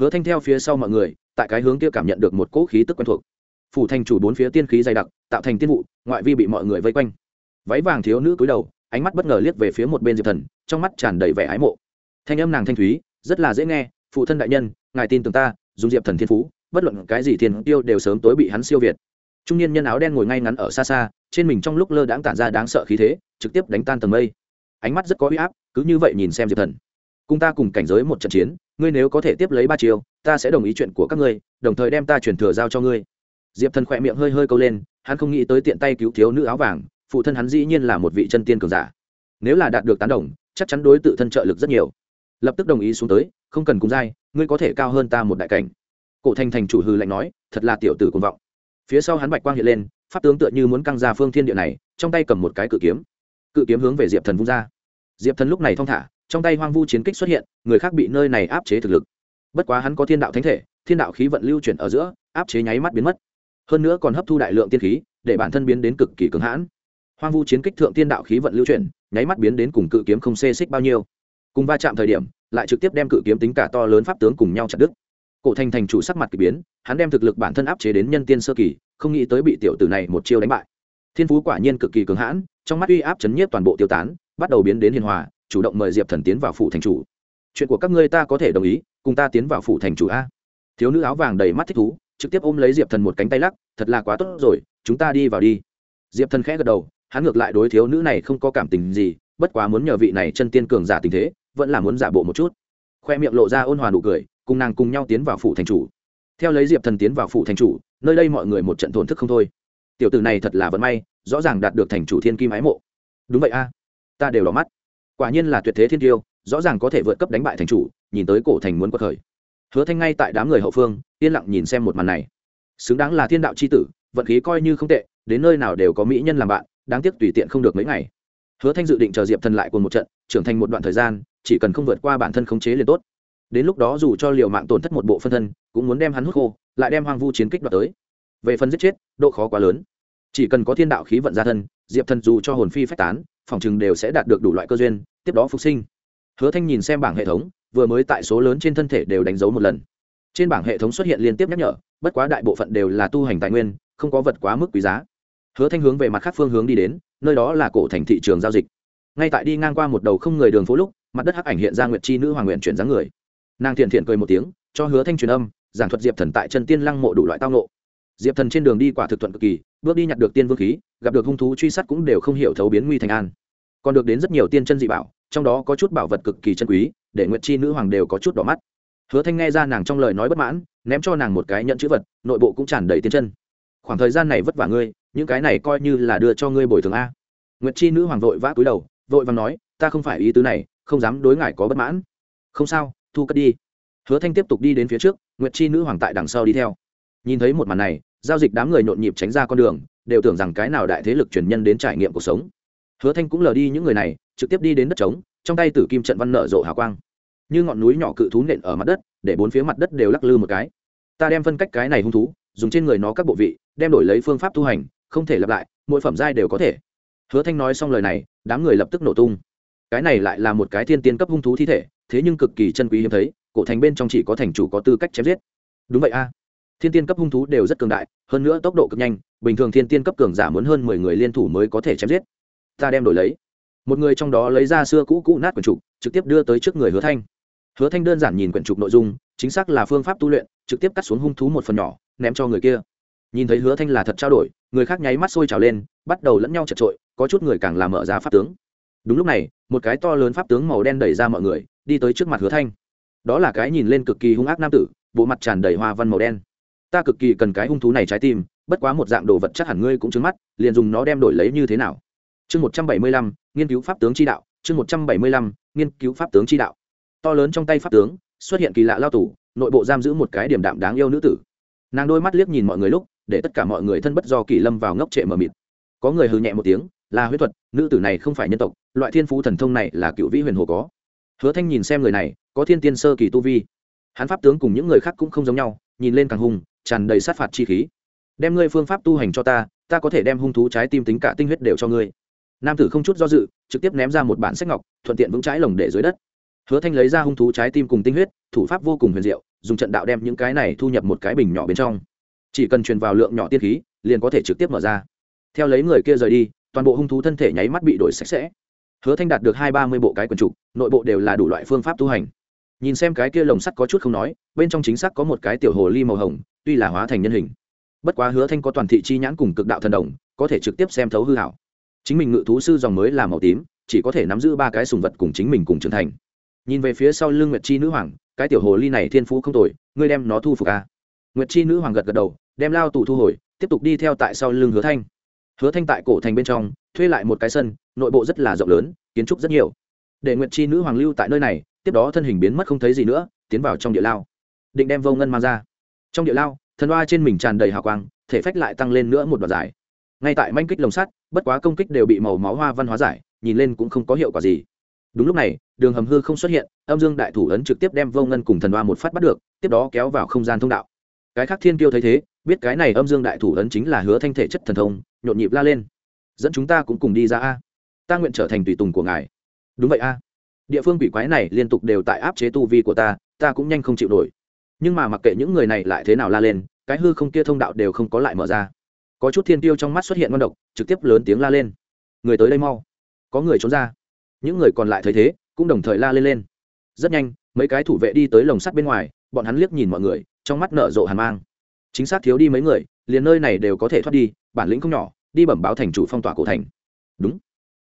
Hứa thanh theo phía sau mọi người, tại cái hướng kia cảm nhận được một cỗ khí tức quen thuộc phủ thành chủ bốn phía tiên khí dày đặc, tạo thành tiên vụ, ngoại vi bị mọi người vây quanh. Váy vàng thiếu nữ cúi đầu, ánh mắt bất ngờ liếc về phía một bên diệp thần, trong mắt tràn đầy vẻ ái mộ. Thanh âm nàng thanh thúy, rất là dễ nghe, phụ thân đại nhân, ngài tin tưởng ta, dùng diệp thần thiên phú, bất luận cái gì thiên tiêu đều sớm tối bị hắn siêu việt. Trung niên nhân áo đen ngồi ngay ngắn ở xa xa, trên mình trong lúc lơ đãng tản ra đáng sợ khí thế, trực tiếp đánh tan tầng mây. Ánh mắt rất có uy áp, cứ như vậy nhìn xem diệp thần. Cùng ta cùng cảnh giới một trận chiến, ngươi nếu có thể tiếp lấy ba chiều ta sẽ đồng ý chuyện của các ngươi, đồng thời đem ta chuyển thừa giao cho ngươi diệp thần khỏe miệng hơi hơi câu lên, hắn không nghĩ tới tiện tay cứu thiếu nữ áo vàng, phụ thân hắn dĩ nhiên là một vị chân tiên cường giả. Nếu là đạt được tán đồng, chắc chắn đối tự thân trợ lực rất nhiều. Lập tức đồng ý xuống tới, không cần cùng dai, ngươi có thể cao hơn ta một đại cảnh. Cổ thành thành chủ hư lạnh nói, thật là tiểu tử cuồng vọng. Phía sau hắn bạch quang hiện lên, pháp tướng tựa như muốn căng ra phương thiên địa này, trong tay cầm một cái cự kiếm. Cự kiếm hướng về diệp thần vung ra. Diệp thần lúc này thong thả, trong tay hoang vu chiến kích xuất hiện, người khác bị nơi này áp chế thực lực. Bất quá hắn có thiên đạo thánh thể, thiên đạo khí vận lưu chuyển ở giữa, áp chế nháy mắt biến mất hơn nữa còn hấp thu đại lượng tiên khí, để bản thân biến đến cực kỳ cứng hãn. Hoang vu chiến kích thượng tiên đạo khí vận lưu chuyển, nháy mắt biến đến cùng cự kiếm không xê xích bao nhiêu. Cùng va chạm thời điểm, lại trực tiếp đem cự kiếm tính cả to lớn pháp tướng cùng nhau chặt đứt. Cổ thành thành chủ sắc mặt k ỳ biến, hắn đem thực lực bản thân áp chế đến nhân tiên sơ kỳ, không nghĩ tới bị tiểu tử này một chiêu đánh bại. Thiên phú quả nhiên cực kỳ cường hãn, trong mắt uy áp chấn nhiếp toàn bộ tiêu tán, bắt đầu biến đến hiền hòa, chủ động mời diệp thần tiến vào phủ thành chủ. Chuyện của các ngươi ta có thể đồng ý, cùng ta tiến vào phủ thành chủ a. Thiếu nữ áo vàng đầy mắt thích thú trực tiếp ôm lấy diệp thần một cánh tay lắc, thật là quá tốt rồi, chúng ta đi vào đi. Diệp thần khẽ gật đầu, hắn ngược lại đối thiếu nữ này không có cảm tình gì, bất quá muốn nhờ vị này chân tiên cường giả tình thế, vẫn là muốn giả bộ một chút. Khoe miệng lộ ra ôn hòa nụ cười, cùng nàng cùng nhau tiến vào phủ thành chủ. Theo lấy diệp thần tiến vào phủ thành chủ, nơi đây mọi người một trận thổn thức không thôi. Tiểu tử này thật là vận may, rõ ràng đạt được thành chủ thiên kim ái mộ. Đúng vậy a, ta đều đỏ mắt. Quả nhiên là tuyệt thế thiên tiêu, rõ ràng có thể vượt cấp đánh bại thành chủ, nhìn tới cổ thành muốn quật khởi hứa thanh ngay tại đám người hậu phương, yên lặng nhìn xem một màn này. Xứng đáng là thiên đạo c h i tử, vận khí coi như không tệ, đến nơi nào đều có mỹ nhân làm bạn, đáng tiếc tùy tiện không được mấy ngày. Hứa thanh dự định chờ diệp thần lại cùng một trận, trưởng thành một đoạn thời gian, chỉ cần không vượt qua bản thân khống chế liền tốt. Đến lúc đó dù cho liều mạng tổn thất một bộ phân thân, cũng muốn đem hắn hút khô, lại đem hoang vu chiến kích đoạt tới. Về phần giết chết, độ khó quá lớn. Chỉ cần có thiên đạo khí vận ra thân, diệp thần dù cho hồn phi phách tán, phòng chừng đều sẽ đạt được đủ loại cơ duyên, tiếp đó phục sinh. Hứa thanh nhìn xem bảng hệ thống vừa mới tại số lớn trên thân thể đều đánh dấu một lần. Trên bảng hệ thống xuất hiện liên tiếp nhắc nhở, bất quá đại bộ phận đều là tu hành tài nguyên, không có vật quá mức quý giá. Hứa thanh hướng về mặt khác phương hướng đi đến, nơi đó là cổ thành thị trường giao dịch. Ngay tại đi ngang qua một đầu không người đường phố lúc, mặt đất hắc ảnh hiện ra nguyệt chi nữ hoàng nguyện chuyển dáng người. Nàng thiện thiện cười một tiếng, cho hứa thanh truyền âm, giảng thuật diệp thần tại chân tiên lăng mộ đủ loại tao nộ diệp thần trên đường đi quả thực thuận cực kỳ, bước đi nhặt được tiên vương khí, gặp được hung thú truy sát cũng đều không hiểu thấu biến nguy thành an. Còn được đến rất nhiều tiên chân dị bảo trong đó có chút bảo vật cực kỳ chân quý, để nguyệt chi nữ hoàng đều có chút đỏ mắt. Hứa thanh nghe ra nàng trong lời nói bất mãn, ném cho nàng một cái nhận chữ vật, nội bộ cũng tràn đầy tiên chân. Khoảng thời gian này vất vả ngươi, những cái này coi như là đưa cho ngươi bồi thường a. Nguyệt chi nữ hoàng vội vã cúi đầu, vội vàng nói, ta không phải ý tứ này, không dám đối ngại có bất mãn. Không sao, thu cất đi. Hứa thanh tiếp tục đi đến phía trước, nguyệt chi nữ hoàng tại đằng sau đi theo. Nhìn thấy một màn này, giao dịch đám người nhộn nhịp tránh ra con đường, đều tưởng rằng cái nào đại thế lực truyền nhân đến trải nghiệm cuộc sống hứa thanh cũng lờ đi những người này, trực tiếp đi đến đất trống, trong tay tử kim trận văn nợ rộ hào quang. Như ngọn núi nhỏ cự thú nện ở mặt đất, để bốn phía mặt đất đều lắc lư một cái. Ta đem phân cách cái này hung thú, dùng trên người nó các bộ vị, đem đổi lấy phương pháp tu hành, không thể lặp lại, mỗi phẩm giai đều có thể. Hứa thanh nói xong lời này, đám người lập tức nổ tung. Cái này lại là một cái thiên tiên cấp hung thú thi thể, thế nhưng cực kỳ chân quý hiếm thấy, cổ thành bên trong chỉ có thành chủ có tư cách chém giết. Đúng vậy a. Thiên tiên cấp hung thú đều rất cường đại, hơn nữa tốc độ cực nhanh, bình thường thiên tiên cấp cường giả muốn hơn mười người liên thủ mới có thể chém giết ta đem đổi lấy. Một người trong đó lấy ra xưa cũ cũ nát quyển trục, trực tiếp đưa tới trước người hứa thanh. Hứa thanh đơn giản nhìn quyển trục nội dung, chính xác là phương pháp tu luyện, trực tiếp cắt xuống hung thú một phần nhỏ, ném cho người kia. Nhìn thấy hứa thanh là thật trao đổi, người khác nháy mắt sôi trào lên, bắt đầu lẫn nhau chật trội, có chút người càng làm mở giá pháp tướng. Đúng lúc này, một cái to lớn pháp tướng màu đen đẩy ra mọi người, đi tới trước mặt hứa thanh. Đó là cái nhìn lên cực kỳ hung ác nam tử, bộ mặt tràn đầy hoa văn màu đen. Ta cực kỳ cần cái hung thú này trái tim, bất quá một dạng đồ vật chắc hẳn ngươi cũng trứng mắt, liền dùng nó đem đổi lấy như thế nào? Chương một trăm bảy mươi lăm nghiên cứu pháp tướng chi đạo. Chương một trăm bảy mươi lăm nghiên cứu pháp tướng chi đạo. To lớn trong tay pháp tướng xuất hiện kỳ lạ lao tù, nội bộ giam giữ một cái điểm đạm đáng yêu nữ tử. Nàng đôi mắt liếc nhìn mọi người lúc để tất cả mọi người thân bất do kỳ lâm vào ngốc trệ mờ mịt. Có người hư nhẹ một tiếng là huyết thuật nữ tử này không phải nhân tộc loại thiên phú thần thông này là cựu vĩ huyền hồ có. Hứa thanh nhìn xem người này có thiên tiên sơ kỳ tu vi. Hắn pháp tướng cùng những người khác cũng không giống nhau nhìn lên càng hung tràn đầy sát phạt chi khí. Đem ngươi phương pháp tu hành cho ta ta có thể đem hung thú trái tim tính cả tinh huyết đều cho ngươi nam tử không chút do dự trực tiếp ném ra một bản sách ngọc thuận tiện vững trái lồng để dưới đất hứa thanh lấy ra hung thú trái tim cùng tinh huyết thủ pháp vô cùng huyền diệu dùng trận đạo đem những cái này thu nhập một cái bình nhỏ bên trong chỉ cần truyền vào lượng nhỏ tiên khí liền có thể trực tiếp mở ra theo lấy người kia rời đi toàn bộ hung thú thân thể nháy mắt bị đổi sạch sẽ hứa thanh đạt được hai ba mươi bộ cái quần trục nội bộ đều là đủ loại phương pháp tu hành nhìn xem cái kia lồng sắt có chút không nói bên trong chính xác có một cái tiểu hồ ly màu hồng tuy là hóa thành nhân hình bất quá hứa thanh có toàn thị chi nhãn cùng cực đạo thần đồng có thể trực tiếp xem thấu hư hảo chính mình ngự thú sư dòng mới là màu tím, chỉ có thể nắm giữ ba cái sùng vật cùng chính mình cùng trưởng thành. Nhìn về phía sau lưng nguyệt chi nữ hoàng, cái tiểu hồ ly này thiên phú không tồi, ngươi đem nó thu phục a à? nguyệt chi nữ hoàng gật gật đầu, đem lao tù thu hồi, tiếp tục đi theo tại sau lưng hứa thanh. Hứa thanh tại cổ thành bên trong, thuê lại một cái sân, nội bộ rất là rộng lớn, kiến trúc rất nhiều. Để nguyệt chi nữ hoàng lưu tại nơi này, tiếp đó thân hình biến mất không thấy gì nữa, tiến vào trong địa lao. Định đem vô ngân mang ra. Trong địa lao, thần oa trên mình tràn đầy hào quang, thể phách lại tăng lên nữa một đoạn dài ngay tại manh kích lồng sắt, bất quá công kích đều bị màu máu hoa văn hóa giải, nhìn lên cũng không có hiệu quả gì. Đúng lúc này, đường hầm hư không xuất hiện, âm dương đại thủ ấn trực tiếp đem vô ngân cùng thần hoa một phát bắt được, tiếp đó kéo vào không gian thông đạo. Cái khác thiên kiêu thấy thế, biết cái này âm dương đại thủ ấn chính là hứa thanh thể chất thần thông, nhộn nhịp la lên. Dẫn chúng ta cũng cùng đi ra a. Ta nguyện trở thành tùy tùng của ngài. Đúng vậy a. Địa phương quỷ quái này liên tục đều tại áp chế tu vi của ta ta cũng nhanh không chịu nổi. Nhưng mà mặc kệ những người này lại thế nào la lên, cái hư không kia thông đạo đều không có lại mở ra có chút thiên tiêu trong mắt xuất hiện ngon độc, trực tiếp lớn tiếng la lên. Người tới đây mau. Có người trốn ra. Những người còn lại thấy thế, cũng đồng thời la lên lên. Rất nhanh, mấy cái thủ vệ đi tới lồng sắt bên ngoài, bọn hắn liếc nhìn mọi người, trong mắt nở rộ hàn mang. Chính xác thiếu đi mấy người, liền nơi này đều có thể thoát đi, bản lĩnh không nhỏ, đi bẩm báo thành chủ phong tỏa cổ thành. Đúng.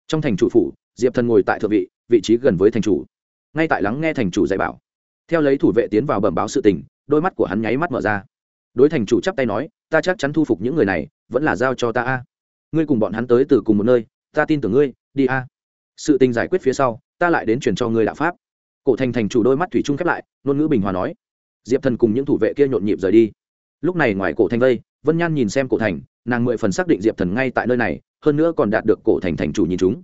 Trong thành chủ phủ, diệp thần ngồi tại thượng vị vị trí gần với thành chủ. Ngay tại lắng nghe thành chủ dạy bảo. Theo lấy thủ vệ tiến vào bẩm báo sự tình, đôi mắt của hắn nháy mắt mở ra. Đối thành chủ chắp tay nói ta chắc chắn thu phục những người này, vẫn là giao cho ta a. Ngươi cùng bọn hắn tới từ cùng một nơi, ta tin tưởng ngươi, đi a. Sự tình giải quyết phía sau, ta lại đến truyền cho ngươi đạo pháp. Cổ thành thành chủ đôi mắt thủy chung khép lại, ngôn ngữ bình hòa nói. Diệp thần cùng những thủ vệ kia nhộn nhịp rời đi. Lúc này ngoài cổ thành vây vân nhan nhìn xem cổ thành, nàng mười phần xác định diệp thần ngay tại nơi này, hơn nữa còn đạt được cổ thành thành chủ nhìn chúng.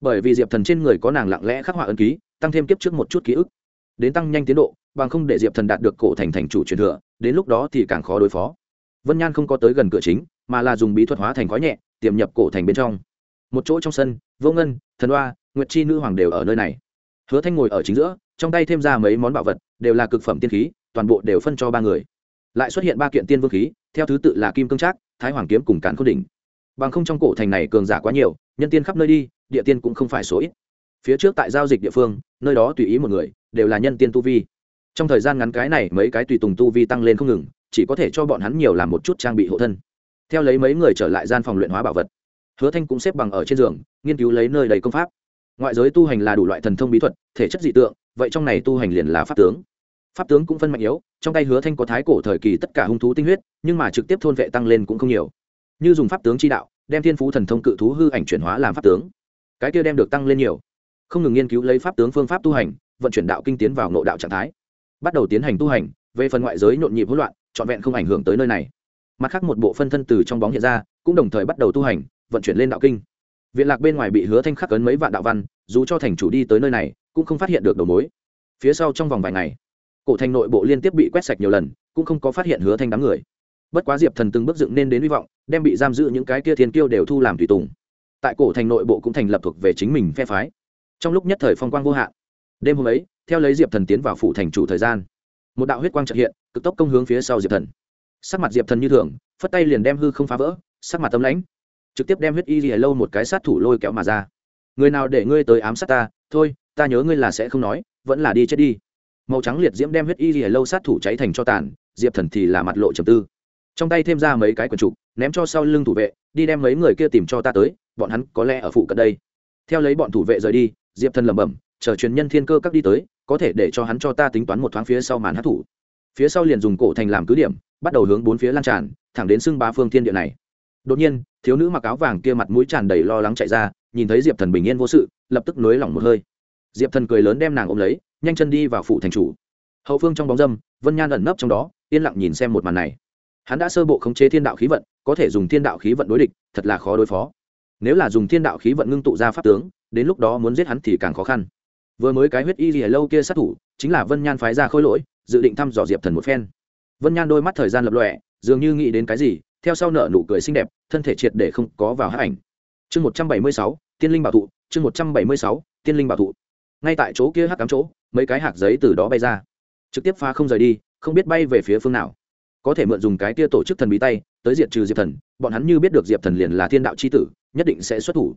Bởi vì diệp thần trên người có nàng lặng lẽ khắc họa ân ký, tăng thêm kiếp trước một chút ký ức. Đến tăng nhanh tiến độ, bằng không để diệp thần đạt được cổ thành thành chủ truyền thừa, đến lúc đó thì càng khó đối phó vân nhan không có tới gần cửa chính mà là dùng bí thuật hóa thành khói nhẹ tiềm nhập cổ thành bên trong. Một chỗ trong sân vô ngân thần Hoa, nguyệt chi nữ hoàng đều ở nơi này. Hứa thanh ngồi ở chính giữa trong tay thêm ra mấy món bảo vật đều là cực phẩm tiên khí toàn bộ đều phân cho ba người. Lại xuất hiện ba kiện tiên vương khí theo thứ tự là kim cương trác thái hoàng kiếm cùng càn khôn đỉnh. Bằng không trong cổ thành này cường giả quá nhiều nhân tiên khắp nơi đi địa tiên cũng không phải số ít. Phía trước tại giao dịch địa phương nơi đó tùy ý một người đều là nhân tiên tu vi. Trong thời gian ngắn cái này mấy cái tùy tùng tu vi tăng lên không ngừng chỉ có thể cho bọn hắn nhiều làm một chút trang bị hộ thân. Theo lấy mấy người trở lại gian phòng luyện hóa bảo vật, hứa thanh cũng xếp bằng ở trên giường, nghiên cứu lấy nơi đầy công pháp. Ngoại giới tu hành là đủ loại thần thông bí thuật, thể chất dị tượng, vậy trong này tu hành liền là pháp tướng. Pháp tướng cũng phân mạnh yếu, trong tay hứa thanh có thái cổ thời kỳ tất cả hung thú tinh huyết, nhưng mà trực tiếp thôn vệ tăng lên cũng không nhiều. Như dùng pháp tướng chi đạo, đem thiên phú thần thông cự thú hư ảnh chuyển hóa làm pháp tướng. Cái kia đem được tăng lên nhiều. Không ngừng nghiên cứu lấy pháp tướng phương pháp tu hành, vận chuyển đạo kinh tiến vào nội đạo trạng thái. Bắt đầu tiến hành tu hành, về phần ngoại giới nhộn nhịp hỗn loạn trọn vẹn không ảnh hưởng tới nơi này. Mặt khác một bộ phân thân từ trong bóng hiện ra, cũng đồng thời bắt đầu tu hành, vận chuyển lên đạo kinh. Viện lạc bên ngoài bị hứa thanh khắc ấn mấy vạn đạo văn, dù cho thành chủ đi tới nơi này, cũng không phát hiện được đầu mối. Phía sau trong vòng vài ngày, cổ thành nội bộ liên tiếp bị quét sạch nhiều lần, cũng không có phát hiện hứa thanh đám người. Bất quá diệp thần từng bước dựng nên đến hy vọng, đem bị giam giữ những cái kia thiên kiêu đều thu làm tùy tùng. Tại cổ thành nội bộ cũng thành lập thuộc về chính mình phe phái. Trong lúc nhất thời phong quang vô hạn, đêm hôm ấy, theo lấy diệp thần tiến vào phủ thành chủ thời gian, một đạo huyết quang trợ hiện cực tốc công hướng phía sau diệp thần. Sắc mặt diệp thần như thường, phất tay liền đem hư không phá vỡ, sắc mặt tấm lãnh. Trực tiếp đem huyết y gì lâu một cái sát thủ lôi kéo mà ra. Người nào để ngươi tới ám sát ta? Thôi, ta nhớ ngươi là sẽ không nói, vẫn là đi chết đi. Màu trắng liệt diễm đem huyết y gì lâu sát thủ cháy thành cho tàn, diệp thần thì là mặt lộ trầm tư. Trong tay thêm ra mấy cái quần trục ném cho sau lưng thủ vệ, đi đem mấy người kia tìm cho ta tới, bọn hắn có lẽ ở phụ cận đây. Theo lấy bọn thủ vệ rời đi, diệp thần lẩm bẩm, chờ truyền nhân thiên cơ các đi tới, có thể để cho hắn cho ta tính toán một thoáng phía sau màn hát thủ phía sau liền dùng cổ thành làm cứ điểm, bắt đầu hướng bốn phía lan tràn, thẳng đến xưng bá phương thiên địa này. Đột nhiên, thiếu nữ mặc áo vàng kia mặt mũi tràn đầy lo lắng chạy ra, nhìn thấy diệp thần bình yên vô sự, lập tức nới lỏng một hơi. Diệp thần cười lớn đem nàng ôm lấy, nhanh chân đi vào phủ thành chủ. Hậu phương trong bóng dâm, vân nhan ẩn nấp trong đó, yên lặng nhìn xem một màn này. Hắn đã sơ bộ khống chế thiên đạo khí vận, có thể dùng thiên đạo khí vận đối địch, thật là khó đối phó. Nếu là dùng thiên đạo khí vận ngưng tụ ra pháp tướng, đến lúc đó muốn giết hắn thì càng khó khăn. Vừa mới cái huyết y gì lâu kia sát thủ, chính là vân nhan phái ra khôi lỗi dự định thăm dò diệp thần một phen. Vân nhan đôi mắt thời gian lập lọe dường như nghĩ đến cái gì, theo sau nở nụ cười xinh đẹp, thân thể triệt để không có vào hát ảnh. Chương một trăm bảy mươi sáu, tiên linh bảo thụ, chương một trăm bảy mươi sáu, tiên linh bảo thụ. Ngay tại chỗ kia hắc cắm chỗ, mấy cái hạt giấy từ đó bay ra. Trực tiếp pha không rời đi, không biết bay về phía phương nào. Có thể mượn dùng cái tia tổ chức thần bí tay, tới diệt trừ diệp thần, bọn hắn như biết được diệp thần liền là thiên đạo c h i tử, nhất định sẽ xuất thủ.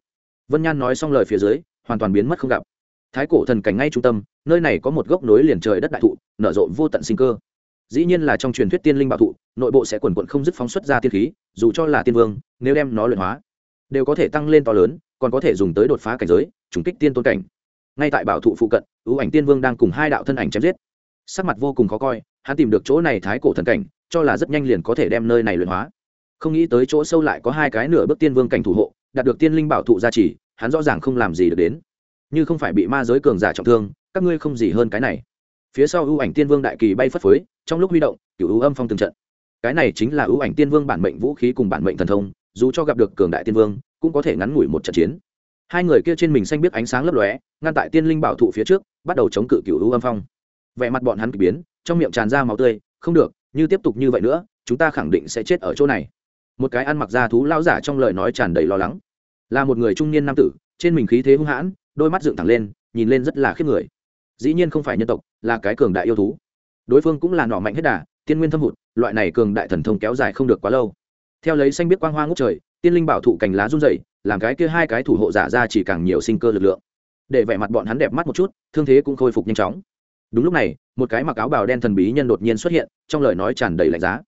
Vân nhan nói xong lời phía dưới, hoàn toàn biến mất không gặp. Thái cổ thần cảnh ngay trung tâm, nơi này có một gốc nối liền trời đất đại thụ nở rộ vô tận sinh cơ. Dĩ nhiên là trong truyền thuyết tiên linh bảo thụ, nội bộ sẽ quần quận không dứt phóng xuất ra tiên khí, dù cho là tiên vương, nếu đem nó luyện hóa, đều có thể tăng lên to lớn, còn có thể dùng tới đột phá cảnh giới, trùng kích tiên tôn cảnh. Ngay tại bảo thụ phụ cận, ưu ảnh tiên vương đang cùng hai đạo thân ảnh chém giết. Sắc mặt vô cùng khó coi, hắn tìm được chỗ này thái cổ thần cảnh, cho là rất nhanh liền có thể đem nơi này luyện hóa. Không nghĩ tới chỗ sâu lại có hai cái nửa bước tiên vương cảnh thủ hộ, đạt được tiên linh bảo thụ gia trì, hắn rõ ràng không làm gì được đến. Như không phải bị ma giới cường giả trọng thương, các ngươi không gì hơn cái này phía sau ưu ảnh tiên vương đại kỳ bay phất phới, trong lúc huy động cựu ưu âm phong từng trận. Cái này chính là ưu ảnh tiên vương bản mệnh vũ khí cùng bản mệnh thần thông, dù cho gặp được cường đại tiên vương, cũng có thể ngắn ngủi một trận chiến. Hai người kia trên mình xanh biết ánh sáng lấp lóe, ngăn tại tiên linh bảo thụ phía trước, bắt đầu chống cự cựu ưu âm phong. Vẻ mặt bọn hắn k ỳ biến, trong miệng tràn ra máu tươi, không được, như tiếp tục như vậy nữa, chúng ta khẳng định sẽ chết ở chỗ này. Một cái ăn mặc da thú lao giả trong lời nói tràn đầy lo lắng. Là một người trung niên nam tử, trên mình khí thế hung hãn, đôi mắt dựng thẳng lên, nhìn lên rất là khiếp người dĩ nhiên không phải nhân tộc, là cái cường đại yêu thú. Đối phương cũng là nọ mạnh hết đà, tiên nguyên thâm hụt, loại này cường đại thần thông kéo dài không được quá lâu. Theo lấy xanh biết quang hoa ngút trời, tiên linh bảo thụ cành lá run dày làm cái kia hai cái thủ hộ giả ra chỉ càng nhiều sinh cơ lực lượng. Để vẻ mặt bọn hắn đẹp mắt một chút, thương thế cũng khôi phục nhanh chóng. Đúng lúc này, một cái mặc áo bào đen thần bí nhân đột nhiên xuất hiện, trong lời nói tràn đầy lạnh giá.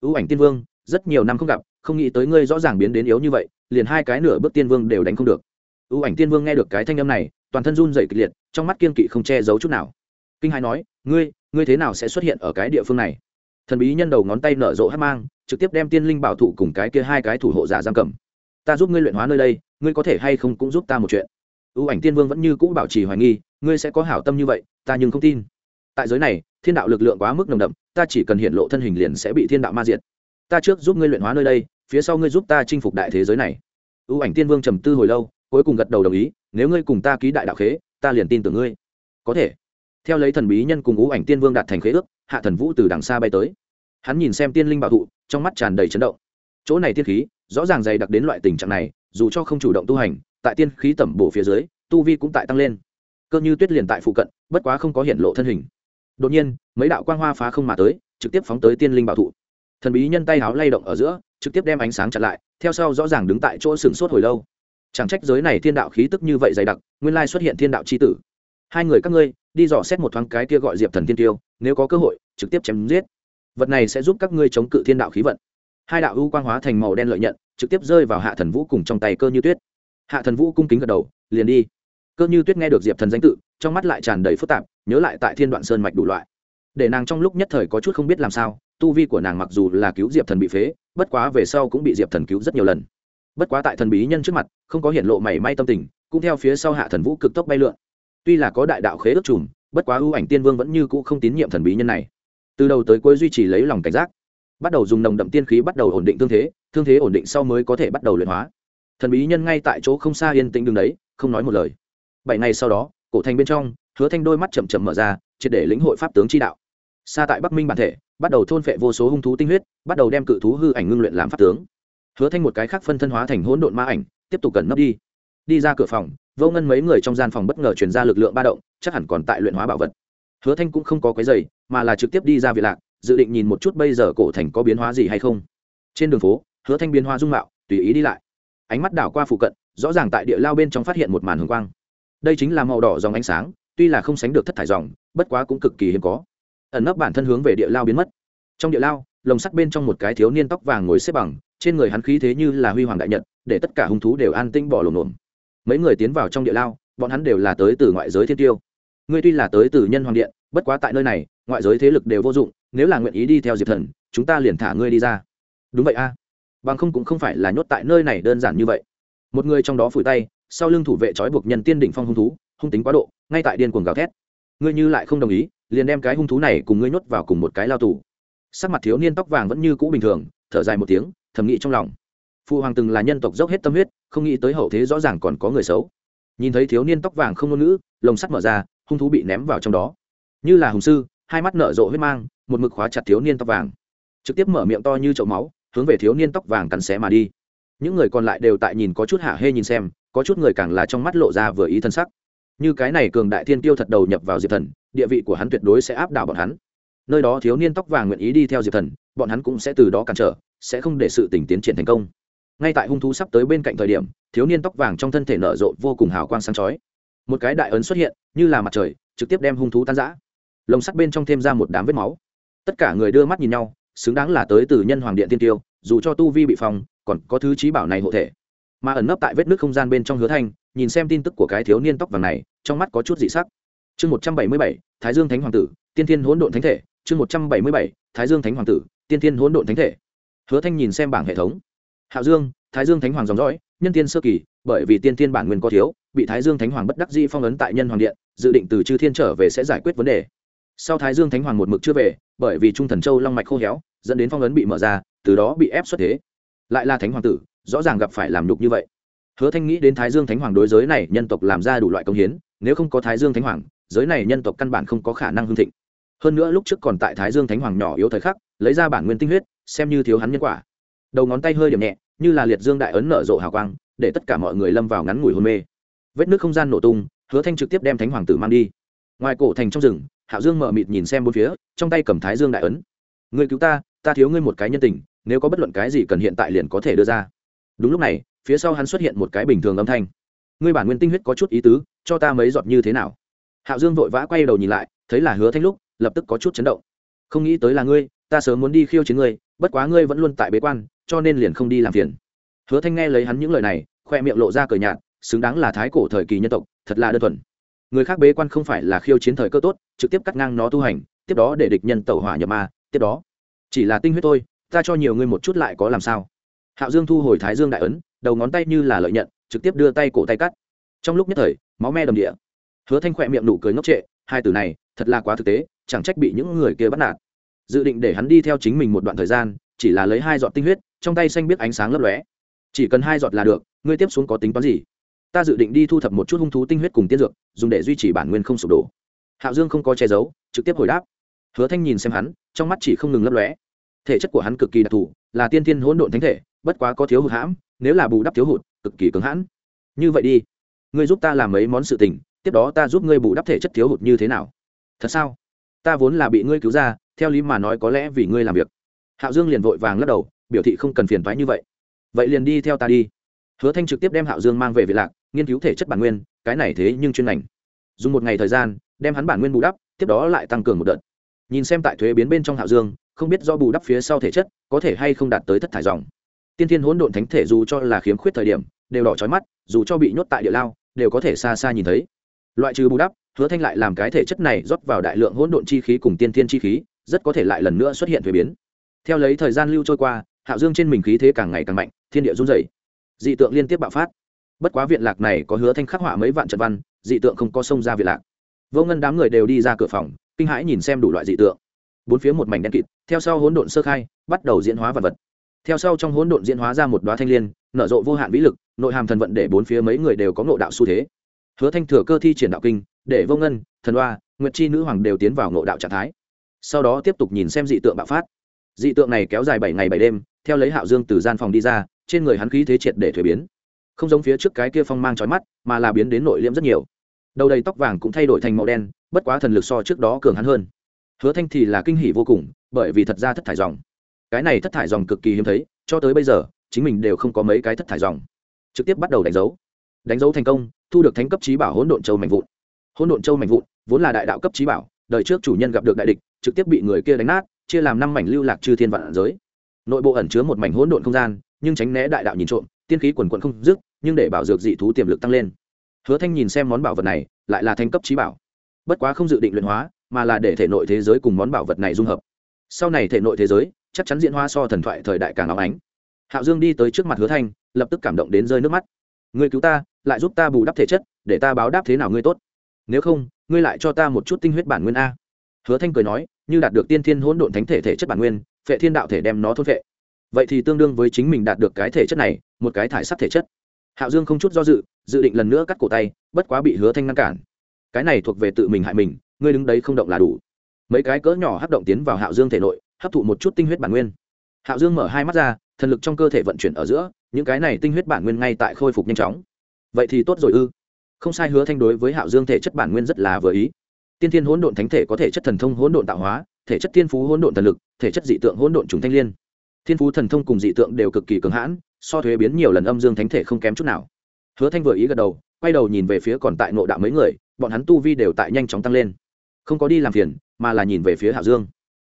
Ưu ảnh tiên vương, rất nhiều năm không gặp, không nghĩ tới ngươi rõ ràng biến đến yếu như vậy, liền hai cái nửa bước tiên vương đều đánh không được. Ưu ảnh tiên vương nghe được cái thanh âm này, toàn thân run dày kịch liệt trong mắt kiên kỵ không che giấu chút nào. Kinh hai nói, ngươi ngươi thế nào sẽ xuất hiện ở cái địa phương này? Thần bí nhân đầu ngón tay nở rộ hát mang, trực tiếp đem tiên linh bảo thụ cùng cái kia hai cái thủ hộ giả giam cầm. Ta giúp ngươi luyện hóa nơi đây, ngươi có thể hay không cũng giúp ta một chuyện. Ưu ảnh tiên vương vẫn như cũ bảo trì hoài nghi, ngươi sẽ có hảo tâm như vậy, ta nhưng không tin. Tại giới này, thiên đạo lực lượng quá mức nồng đậm, ta chỉ cần hiện lộ thân hình liền sẽ bị thiên đạo ma diệt. Ta trước giúp ngươi luyện hóa nơi đây, phía sau ngươi giúp ta chinh phục đại thế giới này. Ưu ảnh tiên vương trầm tư hồi lâu, cuối cùng gật đầu đồng ý, nếu ngươi cùng ta ký đại đạo khế ta liền tin tưởng ngươi. Có thể. Theo lấy thần bí nhân cùng ngũ ảnh tiên vương đạt thành khế ước, hạ thần vũ từ đằng xa bay tới. Hắn nhìn xem tiên linh bảo thụ, trong mắt tràn đầy chấn động. Chỗ này tiên khí, rõ ràng dày đặc đến loại tình trạng này, dù cho không chủ động tu hành, tại tiên khí tẩm bổ phía dưới, tu vi cũng tại tăng lên. Cơ như tuyết liền tại phụ cận, bất quá không có hiện lộ thân hình. Đột nhiên, mấy đạo quang hoa phá không mà tới, trực tiếp phóng tới tiên linh bảo thụ. Thần bí nhân tay háo lay động ở giữa, trực tiếp đem ánh sáng chặn lại, theo sau rõ ràng đứng tại chỗ sừng sốt hồi lâu chẳng trách giới này thiên đạo khí tức như vậy dày đặc, nguyên lai xuất hiện thiên đạo c h i tử. Hai người các ngươi, đi dò xét một thoáng cái kia gọi diệp thần thiên tiêu, nếu có cơ hội, trực tiếp chém giết. Vật này sẽ giúp các ngươi chống cự thiên đạo khí vận. Hai đạo ưu quang hóa thành màu đen lợi nhận, trực tiếp rơi vào hạ thần vũ cùng trong tay cơ như tuyết. Hạ thần vũ cung kính gật đầu, liền đi. Cơ như tuyết nghe được diệp thần danh tự, trong mắt lại tràn đầy phức tạp, nhớ lại tại thiên đoạn sơn mạch đủ loại. Để nàng trong lúc nhất thời có chút không biết làm sao, tu vi của nàng mặc dù là cứu diệp thần bị phế, bất quá về sau cũng bị diệp thần cứu rất nhiều lần bất quá tại thần bí nhân trước mặt, không có hiện lộ mảy may tâm tình, cũng theo phía sau hạ thần vũ cực tốc bay lượn. Tuy là có đại đạo khế ước trùm bất quá ưu ảnh tiên vương vẫn như cũ không tín nhiệm thần bí nhân này. Từ đầu tới cuối duy trì lấy lòng cảnh giác. Bắt đầu dùng nồng đậm tiên khí bắt đầu ổn định thương thế thương thế ổn định sau mới có thể bắt đầu luyện hóa. Thần bí nhân ngay tại chỗ không xa yên tĩnh đứng đấy, không nói một lời. Bảy ngày sau đó, cổ thành bên trong, hứa thanh đôi mắt chậm chậm mở ra, triệt để lĩnh hội pháp tướng chi đạo. Xa tại bắc minh bản thể, bắt đầu thôn phệ vô số hung thú tinh huyết, bắt đầu đem cự thú hư ảnh ngưng luyện làm pháp tướng hứa thanh một cái khác phân thân hóa thành hỗn độn ma ảnh, tiếp tục cẩn nấp đi. Đi ra cửa phòng, vô ngân mấy người trong gian phòng bất ngờ chuyển ra lực lượng ba động, chắc hẳn còn tại luyện hóa bảo vật. Hứa thanh cũng không có cái giày mà là trực tiếp đi ra viện lạc, dự định nhìn một chút bây giờ cổ thành có biến hóa gì hay không. Trên đường phố, hứa thanh biến hóa dung mạo, tùy ý đi lại. Ánh mắt đảo qua phụ cận, rõ ràng tại địa lao bên trong phát hiện một màn hồng quang. Đây chính là màu đỏ dòng ánh sáng, tuy là không sánh được thất thải dòng, bất quá cũng cực kỳ hiếm có. Ẩn nấp bản thân hướng về địa lao biến mất. Trong địa lao, lồng sắt bên trong một cái thiếu niên tóc vàng ngồi xếp bằng trên người hắn khí thế như là huy hoàng đại nhật, để tất cả hung thú đều an tinh bỏ lồm lồm mấy người tiến vào trong địa lao, bọn hắn đều là tới từ ngoại giới thiên tiêu. Ngươi tuy là tới từ nhân hoàng điện, bất quá tại nơi này, ngoại giới thế lực đều vô dụng, nếu là nguyện ý đi theo diệp thần, chúng ta liền thả ngươi đi ra. Đúng vậy a. Bằng không cũng không phải là nhốt tại nơi này đơn giản như vậy. Một người trong đó phủi tay, sau lưng thủ vệ trói buộc nhân tiên đỉnh phong hung thú, hung tính quá độ, ngay tại điên cuồng gào thét. Ngươi như lại không đồng ý, liền đem cái hung thú này cùng ngươi nhốt vào cùng một cái lao tù. Sắc mặt thiếu niên tóc vàng vẫn như cũ bình thường, thở dài một tiếng thầm nghĩ trong lòng. Phụ hoàng từng là nhân tộc dốc hết tâm huyết, không nghĩ tới hậu thế rõ ràng còn có người xấu. Nhìn thấy thiếu niên tóc vàng không ngôn ngữ, lồng sắt mở ra, hung thú bị ném vào trong đó. Như là hùng sư, hai mắt nở rộ huyết mang, một mực khóa chặt thiếu niên tóc vàng. Trực tiếp mở miệng to như chậu máu, hướng về thiếu niên tóc vàng cắn xé mà đi. Những người còn lại đều tại nhìn có chút hạ hê nhìn xem, có chút người càng là trong mắt lộ ra vừa ý thân sắc. Như cái này cường đại thiên tiêu thật đầu nhập vào diệp thần, địa vị của hắn tuyệt đối sẽ áp đảo bọn hắn. Nơi đó thiếu niên tóc vàng nguyện ý đi theo diệp thần, bọn hắn cũng sẽ từ đó cản trở sẽ không để sự tình tiến triển thành công. Ngay tại hung thú sắp tới bên cạnh thời điểm, thiếu niên tóc vàng trong thân thể nở rộ vô cùng hào quang sáng chói. Một cái đại ấn xuất hiện, như là mặt trời, trực tiếp đem hung thú tan giã lồng sắt bên trong thêm ra một đám vết máu. Tất cả người đưa mắt nhìn nhau, xứng đáng là tới từ nhân hoàng điện tiên tiêu, dù cho tu vi bị phòng còn có thứ trí bảo này hộ thể. Mà ẩn nấp tại vết nước không gian bên trong hứa thanh, nhìn xem tin tức của cái thiếu niên tóc vàng này, trong mắt có chút dị sắc. Chương một trăm bảy mươi bảy, thái dương thánh hoàng tử, tiên thiên hỗn độn thánh thể. Chương một trăm bảy mươi bảy, thái dương thánh hoàng tử, tiên thiên hỗn độn thánh thể hứa thanh nhìn xem bảng hệ thống. Hạo dương, thái dương thánh hoàng dòng dõi, nhân tiên sơ kỳ, bởi vì tiên thiên bản nguyên có thiếu, bị thái dương thánh hoàng bất đắc dĩ phong ấn tại nhân hoàng điện, dự định từ chư thiên trở về sẽ giải quyết vấn đề. Sau thái dương thánh hoàng một mực chưa về, bởi vì trung thần châu long mạch khô héo, dẫn đến phong ấn bị mở ra, từ đó bị ép xuất thế. Lại là thánh hoàng tử, rõ ràng gặp phải làm nhục như vậy. Hứa thanh nghĩ đến thái dương thánh hoàng đối giới này nhân tộc làm ra đủ loại công hiến, nếu không có thái dương thánh hoàng, giới này nhân tộc căn bản không có khả năng hưng thịnh hơn nữa lúc trước còn tại thái dương thánh hoàng nhỏ yếu thời khắc, lấy ra bản nguyên tinh huyết, xem như thiếu hắn nhân quả. Đầu ngón tay hơi điểm nhẹ, như là liệt dương đại ấn nở rộ hào quang, để tất cả mọi người lâm vào ngắn ngủi hôn mê. Vết nước không gian nổ tung, hứa thanh trực tiếp đem thánh hoàng tử mang đi. Ngoài cổ thành trong rừng, hạo dương mở mịt nhìn xem bốn phía, trong tay cầm thái dương đại ấn. Người cứu ta ta thiếu ngươi một cái nhân tình, nếu có bất luận cái gì cần hiện tại liền có thể đưa ra. Đúng lúc này, phía sau hắn xuất hiện một cái bình thường âm thanh. Ngươi bản nguyên tinh huyết có chút ý tứ, cho ta mấy giọt như thế nào? Hạo dương vội vã quay đầu nhìn lại, thấy là hứa thanh lúc lập tức có chút chấn động. Không nghĩ tới là ngươi, ta sớm muốn đi khiêu chiến ngươi, bất quá ngươi vẫn luôn tại bế quan, cho nên liền không đi làm phiền. Hứa thanh nghe lấy hắn những lời này, khoe miệng lộ ra cờ nhạt, xứng đáng là thái cổ thời kỳ nhân tộc, thật là đơn thuần. Người khác bế quan không phải là khiêu chiến thời cơ tốt, trực tiếp cắt ngang nó tu hành, tiếp đó để địch nhân tẩu hỏa nhập ma, tiếp đó. Chỉ là tinh huyết thôi, ta cho nhiều ngươi một chút lại có làm sao? Hạo dương thu hồi thái dương đại ấn, đầu ngón tay như là lợi nhận, trực tiếp đưa tay cổ tay cắt. Trong lúc nhất thời, máu me đầm địa. Hứa thanh khỏe miệng nụ cười ngốc trệ, hai từ này, thật là quá thực tế chẳng trách bị những người kia bắt nạt. Dự định để hắn đi theo chính mình một đoạn thời gian, chỉ là lấy hai giọt tinh huyết, trong tay xanh biết ánh sáng lấp lóe. Chỉ cần hai giọt là được, ngươi tiếp xuống có tính toán gì? Ta dự định đi thu thập một chút hung thú tinh huyết cùng tiên dược, dùng để duy trì bản nguyên không sụp đổ. Hạo dương không có che giấu, trực tiếp hồi đáp. Hứa thanh nhìn xem hắn, trong mắt chỉ không ngừng lấp lóe. Thể chất của hắn cực kỳ đặc thù, là tiên thiên hỗn độn thánh thể, bất quá có thiếu hụt hãm, nếu là bù đắp thiếu hụt, cực kỳ cứng hãn. Như vậy đi, ngươi giúp ta làm mấy món sự tình, tiếp đó ta giúp ngươi bù đắp thể chất thiếu hụt như thế nào? Thật sao? Ta vốn là bị ngươi cứu ra, theo lý mà nói có lẽ vì ngươi làm việc. Hạo dương liền vội vàng lắc đầu, biểu thị không cần phiền thoái như vậy. Vậy liền đi theo ta đi. Hứa thanh trực tiếp đem hạo dương mang về việt lạc, nghiên cứu thể chất bản nguyên, cái này thế nhưng chuyên ngành. Dùng một ngày thời gian, đem hắn bản nguyên bù đắp, tiếp đó lại tăng cường một đợt. Nhìn xem tại thuế biến bên trong hạo dương, không biết do bù đắp phía sau thể chất, có thể hay không đạt tới thất thải dòng. Tiên thiên hỗn độn thánh thể dù cho là khiếm khuyết thời điểm, đều đỏ trói mắt, dù cho bị nhốt tại địa lao, đều có thể xa xa nhìn thấy. Loại trừ bù đắp hứa thanh lại làm cái thể chất này rót vào đại lượng hỗn độn chi khí cùng tiên thiên chi khí, rất có thể lại lần nữa xuất hiện thuế biến. Theo lấy thời gian lưu trôi qua, hạo dương trên mình khí thế càng ngày càng mạnh, thiên địa run dày dị tượng liên tiếp bạo phát. Bất quá viện lạc này có hứa thanh khắc họa mấy vạn trận văn, dị tượng không có sông ra viện lạc. Vô ngân đám người đều đi ra cửa phòng, kinh hãi nhìn xem đủ loại dị tượng. Bốn phía một mảnh đen kịt, theo sau hỗn độn sơ khai, bắt đầu diễn hóa vật vật. Theo sau trong hỗn độn diễn hóa ra một đoá thanh liên, nở rộ vô hạn vĩ lực, nội hàm thần vận để bốn phía mấy người đều có ngộ đạo xu thế. Hứa thanh thừa cơ thi triển đạo kinh để vô ngân, thần đoa nguyệt chi nữ hoàng đều tiến vào ngộ đạo trạng thái. Sau đó tiếp tục nhìn xem dị tượng bạo phát. Dị tượng này kéo dài bảy ngày bảy đêm, theo lấy hạo dương từ gian phòng đi ra, trên người hắn khí thế triệt để thuế biến. Không giống phía trước cái kia phong mang trói mắt, mà là biến đến nội liễm rất nhiều. Đầu đầy tóc vàng cũng thay đổi thành màu đen, bất quá thần lực so trước đó cường hắn hơn. Hứa thanh thì là kinh hỉ vô cùng, bởi vì thật ra thất thải dòng. Cái này thất thải dòng cực kỳ hiếm thấy, cho tới bây giờ, chính mình đều không có mấy cái thất thải dòng. Trực tiếp bắt đầu đánh dấu. Đánh dấu thành công, thu được thánh cấp trí bảo hỗn độn châu mạnh vụn hỗn độn châu mạnh vụn, vốn là đại đạo cấp trí bảo, đời trước chủ nhân gặp được đại địch, trực tiếp bị người kia đánh nát, chia làm năm mảnh lưu lạc chư thiên vạn giới. Nội bộ ẩn chứa một mảnh hỗn độn không gian, nhưng tránh né đại đạo nhìn trộm, tiên khí quần quận không dứt, nhưng để bảo dược dị thú tiềm lực tăng lên. Hứa thanh nhìn xem món bảo vật này, lại là thanh cấp trí bảo. Bất quá không dự định luyện hóa, mà là để thể nội thế giới cùng món bảo vật này dung hợp. Sau này thể nội thế giới, chắc chắn diễn hóa so thần thoại thời đại càng óng ánh. Hạo dương đi tới trước mặt hứa thanh, lập tức cảm động đến rơi nước mắt. Ngươi cứu ta, lại giúp ta bù đắp thể chất, để ta báo đáp thế nào ngươi tốt? Nếu không, ngươi lại cho ta một chút tinh huyết bản nguyên a. Hứa thanh cười nói, như đạt được tiên thiên hỗn độn thánh thể thể chất bản nguyên, phệ thiên đạo thể đem nó thôn vệ. vậy thì tương đương với chính mình đạt được cái thể chất này, một cái thải sắc thể chất. Hạo dương không chút do dự dự định lần nữa cắt cổ tay, bất quá bị hứa thanh ngăn cản. Cái này thuộc về tự mình hại mình, ngươi đứng đấy không động là đủ. Mấy cái cỡ nhỏ hấp động tiến vào hạo dương thể nội, hấp thụ một chút tinh huyết bản nguyên. Hạo dương mở hai mắt ra, thần lực trong cơ thể vận chuyển ở giữa, những cái này tinh huyết bản nguyên ngay tại khôi phục nhanh chóng. Vậy thì tốt rồi ư? Không sai hứa thanh đối với hạo dương thể chất bản nguyên rất là vừa ý. Tiên thiên hỗn độn thánh thể có thể chất thần thông hỗn độn tạo hóa, thể chất thiên phú hỗn độn thần lực, thể chất dị tượng hỗn độn trùng thanh liên. Thiên phú thần thông cùng dị tượng đều cực kỳ cường hãn, so thuế biến nhiều lần âm dương thánh thể không kém chút nào. Hứa thanh vừa ý gật đầu, quay đầu nhìn về phía còn tại nội đạo mấy người, bọn hắn tu vi đều tại nhanh chóng tăng lên. Không có đi làm phiền, mà là nhìn về phía hạo dương.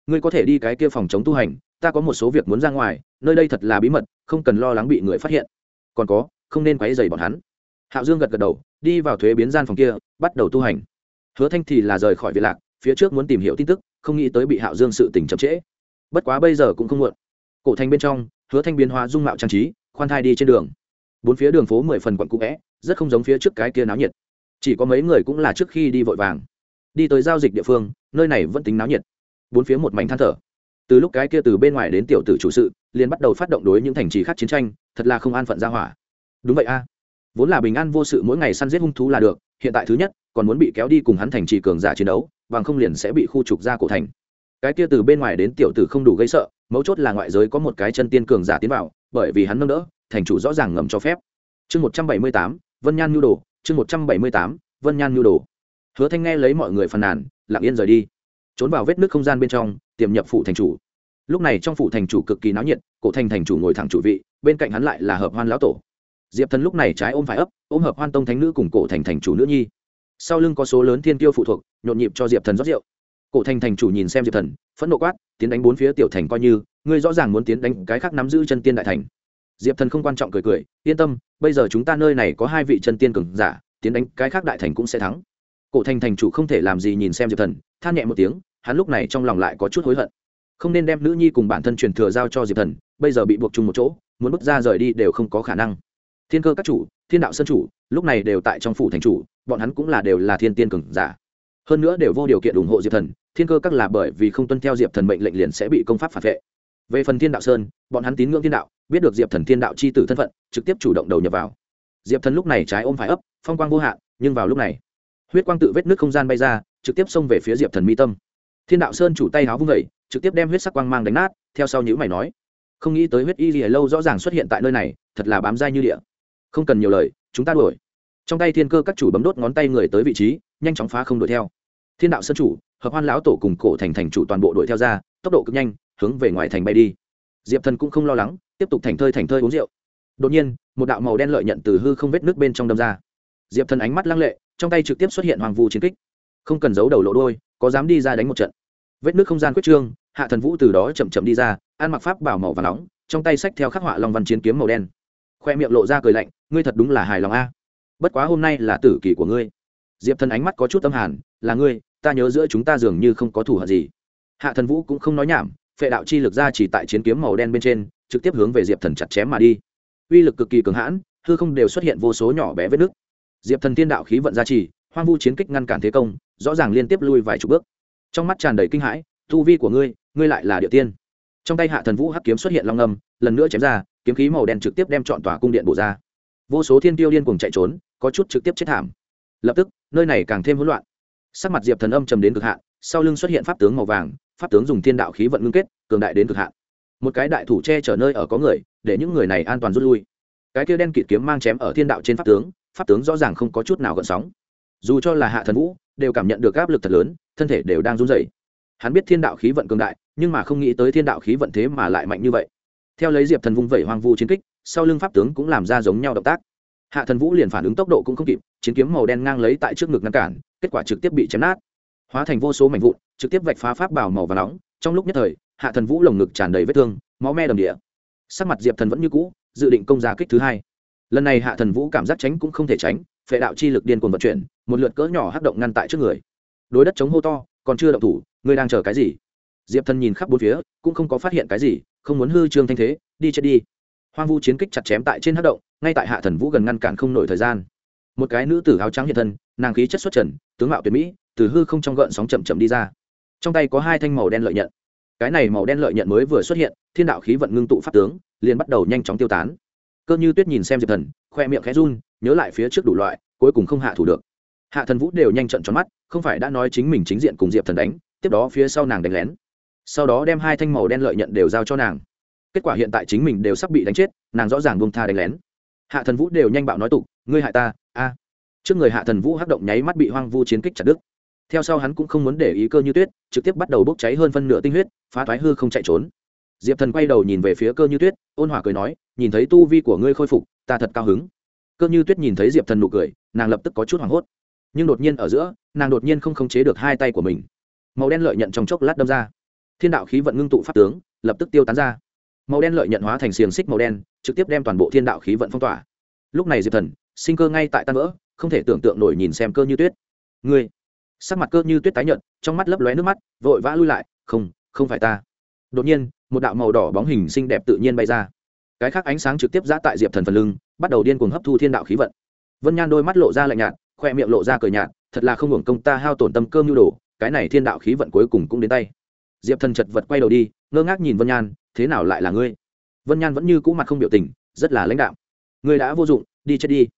Ngươi có thể đi cái kia phòng chống tu hành, ta có một số việc muốn ra ngoài, nơi đây thật là bí mật, không cần lo lắng bị người phát hiện. Còn có, không nên quấy dày bọn hắn. Hạo dương gật gật đầu đi vào thuế biến gian phòng kia, bắt đầu tu hành. Hứa thanh thì là rời khỏi viện lạc, phía trước muốn tìm hiểu tin tức, không nghĩ tới bị hạo dương sự tình chậm trễ. Bất quá bây giờ cũng không muộn. Cổ thành bên trong, hứa thanh biến hóa dung mạo trang trí, khoan thai đi trên đường. Bốn phía đường phố mười phần quận cũ vẽ, rất không giống phía trước cái kia náo nhiệt. Chỉ có mấy người cũng là trước khi đi vội vàng. Đi tới giao dịch địa phương, nơi này vẫn tính náo nhiệt. Bốn phía một mảnh than thở. Từ lúc cái kia từ bên ngoài đến tiểu tử chủ sự, liền bắt đầu phát động đối những thành trì khác chiến tranh, thật là không an phận ra hỏa. Đúng vậy a vốn là bình an vô sự mỗi ngày săn giết hung thú là được, hiện tại thứ nhất, còn muốn bị kéo đi cùng hắn thành trì cường giả chiến đấu, bằng không liền sẽ bị khu trục ra cổ thành. Cái kia từ bên ngoài đến tiểu tử không đủ gây sợ, mấu chốt là ngoại giới có một cái chân tiên cường giả tiến vào, bởi vì hắn nâng đỡ, thành chủ rõ ràng ngầm cho phép. Chương một trăm bảy mươi tám, vân nhan nhu đồ, chương một trăm bảy mươi tám, vân nhan nhu đồ. Hứa thanh nghe lấy mọi người phàn nàn, lặng yên rời đi. Trốn vào vết nước không gian bên trong, tiềm nhập phụ thành chủ. Lúc này trong phủ thành chủ cực kỳ náo nhiệt, cổ thành thành chủ ngồi thẳng chủ vị, bên cạnh hắn lại là hợp hoan lão tổ diệp thần lúc này trái ôm phải ấp, ôm hợp hoan tông thánh nữ cùng cổ thành thành chủ nữ nhi. Sau lưng có số lớn thiên tiêu phụ thuộc, nhộn nhịp cho diệp thần rót rượu. Cổ thành thành chủ nhìn xem diệp thần, phẫn nộ quát, tiến đánh bốn phía tiểu thành coi như, ngươi rõ ràng muốn tiến đánh cái khác nắm giữ chân tiên đại thành. Diệp thần không quan trọng cười cười, yên tâm, bây giờ chúng ta nơi này có hai vị chân tiên cường giả, tiến đánh cái khác đại thành cũng sẽ thắng. Cổ thành thành chủ không thể làm gì nhìn xem diệp thần, than nhẹ một tiếng, hắn lúc này trong lòng lại có chút hối hận. Không nên đem nữ nhi cùng bản thân truyền thừa giao cho diệp thần, bây giờ bị buộc chung một chỗ, muốn bước ra rời đi đều không có khả năng thiên cơ các chủ, thiên đạo sân chủ, lúc này đều tại trong phủ thành chủ, bọn hắn cũng là đều là thiên tiên cường giả. Hơn nữa đều vô điều kiện ủng hộ diệp thần, thiên cơ các là bởi vì không tuân theo diệp thần mệnh lệnh liền sẽ bị công pháp phản vệ. Về phần thiên đạo sơn, bọn hắn tín ngưỡng thiên đạo, biết được diệp thần thiên đạo c h i tử thân phận, trực tiếp chủ động đầu nhập vào. Diệp thần lúc này trái ôm phải ấp, phong quang vô hạn, nhưng vào lúc này, huyết quang tự vết nước không gian bay ra, trực tiếp xông về phía diệp thần mi tâm. Thiên đạo sơn chủ tay háo vung vẩy trực tiếp đem huyết sắc quang mang đánh nát, theo sau nhữ mày nói, không nghĩ tới huyết y gì lâu rõ ràng xuất hiện tại nơi này, thật là bám dai như địa không cần nhiều lời, chúng ta đuổi. Trong tay thiên cơ các chủ bấm đốt ngón tay người tới vị trí, nhanh chóng phá không đuổi theo. Thiên đạo sơn chủ, hợp hoan lão tổ cùng cổ thành thành chủ toàn bộ đuổi theo ra, tốc độ cực nhanh, hướng về ngoài thành bay đi. Diệp thần cũng không lo lắng, tiếp tục thành thơi thành thơi uống rượu. Đột nhiên, một đạo màu đen lợi nhận từ hư không vết nước bên trong đâm ra. Diệp thần ánh mắt lăng lệ, trong tay trực tiếp xuất hiện hoàng vu chiến kích. Không cần giấu đầu lộ đôi có dám đi ra đánh một trận. Vết nước không gian quyết trương, hạ thần vũ từ đó chậm chậm đi ra, ăn mặc pháp bảo màu và nóng, trong tay sách theo khắc họa long văn chiến kiếm màu đen khoe miệng lộ ra cười lạnh, ngươi thật đúng là hài lòng a. Bất quá hôm nay là tử kỳ của ngươi. Diệp thần ánh mắt có chút tâm hàn, là ngươi, ta nhớ giữa chúng ta dường như không có thủ hận gì. Hạ thần vũ cũng không nói nhảm, phệ đạo chi lực ra chỉ tại chiến kiếm màu đen bên trên, trực tiếp hướng về diệp thần chặt chém mà đi. Uy lực cực kỳ cường hãn, hư không đều xuất hiện vô số nhỏ bé vết nứt. Diệp thần tiên đạo khí vận ra chỉ, hoang vu chiến kích ngăn cản thế công, rõ ràng liên tiếp lui vài chục bước. Trong mắt tràn đầy kinh hãi, tu vi của ngươi ngươi lại là địa tiên. Trong tay hạ thần vũ hắc kiếm xuất hiện long âm, lần nữa chém ra kiếm khí màu đen trực tiếp đem chọn tòa cung điện bổ ra. Vô số thiên tiêu điên cùng chạy trốn, có chút trực tiếp chết thảm. Lập tức, nơi này càng thêm hỗn loạn. Sắc mặt diệp thần âm trầm đến cực hạn, sau lưng xuất hiện pháp tướng màu vàng, pháp tướng dùng thiên đạo khí vận ngưng kết, cường đại đến cực hạn. Một cái đại thủ che chở nơi ở có người, để những người này an toàn rút lui. Cái kia đen kịt kiếm mang chém ở thiên đạo trên pháp tướng pháp tướng rõ ràng không có chút nào gợn sóng. Dù cho là hạ thần vũ, đều cảm nhận được áp lực thật lớn, thân thể đều đang run rẩy. Hắn biết thiên đạo khí vận cường đại, nhưng mà không nghĩ tới thiên đạo khí vận thế mà lại mạnh như vậy theo lấy diệp thần vung vẩy hoang vu chiến kích, sau lưng pháp tướng cũng làm ra giống nhau động tác. Hạ thần vũ liền phản ứng tốc độ cũng không kịp, chiến kiếm màu đen ngang lấy tại trước ngực ngăn cản, kết quả trực tiếp bị chém nát. Hóa thành vô số mảnh vụn, trực tiếp vạch phá pháp bảo màu và nóng. Trong lúc nhất thời, hạ thần vũ lồng ngực tràn đầy vết thương, máu me đầm địa. Sắc mặt diệp thần vẫn như cũ, dự định công ra kích thứ hai. Lần này hạ thần vũ cảm giác tránh cũng không thể tránh, phệ đạo chi lực điên cuồng vận chuyển, một lượt cỡ nhỏ hắc động ngăn tại trước người. Đối đất chống hô to, còn chưa động thủ, ngươi đang chờ cái gì? Diệp thần nhìn khắp bốn phía, cũng không có phát hiện cái gì, không muốn hư trương thanh thế, đi chết đi. Hoang vu chiến kích chặt chém tại trên hát động, ngay tại hạ thần vũ gần ngăn cản không nổi thời gian. Một cái nữ tử áo trắng hiện thân, nàng khí chất xuất trần, tướng mạo tuyệt mỹ, từ hư không trong gợn sóng chậm chậm đi ra. Trong tay có hai thanh màu đen lợi nhận. Cái này màu đen lợi nhận mới vừa xuất hiện, thiên đạo khí vận ngưng tụ pháp tướng, liền bắt đầu nhanh chóng tiêu tán. Cơ như tuyết nhìn xem diệp thần, khoe miệng khẽ run, nhớ lại phía trước đủ loại, cuối cùng không hạ thủ được. Hạ thần vũ đều nhanh trận tròn mắt, không phải đã nói chính mình chính diện cùng diệp thần đánh, tiếp đó phía sau nàng đánh lén sau đó đem hai thanh màu đen lợi nhận đều giao cho nàng. Kết quả hiện tại chính mình đều sắp bị đánh chết, nàng rõ ràng buông tha đánh lén. Hạ thần vũ đều nhanh bạo nói tục, ngươi hại ta, a. Trước người hạ thần vũ hắc động nháy mắt bị hoang vu chiến kích chặt đứt. Theo sau hắn cũng không muốn để ý cơ như tuyết, trực tiếp bắt đầu bốc cháy hơn phân nửa tinh huyết, phá thoái hư không chạy trốn. Diệp thần quay đầu nhìn về phía cơ như tuyết, ôn hòa cười nói, nhìn thấy tu vi của ngươi khôi phục, ta thật cao hứng. Cơ như tuyết nhìn thấy diệp thần nụ cười, nàng lập tức có chút hoảng hốt. Nhưng đột nhiên ở giữa, nàng đột nhiên không khống chế được hai tay của mình. Màu đen lợi nhận trong chốc lát đâm ra thiên đạo khí vận ngưng tụ pháp tướng, lập tức tiêu tán ra. Màu đen lợi nhận hóa thành xiềng xích màu đen, trực tiếp đem toàn bộ thiên đạo khí vận phong tỏa. Lúc này diệp thần, sinh cơ ngay tại tan vỡ, không thể tưởng tượng nổi nhìn xem cơ như tuyết. Ngươi, sắc mặt cơ như tuyết tái nhợt, trong mắt lấp lóe nước mắt, vội vã lui lại, không không phải ta. Đột nhiên, một đạo màu đỏ bóng hình xinh đẹp tự nhiên bay ra. Cái khác ánh sáng trực tiếp giã tại diệp thần phần lưng, bắt đầu điên cuồng hấp thu thiên đạo khí vận. Vân nhan đôi mắt lộ ra lạnh nhạt, khoe miệng lộ ra cười nhạt, thật là không hưởng công ta hao tổn tâm cơm nhu đồ, cái này thiên đạo khí vận cuối cùng cũng đến tay diệp thần chật vật quay đầu đi, ngơ ngác nhìn vân nhan, thế nào lại là ngươi? Vân nhan vẫn như cũ mặt không biểu tình, rất là lãnh đạo ngươi đã vô dụng, đi chết đi.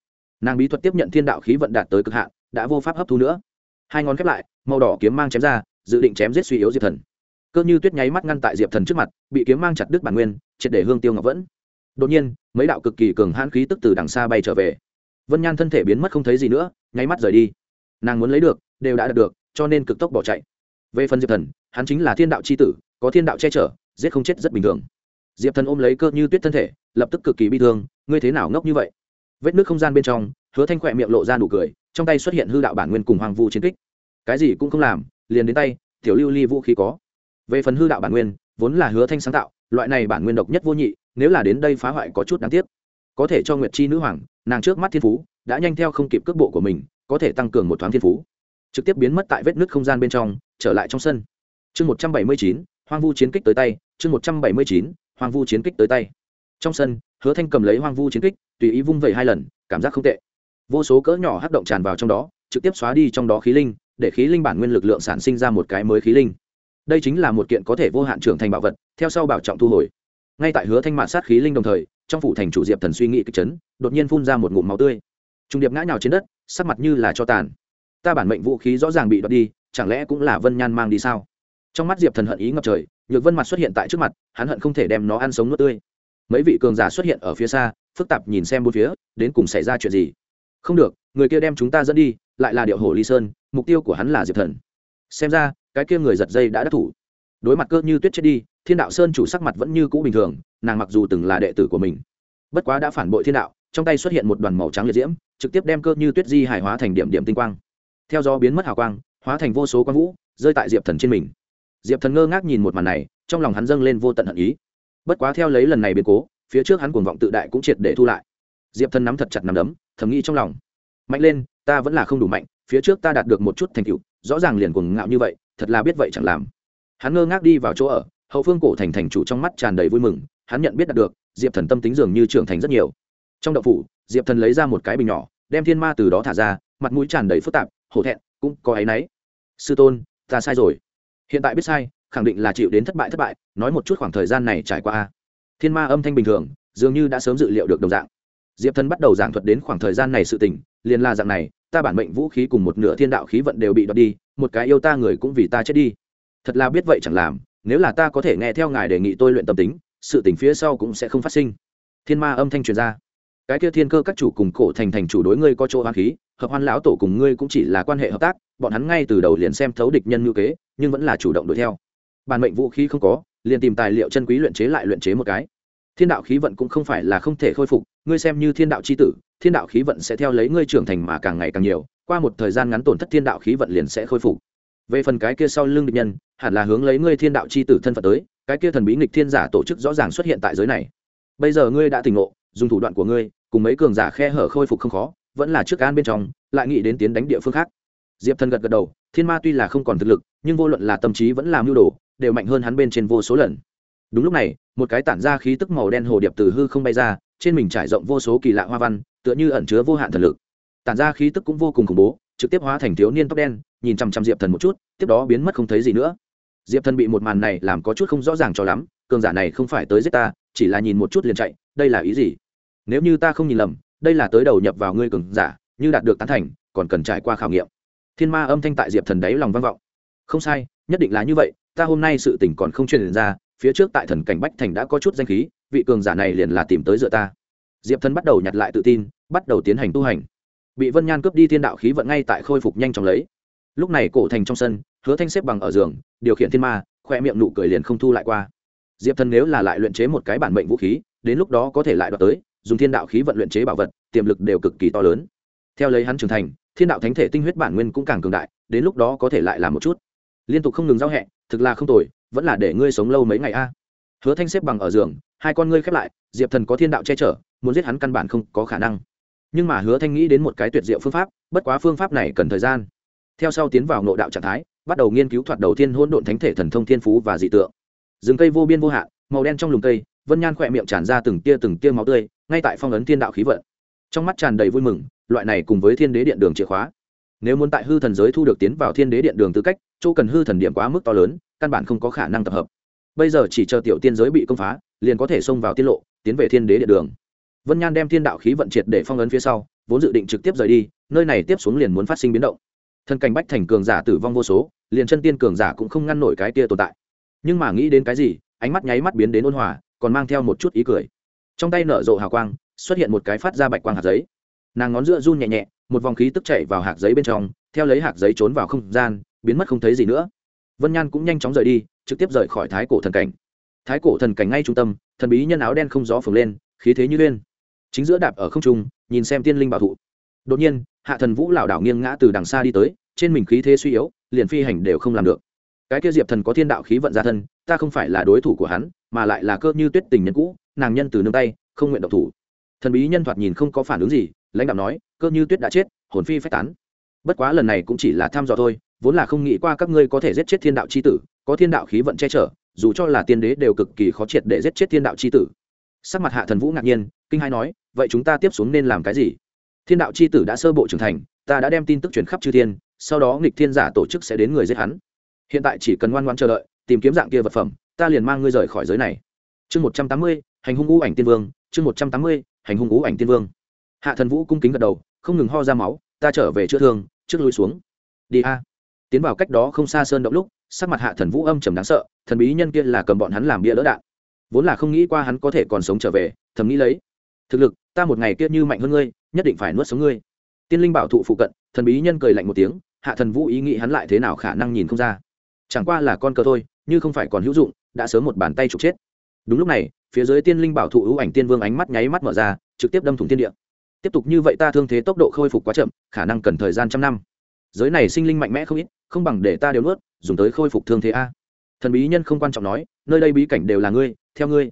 Nàng bí thuật tiếp nhận thiên đạo khí vận đạt tới cực hạn, đã vô pháp hấp thu nữa. Hai ngón khép lại, màu đỏ kiếm mang chém ra, dự định chém giết suy yếu diệp thần. Cơ như tuyết nháy mắt ngăn tại diệp thần trước mặt, bị kiếm mang chặt đứt bản nguyên, triệt để hương tiêu ngọc vẫn. Đột nhiên, mấy đạo cực kỳ cường hãn khí tức từ đằng xa bay trở về. Vân nhan thân thể biến mất không thấy gì nữa, nháy mắt rời đi. Nàng muốn lấy được, đều đã đạt được, cho nên cực tốc bỏ chạy về phần diệp thần, hắn chính là thiên đạo c h i tử, có thiên đạo che chở, giết không chết rất bình thường. Diệp thần ôm lấy cơ như tuyết thân thể, lập tức cực kỳ bi thương, ngươi thế nào ngốc như vậy? Vết nước không gian bên trong, hứa thanh khỏe miệng lộ ra nụ cười, trong tay xuất hiện hư đạo bản nguyên cùng hoàng vu chiến kích. Cái gì cũng không làm, liền đến tay, tiểu lưu ly vũ khí có. Về phần hư đạo bản nguyên, vốn là hứa thanh sáng tạo, loại này bản nguyên độc nhất vô nhị, nếu là đến đây phá hoại có chút đáng tiếc. Có thể cho nguyệt chi nữ hoàng, nàng trước mắt thiên phú, đã nhanh theo không kịp cước bộ của mình, có thể tăng cường một thoáng thiên phú. Trực tiếp biến mất tại vết nứt không gian bên trong trở lại trong sân. Chương một trăm bảy mươi chín, hoang vu chiến kích tới tay, chương một trăm bảy mươi chín, hoang vu chiến kích tới tay. Trong sân, hứa thanh cầm lấy hoang vu chiến kích, tùy ý vung vẩy hai lần, cảm giác không tệ. Vô số cỡ nhỏ hắc động tràn vào trong đó, trực tiếp xóa đi trong đó khí linh, để khí linh bản nguyên lực lượng sản sinh ra một cái mới khí linh. Đây chính là một kiện có thể vô hạn trưởng thành bảo vật, theo sau bảo trọng thu hồi. Ngay tại hứa thanh mạn sát khí linh đồng thời, trong phủ thành chủ diệp thần suy nghĩ kịch chấn, đột nhiên phun ra một ngụm máu tươi. Trung điệp ngã nhào trên đất, sắc mặt như là cho tàn. Ta bản mệnh vũ khí rõ ràng bị đoạt đi chẳng lẽ cũng là vân nhan mang đi sao? Trong mắt diệp thần hận ý ngập trời, nhược vân mặt xuất hiện tại trước mặt, hắn hận không thể đem nó ăn sống nuốt tươi. Mấy vị cường giả xuất hiện ở phía xa, phức tạp nhìn xem bốn phía, đến cùng xảy ra chuyện gì? Không được, người kia đem chúng ta dẫn đi, lại là điệu Hổ ly sơn, mục tiêu của hắn là diệp thần. Xem ra, cái kia người giật dây đã đắc thủ. Đối mặt cơ như tuyết chết đi, thiên đạo sơn chủ sắc mặt vẫn như cũ bình thường, nàng mặc dù từng là đệ tử của mình, bất quá đã phản bội thiên đạo, trong tay xuất hiện một đoàn màu trắng liệt diễm, trực tiếp đem cơ như tuyết di hải hóa thành điểm điểm tinh quang. Theo do biến mất hào quang hóa thành vô số quang vũ, rơi tại diệp thần trên mình. Diệp thần ngơ ngác nhìn một màn này, trong lòng hắn dâng lên vô tận hận ý. Bất quá theo lấy lần này biến cố, phía trước hắn cuồng vọng tự đại cũng triệt để thu lại. Diệp thần nắm thật chặt nắm đấm, thầm nghĩ trong lòng. Mạnh lên, ta vẫn là không đủ mạnh, phía trước ta đạt được một chút thành tựu, rõ ràng liền cuồng ngạo như vậy, thật là biết vậy chẳng làm. Hắn ngơ ngác đi vào chỗ ở, hậu phương cổ thành thành chủ trong mắt tràn đầy vui mừng, hắn nhận biết đạt được, diệp thần tâm tính dường như trưởng thành rất nhiều. Trong đậu phủ, diệp thần lấy ra một cái bình nhỏ, đem thiên ma từ đó thả ra, mặt mũi tràn đầy phức tạp, hổ thẹn cũng có áy náy. Sư tôn, ta sai rồi. Hiện tại biết sai, khẳng định là chịu đến thất bại thất bại, nói một chút khoảng thời gian này trải qua thiên ma âm thanh bình thường, dường như đã sớm dự liệu được đồng dạng. Diệp thần bắt đầu giảng thuật đến khoảng thời gian này sự tình, liền là dạng này, ta bản mệnh vũ khí cùng một nửa thiên đạo khí vận đều bị đoạt đi, một cái yêu ta người cũng vì ta chết đi. Thật là biết vậy chẳng làm, nếu là ta có thể nghe theo ngài đề nghị tôi luyện tâm tính, sự tình phía sau cũng sẽ không phát sinh. Thiên ma âm thanh truyền ra cái kia thiên cơ các chủ cùng cổ thành thành chủ đối ngươi có chỗ hoang khí, hợp hoan lão tổ cùng ngươi cũng chỉ là quan hệ hợp tác, bọn hắn ngay từ đầu liền xem thấu địch nhân ngữ kế, nhưng vẫn là chủ động đuổi theo. Bản mệnh vũ khí không có, liền tìm tài liệu chân quý luyện chế lại luyện chế một cái. Thiên đạo khí vận cũng không phải là không thể khôi phục, ngươi xem như thiên đạo c h i tử, thiên đạo khí vận sẽ theo lấy ngươi trưởng thành mà càng ngày càng nhiều, qua một thời gian ngắn tổn thất thiên đạo khí vận liền sẽ khôi phục. Về phần cái kia sau lưng địch nhân, hẳn là hướng lấy ngươi thiên đạo c h i tử thân phận tới, cái kia thần bí nghịch thiên giả tổ chức rõ ràng xuất hiện tại giới này. Bây giờ ngươi đã tỉnh ngộ, dùng thủ đoạn của ngươi cùng mấy cường giả khe hở khôi phục không khó, vẫn là trước an bên trong, lại nghĩ đến tiến đánh địa phương khác. Diệp thần gật gật đầu, thiên ma tuy là không còn thực lực, nhưng vô luận là tâm trí vẫn làm mưu đồ, đều mạnh hơn hắn bên trên vô số lần. Đúng lúc này, một cái tản ra khí tức màu đen hồ điệp từ hư không bay ra, trên mình trải rộng vô số kỳ lạ hoa văn, tựa như ẩn chứa vô hạn thần lực. Tản ra khí tức cũng vô cùng khủng bố, trực tiếp hóa thành thiếu niên tóc đen, nhìn chằm chằm diệp thần một chút, tiếp đó biến mất không thấy gì nữa. Diệp thần bị một màn này làm có chút không rõ ràng cho lắm, cường giả này không phải tới giết ta, chỉ là nhìn một chút liền chạy, đây là ý gì? Nếu như ta không nhìn lầm, đây là tới đầu nhập vào ngươi cường giả, như đạt được tán thành, còn cần trải qua khảo nghiệm. Thiên ma âm thanh tại diệp thần đáy lòng vang vọng. Không sai, nhất định là như vậy, ta hôm nay sự tỉnh còn không truyền ra, phía trước tại thần cảnh bách thành đã có chút danh khí, vị cường giả này liền là tìm tới dựa ta. Diệp thần bắt đầu nhặt lại tự tin, bắt đầu tiến hành tu hành. Bị vân nhan cướp đi thiên đạo khí vận ngay tại khôi phục nhanh chóng lấy. Lúc này cổ thành trong sân, hứa thanh xếp bằng ở giường, điều khiển thiên ma, khoe miệng nụ cười liền không thu lại qua. Diệp thần nếu là lại luyện chế một cái bản mệnh vũ khí, đến lúc đó có thể lại đoạt tới dùng thiên đạo khí vận luyện chế bảo vật, tiềm lực đều cực kỳ to lớn. Theo lấy hắn trưởng thành, thiên đạo thánh thể tinh huyết bản nguyên cũng càng cường đại, đến lúc đó có thể lại làm một chút. Liên tục không ngừng giao hẹ, thực là không tồi, vẫn là để ngươi sống lâu mấy ngày a. Hứa thanh xếp bằng ở giường, hai con ngươi khép lại, diệp thần có thiên đạo che chở, muốn giết hắn căn bản không có khả năng. Nhưng mà hứa thanh nghĩ đến một cái tuyệt diệu phương pháp, bất quá phương pháp này cần thời gian. Theo sau tiến vào nội đạo trạng thái, bắt đầu nghiên cứu thoạt đầu tiên hỗn độn thánh thể thần thông thiên phú và dị tượng. Rừng cây vô biên vô hạn, màu đen trong lùm cây, vân nhan khỏe miệng tràn ra từng tia từng tia máu tươi ngay tại phong ấn thiên đạo khí vận. Trong mắt tràn đầy vui mừng, loại này cùng với thiên đế điện đường chìa khóa. Nếu muốn tại hư thần giới thu được tiến vào thiên đế điện đường tư cách, chỗ cần hư thần điểm quá mức to lớn, căn bản không có khả năng tập hợp. Bây giờ chỉ chờ tiểu tiên giới bị công phá, liền có thể xông vào tiết lộ, tiến về thiên đế điện đường. Vân nhan đem thiên đạo khí vận triệt để phong ấn phía sau, vốn dự định trực tiếp rời đi, nơi này tiếp xuống liền muốn phát sinh biến động. Thân cảnh bách thành cường giả tử vong vô số, liền chân tiên cường giả cũng không ngăn nổi cái kia tồn tại. Nhưng mà nghĩ đến cái gì, ánh mắt nháy mắt biến đến ôn hòa, còn mang theo một chút ý cười trong tay nở rộ hào quang, xuất hiện một cái phát ra bạch quang hạt giấy. Nàng ngón giữa run nhẹ nhẹ, một vòng khí tức chạy vào hạt giấy bên trong, theo lấy hạt giấy trốn vào không gian, biến mất không thấy gì nữa. Vân nhan cũng nhanh chóng rời đi, trực tiếp rời khỏi thái cổ thần cảnh. Thái cổ thần cảnh ngay trung tâm, thần bí nhân áo đen không gió phồng lên, khí thế như lên chính giữa đạp ở không trung, nhìn xem tiên linh bảo thụ. Đột nhiên, hạ thần vũ lảo đảo nghiêng ngã từ đằng xa đi tới, trên mình khí thế suy yếu, liền phi hành đều không làm được. Cái kia diệp thần có thiên đạo khí vận ra thân, ta không phải là đối thủ của hắn, mà lại là cơ như tuyết tình nhân cũ nàng nhân từ nương tay, không nguyện độc thủ. Thần bí nhân thoạt nhìn không có phản ứng gì, lãnh đạo nói, cơ như tuyết đã chết, hồn phi phách tán. Bất quá lần này cũng chỉ là thăm dò thôi, vốn là không nghĩ qua các ngươi có thể giết chết thiên đạo c h i tử, có thiên đạo khí vận che chở, dù cho là tiên đế đều cực kỳ khó triệt để giết chết thiên đạo c h i tử. Sắc mặt hạ thần vũ ngạc nhiên, kinh hai nói, vậy chúng ta tiếp xuống nên làm cái gì? Thiên đạo c h i tử đã sơ bộ trưởng thành, ta đã đem tin tức truyền khắp chư thiên, sau đó nghịch thiên giả tổ chức sẽ đến người giết hắn. Hiện tại chỉ cần ngoan ngoan chờ đợi, tìm kiếm dạng kia vật phẩm, ta liền mang ngươi rời khỏi giới này. Chương một trăm tám mươi hành hung ngũ ảnh tiên vương, chương một trăm tám mươi, hành hung ngũ ảnh tiên vương. Hạ thần vũ cung kính gật đầu, không ngừng ho ra máu, ta trở về chữa thương, trước lui xuống. Đi a. Tiến vào cách đó không xa sơn động lúc, sắc mặt hạ thần vũ âm trầm đáng sợ, thần bí nhân kia là cầm bọn hắn làm bia lỡ đạn. Vốn là không nghĩ qua hắn có thể còn sống trở về, thầm nghĩ lấy, thực lực, ta một ngày kia như mạnh hơn ngươi, nhất định phải nuốt sống ngươi. Tiên linh bảo thụ phụ cận, thần bí nhân cười lạnh một tiếng, hạ thần vũ ý nghĩ hắn lại thế nào khả năng nhìn không ra. Chẳng qua là con cờ thôi, như không phải còn hữu dụng, đã sớm một bàn tay trục chết. Đúng lúc này phía dưới tiên linh bảo thụ ưu ảnh tiên vương ánh mắt nháy mắt mở ra, trực tiếp đâm thủng tiên địa. Tiếp tục như vậy ta thương thế tốc độ khôi phục quá chậm, khả năng cần thời gian trăm năm. Giới này sinh linh mạnh mẽ không ít, không bằng để ta đều nuốt, dùng tới khôi phục thương thế a. Thần bí nhân không quan trọng nói, nơi đây bí cảnh đều là ngươi, theo ngươi.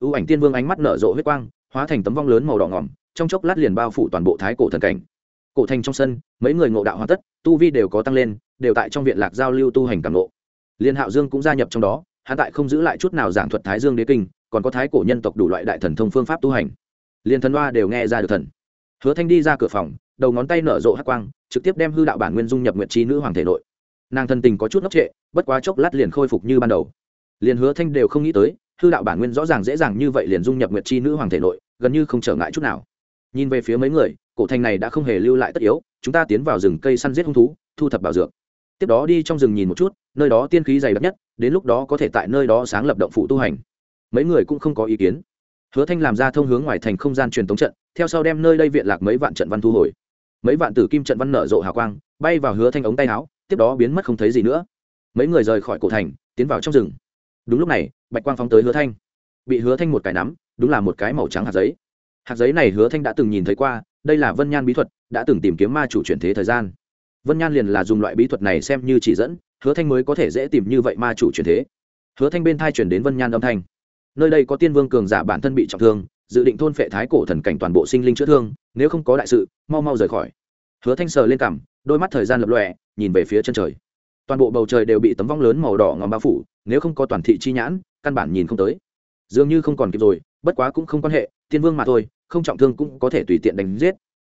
Ưu ảnh tiên vương ánh mắt nở rộ huyết quang, hóa thành tấm vong lớn màu đỏ ngỏm, trong chốc lát liền bao phủ toàn bộ thái cổ thần cảnh. Cổ thành trong sân, mấy người ngộ đạo hoàn tất, tu vi đều có tăng lên, đều tại trong viện lạc giao lưu tu hành cảm ngộ. Liên hạo dương cũng gia nhập trong đó, hắn tại không giữ lại chút nào giảng thuật thái dương đế kinh còn có thái cổ nhân tộc đủ loại đại thần thông phương pháp tu hành. Liền thần hoa đều nghe ra được thần. Hứa thanh đi ra cửa phòng, đầu ngón tay nở rộ hắc quang, trực tiếp đem hư đạo bản nguyên dung nhập nguyện trí nữ hoàng thể nội. Nàng thần tình có chút ngốc trệ, bất quá chốc lát liền khôi phục như ban đầu. Liền hứa thanh đều không nghĩ tới, hư đạo bản nguyên rõ ràng dễ dàng như vậy liền dung nhập nguyệt chi nữ hoàng thể nội, gần như không trở ngại chút nào. Nhìn về phía mấy người, cổ thành này đã không hề lưu lại tất yếu, chúng ta tiến vào rừng cây săn giết hung thú, thu thập bảo dược. Tiếp đó đi trong rừng nhìn một chút, nơi đó tiên khí dày đặc nhất, đến lúc đó có thể tại nơi đó sáng lập động phụ tu hành mấy người cũng không có ý kiến. Hứa thanh làm ra thông hướng ngoài thành không gian truyền tống trận, theo sau đem nơi đây viện lạc mấy vạn trận văn thu hồi. Mấy vạn tử kim trận văn nở rộ hào quang, bay vào hứa thanh ống tay áo, tiếp đó biến mất không thấy gì nữa. Mấy người rời khỏi cổ thành, tiến vào trong rừng. Đúng lúc này, bạch quang phóng tới hứa thanh. Bị hứa thanh một cái nắm, đúng là một cái màu trắng hạt giấy. Hạt giấy này hứa thanh đã từng nhìn thấy qua, đây là vân nhan bí thuật, đã từng tìm kiếm ma chủ chuyển thế thời gian. Vân nhan liền là dùng loại bí thuật này xem như chỉ dẫn, hứa thanh mới có thể dễ tìm như vậy ma chủ chuyển thế. Hứa thanh bên thai chuyển đến vân nhan âm thanh nơi đây có tiên vương cường giả bản thân bị trọng thương, dự định thôn phệ thái cổ thần cảnh toàn bộ sinh linh chữa thương, nếu không có đại sự, mau mau rời khỏi. Hứa thanh sờ lên cằm, đôi mắt thời gian lập lòe, nhìn về phía chân trời. Toàn bộ bầu trời đều bị tấm vong lớn màu đỏ ngòm bao phủ, nếu không có toàn thị chi nhãn, căn bản nhìn không tới. Dường như không còn kịp rồi, bất quá cũng không quan hệ, tiên vương mà thôi, không trọng thương cũng có thể tùy tiện đánh giết.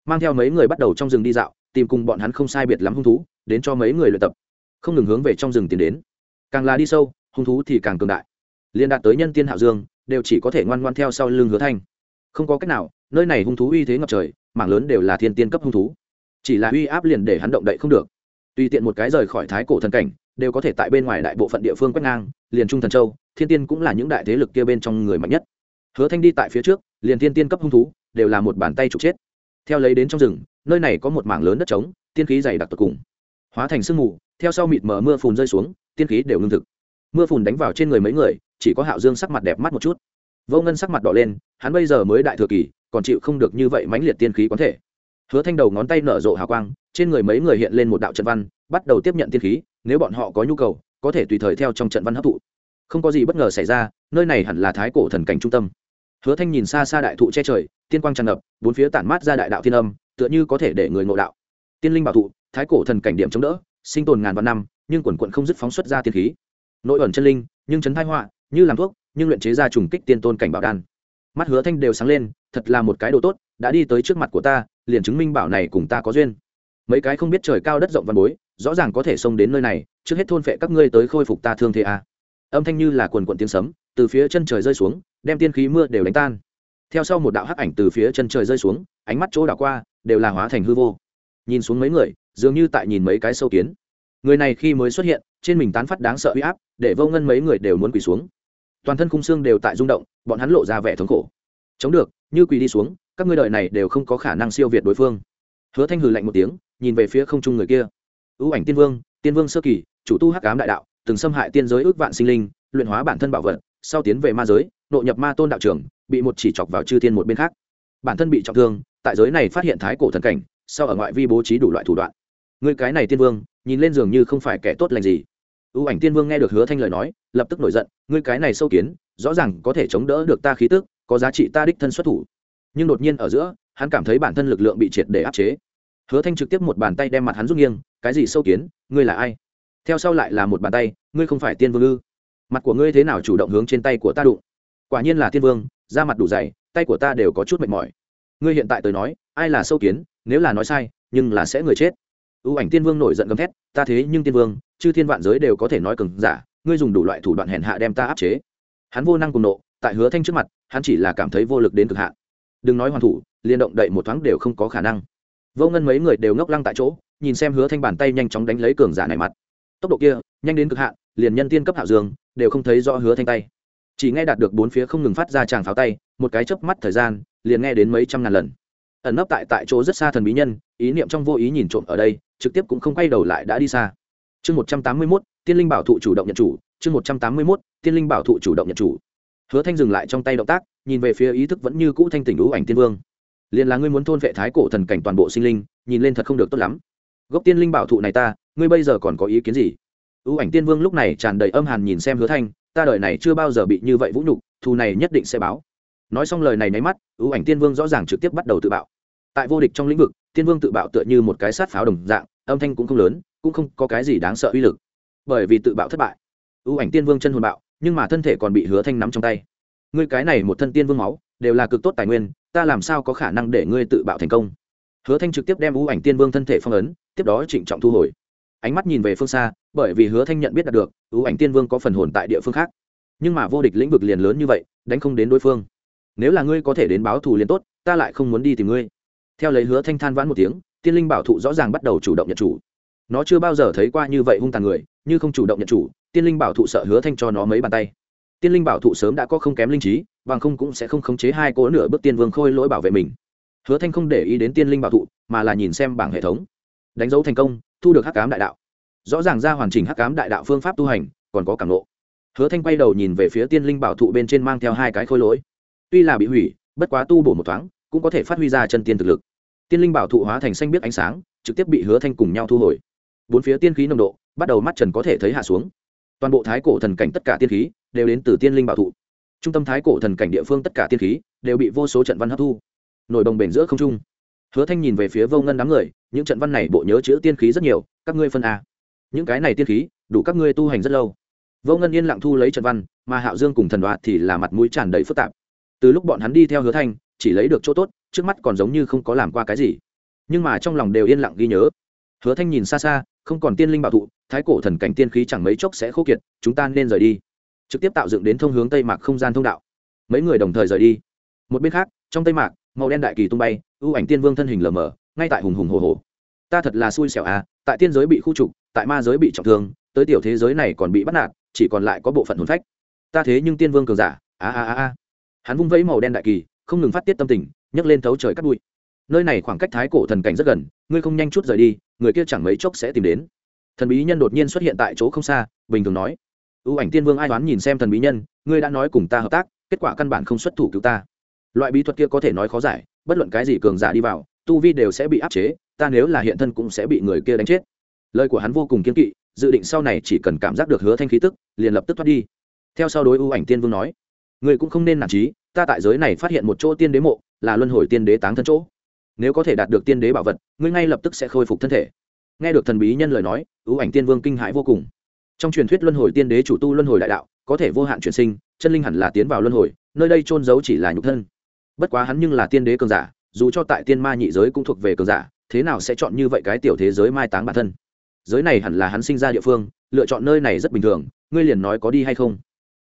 Mang theo mấy người bắt đầu trong rừng đi dạo, tìm cùng bọn hắn không sai biệt lắm hung thú, đến cho mấy người luyện tập. Không ngừng hướng về trong rừng tiến đến. Càng là đi sâu, hung thú thì càng cường đại liên đạt tới nhân tiên hạo dương, đều chỉ có thể ngoan ngoan theo sau lưng hứa thanh. Không có cách nào, nơi này hung thú uy thế ngập trời, mảng lớn đều là thiên tiên cấp hung thú. Chỉ là uy áp liền để hắn động đậy không được. Tùy tiện một cái rời khỏi thái cổ thần cảnh, đều có thể tại bên ngoài đại bộ phận địa phương quét ngang, liền trung thần châu, thiên tiên cũng là những đại thế lực kia bên trong người mạnh nhất. Hứa thanh đi tại phía trước, liền thiên tiên cấp hung thú, đều là một bàn tay trục chết. Theo lấy đến trong rừng, nơi này có một mảng lớn đất trống, tiên khí dày đặc tột cùng. Hóa thành sương mù, theo sau mịt mờ mưa phùn rơi xuống, tiên khí đều ngưng thực. Mưa phùn đánh vào trên người mấy người chỉ có hạo dương sắc mặt đẹp mắt một chút. Vô ngân sắc mặt đỏ lên, hắn bây giờ mới đại thừa kỳ, còn chịu không được như vậy mãnh liệt tiên khí có thể. Hứa thanh đầu ngón tay nở rộ hào quang, trên người mấy người hiện lên một đạo trận văn, bắt đầu tiếp nhận tiên khí, nếu bọn họ có nhu cầu, có thể tùy thời theo trong trận văn hấp thụ. Không có gì bất ngờ xảy ra, nơi này hẳn là thái cổ thần cảnh trung tâm. Hứa thanh nhìn xa xa đại thụ che trời, tiên quang tràn ngập, bốn phía tản mát ra đại đạo thiên âm, tựa như có thể để người ngộ đạo. Tiên linh bảo thụ, thái cổ thần cảnh điểm chống đỡ, sinh tồn ngàn vạn năm, nhưng quần quận không dứt phóng xuất ra tiên khí. Nội ẩn chân linh, nhưng chấn thái họa như làm thuốc, nhưng luyện chế ra trùng kích tiên tôn cảnh bảo đan. Mắt hứa thanh đều sáng lên, thật là một cái đồ tốt, đã đi tới trước mặt của ta, liền chứng minh bảo này cùng ta có duyên. Mấy cái không biết trời cao đất rộng văn bối, rõ ràng có thể xông đến nơi này, trước hết thôn phệ các ngươi tới khôi phục ta thương thế a. Âm thanh như là quần quận tiếng sấm, từ phía chân trời rơi xuống, đem tiên khí mưa đều đánh tan. Theo sau một đạo hắc ảnh từ phía chân trời rơi xuống, ánh mắt chỗ đảo qua, đều là hóa thành hư vô. Nhìn xuống mấy người, dường như tại nhìn mấy cái sâu kiến. Người này khi mới xuất hiện, trên mình tán phát đáng sợ huy áp, để vô ngân mấy người đều muốn quỳ xuống toàn thân khung xương đều tại rung động, bọn hắn lộ ra vẻ thống khổ. Chống được, như quỳ đi xuống, các ngươi đợi này đều không có khả năng siêu việt đối phương. Hứa thanh hừ lạnh một tiếng, nhìn về phía không trung người kia. Ưu ảnh tiên vương tiên vương sơ kỳ, chủ tu hắc ám đại đạo, từng xâm hại tiên giới ước vạn sinh linh, luyện hóa bản thân bảo vật, sau tiến về ma giới nội nhập ma tôn đạo trưởng bị một chỉ chọc vào chư thiên một bên khác. Bản thân bị trọng thương, tại giới này phát hiện thái cổ thần cảnh, sau ở ngoại vi bố trí đủ loại thủ đoạn. Người cái này tiên vương, nhìn lên dường như không phải kẻ tốt lành gì ưu ảnh tiên vương nghe được hứa thanh lời nói, lập tức nổi giận, ngươi cái này sâu kiến, rõ ràng có thể chống đỡ được ta khí tức, có giá trị ta đích thân xuất thủ. Nhưng đột nhiên ở giữa, hắn cảm thấy bản thân lực lượng bị triệt để áp chế. Hứa thanh trực tiếp một bàn tay đem mặt hắn rút nghiêng, cái gì sâu kiến, ngươi là ai? Theo sau lại là một bàn tay, ngươi không phải tiên vương ư? Mặt của ngươi thế nào chủ động hướng trên tay của ta đụng? Quả nhiên là tiên vương, da mặt đủ dày, tay của ta đều có chút mệt mỏi. Ngươi hiện tại tới nói, ai là sâu kiến, nếu là nói sai, nhưng là sẽ người chết ưu ảnh tiên vương nổi giận gầm thét, ta thế nhưng tiên vương, chư thiên vạn giới đều có thể nói cường giả, ngươi dùng đủ loại thủ đoạn hèn hạ đem ta áp chế. Hắn vô năng cùng nộ, tại hứa thanh trước mặt, hắn chỉ là cảm thấy vô lực đến cực hạn. Đừng nói hoàn thủ, liên động đậy một thoáng đều không có khả năng. Vô ngân mấy người đều ngốc lăng tại chỗ, nhìn xem hứa thanh bàn tay nhanh chóng đánh lấy cường giả này mặt. Tốc độ kia, nhanh đến cực hạn, liền nhân tiên cấp hạ dương, đều không thấy rõ hứa thanh tay. Chỉ nghe đạt được bốn phía không ngừng phát ra tràng pháo tay, một cái chớp mắt thời gian, liền nghe đến mấy trăm ngàn lần. Ẩn nấp tại tại chỗ rất xa thần bí nhân, ý niệm trong vô ý nhìn trộm ở đây trực tiếp cũng không quay đầu lại đã đi xa. Chương một trăm tám mươi mốt, tiên linh bảo thụ chủ động nhận chủ, chương một trăm tám mươi mốt, tiên linh bảo thụ chủ động nhận chủ. Hứa thanh dừng lại trong tay động tác, nhìn về phía ý thức vẫn như cũ thanh tỉnh đũ ảnh tiên vương. Liền là ngươi muốn thôn vệ thái cổ thần cảnh toàn bộ sinh linh, nhìn lên thật không được tốt lắm. Gốc tiên linh bảo thụ này ta, ngươi bây giờ còn có ý kiến gì? Ưu ảnh tiên vương lúc này tràn đầy âm hàn nhìn xem hứa thanh, ta đời này chưa bao giờ bị như vậy vũ nhục, thù này nhất định sẽ báo. Nói xong lời này nháy mắt, ưu ảnh tiên vương rõ ràng trực tiếp bắt đầu tự bạo. Tại vô địch trong lĩnh vực tiên vương tự bạo tựa như một cái sát pháo đồng dạng, âm thanh cũng không lớn, cũng không có cái gì đáng sợ uy lực. Bởi vì tự bạo thất bại. Ưu ảnh tiên vương chân hồn bạo, nhưng mà thân thể còn bị hứa thanh nắm trong tay. Ngươi cái này một thân tiên vương máu, đều là cực tốt tài nguyên, ta làm sao có khả năng để ngươi tự bạo thành công? Hứa thanh trực tiếp đem ưu ảnh tiên vương thân thể phong ấn, tiếp đó trịnh trọng thu hồi. Ánh mắt nhìn về phương xa, bởi vì hứa thanh nhận biết đạt được ưu ảnh tiên vương có phần hồn tại địa phương khác. Nhưng mà vô địch lĩnh vực liền lớn như vậy, đánh không đến đối phương. Nếu là ngươi có thể đến báo thù liền tốt, ta lại không muốn đi tìm ngươi theo lấy hứa thanh than vãn một tiếng, tiên linh bảo thụ rõ ràng bắt đầu chủ động nhận chủ. Nó chưa bao giờ thấy qua như vậy hung tàn người, như không chủ động nhận chủ, tiên linh bảo thụ sợ hứa thanh cho nó mấy bàn tay. Tiên linh bảo thụ sớm đã có không kém linh trí, bằng không cũng sẽ không khống chế hai cỗ nửa bước tiên vương khôi lỗi bảo vệ mình. Hứa thanh không để ý đến tiên linh bảo thụ, mà là nhìn xem bảng hệ thống. Đánh dấu thành công, thu được hắc cám đại đạo. Rõ ràng ra hoàn chỉnh hắc cám đại đạo phương pháp tu hành, còn có cảm lộ hứa thanh quay đầu nhìn về phía tiên linh bảo thụ bên trên mang theo hai cái khôi lỗi. Tuy là bị hủy, bất quá tu bổ một thoáng, cũng có thể phát huy ra chân tiên thực lực tiên linh bảo thụ hóa thành xanh biết ánh sáng, trực tiếp bị hứa thanh cùng nhau thu hồi. Bốn phía tiên khí nồng độ bắt đầu mắt trần có thể thấy hạ xuống. Toàn bộ thái cổ thần cảnh tất cả tiên khí đều đến từ tiên linh bảo thụ. Trung tâm thái cổ thần cảnh địa phương tất cả tiên khí đều bị vô số trận văn hấp thu. Nổi đồng bền giữa không trung. Hứa thanh nhìn về phía vô ngân đám người, những trận văn này bộ nhớ chữ tiên khí rất nhiều, các ngươi phân a. Những cái này tiên khí, đủ các ngươi tu hành rất lâu. Vô ngân yên lặng thu lấy trận văn, mà hạo dương cùng thần đoạt thì là mặt mũi tràn đầy phức tạp. Từ lúc bọn hắn đi theo hứa thanh chỉ lấy được chỗ tốt, trước mắt còn giống như không có làm qua cái gì. Nhưng mà trong lòng đều yên lặng ghi nhớ. Hứa thanh nhìn xa xa, không còn tiên linh bảo thụ, thái cổ thần cảnh tiên khí chẳng mấy chốc sẽ khô kiệt, chúng ta nên rời đi. Trực tiếp tạo dựng đến thông hướng tây mạc không gian thông đạo. Mấy người đồng thời rời đi. Một bên khác, trong tây mạc, màu đen đại kỳ tung bay, ưu ảnh tiên vương thân hình lờ mờ, ngay tại hùng hùng hồ hồ. Ta thật là xui xẻo à tại tiên giới bị khu trục, tại ma giới bị trọng thương, tới tiểu thế giới này còn bị bắt nạt, chỉ còn lại có bộ phận hồn phách. Ta thế nhưng tiên vương cường giả, a a a a. Hắn vung vẫy màu đen đại kỳ không ngừng phát tiết tâm tình, nhấc lên thấu trời cắt bụi. Nơi này khoảng cách thái cổ thần cảnh rất gần, ngươi không nhanh chút rời đi, người kia chẳng mấy chốc sẽ tìm đến. Thần bí nhân đột nhiên xuất hiện tại chỗ không xa, bình thường nói. Ưu ảnh tiên vương ai đoán nhìn xem thần bí nhân, ngươi đã nói cùng ta hợp tác, kết quả căn bản không xuất thủ cứu ta. Loại bí thuật kia có thể nói khó giải, bất luận cái gì cường giả đi vào, tu vi đều sẽ bị áp chế, ta nếu là hiện thân cũng sẽ bị người kia đánh chết. Lời của hắn vô cùng kiên kỵ, dự định sau này chỉ cần cảm giác được hứa thanh khí tức, liền lập tức thoát đi. Theo sau đối ưu ảnh tiên vương nói người cũng không nên nản trí ta tại giới này phát hiện một chỗ tiên đế mộ, là luân hồi tiên đế táng thân chỗ. Nếu có thể đạt được tiên đế bảo vật, ngươi ngay lập tức sẽ khôi phục thân thể. Nghe được thần bí nhân lời nói, ưu ảnh tiên vương kinh hãi vô cùng. Trong truyền thuyết luân hồi tiên đế chủ tu luân hồi đại đạo, có thể vô hạn chuyển sinh, chân linh hẳn là tiến vào luân hồi, nơi đây trôn giấu chỉ là nhục thân. Bất quá hắn nhưng là tiên đế cường giả, dù cho tại tiên ma nhị giới cũng thuộc về cường giả, thế nào sẽ chọn như vậy cái tiểu thế giới mai táng bản thân? Giới này hẳn là hắn sinh ra địa phương, lựa chọn nơi này rất bình thường, ngươi liền nói có đi hay không?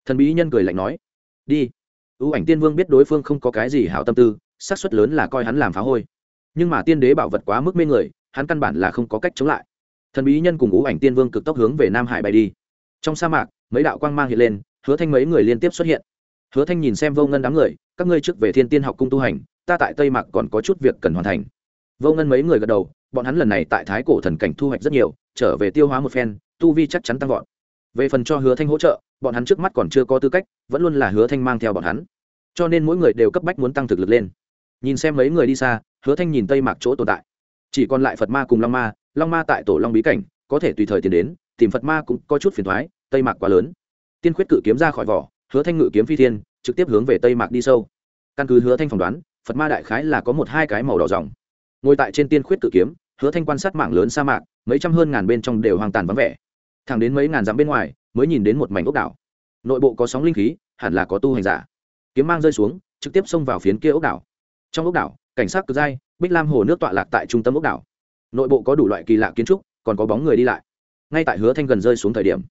Thần bí nhân cười lạnh nói, đi ưu ảnh tiên vương biết đối phương không có cái gì hảo tâm tư, xác suất lớn là coi hắn làm phá hôi. Nhưng mà tiên đế bảo vật quá mức mê người, hắn căn bản là không có cách chống lại. Thần bí nhân cùng ưu ảnh tiên vương cực tốc hướng về nam hải bay đi. Trong sa mạc, mấy đạo quang mang hiện lên, hứa thanh mấy người liên tiếp xuất hiện. Hứa thanh nhìn xem vô ngân đám người, các ngươi trước về thiên tiên học cung tu hành, ta tại tây mạc còn có chút việc cần hoàn thành. Vô ngân mấy người gật đầu, bọn hắn lần này tại thái cổ thần cảnh thu hoạch rất nhiều, trở về tiêu hóa một phen, tu vi chắc chắn tăng vọt về phần cho hứa thanh hỗ trợ, bọn hắn trước mắt còn chưa có tư cách, vẫn luôn là hứa thanh mang theo bọn hắn. Cho nên mỗi người đều cấp bách muốn tăng thực lực lên. Nhìn xem mấy người đi xa, hứa thanh nhìn tây mạc chỗ tồn tại. Chỉ còn lại phật ma cùng long ma long ma tại tổ long bí cảnh, có thể tùy thời tiến đến, tìm phật ma cũng có chút phiền thoái tây mạc quá lớn. Tiên khuyết cự kiếm ra khỏi vỏ, hứa thanh ngự kiếm phi thiên, trực tiếp hướng về tây mạc đi sâu. Căn cứ hứa thanh phỏng đoán, phật ma đại khái là có một hai cái màu đỏ dòng. Ngồi tại trên tiên khuyết cự kiếm, hứa thanh quan sát mạng lớn sa mạc, mấy trăm hơn ngàn bên trong đều hoang tàn vắng vẻ thẳng đến mấy ngàn dặm bên ngoài, mới nhìn đến một mảnh ốc đảo. Nội bộ có sóng linh khí, hẳn là có tu hành giả. Kiếm mang rơi xuống, trực tiếp xông vào phiến kia ốc đảo. Trong ốc đảo, cảnh sát cực dai, bích lam hồ nước tọa lạc tại trung tâm ốc đảo. Nội bộ có đủ loại kỳ lạ kiến trúc, còn có bóng người đi lại. Ngay tại hứa thanh gần rơi xuống thời điểm,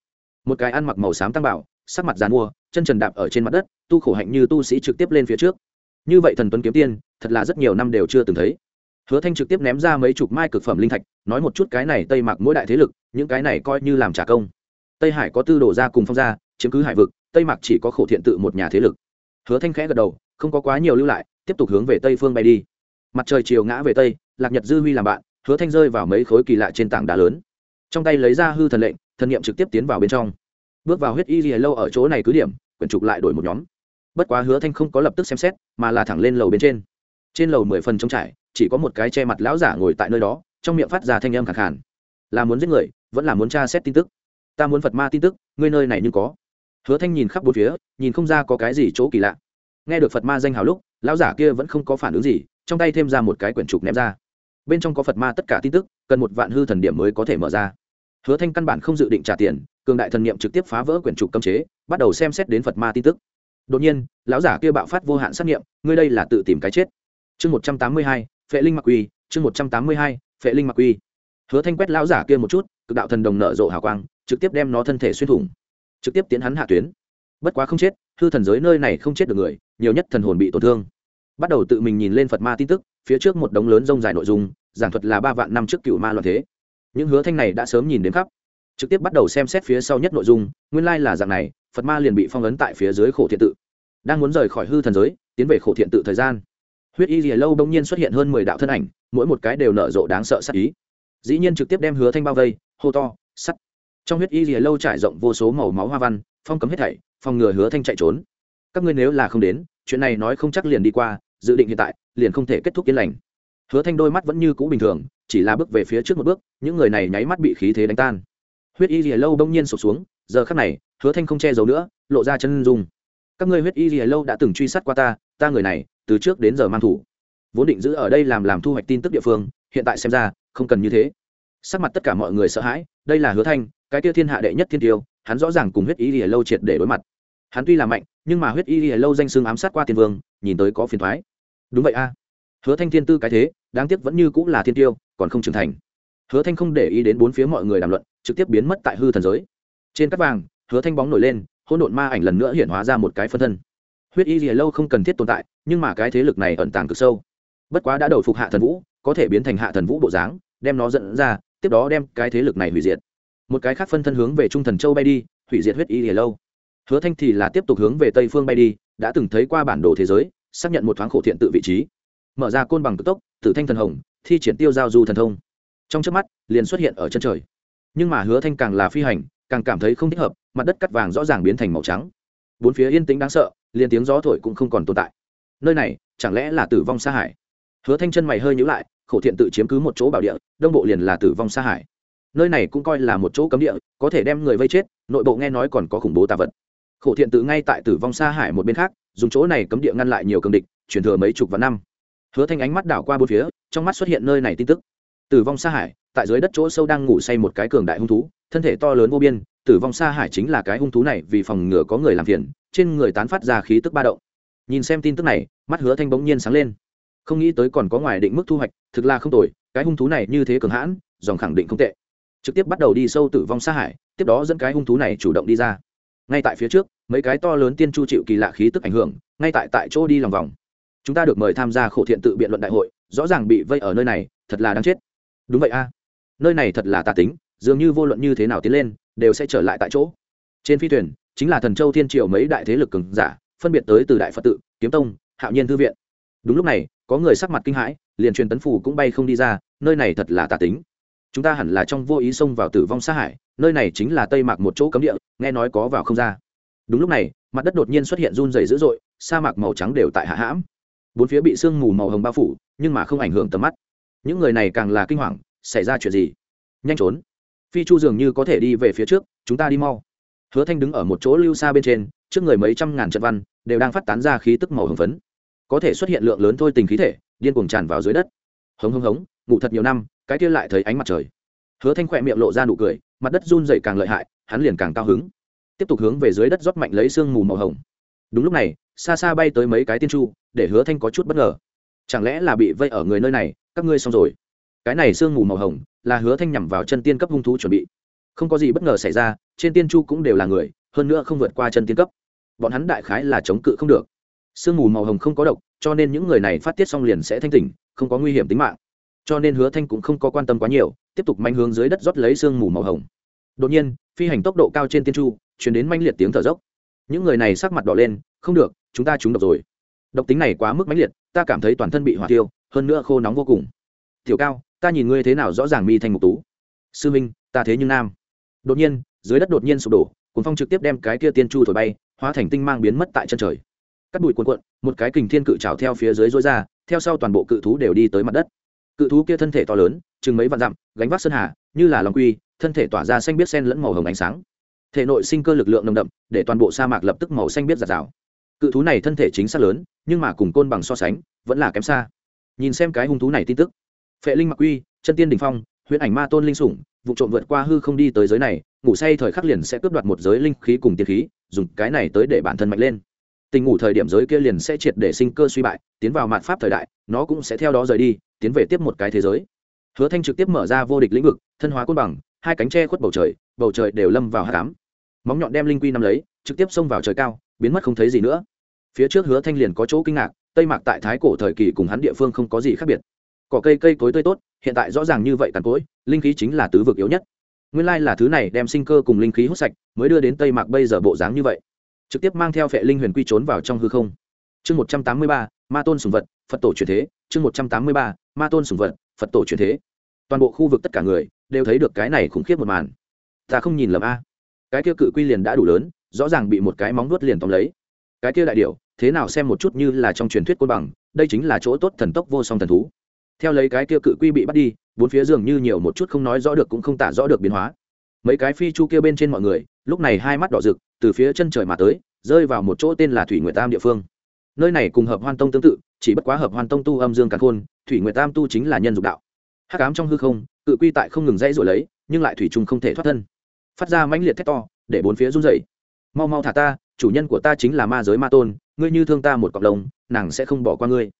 một cái ăn mặc màu xám tăng bảo, sắc mặt dàn mua chân trần đạp ở trên mặt đất, tu khổ hạnh như tu sĩ trực tiếp lên phía trước. Như vậy thần tuấn kiếm tiên, thật là rất nhiều năm đều chưa từng thấy. Hứa thanh trực tiếp ném ra mấy chục mai cực phẩm linh thạch nói một chút cái này tây mặc mỗi đại thế lực, những cái này coi như làm trả công. Tây hải có tư đồ ra cùng phong gia, chiếm cứ hải vực, tây mặc chỉ có khổ thiện tự một nhà thế lực. Hứa thanh khẽ gật đầu, không có quá nhiều lưu lại, tiếp tục hướng về tây phương bay đi. Mặt trời chiều ngã về tây, lạc nhật dư huy làm bạn, hứa thanh rơi vào mấy khối kỳ lạ trên tảng đá lớn. Trong tay lấy ra hư thần lệnh, thần niệm trực tiếp tiến vào bên trong. Bước vào huyết y lìa lâu ở chỗ này cứ điểm, quyển trục lại đổi một nhóm. Bất quá hứa thanh không có lập tức xem xét, mà là thẳng lên lầu bên trên. Trên lầu mười phần trống trải, chỉ có một cái che mặt lão giả ngồi tại nơi đó trong miệng phát ra thanh âm khẳng khàn. Là muốn giết người, vẫn là muốn tra xét tin tức? Ta muốn phật ma tin tức, ngươi nơi này nhưng có. Hứa thanh nhìn khắp bốn phía, nhìn không ra có cái gì chỗ kỳ lạ. Nghe được phật ma danh hào lúc, lão giả kia vẫn không có phản ứng gì, trong tay thêm ra một cái quyển trục ném ra. Bên trong có phật ma tất cả tin tức, cần một vạn hư thần điểm mới có thể mở ra. Hứa thanh căn bản không dự định trả tiền, cường đại thần niệm trực tiếp phá vỡ quyển trục cấm chế, bắt đầu xem xét đến phật ma tin tức. Đột nhiên, lão giả kia bạo phát vô hạn sát nghiệm ngươi đây là tự tìm cái chết. Chương một trăm tám mươi hai, phệ linh mặc quy chương một trăm tám mươi hai phệ linh mặc quy hứa thanh quét lão giả kia một chút, cực đạo thần đồng nở rộ hào quang, trực tiếp đem nó thân thể xuyên thủng. Trực tiếp tiến hắn hạ tuyến. Bất quá không chết, hư thần giới nơi này không chết được người, nhiều nhất thần hồn bị tổn thương. Bắt đầu tự mình nhìn lên phật ma tin tức, phía trước một đống lớn rông dài nội dung, giảng thuật là ba vạn năm trước cựu ma loạn thế. Những hứa thanh này đã sớm nhìn đến khắp. Trực tiếp bắt đầu xem xét phía sau nhất nội dung, nguyên lai là dạng này, phật ma liền bị phong ấn tại phía dưới khổ thiện tự. Đang muốn rời khỏi hư thần giới, tiến về khổ thiện tự thời gian huyết y lìa lâu bỗng nhiên xuất hiện hơn mười đạo thân ảnh, mỗi một cái đều nở rộ đáng sợ sắc ý. Dĩ nhiên trực tiếp đem hứa thanh bao vây, hô to, sắt. Trong huyết y lìa lâu trải rộng vô số màu máu hoa văn, phong cấm hết thảy, phòng ngừa hứa thanh chạy trốn. Các ngươi nếu là không đến, chuyện này nói không chắc liền đi qua, dự định hiện tại, liền không thể kết thúc yên lành. Hứa thanh đôi mắt vẫn như cũ bình thường, chỉ là bước về phía trước một bước, những người này nháy mắt bị khí thế đánh tan. Huyết y lìa lâu bỗng nhiên sụp xuống, giờ khắc này, hứa thanh không che giấu nữa, lộ ra chân dung. Các ngươi huyết y lìa lâu đã từng truy sát qua ta ta người này từ trước đến giờ mang thủ. Vốn định giữ ở đây làm làm thu hoạch tin tức địa phương, hiện tại xem ra, không cần như thế. Sắc mặt tất cả mọi người sợ hãi, đây là hứa thanh, cái tiêu thiên hạ đệ nhất thiên tiêu, hắn rõ ràng cùng huyết y lìa lâu triệt để đối mặt. Hắn tuy là mạnh, nhưng mà huyết y lìa lâu danh xương ám sát qua thiên vương, nhìn tới có phiền thoái đúng vậy a. Hứa thanh thiên tư cái thế, đáng tiếc vẫn như cũng là thiên tiêu, còn không trưởng thành. Hứa thanh không để ý đến bốn phía mọi người đàm luận, trực tiếp biến mất tại hư thần giới. Trên cắt vàng, hứa thanh bóng nổi lên, hỗn độn ma ảnh lần nữa hiện hóa ra một cái phân thân huyết y gì lâu không cần thiết tồn tại, nhưng mà cái thế lực này ẩn tàng cực sâu. Bất quá đã đầu phục hạ thần vũ, có thể biến thành hạ thần vũ bộ dáng, đem nó dẫn ra, tiếp đó đem cái thế lực này hủy diệt. Một cái khác phân thân hướng về trung thần châu bay đi, hủy diệt huyết y gì lâu. Hứa thanh thì là tiếp tục hướng về tây phương bay đi, đã từng thấy qua bản đồ thế giới, xác nhận một thoáng khổ thiện tự vị trí. Mở ra côn bằng cực tốc, tử thanh thần hồng, thi triển tiêu giao du thần thông. Trong trước mắt, liền xuất hiện ở chân trời. Nhưng mà hứa thanh càng là phi hành, càng cảm thấy không thích hợp, mặt đất cắt vàng rõ ràng biến thành màu trắng bốn phía yên tĩnh đáng sợ, liền tiếng gió thổi cũng không còn tồn tại. Nơi này, chẳng lẽ là tử vong xa hải? Hứa thanh chân mày hơi nhữ lại, khổ thiện tự chiếm cứ một chỗ bảo địa, đông bộ liền là tử vong xa hải. Nơi này cũng coi là một chỗ cấm địa, có thể đem người vây chết, nội bộ nghe nói còn có khủng bố tà vật. Khổ thiện tự ngay tại tử vong xa hải một bên khác, dùng chỗ này cấm địa ngăn lại nhiều cường địch, truyền thừa mấy chục vạn năm. Hứa thanh ánh mắt đảo qua bốn phía, trong mắt xuất hiện nơi này tin tức. Tử vong xa hải, tại dưới đất chỗ sâu đang ngủ say một cái cường đại hung thú, thân thể to lớn vô biên tử vong xa hải chính là cái hung thú này, vì phòng ngừa có người làm phiền, trên người tán phát ra khí tức ba động. Nhìn xem tin tức này, mắt hứa thanh bỗng nhiên sáng lên. Không nghĩ tới còn có ngoài định mức thu hoạch, thực là không tồi, cái hung thú này như thế cường hãn, dòng khẳng định không tệ. Trực tiếp bắt đầu đi sâu tử vong xa hải, tiếp đó dẫn cái hung thú này chủ động đi ra. Ngay tại phía trước, mấy cái to lớn tiên chu chịu kỳ lạ khí tức ảnh hưởng, ngay tại tại chỗ đi lòng vòng. Chúng ta được mời tham gia khổ thiện tự biện luận đại hội, rõ ràng bị vây ở nơi này, thật là đáng chết. Đúng vậy a. Nơi này thật là tà tính, dường như vô luận như thế nào tiến lên đều sẽ trở lại tại chỗ. Trên phi thuyền, chính là thần châu thiên triều mấy đại thế lực cường giả, phân biệt tới từ đại phật tự, kiếm tông, hạo nhiên thư viện. Đúng lúc này, có người sắc mặt kinh hãi, liền truyền tấn phù cũng bay không đi ra, nơi này thật là tà tính. Chúng ta hẳn là trong vô ý xông vào tử vong xa hải, nơi này chính là tây mạc một chỗ cấm địa, nghe nói có vào không ra. Đúng lúc này, mặt đất đột nhiên xuất hiện run dày dữ dội, sa mạc màu trắng đều tại hạ hãm. Bốn phía bị sương mù màu hồng bao phủ, nhưng mà không ảnh hưởng tầm mắt. Những người này càng là kinh hoàng, xảy ra chuyện gì? Nhanh trốn phi chu dường như có thể đi về phía trước, chúng ta đi mau. Hứa thanh đứng ở một chỗ lưu xa bên trên, trước người mấy trăm ngàn trận văn, đều đang phát tán ra khí tức màu hồng phấn. Có thể xuất hiện lượng lớn thôi tình khí thể, điên cuồng tràn vào dưới đất. Hống hống hống, ngủ thật nhiều năm, cái kia lại thấy ánh mặt trời. Hứa thanh khỏe miệng lộ ra nụ cười, mặt đất run dậy càng lợi hại, hắn liền càng cao hứng. Tiếp tục hướng về dưới đất rót mạnh lấy sương mù màu hồng. Đúng lúc này, xa xa bay tới mấy cái tiên chu, để hứa thanh có chút bất ngờ. Chẳng lẽ là bị vây ở người nơi này, các ngươi xong rồi? Cái này sương mù màu hồng là hứa thanh nhằm vào chân tiên cấp hung thú chuẩn bị. Không có gì bất ngờ xảy ra, trên tiên chu cũng đều là người, hơn nữa không vượt qua chân tiên cấp. Bọn hắn đại khái là chống cự không được. Sương mù màu hồng không có độc, cho nên những người này phát tiết xong liền sẽ thanh tỉnh, không có nguy hiểm tính mạng. Cho nên hứa thanh cũng không có quan tâm quá nhiều, tiếp tục manh hướng dưới đất rót lấy sương mù màu hồng. Đột nhiên, phi hành tốc độ cao trên tiên chu chuyển đến manh liệt tiếng thở dốc. Những người này sắc mặt đỏ lên, không được, chúng ta trúng độc rồi. Độc tính này quá mức mãnh liệt, ta cảm thấy toàn thân bị hỏa tiêu hơn nữa khô nóng vô cùng. Tiểu cao ta nhìn ngươi thế nào rõ ràng mi thành ngục tú. Sư minh, ta thế nhưng nam. Đột nhiên, dưới đất đột nhiên sụp đổ cuốn phong trực tiếp đem cái kia tiên chu thổi bay, hóa thành tinh mang biến mất tại chân trời. Cắt bụi cuộn cuộn, một cái kình thiên cự trào theo phía dưới rối ra, theo sau toàn bộ cự thú đều đi tới mặt đất. Cự thú kia thân thể to lớn, chừng mấy vạn dặm, gánh vác sơn hà, như là lòng quy, thân thể tỏa ra xanh biết sen lẫn màu hồng ánh sáng. Thể nội sinh cơ lực lượng nồng đậm, để toàn bộ sa mạc lập tức màu xanh biết giạt rào. Cự thú này thân thể chính xác lớn, nhưng mà cùng côn bằng so sánh, vẫn là kém xa. Nhìn xem cái hung thú này tin tức phệ linh mặc quy, chân tiên đình phong, huyễn ảnh ma tôn linh sủng, vụ trộm vượt qua hư không đi tới giới này, ngủ say thời khắc liền sẽ cướp đoạt một giới linh khí cùng tiên khí, dùng cái này tới để bản thân mạnh lên. Tình ngủ thời điểm giới kia liền sẽ triệt để sinh cơ suy bại, tiến vào mạn pháp thời đại, nó cũng sẽ theo đó rời đi, tiến về tiếp một cái thế giới. Hứa thanh trực tiếp mở ra vô địch lĩnh vực, thân hóa côn bằng, hai cánh tre khuất bầu trời bầu trời đều lâm vào hạ cám móng nhọn đem linh quy nắm lấy, trực tiếp xông vào trời cao, biến mất không thấy gì nữa. Phía trước hứa thanh liền có chỗ kinh ngạc, tây mạc tại thái cổ thời kỳ cùng hắn địa phương không có gì khác biệt cỏ cây cây cối tươi tốt, hiện tại rõ ràng như vậy tàn cối linh khí chính là tứ vực yếu nhất. Nguyên lai là thứ này đem sinh cơ cùng linh khí hút sạch, mới đưa đến tây mạc bây giờ bộ dáng như vậy. Trực tiếp mang theo phệ linh huyền quy trốn vào trong hư không. Chương một trăm tám mươi ba, ma tôn sùng vật, phật tổ truyền thế. Chương một trăm tám mươi ba, ma tôn sùng vật, phật tổ truyền thế. Toàn bộ khu vực tất cả người đều thấy được cái này khủng khiếp một màn. Ta không nhìn lầm a. Cái kia cự quy liền đã đủ lớn, rõ ràng bị một cái móng vuốt liền tóm lấy. Cái kia đại điệu thế nào xem một chút như là trong truyền thuyết côn bằng, đây chính là chỗ tốt thần tốc vô song thần thú theo lấy cái kia cự quy bị bắt đi, bốn phía dường như nhiều một chút không nói rõ được cũng không tả rõ được biến hóa. Mấy cái phi chu kia bên trên mọi người, lúc này hai mắt đỏ rực, từ phía chân trời mà tới, rơi vào một chỗ tên là thủy nguyệt tam địa phương. Nơi này cùng hợp hoan tông tương tự, chỉ bất quá hợp hoan tông tu âm dương càn khôn, thủy nguyệt tam tu chính là nhân dục đạo. Hắc ám trong hư không, cự quy tại không ngừng dãy rồi lấy, nhưng lại thủy chung không thể thoát thân. Phát ra mãnh liệt thét to, để bốn phía run rẩy. Mau mau thả ta, chủ nhân của ta chính là ma giới ma tôn, ngươi như thương ta một cọc lông, nàng sẽ không bỏ qua ngươi.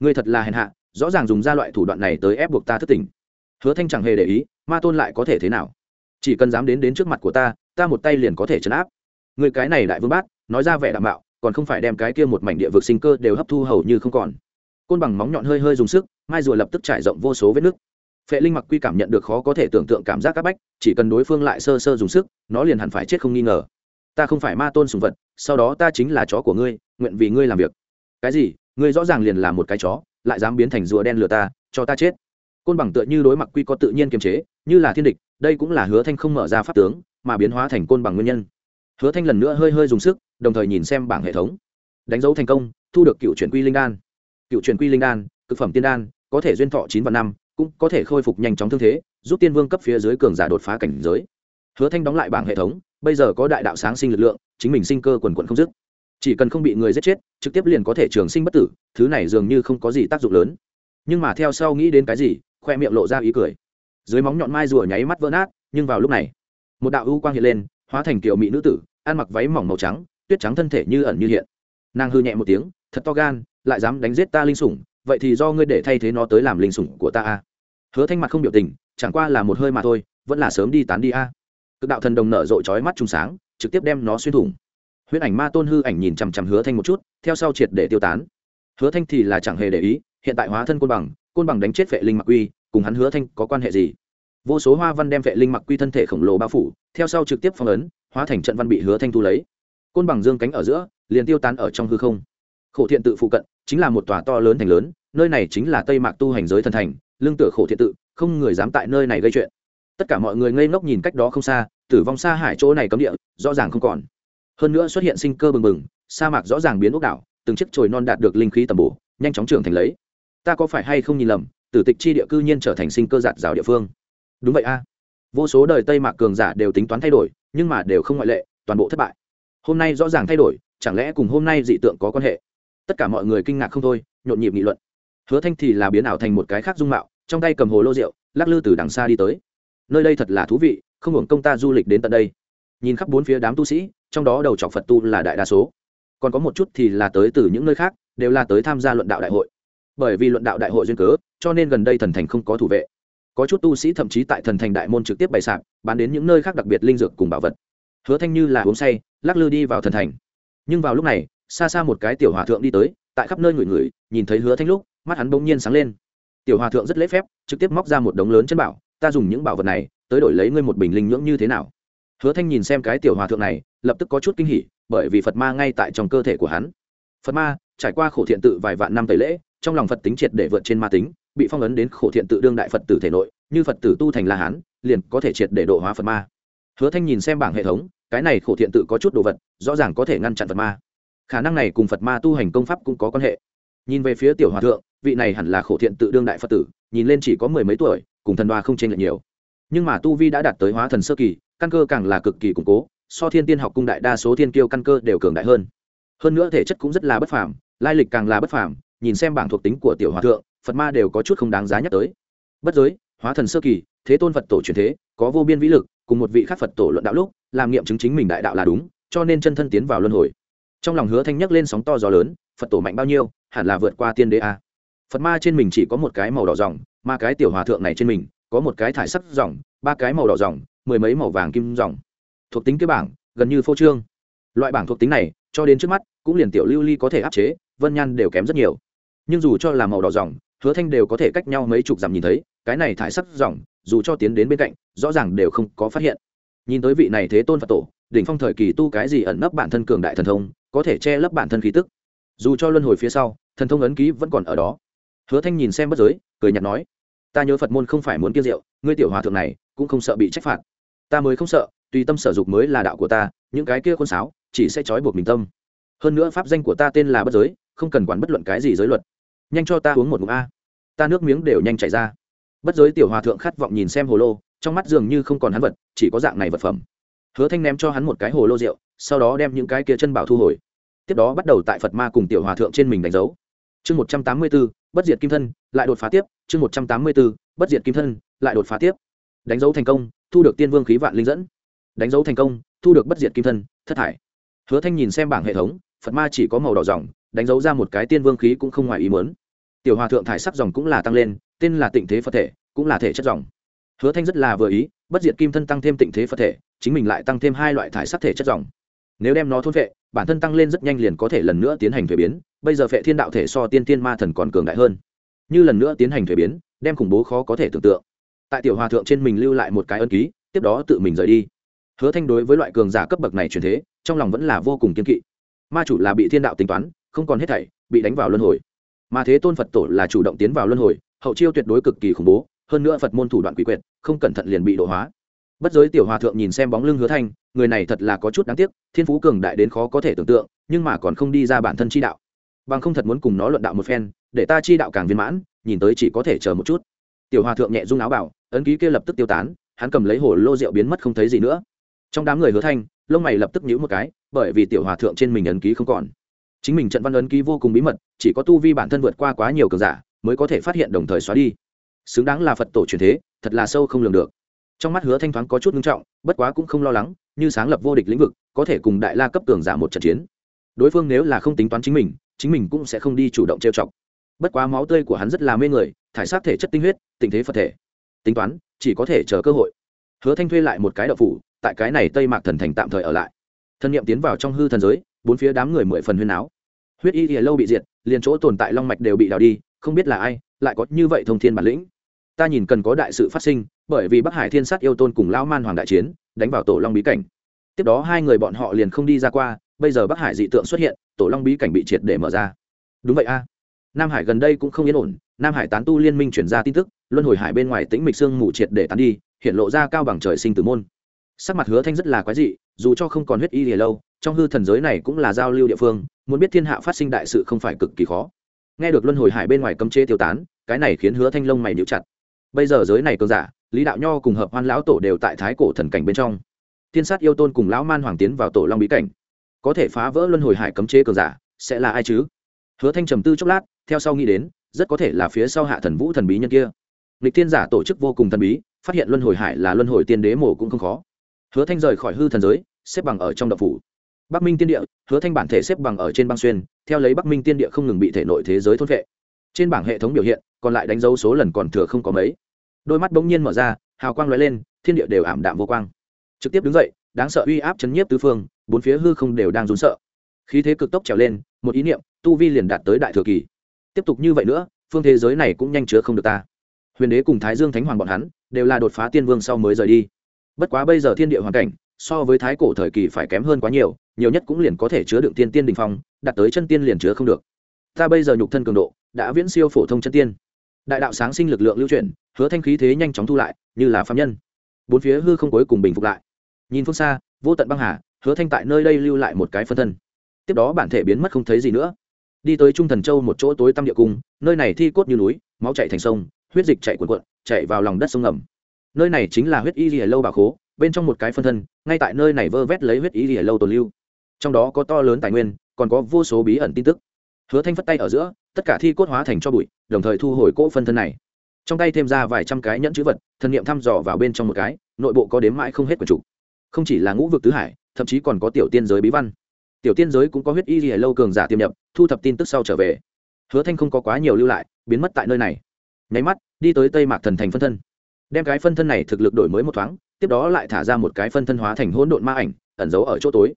Ngươi thật là hèn hạ rõ ràng dùng ra loại thủ đoạn này tới ép buộc ta thất tình. Hứa thanh chẳng hề để ý, ma tôn lại có thể thế nào? Chỉ cần dám đến đến trước mặt của ta ta một tay liền có thể chấn áp. Người cái này đại vương bát, nói ra vẻ đảm bảo còn không phải đem cái kia một mảnh địa vực sinh cơ đều hấp thu hầu như không còn. Côn bằng móng nhọn hơi hơi dùng sức, mai rùa lập tức trải rộng vô số vết nứt phệ linh mặc quy cảm nhận được khó có thể tưởng tượng cảm giác áp bách, chỉ cần đối phương lại sơ sơ dùng sức, nó liền hẳn phải chết không nghi ngờ. Ta không phải ma tôn sùng vật, sau đó ta chính là chó của ngươi, nguyện vì ngươi làm việc. Cái gì? Ngươi rõ ràng liền là một cái chó lại dám biến thành rùa đen lừa ta, cho ta chết. Côn bằng tựa như đối mặt quy có tự nhiên kiềm chế, như là thiên địch, đây cũng là hứa thanh không mở ra pháp tướng, mà biến hóa thành côn bằng nguyên nhân. Hứa thanh lần nữa hơi hơi dùng sức, đồng thời nhìn xem bảng hệ thống. Đánh dấu thành công, thu được cựu chuyển quy linh đan. Cựu chuyển quy linh đan, cực phẩm tiên đan, có thể duyên thọ chín và năm, cũng có thể khôi phục nhanh chóng thương thế, giúp tiên vương cấp phía dưới cường giả đột phá cảnh giới. Hứa thanh đóng lại bảng hệ thống, bây giờ có đại đạo sáng sinh lực lượng, chính mình sinh cơ quần quần không dứt chỉ cần không bị người giết chết, trực tiếp liền có thể trường sinh bất tử, thứ này dường như không có gì tác dụng lớn. Nhưng mà theo sau nghĩ đến cái gì, khoe miệng lộ ra ý cười. Dưới móng nhọn mai rùa nháy mắt vỡ nát, nhưng vào lúc này, một đạo ưu quang hiện lên, hóa thành kiểu mỹ nữ tử, ăn mặc váy mỏng màu trắng, tuyết trắng thân thể như ẩn như hiện. Nàng hư nhẹ một tiếng, thật to gan, lại dám đánh giết ta linh sủng, vậy thì do ngươi để thay thế nó tới làm linh sủng của ta a. Hứa thanh mặt không biểu tình, chẳng qua là một hơi mà thôi, vẫn là sớm đi tán đi a. Cực đạo thần đồng nở rộ chói mắt trùng sáng, trực tiếp đem nó xuyên thủng huyễn ảnh ma tôn hư ảnh nhìn chằm chằm hứa thanh một chút, theo sau triệt để tiêu tán. Hứa thanh thì là chẳng hề để ý, hiện tại hóa thân côn bằng côn bằng đánh chết vệ linh mặc quy, cùng hắn hứa thanh có quan hệ gì? Vô số hoa văn đem vệ linh mặc quy thân thể khổng lồ bao phủ, theo sau trực tiếp phong ấn, hóa thành trận văn bị hứa thanh thu lấy. Côn bằng dương cánh ở giữa, liền tiêu tán ở trong hư không. Khổ thiện tự phụ cận, chính là một tòa to lớn thành lớn, nơi này chính là tây mạc tu hành giới thần thành, lương tựa khổ thiện tự, không người dám tại nơi này gây chuyện. Tất cả mọi người ngây ngốc nhìn cách đó không xa, tử vong xa hải chỗ này cấm địa, rõ ràng không còn hơn nữa xuất hiện sinh cơ bừng bừng, sa mạc rõ ràng biến ốc đảo, từng chiếc chồi non đạt được linh khí tầm bổ, nhanh chóng trưởng thành lấy. Ta có phải hay không nhìn lầm, tử tịch chi địa cư nhiên trở thành sinh cơ giạt rào địa phương? Đúng vậy a. Vô số đời tây mạc cường giả đều tính toán thay đổi, nhưng mà đều không ngoại lệ, toàn bộ thất bại. Hôm nay rõ ràng thay đổi, chẳng lẽ cùng hôm nay dị tượng có quan hệ? Tất cả mọi người kinh ngạc không thôi, nhộn nhịp nghị luận. Hứa thanh thì là biến ảo thành một cái khác dung mạo, trong tay cầm hồ lô rượu, lắc lư từ đằng xa đi tới. Nơi đây thật là thú vị, không hưởng công ta du lịch đến tận đây. Nhìn khắp bốn phía đám tu sĩ trong đó đầu trọc phật tu là đại đa số. Còn có một chút thì là tới từ những nơi khác, đều là tới tham gia luận đạo đại hội. Bởi vì luận đạo đại hội duyên cớ, cho nên gần đây thần thành không có thủ vệ. Có chút tu sĩ thậm chí tại thần thành đại môn trực tiếp bày sạp, bán đến những nơi khác đặc biệt linh dược cùng bảo vật. Hứa thanh như là uống say, lắc lư đi vào thần thành. Nhưng vào lúc này, xa xa một cái tiểu hòa thượng đi tới, tại khắp nơi người người nhìn thấy hứa thanh lúc, mắt hắn bỗng nhiên sáng lên. Tiểu hòa thượng rất lễ phép, trực tiếp móc ra một đống lớn chân bảo, ta dùng những bảo vật này, tới đổi lấy ngươi một bình linh nhưỡng như thế nào? Hứa thanh nhìn xem cái tiểu hòa thượng này, lập tức có chút kinh hỉ, bởi vì phật ma ngay tại trong cơ thể của hắn. Phật ma, trải qua khổ thiện tự vài vạn năm tẩy lễ, trong lòng phật tính triệt để vượt trên ma tính, bị phong ấn đến khổ thiện tự đương đại phật tử thể nội, như phật tử tu thành la hán, liền có thể triệt để độ hóa phật ma. Hứa thanh nhìn xem bảng hệ thống, cái này khổ thiện tự có chút đồ vật, rõ ràng có thể ngăn chặn phật ma. Khả năng này cùng phật ma tu hành công pháp cũng có quan hệ. Nhìn về phía tiểu hòa thượng, vị này hẳn là khổ thiện tự đương đại phật tử, nhìn lên chỉ có mười mấy tuổi, cùng thần đoa không chênh lệch nhiều. Nhưng mà tu vi đã đạt tới hóa thần sơ kỳ căn cơ càng là cực kỳ củng cố, so thiên tiên học cung đại đa số thiên kiêu căn cơ đều cường đại hơn. Hơn nữa thể chất cũng rất là bất phàm, lai lịch càng là bất phàm, nhìn xem bảng thuộc tính của tiểu hòa thượng, phật ma đều có chút không đáng giá nhắc tới. Bất giới, hóa thần sơ kỳ, thế tôn phật tổ truyền thế, có vô biên vĩ lực, cùng một vị khắc phật tổ luận đạo lúc, làm nghiệm chứng chính mình đại đạo là đúng, cho nên chân thân tiến vào luân hồi. Trong lòng hứa thanh nhắc lên sóng to gió lớn, phật tổ mạnh bao nhiêu, hẳn là vượt qua tiên đế a. Phật ma trên mình chỉ có một cái màu đỏ dòng mà cái tiểu hòa thượng này trên mình, có một cái thải sắc dòng ba cái màu đỏ dòng mười mấy màu vàng kim dòng. Thuộc tính cái bảng, gần như phô trương. Loại bảng thuộc tính này, cho đến trước mắt, cũng liền tiểu lưu ly có thể áp chế, vân nhan đều kém rất nhiều. Nhưng dù cho là màu đỏ dòng, hứa thanh đều có thể cách nhau mấy chục dặm nhìn thấy, cái này thải sắc dòng, dù cho tiến đến bên cạnh, rõ ràng đều không có phát hiện. Nhìn tới vị này thế tôn phật tổ, đỉnh phong thời kỳ tu cái gì ẩn nấp bản thân cường đại thần thông, có thể che lấp bản thân khí tức. Dù cho luân hồi phía sau, thần thông ấn ký vẫn còn ở đó. Hứa thanh nhìn xem bất giới, cười nhạt nói, ta nhớ phật môn không phải muốn kia rượu, ngươi tiểu hòa thượng này cũng không sợ bị trách phạt ta mới không sợ, tùy tâm sở dục mới là đạo của ta, những cái kia khôn sáo chỉ sẽ trói buộc mình tâm. Hơn nữa pháp danh của ta tên là bất giới, không cần quản bất luận cái gì giới luật. Nhanh cho ta uống một ngụm a. Ta nước miếng đều nhanh chảy ra. Bất giới tiểu hòa thượng khát vọng nhìn xem hồ lô, trong mắt dường như không còn hắn vật, chỉ có dạng này vật phẩm. Hứa thanh ném cho hắn một cái hồ lô rượu, sau đó đem những cái kia chân bảo thu hồi. Tiếp đó bắt đầu tại phật ma cùng tiểu hòa thượng trên mình đánh dấu. Chương một trăm tám mươi b ố bất diệt kim thân, lại đột phá tiếp. Chương một trăm tám mươi b ố bất diệt kim thân, lại đột phá tiếp. Đánh dấu thành công thu được tiên vương khí vạn linh dẫn. Đánh dấu thành công, thu được bất diệt kim thân, thất thải hứa thanh nhìn xem bảng hệ thống, phật ma chỉ có màu đỏ dòng đánh dấu ra một cái tiên vương khí cũng không ngoài ý mớn tiểu hòa thượng thải sắc dòng cũng là tăng lên, tên là tịnh thế phật thể, cũng là thể chất dòng hứa thanh rất là vừa ý, bất diệt kim thân tăng thêm tịnh thế phật thể, chính mình lại tăng thêm hai loại thải sắc thể chất dòng nếu đem nó thôn vệ bản thân tăng lên rất nhanh liền có thể lần nữa tiến hành thuế biến, bây giờ phệ thiên đạo thể so tiên tiên ma thần còn cường đại hơn. Như lần nữa tiến hành thuế biến, đem khủng bố khó có thể tưởng tượng tại tiểu hòa thượng trên mình lưu lại một cái ân ký, tiếp đó tự mình rời đi. Hứa thanh đối với loại cường giả cấp bậc này truyền thế, trong lòng vẫn là vô cùng kiên kỵ. Ma chủ là bị thiên đạo tính toán, không còn hết thảy, bị đánh vào luân hồi. Mà thế tôn phật tổ là chủ động tiến vào luân hồi, hậu chiêu tuyệt đối cực kỳ khủng bố, hơn nữa phật môn thủ đoạn quỷ quyệt, không cẩn thận liền bị độ hóa. Bất giới tiểu hòa thượng nhìn xem bóng lưng hứa thanh, người này thật là có chút đáng tiếc, thiên phú cường đại đến khó có thể tưởng tượng, nhưng mà còn không đi ra bản thân chi đạo. Bằng không thật muốn cùng nó luận đạo một phen, để ta chi đạo càng viên mãn, nhìn tới chỉ có thể chờ một chút tiểu hòa thượng nhẹ rung áo bảo, ấn ký kia lập tức tiêu tán, hắn cầm lấy hồ lô rượu biến mất không thấy gì nữa. Trong đám người hứa thanh, lông mày lập tức nhíu một cái, bởi vì tiểu hòa thượng trên mình ấn ký không còn. Chính mình trận văn ấn ký vô cùng bí mật, chỉ có tu vi bản thân vượt qua quá nhiều cường giả, mới có thể phát hiện đồng thời xóa đi. Xứng đáng là phật tổ truyền thế, thật là sâu không lường được. Trong mắt hứa thanh thoáng có chút nghiêm trọng, bất quá cũng không lo lắng, như sáng lập vô địch lĩnh vực, có thể cùng đại la cấp cường giả một trận chiến. Đối phương nếu là không tính toán chính mình chính mình cũng sẽ không đi chủ động trêu chọc bất quá máu tươi của hắn rất là mê người, thải sát thể chất tinh huyết, tình thế phật thể. Tính toán, chỉ có thể chờ cơ hội. Hứa thanh thuê lại một cái đậu phủ, tại cái này tây mạc thần thành tạm thời ở lại. Thân nhiệm tiến vào trong hư thần giới, bốn phía đám người mười phần huyên áo huyết y thì lâu bị diệt, liền chỗ tồn tại long mạch đều bị đào đi, không biết là ai, lại có như vậy thông thiên bản lĩnh. Ta nhìn cần có đại sự phát sinh, bởi vì bắc hải thiên sát yêu tôn cùng lão man hoàng đại chiến, đánh vào tổ long bí cảnh. Tiếp đó hai người bọn họ liền không đi ra qua, bây giờ bắc hải dị tượng xuất hiện, tổ long bí cảnh bị triệt để mở ra. Đúng vậy a nam hải gần đây cũng không yên ổn, nam hải tán tu liên minh chuyển ra tin tức, luân hồi hải bên ngoài tĩnh mịch sương mù triệt để tán đi, hiện lộ ra cao bằng trời sinh tử môn. Sắc mặt hứa thanh rất là quái dị, dù cho không còn huyết y lìa lâu, trong hư thần giới này cũng là giao lưu địa phương, muốn biết thiên hạ phát sinh đại sự không phải cực kỳ khó. Nghe được luân hồi hải bên ngoài cấm chế tiêu tán, cái này khiến hứa thanh lông mày níu chặt. Bây giờ giới này cường giả, lý đạo nho cùng hợp hoan lão tổ đều tại thái cổ thần cảnh bên trong. Thiên sát yêu tôn cùng lão man hoàng tiến vào tổ long bí cảnh. Có thể phá vỡ luân hồi hải cấm chế cường giả, sẽ là ai chứ? Hứa thanh trầm tư chốc lát theo sau nghĩ đến, rất có thể là phía sau hạ thần vũ thần bí nhân kia. Lịch thiên giả tổ chức vô cùng thần bí, phát hiện luân hồi hải là luân hồi tiên đế mổ cũng không khó. Hứa thanh rời khỏi hư thần giới, xếp bằng ở trong đậu phủ. Bắc minh tiên địa, hứa thanh bản thể xếp bằng ở trên băng xuyên, theo lấy bắc minh tiên địa không ngừng bị thể nội thế giới thôn vệ. Trên bảng hệ thống biểu hiện, còn lại đánh dấu số lần còn thừa không có mấy. Đôi mắt bỗng nhiên mở ra, hào quang lóe lên, thiên địa đều ảm đạm vô quang. Trực tiếp đứng dậy, đáng sợ uy áp chấn nhiếp tứ phương, bốn phía hư không đều đang run sợ. Khí thế cực tốc trèo lên, một ý niệm, tu vi liền đạt tới đại thừa kỳ tiếp tục như vậy nữa, phương thế giới này cũng nhanh chứa không được ta. Huyền đế cùng thái dương thánh hoàng bọn hắn đều là đột phá tiên vương sau mới rời đi. Bất quá bây giờ thiên địa hoàn cảnh so với thái cổ thời kỳ phải kém hơn quá nhiều nhiều nhất cũng liền có thể chứa đựng tiên tiên đình phong đặt tới chân tiên liền chứa không được. Ta bây giờ nhục thân cường độ đã viễn siêu phổ thông chân tiên. Đại đạo sáng sinh lực lượng lưu chuyển, hứa thanh khí thế nhanh chóng thu lại, như là phạm nhân. Bốn phía hư không cuối cùng bình phục lại. Nhìn phương xa, vô tận băng hà, hứa thanh tại nơi đây lưu lại một cái phân thân. Tiếp đó bản thể biến mất không thấy gì nữa đi tới trung thần châu một chỗ tối tăm địa cung, nơi này thi cốt như núi, máu chạy thành sông, huyết dịch chạy cuồn cuộn chạy vào lòng đất sông ngầm. Nơi này chính là huyết y lìa lâu bà khố, bên trong một cái phân thân, ngay tại nơi này vơ vét lấy huyết y lìa lâu tồn lưu. Trong đó có to lớn tài nguyên, còn có vô số bí ẩn tin tức. Hứa thanh phất tay ở giữa, tất cả thi cốt hóa thành cho bụi, đồng thời thu hồi cỗ phân thân này. Trong tay thêm ra vài trăm cái nhẫn chữ vật, thần niệm thăm dò vào bên trong một cái, nội bộ có đếm mãi không hết quần chủ không chỉ là ngũ vực tứ hải, thậm chí còn có tiểu tiên giới bí văn. Tiểu tiên giới cũng có huyết y lìa lâu cường giả tiêm nhập thu thập tin tức sau trở về. Hứa thanh không có quá nhiều lưu lại, biến mất tại nơi này. Nháy mắt, đi tới tây mạc thần thành phân thân. Đem cái phân thân này thực lực đổi mới một thoáng, tiếp đó lại thả ra một cái phân thân hóa thành hỗn độn ma ảnh, ẩn giấu ở chỗ tối.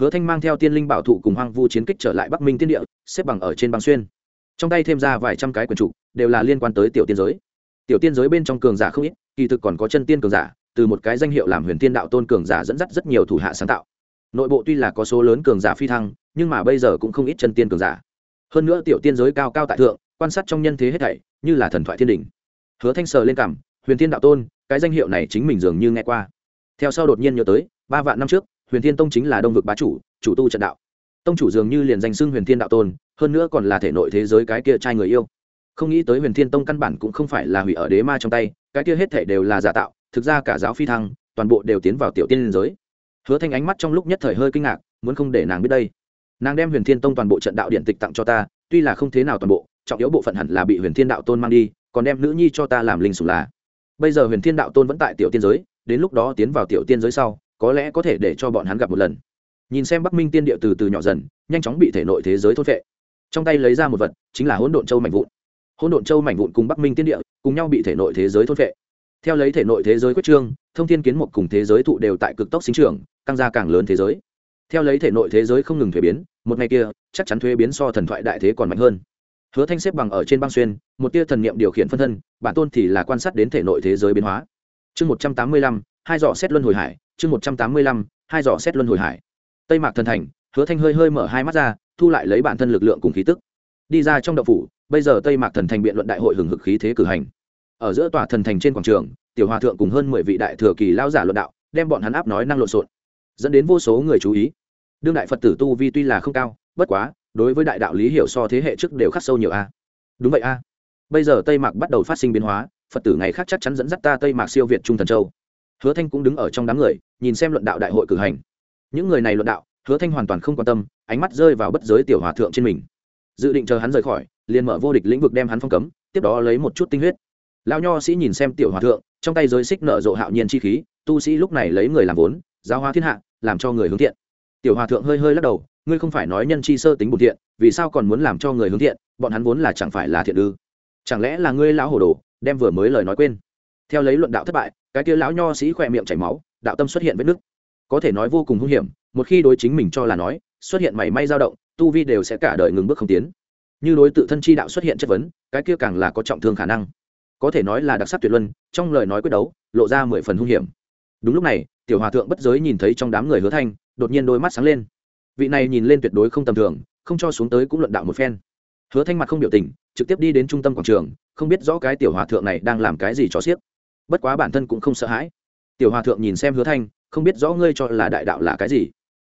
Hứa thanh mang theo tiên linh bảo thụ cùng hoang vu chiến kích trở lại bắc minh tiên địa, xếp bằng ở trên băng xuyên. Trong tay thêm ra vài trăm cái quần trụ, đều là liên quan tới tiểu tiên giới. Tiểu tiên giới bên trong cường giả không ít, kỳ thực còn có chân tiên cường giả, từ một cái danh hiệu làm huyền tiên đạo tôn cường giả dẫn dắt rất nhiều thủ hạ sáng tạo. Nội bộ tuy là có số lớn cường giả phi thăng nhưng mà bây giờ cũng không ít chân tiên cường giả. Hơn nữa tiểu tiên giới cao cao tại thượng, quan sát trong nhân thế hết thảy, như là thần thoại thiên đình. Hứa thanh sờ lên cảm huyền thiên đạo tôn, cái danh hiệu này chính mình dường như nghe qua. Theo sau đột nhiên nhớ tới, ba vạn năm trước, huyền thiên tông chính là đông vực bá chủ chủ tu trận đạo. Tông chủ dường như liền danh xưng huyền thiên đạo tôn, hơn nữa còn là thể nội thế giới cái kia trai người yêu. Không nghĩ tới huyền thiên tông căn bản cũng không phải là hủy ở đế ma trong tay, cái kia hết thể đều là giả tạo, thực ra cả giáo phi thăng, toàn bộ đều tiến vào tiểu tiên liên giới. Hứa thanh ánh mắt trong lúc nhất thời hơi kinh ngạc, muốn không để nàng biết đây nàng đem huyền thiên tông toàn bộ trận đạo điện tịch tặng cho ta, tuy là không thế nào toàn bộ, trọng yếu bộ phận hẳn là bị huyền thiên đạo tôn mang đi, còn đem nữ nhi cho ta làm linh sủng là. Bây giờ huyền thiên đạo tôn vẫn tại tiểu tiên giới, đến lúc đó tiến vào tiểu tiên giới sau, có lẽ có thể để cho bọn hắn gặp một lần. Nhìn xem bắc minh tiên địa từ từ nhỏ dần, nhanh chóng bị thể nội thế giới thốt vệ trong tay lấy ra một vật, chính là hỗn độn châu mảnh vụn. Hỗn độn châu mảnh vụn cùng bắc minh tiên địa, cùng nhau bị thể nội thế giới thốt vệ theo lấy thể nội thế giới quyết trương, thông thiên kiến một cùng thế giới thụ đều tại cực tốc sinh trưởng, tăng ra càng lớn thế giới theo lấy thể nội thế giới không ngừng thuế biến, một ngày kia, chắc chắn thuế biến so thần thoại đại thế còn mạnh hơn. Hứa thanh xếp bằng ở trên băng xuyên, một tia thần niệm điều khiển phân thân, bản tôn thì là quan sát đến thể nội thế giới biến hóa. Chương một trăm tám mươi lăm, hai dọ xét luân hồi hải, chương một trăm tám mươi lăm, hai dọ xét luân hồi hải. Tây mạc thần thành, hứa thanh hơi hơi mở hai mắt ra, thu lại lấy bản thân lực lượng cùng khí tức. Đi ra trong đậu phủ, bây giờ tây mạc thần thành biện luận đại hội hừng hực khí thế cử hành. Ở giữa tòa thần thành trên quảng trường, tiểu hòa thượng cùng hơn mười vị đại thừa kỳ lao giả luận đạo, đem bọn hắn áp nói năng lộn xộn dẫn đến vô số người chú ý. Đương đại phật tử tu vi tuy là không cao, bất quá, đối với đại đạo lý hiểu so thế hệ trước đều khắc sâu nhiều a. Đúng vậy a. Bây giờ tây mạc bắt đầu phát sinh biến hóa, phật tử ngày khác chắc chắn dẫn dắt ta tây mạc siêu việt trung thần châu. Hứa thanh cũng đứng ở trong đám người, nhìn xem luận đạo đại hội cử hành. Những người này luận đạo, hứa thanh hoàn toàn không quan tâm, ánh mắt rơi vào bất giới tiểu hòa thượng trên mình. Dự định chờ hắn rời khỏi, liền mở vô địch lĩnh vực đem hắn phong cấm, tiếp đó lấy một chút tinh huyết. Lão nho sĩ nhìn xem tiểu hòa thượng, trong tay giới xích nợ rộ hạo nhiên chi khí, tu sĩ lúc này lấy người làm vốn, giáo hóa thiên hạ làm cho người hướng thiện. Tiểu hòa thượng hơi hơi lắc đầu, ngươi không phải nói nhân chi sơ tính bổn thiện, vì sao còn muốn làm cho người hướng thiện, bọn hắn vốn là chẳng phải là thiện ư? Chẳng lẽ là ngươi lão hồ đồ, đem vừa mới lời nói quên? Theo lấy luận đạo thất bại, cái kia lão nho sĩ khỏe miệng chảy máu, đạo tâm xuất hiện vết nứt. Có thể nói vô cùng hung hiểm, một khi đối chính mình cho là nói, xuất hiện mảy may dao động, tu vi đều sẽ cả đời ngừng bước không tiến. Như đối tự thân chi đạo xuất hiện chất vấn, cái kia càng là có trọng thương khả năng. Có thể nói là đặc sắc tuyệt luân, trong lời nói quyết đấu, lộ ra mười phần hung hiểm đúng lúc này, tiểu hòa thượng bất giới nhìn thấy trong đám người hứa thanh, đột nhiên đôi mắt sáng lên. Vị này nhìn lên tuyệt đối không tầm thường, không cho xuống tới cũng luận đạo một phen. Hứa thanh mặt không biểu tình, trực tiếp đi đến trung tâm quảng trường, không biết rõ cái tiểu hòa thượng này đang làm cái gì cho xiếc. Bất quá bản thân cũng không sợ hãi. Tiểu hòa thượng nhìn xem hứa thanh, không biết rõ ngươi cho là đại đạo là cái gì.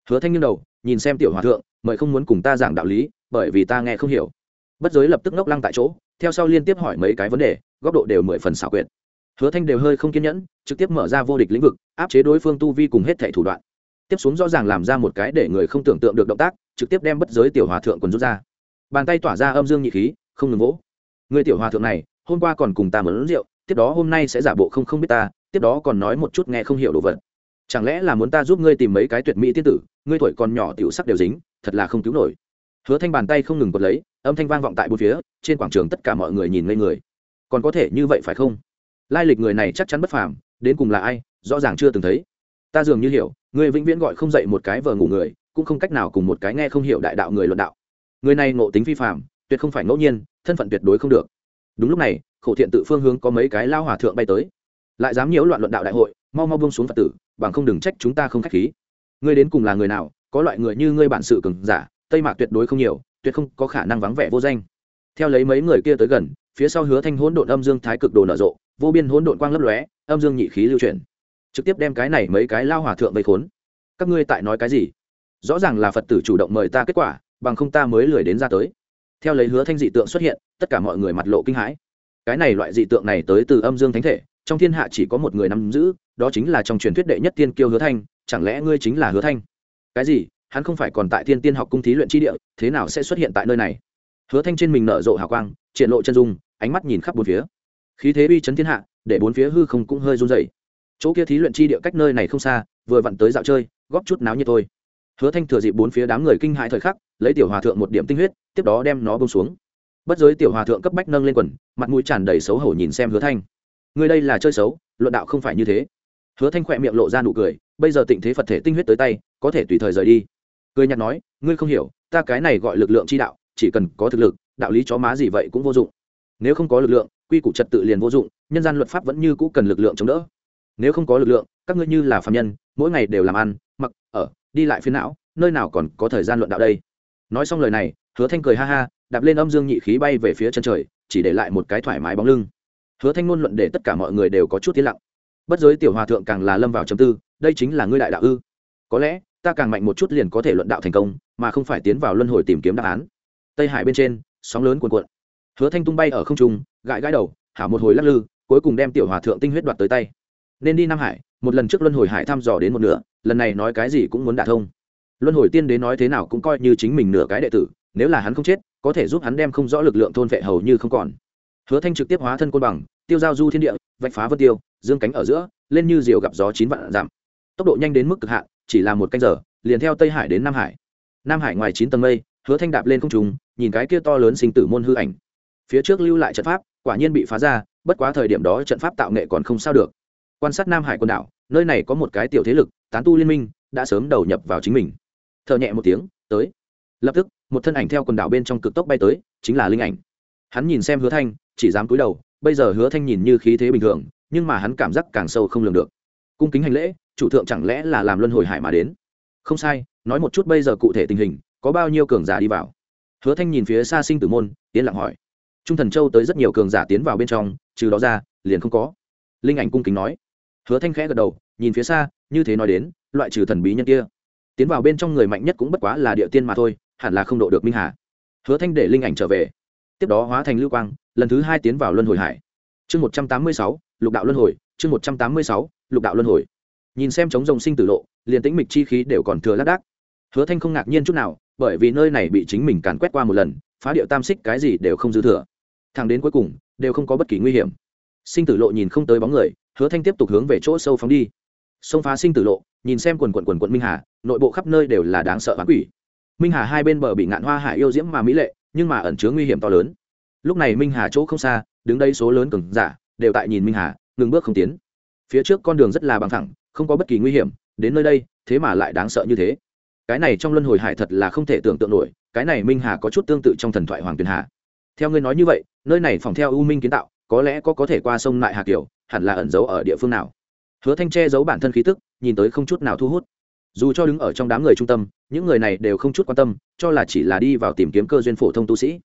Hứa thanh nghiêng đầu, nhìn xem tiểu hòa thượng, mời không muốn cùng ta giảng đạo lý, bởi vì ta nghe không hiểu. Bất giới lập tức ngốc lăng tại chỗ, theo sau liên tiếp hỏi mấy cái vấn đề, góc độ đều mười phần xảo quyệt hứa thanh đều hơi không kiên nhẫn, trực tiếp mở ra vô địch lĩnh vực, áp chế đối phương tu vi cùng hết thẻ thủ đoạn. Tiếp xuống rõ ràng làm ra một cái để người không tưởng tượng được động tác, trực tiếp đem bất giới tiểu hòa thượng quần rút ra. Bàn tay tỏa ra âm dương nhị khí, không ngừng vỗ. Người tiểu hòa thượng này, hôm qua còn cùng ta mớn rượu, tiếp đó hôm nay sẽ giả bộ không không biết ta, tiếp đó còn nói một chút nghe không hiểu đồ vật. Chẳng lẽ là muốn ta giúp ngươi tìm mấy cái tuyệt mỹ tiên tử, ngươi tuổi còn nhỏ tiểu sắc đều dính, thật là không cứu nổi. Hứa thanh bàn tay không ngừng quật lấy, âm thanh vang vọng tại bốn phía, trên quảng trường tất cả mọi người nhìn ngây người. Còn có thể như vậy phải không? Lai lịch người này chắc chắn bất phàm đến cùng là ai rõ ràng chưa từng thấy. Ta dường như hiểu người vĩnh viễn gọi không dậy một cái vờ ngủ người cũng không cách nào cùng một cái nghe không hiểu đại đạo người luận đạo. Người này ngộ tính phi phạm, tuyệt không phải ngẫu nhiên thân phận tuyệt đối không được. Đúng lúc này khổ thiện tự phương hướng có mấy cái lao hòa thượng bay tới. Lại dám nhiễu loạn luận đạo đại hội mau mau buông xuống phật tử bằng không đừng trách chúng ta không khách khí. Ngươi đến cùng là người nào có loại người như ngươi bản sự cường giả tây mạc tuyệt đối không nhiều tuyệt không có khả năng vắng vẻ vô danh. Theo lấy mấy người kia tới gần phía sau hứa thanh hỗn độn âm dương thái cực đồ nở rộ vô biên hỗn độn quang lấp lóe, âm dương nhị khí lưu chuyển. Trực tiếp đem cái này mấy cái lao hòa thượng vây khốn. Các ngươi tại nói cái gì? Rõ ràng là phật tử chủ động mời ta kết quả, bằng không ta mới lười đến ra tới. Theo lấy hứa thanh dị tượng xuất hiện, tất cả mọi người mặt lộ kinh hãi. Cái này loại dị tượng này tới từ âm dương thánh thể, trong thiên hạ chỉ có một người nắm giữ, đó chính là trong truyền thuyết đệ nhất tiên kiêu hứa thanh, chẳng lẽ ngươi chính là hứa thanh? Cái gì? Hắn không phải còn tại thiên tiên học cung thí luyện tri địa, thế nào sẽ xuất hiện tại nơi này? Hứa thanh trên mình nở rộ hào quang, triển lộ chân dung, ánh mắt nhìn khắp bốn phía khí thế uy chấn thiên hạ, để bốn phía hư không cũng hơi run dày chỗ kia thí luyện chi địa cách nơi này không xa, vừa vặn tới dạo chơi, góp chút náo như tôi hứa thanh thừa dịp bốn phía đám người kinh hãi thời khắc, lấy tiểu hòa thượng một điểm tinh huyết, tiếp đó đem nó bông xuống. Bất giới tiểu hòa thượng cấp bách nâng lên quần, mặt mũi tràn đầy xấu hổ nhìn xem hứa thanh. Người đây là chơi xấu, luận đạo không phải như thế. Hứa thanh khỏe miệng lộ ra nụ cười, bây giờ tịnh thế phật thể tinh huyết tới tay, có thể tùy thời rời đi. Cười nhạt nói, ngươi không hiểu, ta cái này gọi lực lượng chi đạo, chỉ cần có thực lực, đạo lý chó má gì vậy cũng vô dụng. Nếu không có lực lượng quy củ trật tự liền vô dụng, nhân gian luật pháp vẫn như cũ cần lực lượng chống đỡ. Nếu không có lực lượng, các ngươi như là phạm nhân, mỗi ngày đều làm ăn, mặc, ở, đi lại phiến não, nơi nào còn có thời gian luận đạo đây? Nói xong lời này, hứa thanh cười ha ha, đạp lên âm dương nhị khí bay về phía chân trời, chỉ để lại một cái thoải mái bóng lưng. Hứa thanh ngôn luận để tất cả mọi người đều có chút tiến lặng. Bất giới tiểu hòa thượng càng là lâm vào chấm tư, đây chính là ngươi đại đạo ư? Có lẽ, ta càng mạnh một chút liền có thể luận đạo thành công, mà không phải tiến vào luân hồi tìm kiếm đáp án. Tây hải bên trên, sóng lớn cuồn cuộn. Hứa thanh tung bay ở không trung gãi gãi đầu, hảo một hồi lắc lư, cuối cùng đem tiểu hòa thượng tinh huyết đoạt tới tay. Nên đi nam hải, một lần trước luân hồi hải thăm dò đến một nửa, lần này nói cái gì cũng muốn đả thông. Luân hồi tiên đến nói thế nào cũng coi như chính mình nửa cái đệ tử, nếu là hắn không chết, có thể giúp hắn đem không rõ lực lượng thôn vệ hầu như không còn. Hứa thanh trực tiếp hóa thân côn bằng, tiêu giao du thiên địa, vạch phá vân tiêu, dương cánh ở giữa, lên như diều gặp gió chín vạn giảm tốc độ nhanh đến mức cực hạn, chỉ là một canh giờ, liền theo tây hải đến nam hải. Nam hải ngoài chín tầng mây, hứa thanh đạp lên không trùng nhìn cái kia to lớn sinh tử môn hư ảnh. Phía trước lưu lại trận pháp quả nhiên bị phá ra, bất quá thời điểm đó trận pháp tạo nghệ còn không sao được. Quan sát nam hải quần đảo, nơi này có một cái tiểu thế lực, tán tu liên minh, đã sớm đầu nhập vào chính mình. Thợ nhẹ một tiếng, tới. Lập tức, một thân ảnh theo quần đảo bên trong cực tốc bay tới, chính là linh ảnh. Hắn nhìn xem hứa thanh, chỉ dám cúi đầu, bây giờ hứa thanh nhìn như khí thế bình thường, nhưng mà hắn cảm giác càng sâu không lường được. Cung kính hành lễ, chủ thượng chẳng lẽ là làm luân hồi hải mà đến? Không sai, nói một chút bây giờ cụ thể tình hình, có bao nhiêu cường giả đi vào? Hứa thanh nhìn phía xa sinh tử môn tiến lặng hỏi trung thần châu tới rất nhiều cường giả tiến vào bên trong, trừ đó ra, liền không có. Linh ảnh cung kính nói. Hứa thanh khẽ gật đầu, nhìn phía xa, như thế nói đến, loại trừ thần bí nhân kia. Tiến vào bên trong người mạnh nhất cũng bất quá là địa tiên mà thôi, hẳn là không độ được minh hà. Hứa thanh để linh ảnh trở về. Tiếp đó hóa thành lưu quang, lần thứ hai tiến vào luân hồi hải. Chương một trăm tám mươi sáu, lục đạo luân hồi, chương một trăm tám mươi sáu, lục đạo luân hồi. Nhìn xem chống rồng sinh tử lộ, liền tĩnh mịch chi khí đều còn thừa lác đác. Hứa thanh không ngạc nhiên chút nào, bởi vì nơi này bị chính mình càn quét qua một lần phá điệu tam xích cái gì đều không dư thừa. Thẳng đến cuối cùng, đều không có bất kỳ nguy hiểm. Sinh tử lộ nhìn không tới bóng người, hứa thanh tiếp tục hướng về chỗ sâu phóng đi. Sông phá sinh tử lộ, nhìn xem quần quần quần quận minh hà, nội bộ khắp nơi đều là đáng sợ bán quỷ. Minh hà hai bên bờ bị ngạn hoa hải yêu diễm mà mỹ lệ, nhưng mà ẩn chứa nguy hiểm to lớn. Lúc này minh hà chỗ không xa, đứng đây số lớn cường giả, đều tại nhìn minh hà, ngừng bước không tiến. Phía trước con đường rất là bằng thẳng, không có bất kỳ nguy hiểm, đến nơi đây, thế mà lại đáng sợ như thế cái này trong luân hồi hải thật là không thể tưởng tượng nổi, cái này minh hà có chút tương tự trong thần thoại hoàng tuyền hà. Theo ngươi nói như vậy, nơi này phòng theo u minh kiến tạo, có lẽ có có thể qua sông lại hà kiều, hẳn là ẩn giấu ở địa phương nào. Hứa thanh che giấu bản thân khí tức, nhìn tới không chút nào thu hút. Dù cho đứng ở trong đám người trung tâm, những người này đều không chút quan tâm, cho là chỉ là đi vào tìm kiếm cơ duyên phổ thông tu sĩ.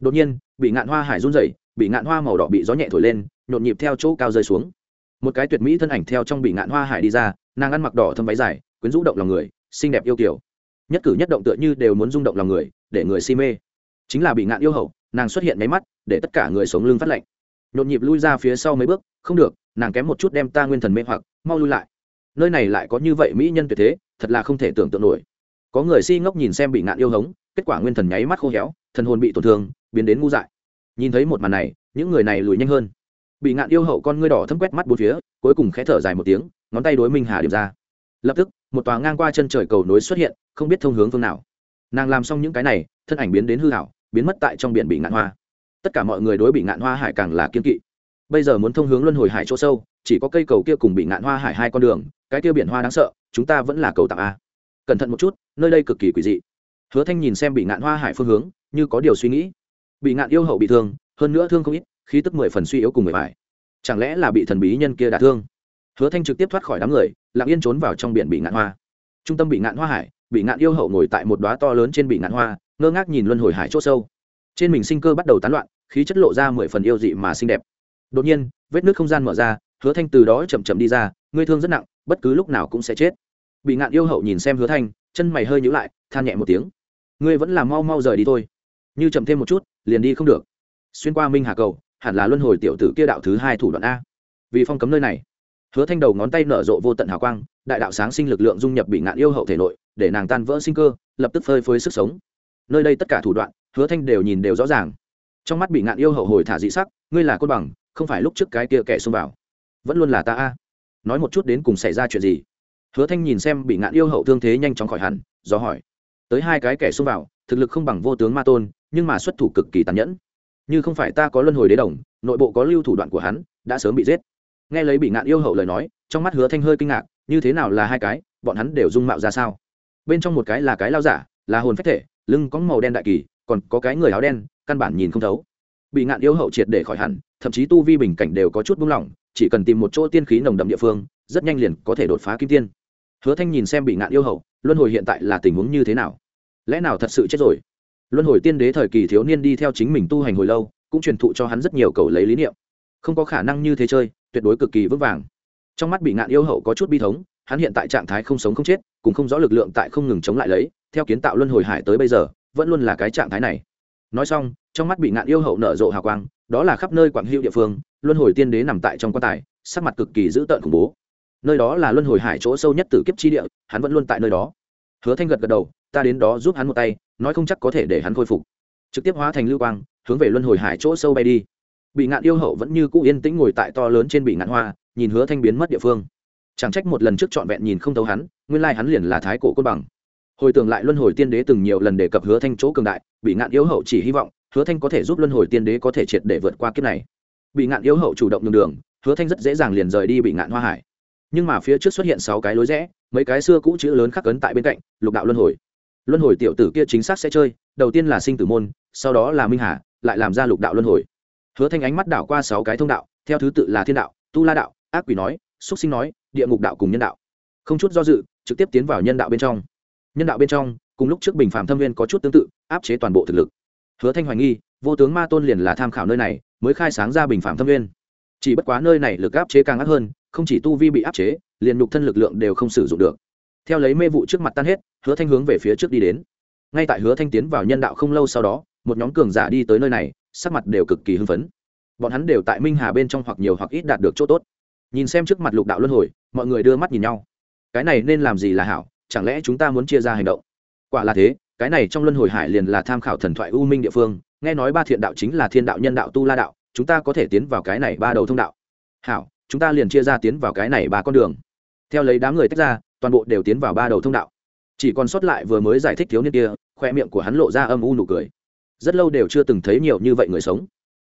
Đột nhiên, bị ngạn hoa hải run rẩy, bị ngạn hoa màu đỏ bị gió nhẹ thổi lên, nhộn nhịp theo chỗ cao rơi xuống. Một cái tuyệt mỹ thân ảnh theo trong bị ngạn hoa hải đi ra, nàng ăn mặc đỏ thâm váy dài, quyến rũ động lòng người, xinh đẹp yêu kiểu nhất cử nhất động tựa như đều muốn rung động lòng người, để người si mê. Chính là bị ngạn yêu hậu nàng xuất hiện máy mắt, để tất cả người sống lưng phát lạnh. Nhộn nhịp lui ra phía sau mấy bước, không được, nàng kém một chút đem ta nguyên thần mê hoặc, mau lui lại. Nơi này lại có như vậy mỹ nhân tuyệt thế, thật là không thể tưởng tượng nổi. Có người si ngốc nhìn xem bị ngạn yêu hống, kết quả nguyên thần nháy mắt khô héo, thần hồn bị tổn thương, biến đến ngu dại. Nhìn thấy một màn này, những người này lùi nhanh hơn. Bị ngạn yêu hậu con ngươi đỏ thấm quét mắt bốn phía, cuối cùng khẽ thở dài một tiếng, ngón tay đối minh hà điểm ra. Lập tức một tòa ngang qua chân trời cầu nối xuất hiện, không biết thông hướng phương nào. Nàng làm xong những cái này, thân ảnh biến đến hư hảo biến mất tại trong biển bị ngạn hoa. Tất cả mọi người đối bị ngạn hoa hải càng là kiên kỵ. Bây giờ muốn thông hướng luân hồi hải chỗ sâu, chỉ có cây cầu kia cùng bị ngạn hoa hải hai con đường, cái kia biển hoa đáng sợ, chúng ta vẫn là cầu tạm a. Cẩn thận một chút, nơi đây cực kỳ quỷ dị. Hứa thanh nhìn xem bị ngạn hoa hải phương hướng, như có điều suy nghĩ. Bị ngạn yêu hậu bị thương, hơn nữa thương không ít, khí tức mười phần suy yếu cùng mười bại. chẳng lẽ là bị thần bí nhân kia đả thương? Hứa thanh trực tiếp thoát khỏi đám người, lặng yên trốn vào trong biển bị ngạn hoa. Trung tâm bị ngạn hoa hải, bị ngạn yêu hậu ngồi tại một đóa to lớn trên bị ngạn hoa, ngơ ngác nhìn luân hồi hải c h ỗ sâu. Trên mình sinh cơ bắt đầu tán loạn, khí chất lộ ra mười phần yêu dị mà xinh đẹp. Đột nhiên, vết nước không gian mở ra, hứa thanh từ đó chậm chậm đi ra, ngươi thương rất nặng, bất cứ lúc nào cũng sẽ chết. Bị ngạn yêu hậu nhìn xem hứa thanh, chân mày hơi nhữ lại, than nhẹ một tiếng. Ngươi vẫn là mau mau rời đi thôi. Như chậm thêm một chút, liền đi không được. Xuyên qua minh hà cầu, hẳn là luân hồi tiểu tử kia đạo thứ hai thủ đoạn a. Vì phong cấm nơi này hứa thanh đầu ngón tay nở rộ vô tận hào quang, đại đạo sáng sinh lực lượng dung nhập bị ngạn yêu hậu thể nội, để nàng tan vỡ sinh cơ, lập tức phơi phới sức sống. Nơi đây tất cả thủ đoạn, hứa thanh đều nhìn đều rõ ràng. Trong mắt bị ngạn yêu hậu hồi thả dị sắc, ngươi là côn bằng, không phải lúc trước cái kia kẻ xông vào. Vẫn luôn là ta a. Nói một chút đến cùng xảy ra chuyện gì? Hứa thanh nhìn xem bị ngạn yêu hậu thương thế nhanh chóng khỏi hẳn, do hỏi. Tới hai cái kẻ xông vào, thực lực không bằng vô tướng ma tôn, nhưng mà xuất thủ cực kỳ tàn nhẫn. Như không phải ta có luân hồi đế đồng, nội bộ có lưu thủ đoạn của hắn, đã sớm bị giết nghe lấy bị ngạn yêu hậu lời nói, trong mắt hứa thanh hơi kinh ngạc, như thế nào là hai cái, bọn hắn đều dung mạo ra sao? Bên trong một cái là cái lao giả, là hồn phách thể, lưng có màu đen đại kỳ, còn có cái người áo đen, căn bản nhìn không thấu. Bị ngạn yêu hậu triệt để khỏi hẳn, thậm chí tu vi bình cảnh đều có chút buông lỏng, chỉ cần tìm một chỗ tiên khí nồng đậm địa phương, rất nhanh liền có thể đột phá kim tiên. Hứa thanh nhìn xem bị ngạn yêu hậu, luân hồi hiện tại là tình huống như thế nào? Lẽ nào thật sự chết rồi? Luân hồi tiên đế thời kỳ thiếu niên đi theo chính mình tu hành hồi lâu, cũng truyền thụ cho hắn rất nhiều cầu lấy lý niệm. Không có khả năng như thế chơi tuyệt đối cực kỳ vững vàng. Trong mắt bị ngạn yêu hậu có chút bi thống, hắn hiện tại trạng thái không sống không chết, cũng không rõ lực lượng tại không ngừng chống lại lấy, theo kiến tạo luân hồi hải tới bây giờ, vẫn luôn là cái trạng thái này. Nói xong, trong mắt bị ngạn yêu hậu nở rộ hào quang, đó là khắp nơi quảng hữu địa phương, luân hồi tiên đế nằm tại trong quan tài, sắc mặt cực kỳ dữ tợn khủng bố. Nơi đó là luân hồi hải chỗ sâu nhất từ kiếp chi địa, hắn vẫn luôn tại nơi đó. Hứa thanh gật gật đầu, ta đến đó giúp hắn một tay, nói không chắc có thể để hắn khôi phục. Trực tiếp hóa thành lưu quang, hướng về luân hồi hải chỗ sâu bay đi bị ngạn yêu hậu vẫn như cũ yên tĩnh ngồi tại to lớn trên bị ngạn hoa, nhìn hứa thanh biến mất địa phương. Chẳng trách một lần trước trọn vẹn nhìn không thấu hắn, nguyên lai hắn liền là thái cổ côn bằng. Hồi tưởng lại luân hồi tiên đế từng nhiều lần đề cập hứa thanh chỗ cường đại, bị ngạn yêu hậu chỉ hy vọng, hứa thanh có thể giúp luân hồi tiên đế có thể triệt để vượt qua kiếp này. Bị ngạn yêu hậu chủ động nhường đường, hứa thanh rất dễ dàng liền rời đi bị ngạn hoa hải. Nhưng mà phía trước xuất hiện sáu cái lối rẽ, mấy cái xưa cũ chữ lớn khắc cấn tại bên cạnh, lục đạo luân hồi. Luân hồi tiểu tử kia chính xác sẽ chơi, đầu tiên là sinh tử môn, sau đó là minh hà, lại làm ra lục đạo luân hồi hứa thanh ánh mắt đảo qua sáu cái thông đạo, theo thứ tự là thiên đạo, tu la đạo, ác quỷ nói, xúc sinh nói, địa ngục đạo cùng nhân đạo. Không chút do dự, trực tiếp tiến vào nhân đạo bên trong. Nhân đạo bên trong, cùng lúc trước bình phạm thâm viên có chút tương tự, áp chế toàn bộ thực lực. Hứa thanh hoài nghi, vô tướng ma tôn liền là tham khảo nơi này, mới khai sáng ra bình phạm thâm viên chỉ bất quá nơi này lực áp chế càng ác hơn, không chỉ tu vi bị áp chế, liền nhục thân lực lượng đều không sử dụng được. Theo lấy mê vụ trước mặt tan hết, hứa thanh hướng về phía trước đi đến. Ngay tại hứa thanh tiến vào nhân đạo không lâu sau đó một nhóm cường giả đi tới nơi này, sắc mặt đều cực kỳ hưng phấn. Bọn hắn đều tại minh hà bên trong hoặc nhiều hoặc ít đạt được chỗ tốt. Nhìn xem trước mặt lục đạo luân hồi, mọi người đưa mắt nhìn nhau. Cái này nên làm gì là hảo, chẳng lẽ chúng ta muốn chia ra hành động? Quả là thế, cái này trong luân hồi hải liền là tham khảo thần thoại u minh địa phương, nghe nói ba thiện đạo chính là thiên đạo nhân đạo tu la đạo, chúng ta có thể tiến vào cái này ba đầu thông đạo. Hảo, chúng ta liền chia ra tiến vào cái này ba con đường. Theo lấy đám người tách ra, toàn bộ đều tiến vào ba đầu thông đạo. Chỉ còn sót lại vừa mới giải thích thiếu niên kia, khoe miệng của hắn lộ ra âm u nụ cười rất lâu đều chưa từng thấy nhiều như vậy người sống.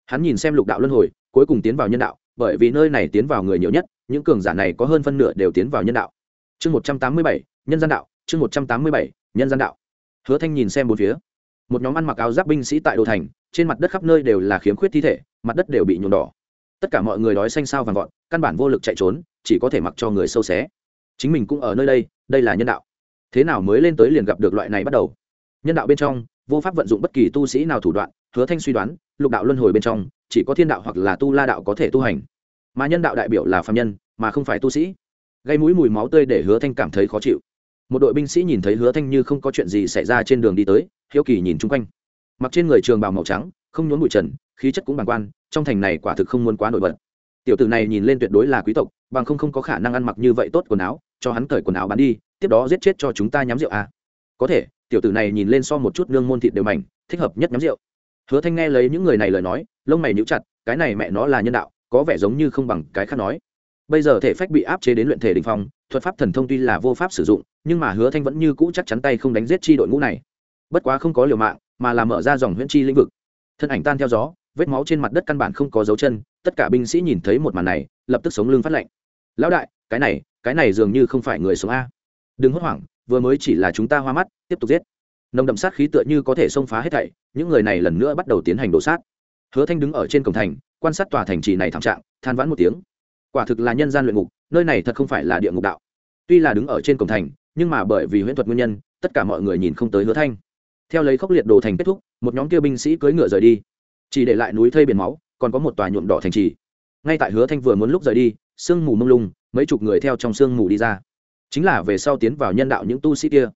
Hắn nhìn xem lục đạo luân hồi, cuối cùng tiến vào nhân đạo, bởi vì nơi này tiến vào người nhiều nhất, những cường giả này có hơn phân nửa đều tiến vào nhân đạo. Chương một trăm tám mươi bảy, nhân gian đạo, chương một trăm tám mươi bảy, nhân gian đạo. Hứa thanh nhìn xem bốn phía. Một nhóm ăn mặc áo giáp binh sĩ tại đô thành, trên mặt đất khắp nơi đều là khiếm khuyết thi thể, mặt đất đều bị nhuộm đỏ. Tất cả mọi người đói xanh sao vàng vọt, căn bản vô lực chạy trốn, chỉ có thể mặc cho người sâu xé. Chính mình cũng ở nơi đây đây là nhân đạo. Thế nào mới lên tới liền gặp được loại này bắt đầu? Nhân đạo bên trong vô pháp vận dụng bất kỳ tu sĩ nào thủ đoạn, hứa thanh suy đoán, lục đạo luân hồi bên trong, chỉ có thiên đạo hoặc là tu la đạo có thể tu hành. Mà nhân đạo đại biểu là phạm nhân, mà không phải tu sĩ. Gây mũi mùi máu tươi để hứa thanh cảm thấy khó chịu. Một đội binh sĩ nhìn thấy hứa thanh như không có chuyện gì xảy ra trên đường đi tới, hiếu kỳ nhìn chung quanh. Mặc trên người trường bào màu trắng, không nhốn bụi trần, khí chất cũng bằng quan, trong thành này quả thực không muốn quá nổi bật. Tiểu tử này nhìn lên tuyệt đối là quý tộc, bằng không không có khả năng ăn mặc như vậy tốt quần áo, cho hắn cởi quần áo bán đi, tiếp đó giết chết cho chúng ta nhắm rượu à. có thể tiểu tử này nhìn lên so một chút nương môn thịt đều mảnh, thích hợp nhất nhắm rượu. Hứa thanh nghe lấy những người này lời nói, lông mày níu chặt, cái này mẹ nó là nhân đạo, có vẻ giống như không bằng cái khác nói. Bây giờ thể phách bị áp chế đến luyện thể đình phong, thuật pháp thần thông tuy là vô pháp sử dụng, nhưng mà hứa thanh vẫn như cũ chắc chắn tay không đánh giết chi đội ngũ này. Bất quá không có liều mạng, mà là mở ra dòng huyễn chi lĩnh vực. Thân ảnh tan theo gió, vết máu trên mặt đất căn bản không có dấu chân, tất cả binh sĩ nhìn thấy một màn này, lập tức sống lưng phát lạnh. Lão đại, cái này cái này dường như không phải người sống a. Đừng hốt hoảng vừa mới chỉ là chúng ta hoa mắt, tiếp tục giết. Nồng đậm sát khí tựa như có thể xông phá hết thảy, những người này lần nữa bắt đầu tiến hành đổ sát. Hứa thanh đứng ở trên cổng thành, quan sát tòa thành trì này thảm trạng, than vãn một tiếng. Quả thực là nhân gian luyện ngục, nơi này thật không phải là địa ngục đạo. Tuy là đứng ở trên cổng thành, nhưng mà bởi vì huyễn thuật nguyên nhân, tất cả mọi người nhìn không tới hứa thanh. Theo lấy khốc liệt đồ thành kết thúc, một nhóm kia binh sĩ cưỡi ngựa rời đi. Chỉ để lại núi thây biển máu, còn có một tòa nhuộm đỏ thành trì. Ngay tại hứa thanh vừa muốn lúc rời đi, sương mù mông lung, mấy chục người theo trong sương mù đi ra chính là về sau tiến vào nhân đạo những tu sĩ kia.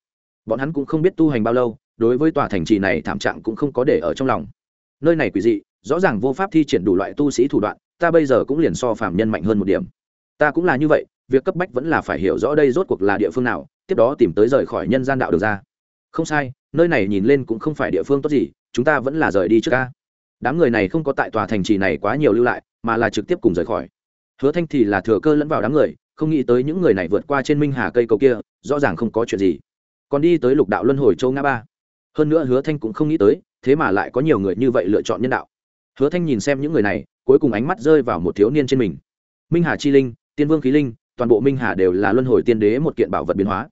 Bọn hắn cũng không biết tu hành bao lâu, đối với tòa thành trì này thảm trạng cũng không có để ở trong lòng. Nơi này quỷ dị, rõ ràng vô pháp thi triển đủ loại tu sĩ thủ đoạn, ta bây giờ cũng liền so phạm nhân mạnh hơn một điểm. Ta cũng là như vậy, việc cấp bách vẫn là phải hiểu rõ đây rốt cuộc là địa phương nào, tiếp đó tìm tới rời khỏi nhân gian đạo được ra. Không sai, nơi này nhìn lên cũng không phải địa phương tốt gì, chúng ta vẫn là rời đi trước ca đám người này không có tại tòa thành trì này quá nhiều lưu lại, mà là trực tiếp cùng rời khỏi. Hứa thanh thì là thừa cơ lẫn vào đám người không nghĩ tới những người này vượt qua trên minh hà cây cầu kia, rõ ràng không có chuyện gì. Còn đi tới lục đạo luân hồi châu ngã ba. Hơn nữa hứa thanh cũng không nghĩ tới, thế mà lại có nhiều người như vậy lựa chọn nhân đạo. Hứa thanh nhìn xem những người này, cuối cùng ánh mắt rơi vào một thiếu niên trên mình. Minh hà chi linh, tiên vương khí linh, toàn bộ minh hà đều là luân hồi tiên đế một kiện bảo vật biến hóa.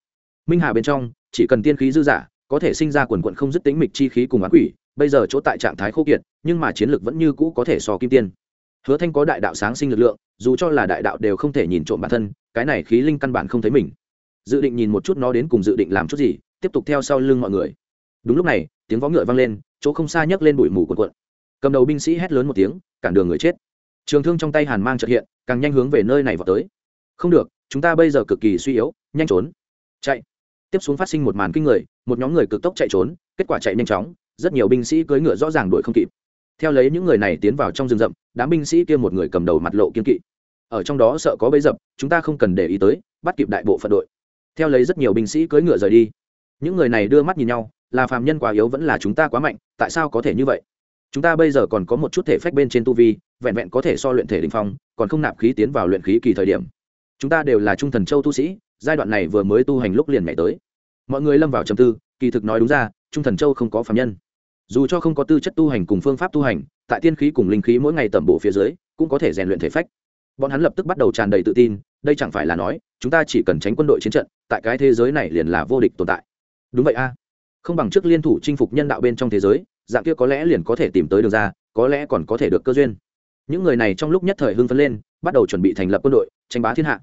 Minh hà bên trong, chỉ cần tiên khí dư giả, có thể sinh ra quần quận không dứt tính mịch chi khí cùng á quỷ, bây giờ chỗ tại trạng thái khô kiệt, nhưng mà chiến lược vẫn như cũ có thể so kim tiên hứa thanh có đại đạo sáng sinh lực lượng, dù cho là đại đạo đều không thể nhìn trộm bản thân, cái này khí linh căn bản không thấy mình. Dự định nhìn một chút nó đến cùng dự định làm chút gì, tiếp tục theo sau lưng mọi người. Đúng lúc này, tiếng vó ngựa vang lên, chỗ không xa nhấc lên bụi mù cuộn cuộn. Cầm đầu binh sĩ hét lớn một tiếng, cản đường người chết. Trường thương trong tay hàn mang trợ hiện, càng nhanh hướng về nơi này vào tới. Không được, chúng ta bây giờ cực kỳ suy yếu, nhanh trốn. Chạy. Tiếp xuống phát sinh một màn kinh người, một nhóm người cực tốc chạy trốn, kết quả chạy nhanh chóng, rất nhiều binh sĩ cưỡi ngựa rõ ràng đuổi không kịp theo lấy những người này tiến vào trong rừng rậm, đám binh sĩ kia một người cầm đầu mặt lộ kiên kỵ. Ở trong đó sợ có bấy dập, chúng ta không cần để ý tới, bắt kịp đại bộ phận đội. Theo lấy rất nhiều binh sĩ cưỡi ngựa rời đi. Những người này đưa mắt nhìn nhau, là phàm nhân quá yếu vẫn là chúng ta quá mạnh, tại sao có thể như vậy? Chúng ta bây giờ còn có một chút thể phách bên trên tu vi, vẹn vẹn có thể so luyện thể đình phong, còn không nạp khí tiến vào luyện khí kỳ thời điểm. Chúng ta đều là trung thần châu tu sĩ, giai đoạn này vừa mới tu hành lúc liền mẹ tới. Mọi người lâm vào trầm tư, kỳ thực nói đúng ra, trung thần châu không có phàm nhân dù cho không có tư chất tu hành cùng phương pháp tu hành, tại tiên khí cùng linh khí mỗi ngày tẩm bổ phía dưới, cũng có thể rèn luyện thể phách. Bọn hắn lập tức bắt đầu tràn đầy tự tin, đây chẳng phải là nói, chúng ta chỉ cần tránh quân đội chiến trận, tại cái thế giới này liền là vô địch tồn tại. Đúng vậy a. Không bằng trước liên thủ chinh phục nhân đạo bên trong thế giới, dạng kia có lẽ liền có thể tìm tới đường ra, có lẽ còn có thể được cơ duyên. Những người này trong lúc nhất thời hưng phấn lên, bắt đầu chuẩn bị thành lập quân đội, tranh bá thiên hạ.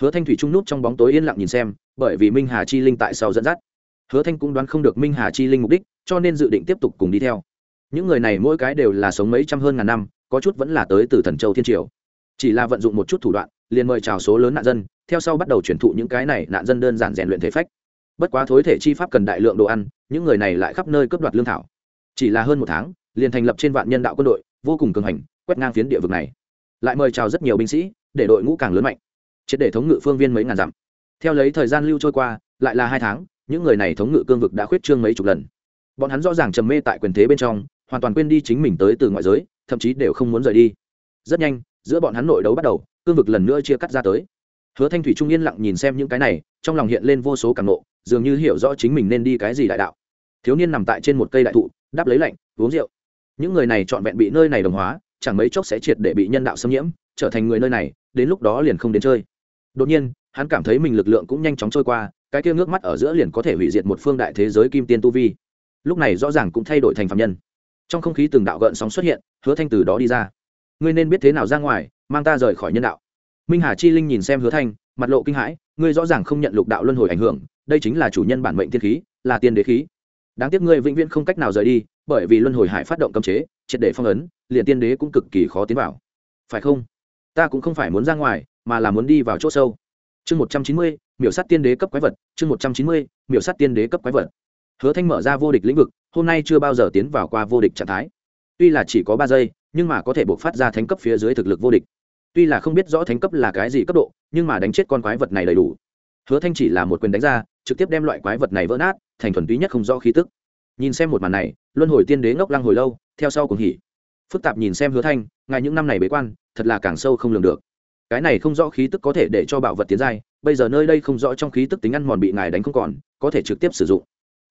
Hứa thanh thủy trung nút trong bóng tối yên lặng nhìn xem, bởi vì minh hà chi linh tại sau dẫn dắt. Hứa thanh cũng đoán không được minh hà chi linh mục đích cho nên dự định tiếp tục cùng đi theo. Những người này mỗi cái đều là sống mấy trăm hơn ngàn năm, có chút vẫn là tới từ thần châu thiên triều. Chỉ là vận dụng một chút thủ đoạn, liền mời chào số lớn nạn dân, theo sau bắt đầu truyền thụ những cái này nạn dân đơn giản rèn luyện thể phách. Bất quá thối thể chi pháp cần đại lượng đồ ăn, những người này lại khắp nơi cướp đoạt lương thảo. Chỉ là hơn một tháng, liền thành lập trên vạn nhân đạo quân đội, vô cùng cường hành, quét ngang phiến địa vực này. Lại mời chào rất nhiều binh sĩ, để đội ngũ càng lớn mạnh. Triệt để thống ngự phương viên mấy ngàn dặm. Theo lấy thời gian lưu trôi qua, lại là hai tháng, những người này thống ngự cương vực đã khuyết trương mấy chục lần bọn hắn rõ ràng trầm mê tại quyền thế bên trong, hoàn toàn quên đi chính mình tới từ ngoại giới, thậm chí đều không muốn rời đi. Rất nhanh, giữa bọn hắn nội đấu bắt đầu, cương vực lần nữa chia cắt ra tới. Hứa thanh thủy trung yên lặng nhìn xem những cái này, trong lòng hiện lên vô số cảm nộ, dường như hiểu rõ chính mình nên đi cái gì đại đạo. Thiếu niên nằm tại trên một cây đại thụ, đáp lấy lạnh, uống rượu. Những người này trọn vẹn bị nơi này đồng hóa, chẳng mấy chốc sẽ triệt để bị nhân đạo xâm nhiễm, trở thành người nơi này, đến lúc đó liền không đến chơi. Đột nhiên, hắn cảm thấy mình lực lượng cũng nhanh chóng trôi qua, cái kia ngước mắt ở giữa liền có thể hủy diệt một phương đại thế giới kim tiên tu vi lúc này rõ ràng cũng thay đổi thành phạm nhân. Trong không khí từng đạo gợn sóng xuất hiện, hứa thanh từ đó đi ra. Ngươi nên biết thế nào ra ngoài, mang ta rời khỏi nhân đạo. Minh hà chi linh nhìn xem hứa thanh, mặt lộ kinh hãi, ngươi rõ ràng không nhận lục đạo luân hồi ảnh hưởng, đây chính là chủ nhân bản mệnh thiên khí, là tiên đế khí. Đáng tiếc ngươi vĩnh viễn không cách nào rời đi, bởi vì luân hồi hải phát động cấm chế, triệt để phong ấn, liền tiên đế cũng cực kỳ khó tiến vào. Phải không? Ta cũng không phải muốn ra ngoài, mà là muốn đi vào chỗ sâu. Chương một trăm chín mươi, miểu sát tiên đế cấp quái vật, chương một trăm chín mươi, miểu sát tiên đế cấp quái vật hứa thanh mở ra vô địch lĩnh vực, hôm nay chưa bao giờ tiến vào qua vô địch trạng thái. Tuy là chỉ có ba giây, nhưng mà có thể buộc phát ra thánh cấp phía dưới thực lực vô địch. Tuy là không biết rõ thánh cấp là cái gì cấp độ, nhưng mà đánh chết con quái vật này đầy đủ. Hứa thanh chỉ là một quyền đánh ra, trực tiếp đem loại quái vật này vỡ nát, thành thuần túy nhất không rõ khí tức. Nhìn xem một màn này, luân hồi tiên đế ngốc lăng hồi lâu, theo sau cùng hỉ. Phức tạp nhìn xem hứa thanh, ngài những năm này bế quan, thật là càng sâu không lường được. Cái này không rõ khí tức có thể để cho bảo vật tiến giai, bây giờ nơi đây không rõ trong khí tức tính ăn mòn bị ngài đánh không còn, có thể trực tiếp sử dụng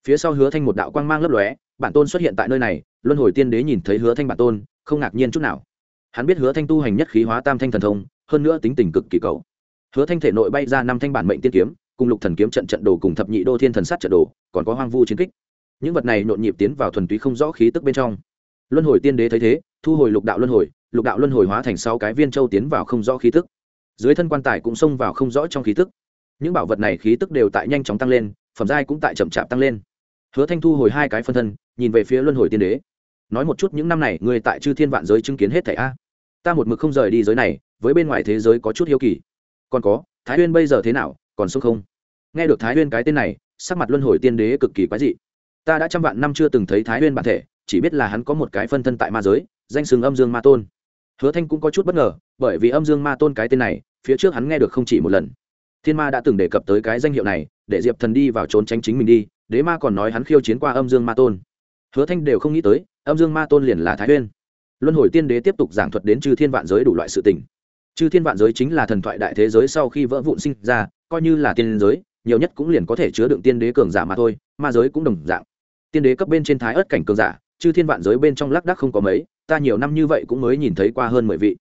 phía sau hứa thanh một đạo quang mang lấp lóe, bản tôn xuất hiện tại nơi này, luân hồi tiên đế nhìn thấy hứa thanh bản tôn, không ngạc nhiên chút nào. Hắn biết hứa thanh tu hành nhất khí hóa tam thanh thần thông, hơn nữa tính tình cực kỳ cầu. Hứa thanh thể nội bay ra năm thanh bản mệnh tiên kiếm, cùng lục thần kiếm trận trận đồ cùng thập nhị đô thiên thần sát trận đồ, còn có hoang vu chiến kích. Những vật này nhộn nhịp tiến vào thuần túy không rõ khí tức bên trong. Luân hồi tiên đế thấy thế, thu hồi lục đạo luân hồi, lục đạo luân hồi hóa thành sáu cái viên châu tiến vào không rõ khí tức. Dưới thân quan tài cũng xông vào không rõ trong khí tức. Những bảo vật này khí tức đều tại nhanh chóng tăng lên phẩm giai cũng tại chậm chạp tăng lên. Hứa thanh thu hồi hai cái phân thân, nhìn về phía luân hồi tiên đế. Nói một chút những năm này, người tại chư thiên vạn giới chứng kiến hết thảy a. Ta một mực không rời đi giới này, với bên ngoài thế giới có chút hiếu kỳ. Còn có, thái huyên bây giờ thế nào, còn sống không? Nghe được thái huyên cái tên này, sắc mặt luân hồi tiên đế cực kỳ quái dị. Ta đã trăm vạn năm chưa từng thấy thái huyên bản thể, chỉ biết là hắn có một cái phân thân tại ma giới, danh sừng âm dương ma tôn. Hứa thanh cũng có chút bất ngờ, bởi vì âm dương ma tôn cái tên này, phía trước hắn nghe được không chỉ một lần. Thiên ma đã từng đề cập tới cái danh hiệu này để diệp thần đi vào trốn tránh chính mình đi, đế ma còn nói hắn khiêu chiến qua âm dương ma tôn. Hứa thanh đều không nghĩ tới, âm dương ma tôn liền là thái huyên luân hồi tiên đế tiếp tục giảng thuật đến chư thiên vạn giới đủ loại sự tình. Chư thiên vạn giới chính là thần thoại đại thế giới sau khi vỡ vụn sinh ra, coi như là tiên giới, nhiều nhất cũng liền có thể chứa đựng tiên đế cường giả mà thôi, ma giới cũng đồng dạng. Tiên đế cấp bên trên thái ớt cảnh cường giả, chư thiên vạn giới bên trong lác đác không có mấy, ta nhiều năm như vậy cũng mới nhìn thấy qua hơn mười vị.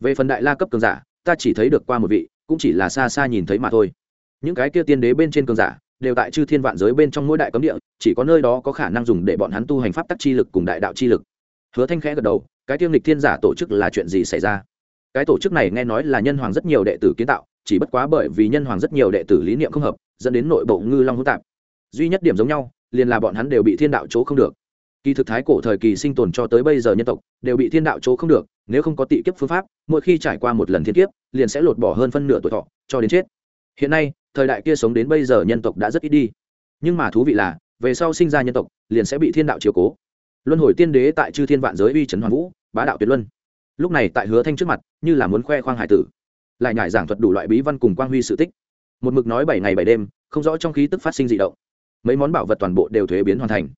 Về phần đại la cấp cường giả, ta chỉ thấy được qua một vị, cũng chỉ là xa xa nhìn thấy mà thôi những cái kia tiên đế bên trên cường giả, đều tại chư thiên vạn giới bên trong mỗi đại cấm địa, chỉ có nơi đó có khả năng dùng để bọn hắn tu hành pháp tắc chi lực cùng đại đạo chi lực. Hứa thanh khẽ gật đầu, cái tiêm lịch thiên giả tổ chức là chuyện gì xảy ra? Cái tổ chức này nghe nói là nhân hoàng rất nhiều đệ tử kiến tạo, chỉ bất quá bởi vì nhân hoàng rất nhiều đệ tử lý niệm không hợp, dẫn đến nội bộ ngư long hỗn tạp. Duy nhất điểm giống nhau, liền là bọn hắn đều bị thiên đạo chỗ không được. Kỳ thực thái cổ thời kỳ sinh tồn cho tới bây giờ nhân tộc, đều bị thiên đạo chỗ không được, nếu không có tị kiếp phương pháp, mỗi khi trải qua một lần thiên kiếp, liền sẽ lột bỏ hơn phân nửa tuổi thọ, cho đến chết. Hiện nay thời đại kia sống đến bây giờ nhân tộc đã rất ít đi. Nhưng mà thú vị là, về sau sinh ra nhân tộc, liền sẽ bị thiên đạo chiều cố. Luân hồi tiên đế tại chư thiên vạn giới uy trấn hoàn vũ, bá đạo tuyệt luân. Lúc này tại hứa thanh trước mặt, như là muốn khoe khoang hải tử. Lại nhải giảng thuật đủ loại bí văn cùng quang huy sự tích. Một mực nói bảy ngày bảy đêm, không rõ trong khí tức phát sinh dị động. Mấy món bảo vật toàn bộ đều thuế biến hoàn thành.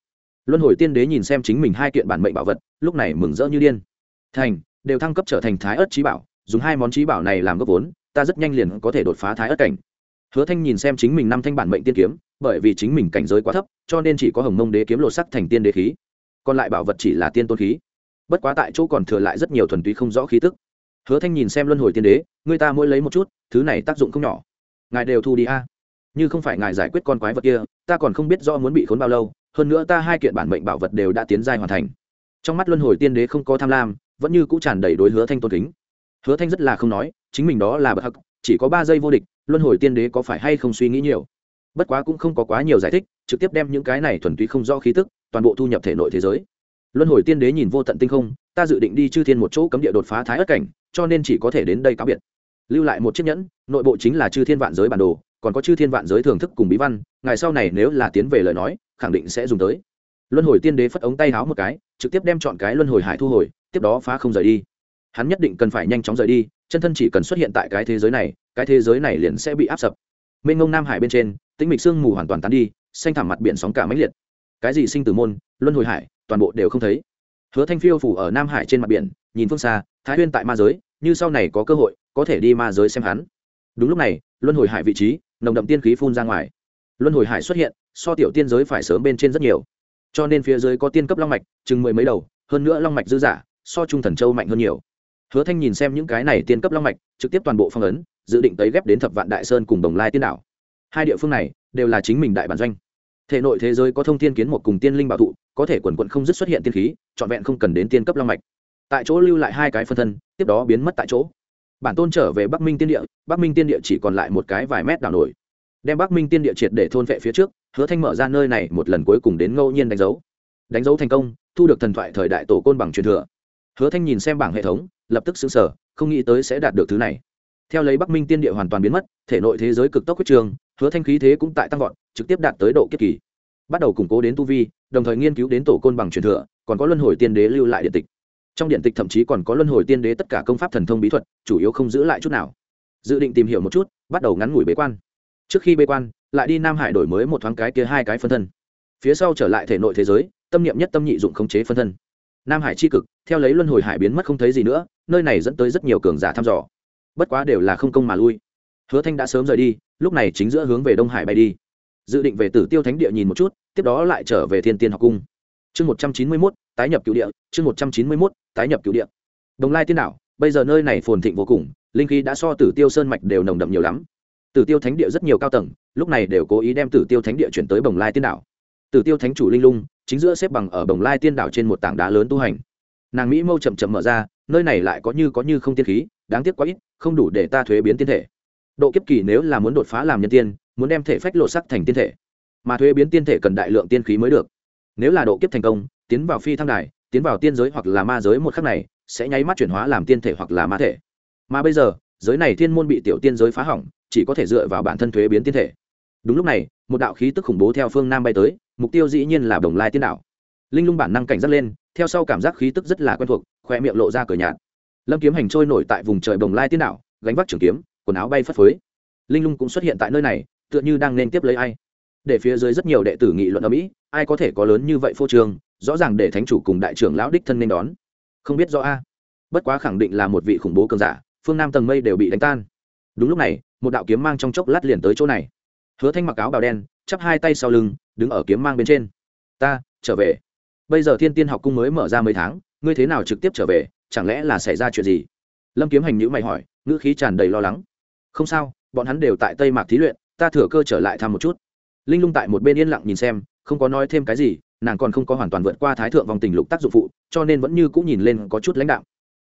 Luân hồi tiên đế nhìn xem chính mình hai kiện bản mệnh bảo vật, lúc này mừng rỡ như điên. Thành, đều thăng cấp trở thành thái ớt trí bảo, dùng hai món trí bảo này làm gốc vốn, ta rất nhanh liền có thể đột phá thái ớt cảnh hứa thanh nhìn xem chính mình năm thanh bản mệnh tiên kiếm, bởi vì chính mình cảnh giới quá thấp, cho nên chỉ có hồng mông đế kiếm lột sắc thành tiên đế khí. Còn lại bảo vật chỉ là tiên tôn khí. Bất quá tại chỗ còn thừa lại rất nhiều thuần túy không rõ khí tức. Hứa thanh nhìn xem luân hồi tiên đế, người ta mỗi lấy một chút, thứ này tác dụng không nhỏ. Ngài đều thu đi a. Như không phải ngài giải quyết con quái vật kia, ta còn không biết do muốn bị khốn bao lâu, hơn nữa ta hai kiện bản mệnh bảo vật đều đã tiến giai hoàn thành. Trong mắt luân hồi tiên đế không có tham lam, vẫn như cũ tràn đầy đối hứa thanh tôn kính. Hứa thanh rất là không nói, chính mình đó là bậc hắc, chỉ có ba giây vô địch luân hồi tiên đế có phải hay không suy nghĩ nhiều? Bất quá cũng không có quá nhiều giải thích, trực tiếp đem những cái này thuần túy không do khí tức, toàn bộ thu nhập thể nội thế giới. Luân hồi tiên đế nhìn vô tận tinh không, ta dự định đi chư thiên một chỗ cấm địa đột phá thái ất cảnh, cho nên chỉ có thể đến đây cáo biệt. Lưu lại một chiếc nhẫn, nội bộ chính là chư thiên vạn giới bản đồ, còn có chư thiên vạn giới thưởng thức cùng bí văn, ngày sau này nếu là tiến về lời nói, khẳng định sẽ dùng tới. Luân hồi tiên đế phất ống tay háo một cái, trực tiếp đem chọn cái luân hồi hải thu hồi, tiếp đó phá không rời đi. Hắn nhất định cần phải nhanh chóng rời đi chân thân chỉ cần xuất hiện tại cái thế giới này, cái thế giới này liền sẽ bị áp sập. Mênh ngông nam hải bên trên, tĩnh mịch sương mù hoàn toàn tán đi, xanh thẳm mặt biển sóng cả máy liệt. Cái gì sinh tử môn, luân hồi hải, toàn bộ đều không thấy. Hứa thanh phiêu phủ ở nam hải trên mặt biển, nhìn phương xa, thái huyên tại ma giới, như sau này có cơ hội, có thể đi ma giới xem hắn. Đúng lúc này, luân hồi hải vị trí, nồng đậm tiên khí phun ra ngoài. Luân hồi hải xuất hiện, so tiểu tiên giới phải sớm bên trên rất nhiều. Cho nên phía dưới có tiên cấp long mạch, chừng mười mấy đầu, hơn nữa long mạch dư giả, so trung thần châu mạnh hơn nhiều hứa thanh nhìn xem những cái này tiên cấp long mạch, trực tiếp toàn bộ phong ấn, dự định tấy ghép đến thập vạn đại sơn cùng đồng lai tiên đảo. Hai địa phương này đều là chính mình đại bản doanh. Thể nội thế giới có thông tiên kiến một cùng tiên linh bảo thụ, có thể quần quận không dứt xuất hiện tiên khí, trọn vẹn không cần đến tiên cấp long mạch. Tại chỗ lưu lại hai cái phân thân, tiếp đó biến mất tại chỗ. Bản tôn trở về bắc minh tiên địa, bắc minh tiên địa chỉ còn lại một cái vài mét đảo nổi. Đem bắc minh tiên địa triệt để thôn vệ phía trước, hứa thanh mở ra nơi này một lần cuối cùng đến ngẫu nhiên đánh dấu. Đánh dấu thành công, thu được thần thoại thời đại tổ côn bằng truyền thừa hứa thanh nhìn xem bảng hệ thống, lập tức xứng sở không nghĩ tới sẽ đạt được thứ này. Theo lấy bắc minh tiên địa hoàn toàn biến mất, thể nội thế giới cực tốc huyết trường hứa thanh khí thế cũng tại tăng vọt, trực tiếp đạt tới độ kiếp kỳ. Bắt đầu củng cố đến tu vi, đồng thời nghiên cứu đến tổ côn bằng truyền thừa, còn có luân hồi tiên đế lưu lại điện tịch. Trong điện tịch thậm chí còn có luân hồi tiên đế tất cả công pháp thần thông bí thuật, chủ yếu không giữ lại chút nào. Dự định tìm hiểu một chút, bắt đầu ngắn ngủi bế quan. Trước khi bế quan, lại đi nam hải đổi mới một thoáng cái kia hai cái phân thân. Phía sau trở lại thể nội thế giới, tâm niệm nhất tâm nhị dụng khống chế phân thân nam hải c h i cực, theo lấy luân hồi hải biến mất không thấy gì nữa, nơi này dẫn tới rất nhiều cường giả thăm dò. Bất quá đều là không công mà lui. Hứa thanh đã sớm rời đi, lúc này chính giữa hướng về đông hải bay đi. Dự định về tử tiêu thánh địa nhìn một chút, tiếp đó lại trở về thiên tiên học cung. Chương một trăm chín mươi mốt, tái nhập cựu địa, chương một trăm chín mươi mốt, tái nhập cựu địa. Đồng lai tiên đảo, bây giờ nơi này phồn thịnh vô cùng, linh khí đã so tử tiêu sơn mạch đều nồng đậm nhiều lắm. Tử tiêu thánh địa rất nhiều cao tầng, lúc này đều cố ý đem tử tiêu thánh địa chuyển tới bồng lai tiên đảo tử tiêu thánh chủ linh lung, chính giữa xếp bằng ở bồng lai tiên đảo trên một tảng đá lớn tu hành. Nàng mỹ mâu chậm chậm mở ra, nơi này lại có như có như không tiên khí, đáng tiếc quá ít, không đủ để ta thuế biến tiên thể. Độ kiếp kỳ nếu là muốn đột phá làm nhân tiên, muốn đem thể phách lộ sắc thành tiên thể. Mà thuế biến tiên thể cần đại lượng tiên khí mới được. Nếu là độ kiếp thành công, tiến vào phi thăng đài, tiến vào tiên giới hoặc là ma giới một khắc này, sẽ nháy mắt chuyển hóa làm tiên thể hoặc là ma thể. Mà bây giờ, giới này thiên môn bị tiểu tiên giới phá hỏng, chỉ có thể dựa vào bản thân thuế biến tiên thể. Đúng lúc này, một đạo khí tức khủng bố theo phương nam bay tới mục tiêu dĩ nhiên là đồng lai tiên Đảo. linh lung bản năng cảnh giác lên theo sau cảm giác khí tức rất là quen thuộc khoe miệng lộ ra cửa nhạt. Lâm kiếm hành trôi nổi tại vùng trời đồng lai tiên Đảo, gánh vác trường kiếm quần áo bay phất phới. Linh lung cũng xuất hiện tại nơi này tựa như đang nên tiếp lấy ai. Để phía dưới rất nhiều đệ tử nghị luận ở mỹ ai có thể có lớn như vậy phô trương rõ ràng để thánh chủ cùng đại trưởng lão đích thân nên đón. Không biết rõ a. Bất quá khẳng định là một vị khủng bố cường giả phương nam tầng mây đều bị đánh tan. Đúng lúc này một đạo kiếm mang trong chốc lát liền tới chỗ này. Hứa thanh mặc áo bào đen chắp hai tay sau lưng đứng ở kiếm mang bên trên. Ta, trở về. Bây giờ thiên tiên học cung mới mở ra mấy tháng, ngươi thế nào trực tiếp trở về, chẳng lẽ là xảy ra chuyện gì? Lâm kiếm hành nhữ mày hỏi, ngữ khí tràn đầy lo lắng. Không sao, bọn hắn đều tại tây mạc thí luyện, ta thừa cơ trở lại thăm một chút. Linh lung tại một bên yên lặng nhìn xem, không có nói thêm cái gì, nàng còn không có hoàn toàn vượt qua thái thượng vòng tình lục tác dụng phụ, cho nên vẫn như cũng nhìn lên có chút lãnh đạo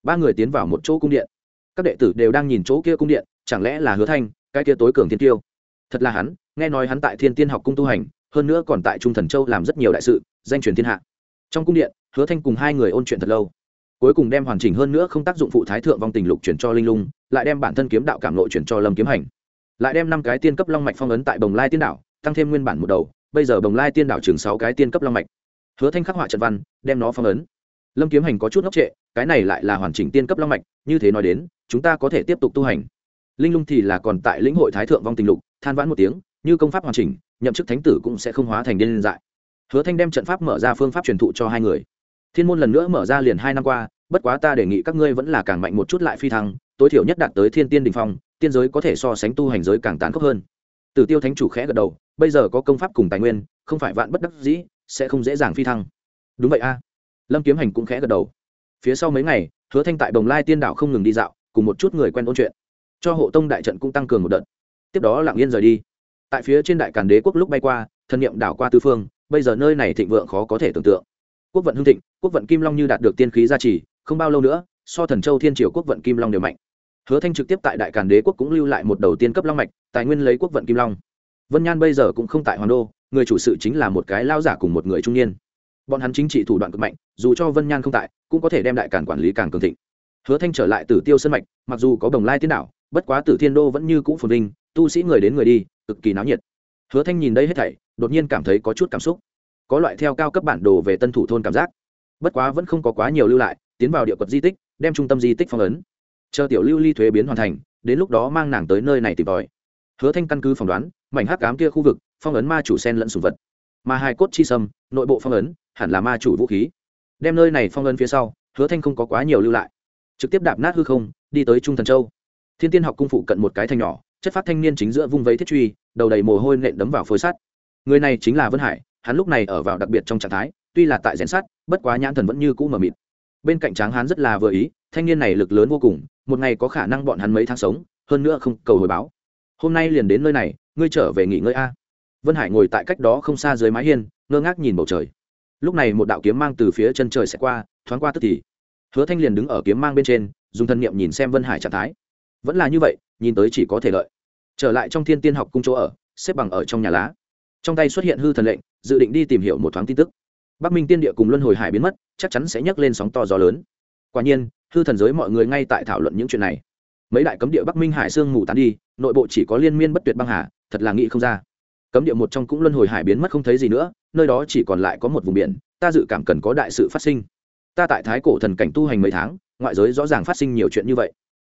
ba người tiến vào một chỗ cung điện. Các đệ tử đều đang nhìn chỗ kia cung điện, chẳng lẽ là hứa thanh, cái kia tối cường thiên tiêu? Thật là hắn, nghe nói hắn tại thiên tiên học cung tu hành hơn nữa còn tại trung thần châu làm rất nhiều đại sự, danh truyền thiên hạ. Trong cung điện, hứa thanh cùng hai người ôn chuyện thật lâu. Cuối cùng đem hoàn chỉnh hơn nữa không tác dụng phụ thái thượng vong tình lục chuyển cho linh lung, lại đem bản thân kiếm đạo cảm nội chuyển cho lâm kiếm hành. Lại đem năm cái tiên cấp long mạch phong ấn tại bồng lai tiên đảo, tăng thêm nguyên bản một đầu, bây giờ bồng lai tiên đảo chừng sáu cái tiên cấp long mạch. Hứa thanh khắc họa trận văn, đem nó phong ấn. Lâm kiếm hành có chút ngốc trệ, cái này lại là hoàn chỉnh tiên cấp long mạch, như thế nói đến, chúng ta có thể tiếp tục tu hành. Linh lung thì là còn tại lĩnh hội thái thượng vong tình lục, than vãn một tiếng, như công pháp hoàn chỉnh nhậm chức thánh tử cũng sẽ không hóa thành điên dại. Hứa thanh đem trận pháp mở ra phương pháp truyền thụ cho hai người. Thiên môn lần nữa mở ra liền hai năm qua, bất quá ta đề nghị các ngươi vẫn là càng mạnh một chút lại phi thăng, tối thiểu nhất đạt tới thiên tiên đình phong, tiên giới có thể so sánh tu hành giới càng tán khốc hơn. Tử tiêu thánh chủ khẽ gật đầu, bây giờ có công pháp cùng tài nguyên, không phải vạn bất đắc dĩ, sẽ không dễ dàng phi thăng. Đúng vậy a. Lâm kiếm hành cũng khẽ gật đầu. Phía sau mấy ngày, hứa thanh tại đồng lai tiên đảo không ngừng đi dạo, cùng một chút người quen ôn chuyện. Cho hộ tông đại trận cũng tăng cường một đợt. Tiếp đó lặng yên rời đi tại phía trên đại càn đế quốc lúc bay qua thân nhiệm đảo qua tư phương, bây giờ nơi này thịnh vượng khó có thể tưởng tượng. Quốc vận hưng thịnh, quốc vận kim long như đạt được tiên khí gia trì, không bao lâu nữa, so thần châu thiên triều quốc vận kim long đều mạnh. Hứa thanh trực tiếp tại đại càn đế quốc cũng lưu lại một đầu tiên cấp long mạch, tài nguyên lấy quốc vận kim long. Vân nhan bây giờ cũng không tại hoàng đô, người chủ sự chính là một cái lao giả cùng một người trung niên. Bọn hắn chính trị thủ đoạn cực mạnh, dù cho vân nhan không tại, cũng có thể đem đại càn quản lý càng cường thịnh. Hứa thanh trở lại tử tiêu sân mạch, mặc dù có đồng lai tiên đảo, bất quá tử thiên đô vẫn như cũ phồn vinh, tu sĩ người đến người đi cực kỳ náo nhiệt. Hứa thanh nhìn đây hết thảy, đột nhiên cảm thấy có chút cảm xúc. Có loại theo cao cấp bản đồ về tân thủ thôn cảm giác. Bất quá vẫn không có quá nhiều lưu lại, tiến vào địa quật di tích, đem trung tâm di tích phong ấn. Chờ tiểu lưu ly thuế biến hoàn thành, đến lúc đó mang nàng tới nơi này tìm tòi. Hứa thanh căn cứ phỏng đoán, mảnh hắc cám kia khu vực, phong ấn ma chủ sen lẫn sùng vật. Mà hai cốt chi sâm, nội bộ phong ấn, hẳn là ma chủ vũ khí. Đem nơi này phong ấn phía sau, hứa thanh không có quá nhiều lưu lại. Trực tiếp đạp nát hư không, đi tới trung thần châu. Thiên tiên học cung phụ cận một cái thanh nhỏ chất phát thanh niên chính giữa vung vấy thiết truy, đầu đầy mồ hôi nện đấm vào phối sắt. Người này chính là vân hải, hắn lúc này ở vào đặc biệt trong trạng thái, tuy là tại rèn sắt, bất quá nhãn thần vẫn như cũ mờ mịt. Bên cạnh tráng hắn rất là vừa ý, thanh niên này lực lớn vô cùng, một ngày có khả năng bọn hắn mấy tháng sống, hơn nữa không cầu hồi báo. Hôm nay liền đến nơi này, ngươi trở về nghỉ ngơi a. Vân hải ngồi tại cách đó không xa dưới mái hiên, ngơ ngác nhìn bầu trời. Lúc này một đạo kiếm mang từ phía chân trời sẽ qua, thoáng qua tức thì. Hứa thanh liền đứng ở kiếm mang bên trên, dùng thân nhiệm nhìn xem vân hải trạng thái. Vẫn là như vậy, nhìn tới chỉ có thể lợi trở lại trong thiên tiên học cung chỗ ở, xếp bằng ở trong nhà lá. Trong tay xuất hiện hư thần lệnh, dự định đi tìm hiểu một thoáng tin tức. Bắc minh tiên địa cùng luân hồi hải biến mất, chắc chắn sẽ nhấc lên sóng to gió lớn. Quả nhiên, hư thần giới mọi người ngay tại thảo luận những chuyện này. Mấy đại cấm địa bắc minh hải sương ngủ tán đi, nội bộ chỉ có liên miên bất tuyệt băng hà, thật là nghĩ không ra. Cấm địa một trong cũng luân hồi hải biến mất không thấy gì nữa, nơi đó chỉ còn lại có một vùng biển, ta dự cảm cần có đại sự phát sinh. Ta tại thái cổ thần cảnh tu hành mấy tháng, ngoại giới rõ ràng phát sinh nhiều chuyện như vậy.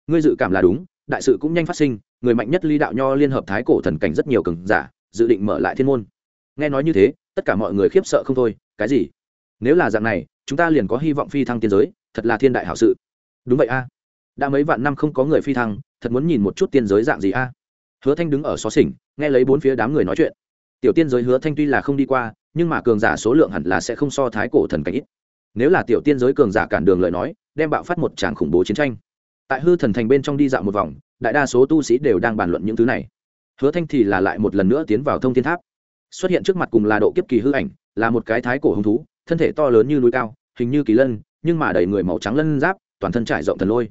Ngươi dự cảm là đúng đại sự cũng nhanh phát sinh, người mạnh nhất ly đạo nho liên hợp thái cổ thần cảnh rất nhiều cường giả, dự định mở lại thiên môn. Nghe nói như thế, tất cả mọi người khiếp sợ không thôi, cái gì? Nếu là dạng này, chúng ta liền có hy vọng phi thăng tiên giới, thật là thiên đại hảo sự. Đúng vậy a. Đã mấy vạn năm không có người phi thăng, thật muốn nhìn một chút tiên giới dạng gì a. Hứa thanh đứng ở xó xỉnh, nghe lấy bốn phía đám người nói chuyện. Tiểu tiên giới hứa thanh tuy là không đi qua, nhưng mà cường giả số lượng hẳn là sẽ không so thái cổ thần cảnh ít. Nếu là tiểu tiên giới cường giả cản đường lời nói, đem bạo phát một tràng khủng bố chiến tranh tại hư thần thành bên trong đi dạo một vòng, đại đa số tu sĩ đều đang bàn luận những thứ này. Hứa thanh thì là lại một lần nữa tiến vào thông thiên tháp. Xuất hiện trước mặt cùng là độ kiếp kỳ hư ảnh, là một cái thái cổ hứng thú, thân thể to lớn như núi cao, hình như kỳ lân, nhưng mà đầy người màu trắng lân giáp, toàn thân trải rộng thần lôi.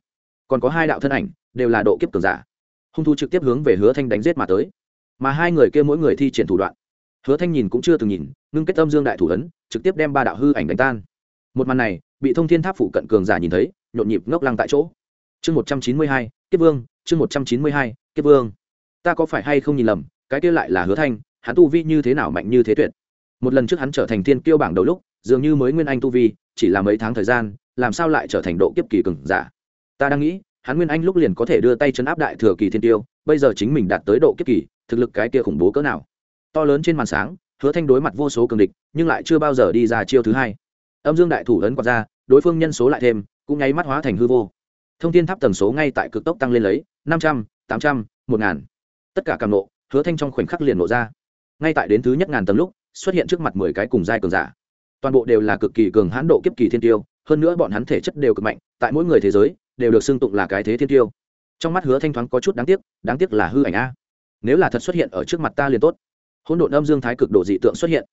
Còn có hai đạo thân ảnh, đều là độ kiếp cường giả. Hung thú trực tiếp hướng về hứa thanh đánh giết mà tới. Mà hai người kia mỗi người thi triển thủ đoạn. Hứa thanh nhìn cũng chưa từng nhìn, ngưng kết tâm dương đại thủ ấn, trực tiếp đem ba đạo hư ảnh đánh tan. Một màn này, bị thông thiên tháp phụ cận cường giả nhìn thấy, nhộn nhịp ngốc lăng tại chỗ chương một trăm chín mươi hai, kiếp vương, chương một trăm chín mươi hai, kiếp vương. Ta có phải hay không nhìn lầm, cái kia lại là hứa thanh, hắn tu vi như thế nào mạnh như thế tuyệt? Một lần trước hắn trở thành thiên kiêu bảng đầu lúc, dường như mới nguyên anh tu vi, chỉ là mấy tháng thời gian, làm sao lại trở thành độ kiếp kỳ cường giả? Ta đang nghĩ, hắn nguyên anh lúc liền có thể đưa tay chấn áp đại thừa kỳ thiên tiêu bây giờ chính mình đạt tới độ kiếp kỳ, thực lực cái kia khủng bố cỡ nào? To lớn trên màn sáng, hứa thanh đối mặt vô số cường địch, nhưng lại chưa bao giờ đi ra chiêu thứ hai. Âm dương đại thủ lớn quạt ra, đối phương nhân số lại thêm, cũng nháy mắt hóa thành hư vô thông thiên tháp tần số ngay tại cực tốc tăng lên lấy, năm trăm, tám trăm, một ngàn. Tất cả càng nộ, hứa thanh trong khoảnh khắc liền nộ ra. Ngay tại đến thứ nhất ngàn tầng lúc, xuất hiện trước mặt mười cái cùng giai cường giả. Toàn bộ đều là cực kỳ cường hãn độ kiếp kỳ thiên tiêu, hơn nữa bọn hắn thể chất đều cực mạnh, tại mỗi người thế giới, đều được xưng tụng là cái thế thiên tiêu. Trong mắt hứa thanh thoáng có chút đáng tiếc đáng tiếc là hư ảnh a. Nếu là thật xuất hiện ở trước mặt ta liền tốt. Hỗn độn âm dương thái cực độ dị tượng xuất hiện.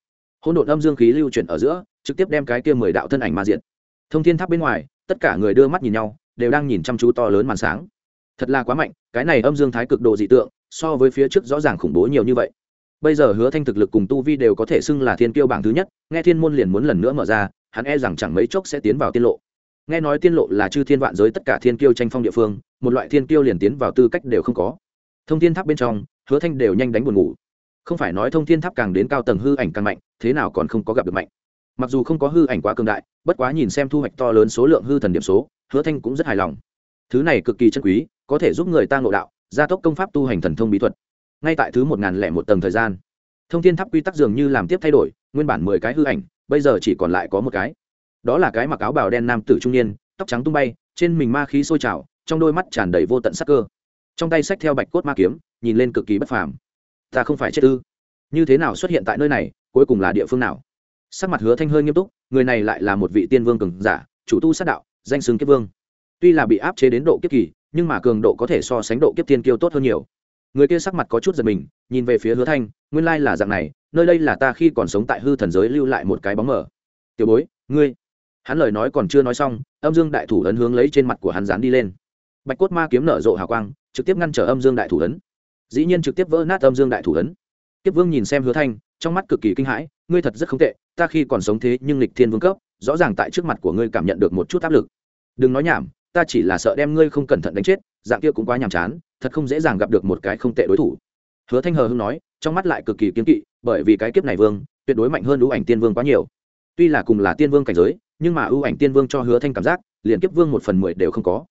Hỗn độn âm dương khí lưu chuyển ở giữa, trực tiếp đem cái kia mười đạo thân ảnh ma diện. Thông thiên tháp bên ngoài, tất cả người đưa mắt nhìn nhau đều đang nhìn chăm chú to lớn màn sáng. Thật là quá mạnh, cái này âm dương thái cực độ dị tượng, so với phía trước rõ ràng khủng bố nhiều như vậy. Bây giờ hứa thanh thực lực cùng tu vi đều có thể xưng là thiên kiêu bảng thứ nhất, nghe thiên môn liền muốn lần nữa mở ra, hắn e rằng chẳng mấy chốc sẽ tiến vào tiên lộ. Nghe nói tiên lộ là chư thiên vạn giới tất cả thiên kiêu tranh phong địa phương, một loại thiên kiêu liền tiến vào tư cách đều không có. Thông thiên tháp bên trong, hứa thanh đều nhanh đánh buồn ngủ. Không phải nói thông thiên tháp càng đến cao tầng hư ảnh càng mạnh, thế nào còn không có gặp được mạnh mặc dù không có hư ảnh quá cường đại, bất quá nhìn xem thu hoạch to lớn số lượng hư thần điểm số, hứa thanh cũng rất hài lòng. Thứ này cực kỳ chân quý, có thể giúp người ta ngộ đạo, gia tốc công pháp tu hành thần thông bí thuật. Ngay tại thứ một ngàn lẻ một tầng thời gian, thông thiên tháp quy tắc dường như làm tiếp thay đổi, nguyên bản mười cái hư ảnh, bây giờ chỉ còn lại có một cái. Đó là cái mặc áo bào đen nam tử trung niên, tóc trắng tung bay, trên mình ma khí sôi trào, trong đôi mắt tràn đầy vô tận sắc cơ. Trong tay xách theo bạch cốt ma kiếm, nhìn lên cực kỳ bất phàm. Ta không phải chết ư? Như thế nào xuất hiện tại nơi này, cuối cùng là địa phương nào? Sắc mặt hứa thanh hơi nghiêm túc, người này lại là một vị tiên vương cường giả, chủ tu sát đạo, danh xưng kiếp vương. Tuy là bị áp chế đến độ kiếp kỳ, nhưng mà cường độ có thể so sánh độ kiếp tiên kiêu tốt hơn nhiều. Người kia sắc mặt có chút giật mình, nhìn về phía hứa thanh, nguyên lai là dạng này, nơi đây là ta khi còn sống tại hư thần giới lưu lại một cái bóng mở tiểu bối, ngươi. Hắn lời nói còn chưa nói xong, âm dương đại thủ ấn hướng lấy trên mặt của hắn dán đi lên. Bạch cốt ma kiếm nở rộ hào quang, trực tiếp ngăn trở âm dương đại thủ ấn. Dĩ nhiên trực tiếp vỡ nát âm dương đại thủ ấn. Tiếp vương nhìn xem hứa thanh, trong mắt cực kỳ kinh hãi, ngươi thật rất không tệ ta khi còn sống thế nhưng lịch thiên vương cấp, rõ ràng tại trước mặt của ngươi cảm nhận được một chút áp lực. Đừng nói nhảm, ta chỉ là sợ đem ngươi không cẩn thận đánh chết, dạng kia cũng quá nhàm chán, thật không dễ dàng gặp được một cái không tệ đối thủ. Hứa thanh hờ hưng nói, trong mắt lại cực kỳ kiên kỵ, bởi vì cái kiếp này vương, tuyệt đối mạnh hơn ưu ảnh tiên vương quá nhiều. Tuy là cùng là tiên vương cảnh giới, nhưng mà ưu ảnh tiên vương cho hứa thanh cảm giác, liền kiếp vương một phần mười đều không có.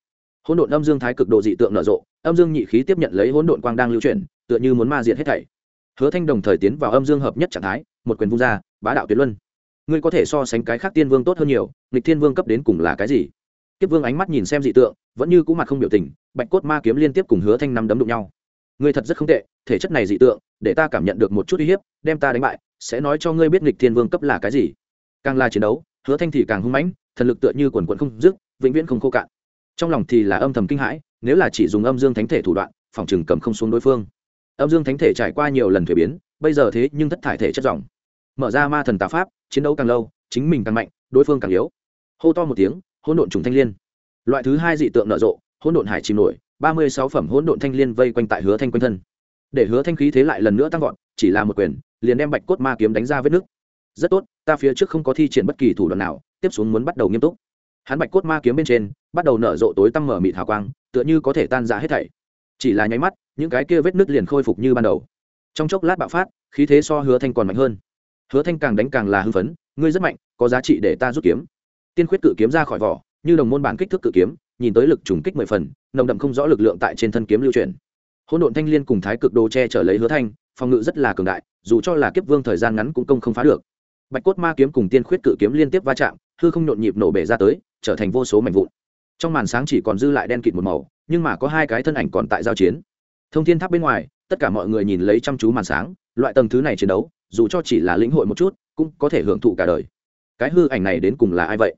Hỗn độn âm dương thái cực độ dị tượng nở rộ, âm dương nhị khí tiếp nhận lấy hỗn độn quang đang lưu chuyển, tựa như muốn ma diệt hết thảy. Hứa thanh đồng thời tiến vào âm dương hợp nhất trạng thái, một quyền vung ra bá đạo tuyệt luân. Ngươi có thể so sánh cái khác tiên vương tốt hơn nhiều, nghịch thiên vương cấp đến cùng là cái gì? Kiếp vương ánh mắt nhìn xem dị tượng, vẫn như cũ mặt không biểu tình, bạch cốt ma kiếm liên tiếp cùng hứa thanh năm đấm đụng nhau. Ngươi thật rất không tệ, thể chất này dị tượng, để ta cảm nhận được một chút uy hiếp, đem ta đánh bại, sẽ nói cho ngươi biết nghịch thiên vương cấp là cái gì. Càng là chiến đấu, hứa thanh thì càng hung mãnh, thần lực tựa như quần quận không dứt, vĩnh viễn không khô cạn. Trong lòng thì là âm thầm kinh hãi, nếu là chỉ dùng âm dương thánh thể thủ đoạn, phòng chừng cầm không xuống đối phương. Âm dương thánh thể trải qua nhiều lần thuế biến, bây giờ thế nhưng thất thải thể chất dòng mở ra ma thần tà pháp, chiến đấu càng lâu, chính mình càng mạnh, đối phương càng yếu. Hô to một tiếng, hỗn độn trùng thanh liên. Loại thứ hai dị tượng nở rộ, hỗn độn hải chìm nổi, ba mươi sáu phẩm hỗn độn thanh liên vây quanh tại hứa thanh quanh thân. Để hứa thanh khí thế lại lần nữa tăng vọt, chỉ là một quyền, liền đem bạch cốt ma kiếm đánh ra vết nước rất tốt, ta phía trước không có thi triển bất kỳ thủ đoạn nào, tiếp xuống muốn bắt đầu nghiêm túc. Hắn bạch cốt ma kiếm bên trên, bắt đầu nở rộ tối tăm mở mịt hào quang, tựa như có thể tan ra hết thảy. Chỉ là nháy mắt, những cái kia vết nứt liền khôi phục như ban đầu. Trong chốc lát bạo phát, khí thế so hứa thanh còn mạnh hơn hứa thanh càng đánh càng là hưng phấn, ngươi rất mạnh, có giá trị để ta rút kiếm. Tiên khuyết cự kiếm ra khỏi vỏ, như đồng môn bản kích thước cự kiếm, nhìn tới lực trùng kích mười phần, nồng đậm không rõ lực lượng tại trên thân kiếm lưu truyền hỗn độn thanh liên cùng thái cực đồ che trở lấy hứa thanh, phòng ngự rất là cường đại, dù cho là kiếp vương thời gian ngắn cũng công không phá được. Bạch cốt ma kiếm cùng tiên khuyết cự kiếm liên tiếp va chạm, hư không nhộn nhịp nổ bể ra tới, trở thành vô số mảnh vụn. Trong màn sáng chỉ còn dư lại đen kịt một màu, nhưng mà có hai cái thân ảnh còn tại giao chiến. Thông thiên tháp bên ngoài, tất cả mọi người nhìn lấy chăm chú màn sáng, loại tầng thứ này chiến đấu dù cho chỉ là lĩnh hội một chút, cũng có thể hưởng thụ cả đời. Cái hư ảnh này đến cùng là ai vậy?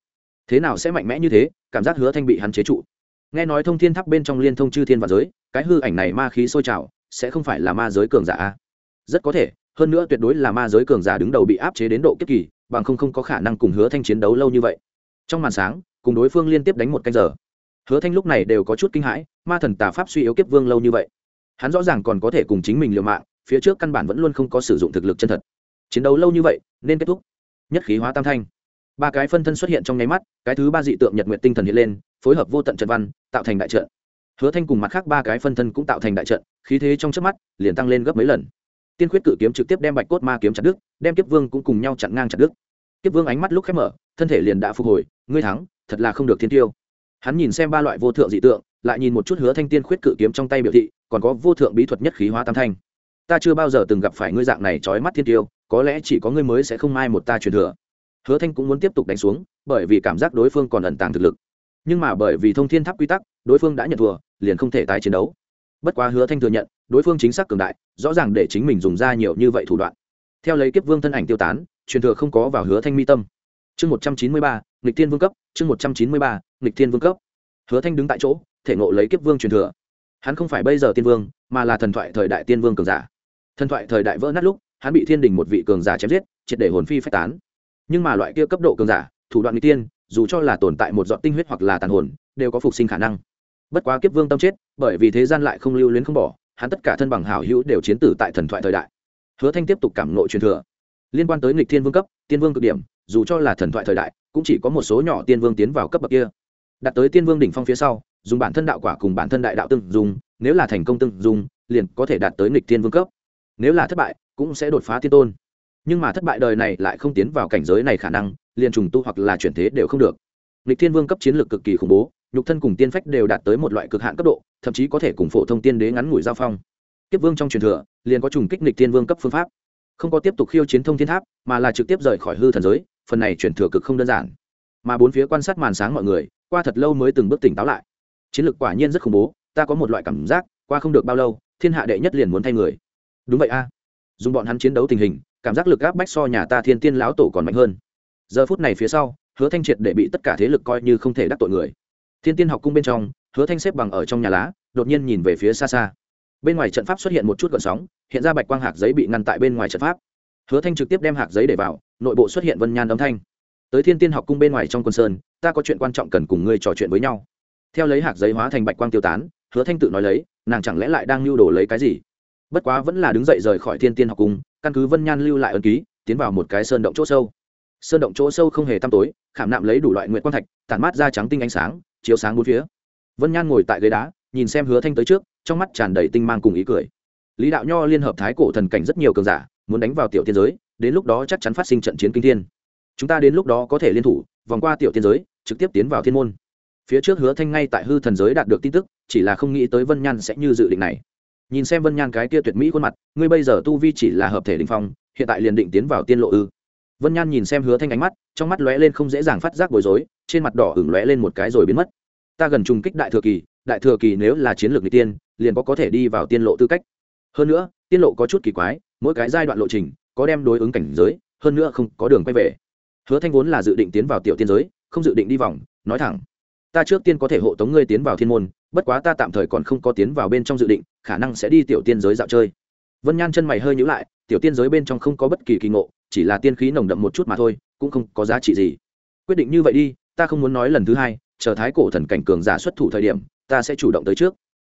Thế nào sẽ mạnh mẽ như thế? Cảm giác hứa thanh bị hắn chế trụ. Nghe nói thông thiên tháp bên trong liên thông chư thiên và giới, cái hư ảnh này ma khí sôi trào, sẽ không phải là ma giới cường giả rất có thể, hơn nữa tuyệt đối là ma giới cường giả đứng đầu bị áp chế đến độ kiếp kỳ, bằng không không có khả năng cùng hứa thanh chiến đấu lâu như vậy. Trong màn sáng, cùng đối phương liên tiếp đánh một canh giờ. Hứa thanh lúc này đều có chút kinh hãi, ma thần tà pháp suy yếu kiếp vương lâu như vậy. Hắn rõ ràng còn có thể cùng chính mình liều mạng phía trước căn bản vẫn luôn không có sử dụng thực lực chân thật. Chiến đấu lâu như vậy, nên kết thúc. Nhất khí hóa tam thanh. Ba cái phân thân xuất hiện trong nháy mắt, cái thứ ba dị tượng nhật nguyện tinh thần hiện lên, phối hợp vô tận trận văn, tạo thành đại trận. Hứa thanh cùng mặt khác ba cái phân thân cũng tạo thành đại trận, khí thế trong trước mắt liền tăng lên gấp mấy lần. Tiên khuyết cự kiếm trực tiếp đem bạch cốt ma kiếm chặt đứt, đem kiếp vương cũng cùng nhau chặn ngang chặt đứt. Kiếp vương ánh mắt lúc khép mở, thân thể liền đã phục hồi, ngươi thắng, thật là không được thiên tiêu. Hắn nhìn xem ba loại vô thượng dị tượng, lại nhìn một chút hứa thanh tiên khuyết cự kiếm trong tay biểu thị, còn có vô thượng bí thuật nhất khí hóa tam thanh ta chưa bao giờ từng gặp phải ngươi dạng này trói mắt thiên tiêu, có lẽ chỉ có ngươi mới sẽ không ai một ta truyền thừa. Hứa thanh cũng muốn tiếp tục đánh xuống, bởi vì cảm giác đối phương còn ẩn tàng thực lực. Nhưng mà bởi vì thông thiên tháp quy tắc, đối phương đã nhận thua, liền không thể tái chiến đấu. Bất quá hứa thanh thừa nhận, đối phương chính xác cường đại, rõ ràng để chính mình dùng ra nhiều như vậy thủ đoạn. Theo lấy kiếp vương thân ảnh tiêu tán, truyền thừa không có vào hứa thanh mi tâm. Chương một trăm chín mươi ba, nghịch thiên vương cấp, chương một trăm chín mươi ba, nghịch thiên vương cấp. Hứa thanh đứng tại chỗ, thể ngộ lấy kiếp vương truyền thừa. Hắn không phải bây giờ tiên vương, mà là thần thoại thời đại tiên vương cường giả thần thoại thời đại vỡ nát lúc, hắn bị thiên đình một vị cường giả chém giết, triệt để hồn phi phách tán. Nhưng mà loại kia cấp độ cường giả, thủ đoạn n tiên, dù cho là tồn tại một dọn tinh huyết hoặc là tàn hồn, đều có phục sinh khả năng. Bất quá kiếp vương tâm chết, bởi vì thế gian lại không lưu luyến không bỏ, hắn tất cả thân bằng hảo hữu đều chiến tử tại thần thoại thời đại. Hứa thanh tiếp tục cảm nội truyền thừa. Liên quan tới nghịch thiên vương cấp, tiên vương cực điểm, dù cho là thần thoại thời đại, cũng chỉ có một số nhỏ tiên vương tiến vào cấp bậc kia. Đạt tới tiên vương đỉnh phong phía sau, dùng bản thân đạo quả cùng bản thân đại đạo tương dùng, nếu là thành công tương dùng, liền có thể đạt tới nghịch thiên vương cấp nếu là thất bại, cũng sẽ đột phá tiên tôn. Nhưng mà thất bại đời này lại không tiến vào cảnh giới này khả năng, liền trùng tu hoặc là chuyển thế đều không được. Nghịch thiên vương cấp chiến lược cực kỳ khủng bố, nhục thân cùng tiên phách đều đạt tới một loại cực hạn cấp độ, thậm chí có thể cùng phổ thông tiên đế ngắn ngủi giao phong. Tiếp vương trong truyền thừa, liền có trùng kích nghịch thiên vương cấp phương pháp. Không có tiếp tục khiêu chiến thông thiên tháp, mà là trực tiếp rời khỏi hư thần giới, phần này truyền thừa cực không đơn giản. Mà bốn phía quan sát màn sáng mọi người, qua thật lâu mới từng bước tỉnh táo lại. Chiến lược quả nhiên rất khủng bố, ta có một loại cảm giác, qua không được bao lâu, thiên hạ đệ nhất liền muốn thay người đúng vậy a. Dùng bọn hắn chiến đấu tình hình, cảm giác lực áp bách so nhà ta thiên tiên lão tổ còn mạnh hơn. Giờ phút này phía sau, hứa thanh triệt để bị tất cả thế lực coi như không thể đắc tội người. Thiên tiên học cung bên trong, hứa thanh xếp bằng ở trong nhà lá, đột nhiên nhìn về phía xa xa. Bên ngoài trận pháp xuất hiện một chút gợn sóng, hiện ra bạch quang hạc giấy bị ngăn tại bên ngoài trận pháp. Hứa thanh trực tiếp đem hạc giấy để vào, nội bộ xuất hiện vân nhan âm thanh. Tới thiên tiên học cung bên ngoài trong quân sơn, ta có chuyện quan trọng cần cùng ngươi trò chuyện với nhau. Theo lấy hạc giấy hóa thành bạch quang tiêu tán, hứa thanh tự nói lấy, nàng chẳng lẽ lại đang lưu đồ lấy cái gì? Bất quá vẫn là đứng dậy rời khỏi thiên tiên học cung căn cứ vân nhan lưu lại ân ký, tiến vào một cái sơn động chỗ sâu. Sơn động chỗ sâu không hề tăm tối, khảm nạm lấy đủ loại nguyện quang thạch, tản mát ra trắng tinh ánh sáng, chiếu sáng bốn phía. Vân nhan ngồi tại ghế đá, nhìn xem hứa thanh tới trước, trong mắt tràn đầy tinh mang cùng ý cười. Lý đạo nho liên hợp thái cổ thần cảnh rất nhiều cường giả, muốn đánh vào tiểu tiên giới, đến lúc đó chắc chắn phát sinh trận chiến kinh thiên. Chúng ta đến lúc đó có thể liên thủ, vòng qua tiểu tiên giới, trực tiếp tiến vào thiên môn. Phía trước hứa thanh ngay tại hư thần giới đạt được tin tức, chỉ là không nghĩ tới vân nhan sẽ như dự định này nhìn xem vân nhan cái kia tuyệt mỹ khuôn mặt, ngươi bây giờ tu vi chỉ là hợp thể đình phong, hiện tại liền định tiến vào tiên lộ ư? Vân nhan nhìn xem hứa thanh ánh mắt, trong mắt lóe lên không dễ dàng phát giác bối rối, trên mặt đỏ hửng lóe lên một cái rồi biến mất. Ta gần trùng kích đại thừa kỳ, đại thừa kỳ nếu là chiến lược n tiên, liền có có thể đi vào tiên lộ tư cách. Hơn nữa, tiên lộ có chút kỳ quái, mỗi cái giai đoạn lộ trình, có đem đối ứng cảnh giới, hơn nữa không có đường quay về. Hứa thanh vốn là dự định tiến vào tiểu tiên giới, không dự định đi vòng, nói thẳng. Ta trước tiên có thể hộ tống ngươi tiến vào thiên môn, bất quá ta tạm thời còn không có tiến vào bên trong dự định khả năng sẽ đi tiểu tiên giới dạo chơi. Vân nhan chân mày hơi nhữ lại, tiểu tiên giới bên trong không có bất kỳ kỳ ngộ, chỉ là tiên khí nồng đậm một chút mà thôi, cũng không có giá trị gì. Quyết định như vậy đi, ta không muốn nói lần thứ hai, chờ thái cổ thần cảnh cường giả xuất thủ thời điểm, ta sẽ chủ động tới trước.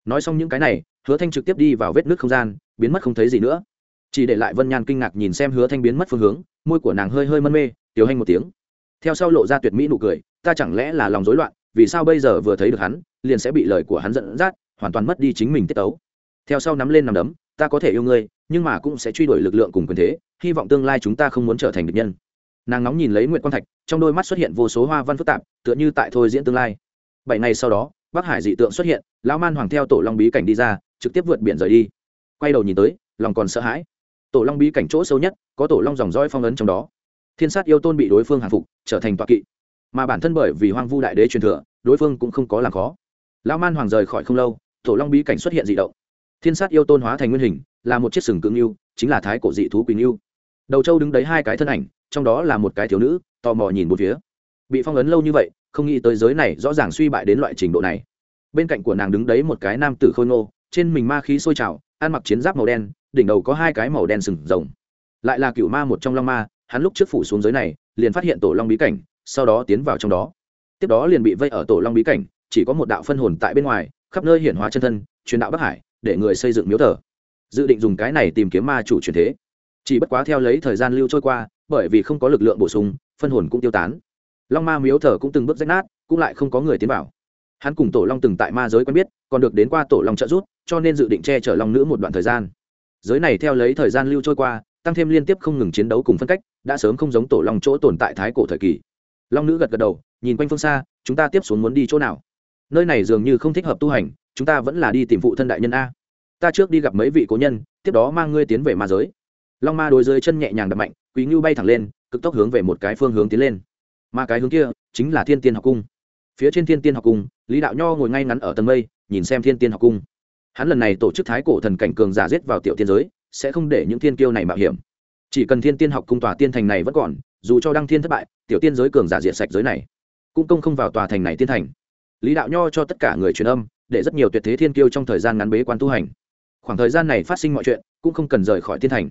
Nói xong những cái này, hứa thanh trực tiếp đi vào vết nước không gian, biến mất không thấy gì nữa. Chỉ để lại vân nhan kinh ngạc nhìn xem hứa thanh biến mất phương hướng, môi của nàng hơi hơi mân mê, tiểu hành một tiếng. Theo sau lộ ra tuyệt mỹ nụ cười, ta chẳng lẽ là lòng rối loạn, vì sao bây giờ vừa thấy được hắn, liền sẽ bị lời của hắn dẫn dắt, hoàn toàn mất đi chính mình tiết tấu theo sau nắm lên nằm đấm, ta có thể yêu ngươi, nhưng mà cũng sẽ truy đuổi lực lượng cùng quyền thế, hy vọng tương lai chúng ta không muốn trở thành địch nhân. Nàng nóng nhìn lấy nguyễn quang thạch, trong đôi mắt xuất hiện vô số hoa văn phức tạp, tựa như tại thôi diễn tương lai. Bảy ngày sau đó, bắc hải dị tượng xuất hiện, lão man hoàng theo tổ long bí cảnh đi ra, trực tiếp vượt biển rời đi. Quay đầu nhìn tới, lòng còn sợ hãi. Tổ long bí cảnh chỗ sâu nhất, có tổ long dòng roi phong ấn trong đó. Thiên sát yêu tôn bị đối phương hàng phục, trở thành tọa kỵ. Mà bản thân bởi vì hoang vu đại đế truyền thừa, đối phương cũng không có làm khó. Lão man hoàng rời khỏi không lâu, tổ long bí cảnh xuất hiện dị động thiên sát yêu tôn hóa thành nguyên hình, là một chiếc sừng cưỡng yêu chính là thái cổ dị thú quỳnh yêu đầu châu đứng đấy hai cái thân ảnh, trong đó là một cái thiếu nữ, tò mò nhìn một phía. Bị phong ấn lâu như vậy, không nghĩ tới giới này rõ ràng suy bại đến loại trình độ này. Bên cạnh của nàng đứng đấy một cái nam tử khôi ngô, trên mình ma khí sôi trào, ăn mặc chiến giáp màu đen, đỉnh đầu có hai cái màu đen sừng rồng. Lại là cựu ma một trong long ma, hắn lúc trước phủ xuống giới này, liền phát hiện tổ long bí cảnh, sau đó tiến vào trong đó. Tiếp đó liền bị vây ở tổ long bí cảnh, chỉ có một đạo phân hồn tại bên ngoài, khắp nơi hiển hóa chân thân, truyền đạo bắc hải để người xây dựng miếu thờ. Dự định dùng cái này tìm kiếm ma chủ truyền thế. Chỉ bất quá theo lấy thời gian lưu trôi qua, bởi vì không có lực lượng bổ sung, phân hồn cũng tiêu tán. Long ma miếu thờ cũng từng bước rách nát, cũng lại không có người tiến vào. Hắn cùng tổ long từng tại ma giới quen biết, còn được đến qua tổ long trợ giúp, cho nên dự định che chở long nữ một đoạn thời gian. Giới này theo lấy thời gian lưu trôi qua, tăng thêm liên tiếp không ngừng chiến đấu cùng phân cách, đã sớm không giống tổ long chỗ tồn tại thái cổ thời kỳ. Long nữ gật gật đầu, nhìn quanh phương xa, chúng ta tiếp xuống muốn đi chỗ nào? Nơi này dường như không thích hợp tu hành chúng ta vẫn là đi tìm phụ thân đại nhân a. Ta trước đi gặp mấy vị cố nhân, tiếp đó mang ngươi tiến về ma giới. Long ma đối dưới chân nhẹ nhàng đập mạnh, quý ngưu bay thẳng lên, cực tốc hướng về một cái phương hướng tiến lên. Mà cái hướng kia chính là thiên tiên học cung. Phía trên thiên tiên học cung, lý đạo nho ngồi ngay ngắn ở tầng mây, nhìn xem thiên tiên học cung. Hắn lần này tổ chức thái cổ thần cảnh cường giả giết vào tiểu tiên giới, sẽ không để những thiên kiêu này mạo hiểm. Chỉ cần thiên tiên học cung tòa tiên thành này vẫn còn, dù cho đăng thiên thất bại, tiểu tiên giới cường giả diệt sạch giới này, cũng công không vào tòa thành này tiên thành. Lý đạo nho cho tất cả người truyền âm để rất nhiều tuyệt thế thiên kiêu trong thời gian ngắn bế quan tu hành. Khoảng thời gian này phát sinh mọi chuyện cũng không cần rời khỏi thiên thành.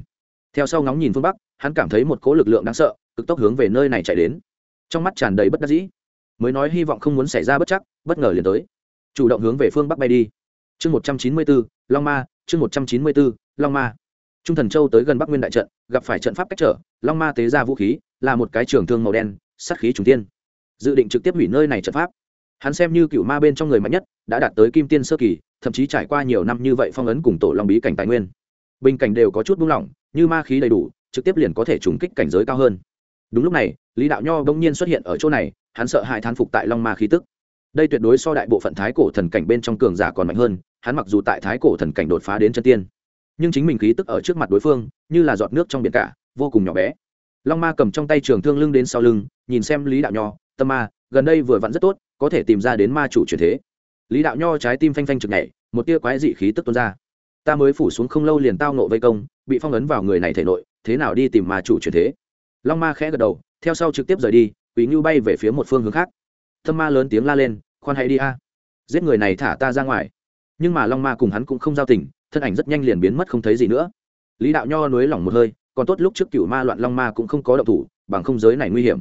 Theo sau ngóng nhìn phương bắc, hắn cảm thấy một cỗ lực lượng đáng sợ, cực tốc hướng về nơi này chạy đến. Trong mắt tràn đầy bất đắc dĩ. Mới nói hy vọng không muốn xảy ra bất chắc, bất ngờ liền tới. Chủ động hướng về phương bắc bay đi. Chương một trăm chín mươi bốn, long ma, chương một trăm chín mươi bốn, long ma. Trung thần châu tới gần bắc nguyên đại trận, gặp phải trận pháp cách trở, long ma tế ra vũ khí, là một cái trường thương màu đen, sát khí trùng tiên dự định trực tiếp hủy nơi này trận pháp hắn xem như cựu ma bên trong người mạnh nhất, đã đạt tới kim tiên sơ kỳ, thậm chí trải qua nhiều năm như vậy phong ấn cùng tổ long bí cảnh tài nguyên. Bình cảnh đều có chút buông lỏng, như ma khí đầy đủ, trực tiếp liền có thể trùng kích cảnh giới cao hơn. Đúng lúc này, lý đạo nho bỗng nhiên xuất hiện ở chỗ này, hắn sợ hãi thán phục tại long ma khí tức. Đây tuyệt đối so đại bộ phận thái cổ thần cảnh bên trong cường giả còn mạnh hơn, hắn mặc dù tại thái cổ thần cảnh đột phá đến chân tiên, nhưng chính mình khí tức ở trước mặt đối phương, như là giọt nước trong biển cả, vô cùng nhỏ bé. Long ma cầm trong tay trường thương lưng đến sau lưng, nhìn xem lý đạo nho, tâm ma, gần đây vừa vặn rất tốt có thể tìm ra đến ma chủ truyền thế. Lý đạo nho trái tim phanh phanh trực nhảy, một tia quái dị khí tức tuôn ra. Ta mới phủ xuống không lâu liền tao nộ vây công, bị phong ấn vào người này thể nội, thế nào đi tìm ma chủ truyền thế? Long ma khẽ gật đầu, theo sau trực tiếp rời đi quý ngưu bay về phía một phương hướng khác. Thâm ma lớn tiếng la lên, khoan hãy đi a. Giết người này thả ta ra ngoài. Nhưng mà long ma cùng hắn cũng không giao tình, thân ảnh rất nhanh liền biến mất không thấy gì nữa. Lý đạo nho nuối lỏng một hơi, còn tốt lúc trước cựu ma loạn long ma cũng không có động thủ, bằng không giới này nguy hiểm.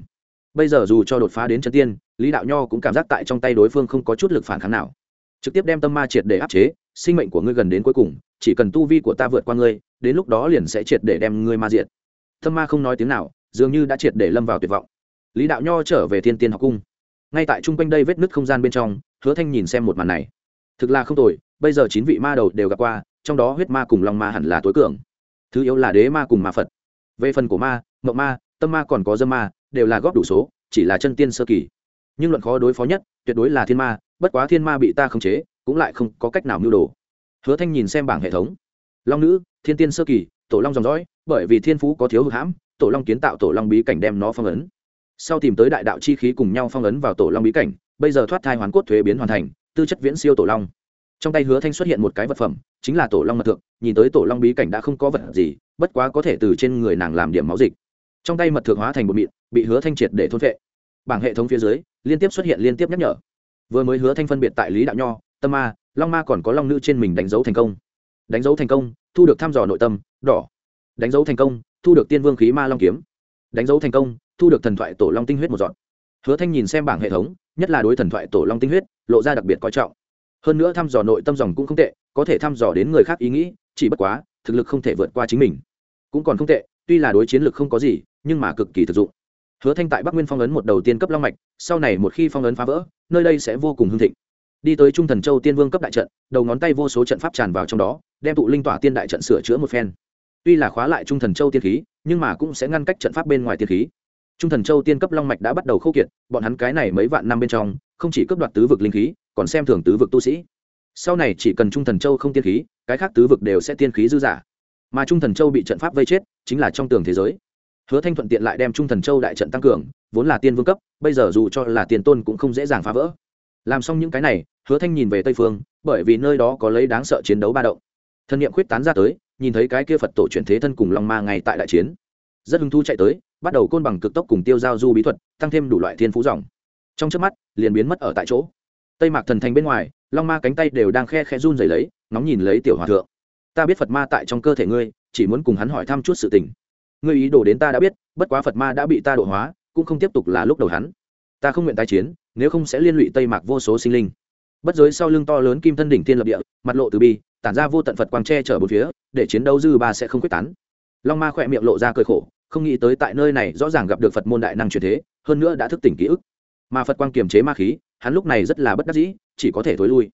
Bây giờ dù cho đột phá đến chân tiên lý đạo nho cũng cảm giác tại trong tay đối phương không có chút lực phản kháng nào. Trực tiếp đem tâm ma triệt để áp chế, sinh mệnh của ngươi gần đến cuối cùng, chỉ cần tu vi của ta vượt qua ngươi, đến lúc đó liền sẽ triệt để đem ngươi ma diệt. Tâm ma không nói tiếng nào, dường như đã triệt để lâm vào tuyệt vọng. Lý đạo nho trở về thiên tiên học cung. Ngay tại chung quanh đây vết nứt không gian bên trong, hứa thanh nhìn xem một màn này. Thực là không tồi, bây giờ chín vị ma đầu đều gặp qua, trong đó huyết ma cùng long ma hẳn là tối cường. Thứ yếu là đế ma cùng ma phật. Về phần của ma mậu ma, tâm ma còn có dâm ma, đều là góp đủ số, chỉ là chân tiên sơ kỳ nhưng luận khó đối phó nhất, tuyệt đối là thiên ma, bất quá thiên ma bị ta khống chế, cũng lại không có cách nào mưu đồ. Hứa thanh nhìn xem bảng hệ thống. Long nữ, thiên tiên sơ kỳ, tổ long dòng dõi, bởi vì thiên phú có thiếu hụt hãm, tổ long kiến tạo tổ long bí cảnh đem nó phong ấn. Sau tìm tới đại đạo chi khí cùng nhau phong ấn vào tổ long bí cảnh, bây giờ thoát thai hoàn cốt thuế biến hoàn thành, tư chất viễn siêu tổ long. Trong tay hứa thanh xuất hiện một cái vật phẩm, chính là tổ long mật thượng, nhìn tới tổ long bí cảnh đã không có vật gì, bất quá có thể từ trên người nàng làm điểm máu dịch. Trong tay mật thượng hóa thành một mịn, bị hứa thanh triệt để thôn vệ bảng hệ thống phía dưới, liên tiếp xuất hiện liên tiếp nhắc nhở. Vừa mới hứa thanh phân biệt tại lý đạo nho, tâm ma, long ma còn có long nữ trên mình đánh dấu thành công. Đánh dấu thành công, thu được thăm dò nội tâm, đỏ. Đánh dấu thành công, thu được tiên vương khí ma long kiếm. Đánh dấu thành công, thu được thần thoại tổ long tinh huyết một dọn. Hứa thanh nhìn xem bảng hệ thống, nhất là đối thần thoại tổ long tinh huyết, lộ ra đặc biệt coi trọng. Hơn nữa thăm dò nội tâm dòng cũng không tệ, có thể thăm dò đến người khác ý nghĩ, chỉ bất quá, thực lực không thể vượt qua chính mình. Cũng còn không tệ, tuy là đối chiến lực không có gì, nhưng mà cực kỳ thực dụng hứa thanh tại bắc nguyên phong ấn một đầu tiên cấp long mạch, sau này một khi phong ấn phá vỡ, nơi đây sẽ vô cùng hưng thịnh. Đi tới trung thần châu tiên vương cấp đại trận, đầu ngón tay vô số trận pháp tràn vào trong đó, đem tụ linh tỏa tiên đại trận sửa chữa một phen. Tuy là khóa lại trung thần châu tiên khí, nhưng mà cũng sẽ ngăn cách trận pháp bên ngoài tiên khí. Trung thần châu tiên cấp long mạch đã bắt đầu khô kiệt, bọn hắn cái này mấy vạn năm bên trong, không chỉ cướp đoạt tứ vực linh khí, còn xem thường tứ vực tu sĩ. Sau này chỉ cần trung thần châu không tiên khí, cái khác tứ vực đều sẽ tiên khí dư giả mà trung thần châu bị trận pháp vây chết, chính là trong tường thế giới hứa thanh thuận tiện lại đem trung thần châu đại trận tăng cường, vốn là tiên vương cấp, bây giờ dù cho là tiền tôn cũng không dễ dàng phá vỡ. Làm xong những cái này, hứa thanh nhìn về tây phương, bởi vì nơi đó có lấy đáng sợ chiến đấu ba động. Thân nhiệm khuyết tán ra tới, nhìn thấy cái kia phật tổ chuyển thế thân cùng long ma ngay tại đại chiến. Rất hứng thu chạy tới, bắt đầu côn bằng cực tốc cùng tiêu giao du bí thuật, tăng thêm đủ loại thiên phú dòng. Trong trước mắt, liền biến mất ở tại chỗ. Tây mạc thần thành bên ngoài, long ma cánh tay đều đang khe khe run rẩy lấy nóng nhìn lấy tiểu hòa thượng. Ta biết phật ma tại trong cơ thể ngươi, chỉ muốn cùng hắn hỏi thăm chút sự tình ngươi ý đồ đến ta đã biết, bất quá phật ma đã bị ta độ hóa, cũng không tiếp tục là lúc đầu hắn. Ta không nguyện tái chiến, nếu không sẽ liên lụy tây mạc vô số sinh linh. Bất giới sau lưng to lớn kim thân đỉnh thiên lập địa, mặt lộ từ bi, tản ra vô tận phật quang tre chở bốn phía, để chiến đấu dư ba sẽ không quyết tán. Long ma khỏe miệng lộ ra cười khổ, không nghĩ tới tại nơi này rõ ràng gặp được phật môn đại năng truyền thế, hơn nữa đã thức tỉnh ký ức. Mà phật quang kiềm chế ma khí, hắn lúc này rất là bất đắc dĩ, chỉ có thể thối lui.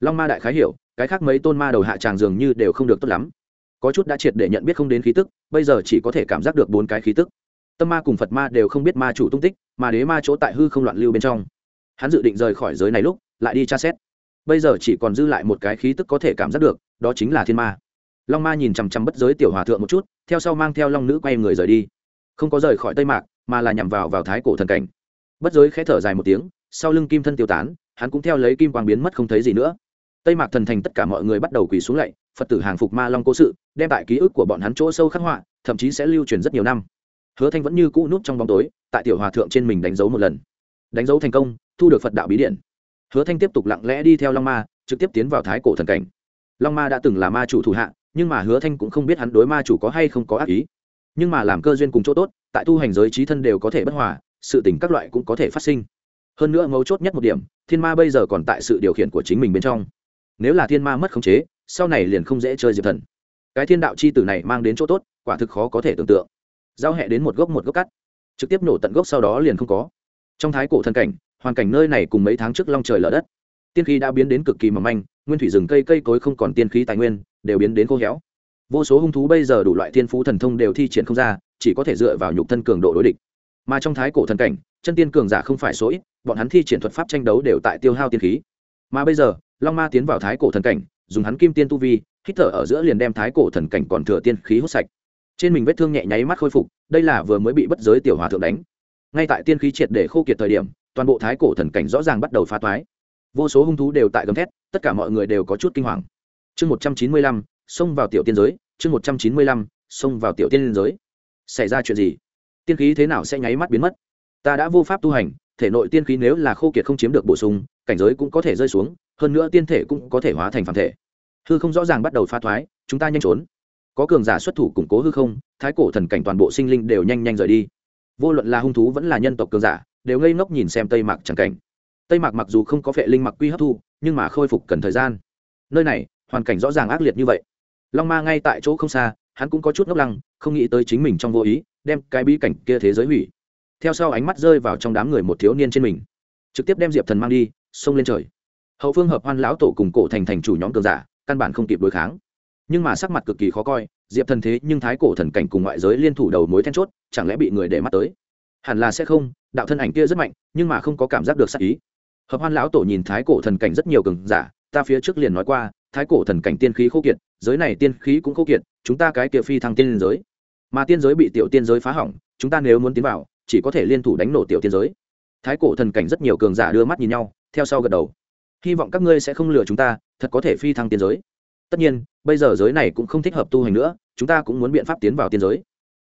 Long ma đại khái hiểu, cái khác mấy tôn ma đầu hạ tràng dường như đều không được tốt lắm có chút đã triệt để nhận biết không đến khí tức, bây giờ chỉ có thể cảm giác được bốn cái khí tức. Tâm ma cùng phật ma đều không biết ma chủ tung tích, mà đế ma chỗ tại hư không loạn lưu bên trong. Hắn dự định rời khỏi giới này lúc, lại đi tra xét. Bây giờ chỉ còn dư lại một cái khí tức có thể cảm giác được, đó chính là thiên ma. Long ma nhìn chằm chằm bất giới tiểu hòa thượng một chút, theo sau mang theo long nữ quay người rời đi. Không có rời khỏi tây mạc, mà là nhằm vào vào thái cổ thần cảnh. Bất giới khẽ thở dài một tiếng, sau lưng kim thân tiêu tán, hắn cũng theo lấy kim quang biến mất không thấy gì nữa. Tây mạc thần thành tất cả mọi người bắt đầu quỳ xuống lạy phật tử hàng phục ma long cố sự, đem lại ký ức của bọn hắn chỗ sâu khắc họa, thậm chí sẽ lưu truyền rất nhiều năm. Hứa thanh vẫn như cũ nút trong bóng tối, tại tiểu hòa thượng trên mình đánh dấu một lần. Đánh dấu thành công, thu được phật đạo bí điện. Hứa thanh tiếp tục lặng lẽ đi theo long ma, trực tiếp tiến vào thái cổ thần cảnh. Long ma đã từng là ma chủ thủ hạ, nhưng mà hứa thanh cũng không biết hắn đối ma chủ có hay không có ác ý. Nhưng mà làm cơ duyên cùng chỗ tốt, tại tu hành giới trí thân đều có thể bất hòa, sự tình các loại cũng có thể phát sinh. Hơn nữa mấu chốt nhất một điểm, thiên ma bây giờ còn tại sự điều khiển của chính mình bên trong. Nếu là thiên ma mất khống chế sau này liền không dễ chơi diệp thần. Cái thiên đạo c h i tử này mang đến chỗ tốt, quả thực khó có thể tưởng tượng. Giao hẹ đến một gốc một gốc cắt. Trực tiếp nổ tận gốc sau đó liền không có. Trong thái cổ thân cảnh, hoàn cảnh nơi này cùng mấy tháng trước long trời lở đất. Tiên khí đã biến đến cực kỳ mỏng manh, nguyên thủy rừng cây cây cối không còn tiên khí tài nguyên, đều biến đến khô héo. Vô số hung thú bây giờ đủ loại thiên phú thần thông đều thi triển không ra, chỉ có thể dựa vào nhục thân cường độ đối địch. Mà trong thái cổ thần cảnh, chân tiên cường giả không phải số ít, bọn hắn thi triển thuật pháp tranh đấu đều tại tiêu hao tiên khí. Mà bây giờ, long ma tiến vào thái cổ thần cảnh dùng hắn kim tiên tu vi, hít thở ở giữa liền đem thái cổ thần cảnh còn thừa tiên khí hút sạch. Trên mình vết thương nhẹ nháy mắt khôi phục, đây là vừa mới bị bất giới tiểu hòa thượng đánh. Ngay tại tiên khí triệt để khô kiệt thời điểm, toàn bộ thái cổ thần cảnh rõ ràng bắt đầu phá toái. Vô số hung thú đều tại gầm thét, tất cả mọi người đều có chút kinh hoàng. Chương một trăm chín mươi lăm, xông vào tiểu tiên giới. Chương một trăm chín mươi lăm, xông vào tiểu tiên giới. Xảy ra chuyện gì? Tiên khí thế nào sẽ nháy mắt biến mất? Ta đã vô pháp tu hành, thể nội tiên khí nếu là khô kiệt không chiếm được bổ sung, cảnh giới cũng có thể rơi xuống hơn nữa tiên thể cũng có thể hóa thành phản thể. Hư không rõ ràng bắt đầu pha thoái, chúng ta nhanh trốn. Có cường giả xuất thủ củng cố hư không, thái cổ thần cảnh toàn bộ sinh linh đều nhanh nhanh rời đi. Vô luận là hung thú vẫn là nhân tộc cường giả, đều ngây ngốc nhìn xem tây mạc chẳng cảnh. Tây mạc mặc dù không có vệ linh mặc quy hấp thu, nhưng mà khôi phục cần thời gian. Nơi này, hoàn cảnh rõ ràng ác liệt như vậy. Long ma ngay tại chỗ không xa, hắn cũng có chút ngốc lăng, không nghĩ tới chính mình trong vô ý, đem cái bí cảnh kia thế giới hủy. Theo sau ánh mắt rơi vào trong đám người một thiếu niên trên mình. Trực tiếp đem diệp thần mang đi, xông lên trời hậu phương hợp hoan lão tổ cùng cổ thành thành chủ nhóm cường giả, căn bản không kịp đối kháng. Nhưng mà sắc mặt cực kỳ khó coi, diệp thần thế nhưng thái cổ thần cảnh cùng ngoại giới liên thủ đầu mối then chốt, chẳng lẽ bị người để mắt tới? Hẳn là sẽ không, đạo thân ảnh kia rất mạnh, nhưng mà không có cảm giác được sắc ý. Hợp hoan lão tổ nhìn thái cổ thần cảnh rất nhiều cường giả, ta phía trước liền nói qua, thái cổ thần cảnh tiên khí khô kiệt, giới này tiên khí cũng khô kiệt, chúng ta cái kia phi thăng tiên giới. Mà tiên giới bị tiểu tiên giới phá hỏng, chúng ta nếu muốn tiến vào, chỉ có thể liên thủ đánh nổ tiểu tiên giới. Thái cổ thần cảnh rất nhiều cường giả đưa mắt nhìn nhau, theo sau gật đầu hy vọng các ngươi sẽ không lừa chúng ta, thật có thể phi thăng tiên giới. Tất nhiên, bây giờ giới này cũng không thích hợp tu hành nữa, chúng ta cũng muốn biện pháp tiến vào tiên giới.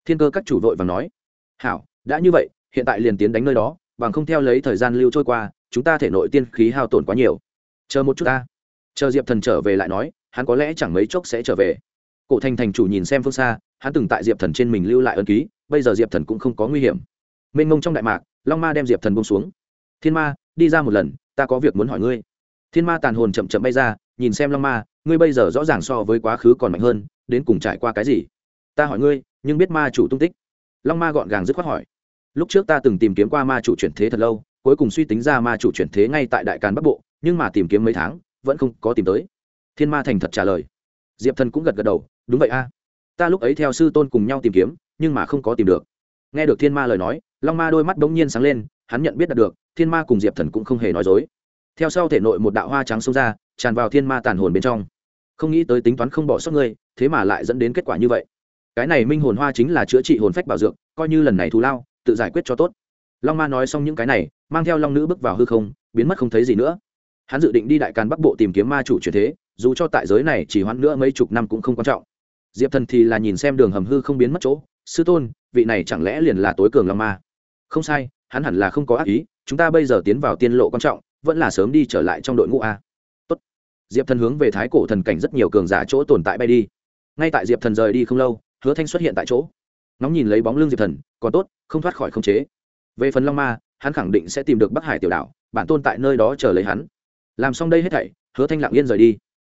Thiên cơ các chủ vội và nói. Hảo, đã như vậy, hiện tại liền tiến đánh nơi đó, bằng không theo lấy thời gian lưu trôi qua, chúng ta thể nội tiên khí hao tổn quá nhiều. Chờ một chút ta. Chờ diệp thần trở về lại nói, hắn có lẽ chẳng mấy chốc sẽ trở về. Cổ thành thành chủ nhìn xem phương xa, hắn từng tại diệp thần trên mình lưu lại ân ký, bây giờ diệp thần cũng không có nguy hiểm. Mênh mông trong đại mạc, long ma đem diệp thần bông xuống. Thiên ma, đi ra một lần, ta có việc muốn hỏi ngươi thiên ma tàn hồn chậm chậm bay ra, nhìn xem long ma, ngươi bây giờ rõ ràng so với quá khứ còn mạnh hơn, đến cùng trải qua cái gì? Ta hỏi ngươi, nhưng biết ma chủ tung tích. Long ma gọn gàng dứt khoát hỏi. Lúc trước ta từng tìm kiếm qua ma chủ chuyển thế thật lâu, cuối cùng suy tính ra ma chủ chuyển thế ngay tại đại càn bắc bộ, nhưng mà tìm kiếm mấy tháng, vẫn không có tìm tới. Thiên ma thành thật trả lời. Diệp thần cũng gật gật đầu, đúng vậy a. Ta lúc ấy theo sư tôn cùng nhau tìm kiếm, nhưng mà không có tìm được. Nghe được thiên ma lời nói, long ma đôi mắt đ ố n g nhiên sáng lên, hắn nhận biết đạt được, thiên ma cùng diệp thần cũng không hề nói dối theo sau thể nội một đạo hoa trắng xông ra, tràn vào thiên ma tàn hồn bên trong. Không nghĩ tới tính toán không bỏ sót ngươi, thế mà lại dẫn đến kết quả như vậy. Cái này minh hồn hoa chính là chữa trị hồn phách bảo dược, coi như lần này thù lao, tự giải quyết cho tốt. Long ma nói xong những cái này, mang theo long nữ bước vào hư không, biến mất không thấy gì nữa. Hắn dự định đi đại càn bắc bộ tìm kiếm ma chủ truyền thế, dù cho tại giới này chỉ hoãn nữa mấy chục năm cũng không quan trọng. Diệp thần thì là nhìn xem đường hầm hư không biến mất chỗ, sư tôn, vị này chẳng lẽ liền là tối cường long ma? Không sai, hắn hẳn là không có ác ý, chúng ta bây giờ tiến vào tiên lộ quan trọng vẫn là sớm đi trở lại trong đội ngũ a. Tốt. diệp thần hướng về thái cổ thần cảnh rất nhiều cường giả chỗ tồn tại bay đi. Ngay tại diệp thần rời đi không lâu, hứa thanh xuất hiện tại chỗ. Nóng nhìn lấy bóng lưng diệp thần, còn tốt, không thoát khỏi không chế. Về phần long ma, hắn khẳng định sẽ tìm được bắc hải tiểu đảo, bản tôn tại nơi đó chờ lấy hắn. Làm xong đây hết thảy, hứa thanh lặng yên rời đi.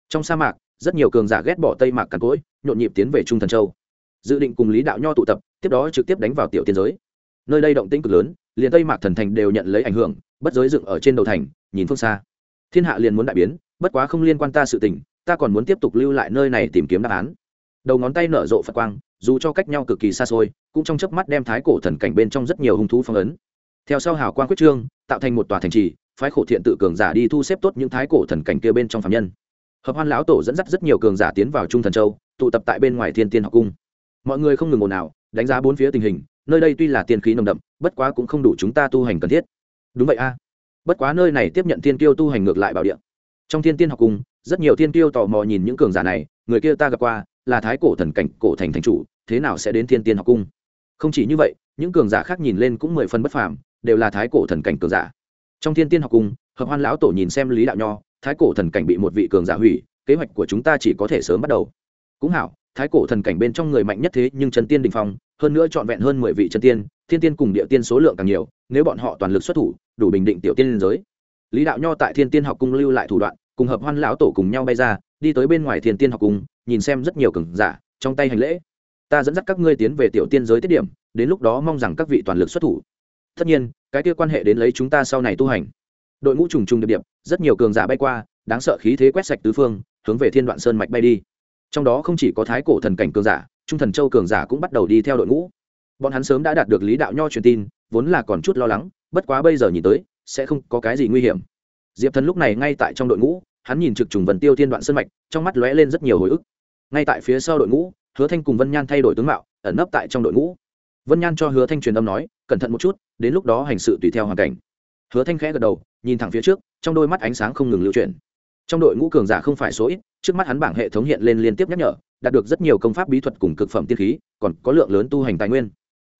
Trong sa mạc, rất nhiều cường giả ghét bỏ tây mạc càn cỗi, nhộn nhịp tiến về trung thần châu. Dự định cùng lý đạo nho tụ tập, tiếp đó trực tiếp đánh vào tiểu tiên giới. Nơi đây động tĩnh cực lớn liền tây mạc thần thành đều nhận lấy ảnh hưởng, bất giới dựng ở trên đầu thành, nhìn phương xa. Thiên hạ liền muốn đại biến, bất quá không liên quan ta sự tình, ta còn muốn tiếp tục lưu lại nơi này tìm kiếm đáp án. Đầu ngón tay nở rộ phật quang, dù cho cách nhau cực kỳ xa xôi, cũng trong chớp mắt đem thái cổ thần cảnh bên trong rất nhiều hung thú phong ấn. Theo sau hào quang quyết trương, tạo thành một tòa thành trì, phái khổ thiện tự cường giả đi thu xếp tốt những thái cổ thần cảnh kia bên trong phạm nhân. Hợp hoan lão tổ dẫn dắt rất nhiều cường giả tiến vào trung thần châu, tụ tập tại bên ngoài thiên tiên học cung. Mọi người không ngừng ồn ào, đánh giá bốn phía tình hình nơi đây tuy là tiên khí nồng đậm, bất quá cũng không đủ chúng ta tu hành cần thiết. Đúng vậy a. Bất quá nơi này tiếp nhận thiên kiêu tu hành ngược lại bảo địa. Trong thiên tiên học cung rất nhiều thiên kiêu tò mò nhìn những cường giả này, người kia ta gặp qua, là thái cổ thần cảnh, cổ thành thành chủ, thế nào sẽ đến thiên tiên học cung? Không chỉ như vậy, những cường giả khác nhìn lên cũng mười phần bất phàm, đều là thái cổ thần cảnh cường giả. Trong thiên tiên học cung hợp hoan lão tổ nhìn xem lý đạo nho, thái cổ thần cảnh bị một vị cường giả hủy, kế hoạch của chúng ta chỉ có thể sớm bắt đầu. Cũng hảo, thái cổ thần cảnh bên trong người mạnh nhất thế nhưng trần tiên đình phong hơn nữa trọn vẹn hơn mười vị chân tiên, thiên tiên cùng địa tiên số lượng càng nhiều, nếu bọn họ toàn lực xuất thủ, đủ bình định tiểu tiên liên giới. Lý đạo nho tại thiên tiên học cung lưu lại thủ đoạn, cùng hợp hoan lão tổ cùng nhau bay ra, đi tới bên ngoài thiên tiên học cung, nhìn xem rất nhiều cường giả, trong tay hành lễ. Ta dẫn dắt các ngươi tiến về tiểu tiên giới tiết điểm, đến lúc đó mong rằng các vị toàn lực xuất thủ. Tất nhiên, cái kia quan hệ đến lấy chúng ta sau này tu hành. Đội ngũ trùng trùng điệp điệp, rất nhiều cường giả bay qua, đáng sợ khí thế quét sạch tứ phương, hướng về thiên đoạn sơn mạch bay đi. Trong đó không chỉ có thái cổ thần cảnh cường giả trung thần châu cường giả cũng bắt đầu đi theo đội ngũ. Bọn hắn sớm đã đạt được lý đạo nho truyền tin, vốn là còn chút lo lắng, bất quá bây giờ nhìn tới, sẽ không có cái gì nguy hiểm. Diệp thần lúc này ngay tại trong đội ngũ, hắn nhìn trực trùng vần tiêu thiên đoạn sơn mạch, trong mắt lóe lên rất nhiều hồi ức. Ngay tại phía sau đội ngũ, hứa thanh cùng vân nhan thay đổi tướng mạo, ẩn nấp tại trong đội ngũ. Vân nhan cho hứa thanh truyền âm nói, cẩn thận một chút, đến lúc đó hành sự tùy theo hoàn cảnh. Hứa thanh khẽ gật đầu, nhìn thẳng phía trước, trong đôi mắt ánh sáng không ngừng lưu chuyển. Trong đội ngũ cường giả không phải số ít, trước mắt hắn bảng hệ thống hiện lên liên tiếp nhắc nhở đạt được rất nhiều công pháp bí thuật cùng cực phẩm tiên khí, còn có lượng lớn tu hành tài nguyên.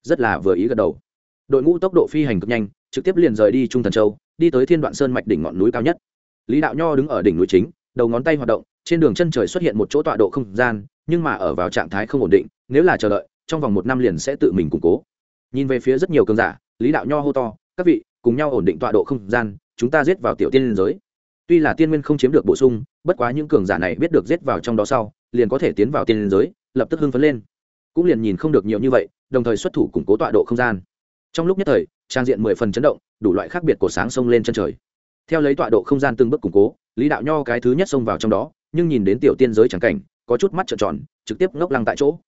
Rất là vừa ý gật đầu. Đội ngũ tốc độ phi hành cực nhanh, trực tiếp liền rời đi trung thần châu, đi tới thiên đoạn sơn mạch đỉnh ngọn núi cao nhất. Lý đạo nho đứng ở đỉnh núi chính, đầu ngón tay hoạt động, trên đường chân trời xuất hiện một chỗ tọa độ không gian, nhưng mà ở vào trạng thái không ổn định, nếu là chờ đợi, trong vòng một năm liền sẽ tự mình củng cố. Nhìn về phía rất nhiều cường giả, lý đạo nho hô to, các vị, cùng nhau ổn định tọa độ không gian, chúng ta giết vào tiểu tiên liên giới tuy là tiên nguyên không chiếm được bổ sung, bất quá những cường giả này biết được giết vào trong đó sau, liền có thể tiến vào tiên giới, lập tức hưng phấn lên. Cũng liền nhìn không được nhiều như vậy, đồng thời xuất thủ củng cố tọa độ không gian. Trong lúc nhất thời, trang diện mười phần chấn động, đủ loại khác biệt của sáng sông lên chân trời. Theo lấy tọa độ không gian từng bước củng cố, lý đạo nho cái thứ nhất xông vào trong đó, nhưng nhìn đến tiểu tiên giới trắng cảnh, có chút mắt trợn tròn, trực tiếp ngốc lăng tại chỗ.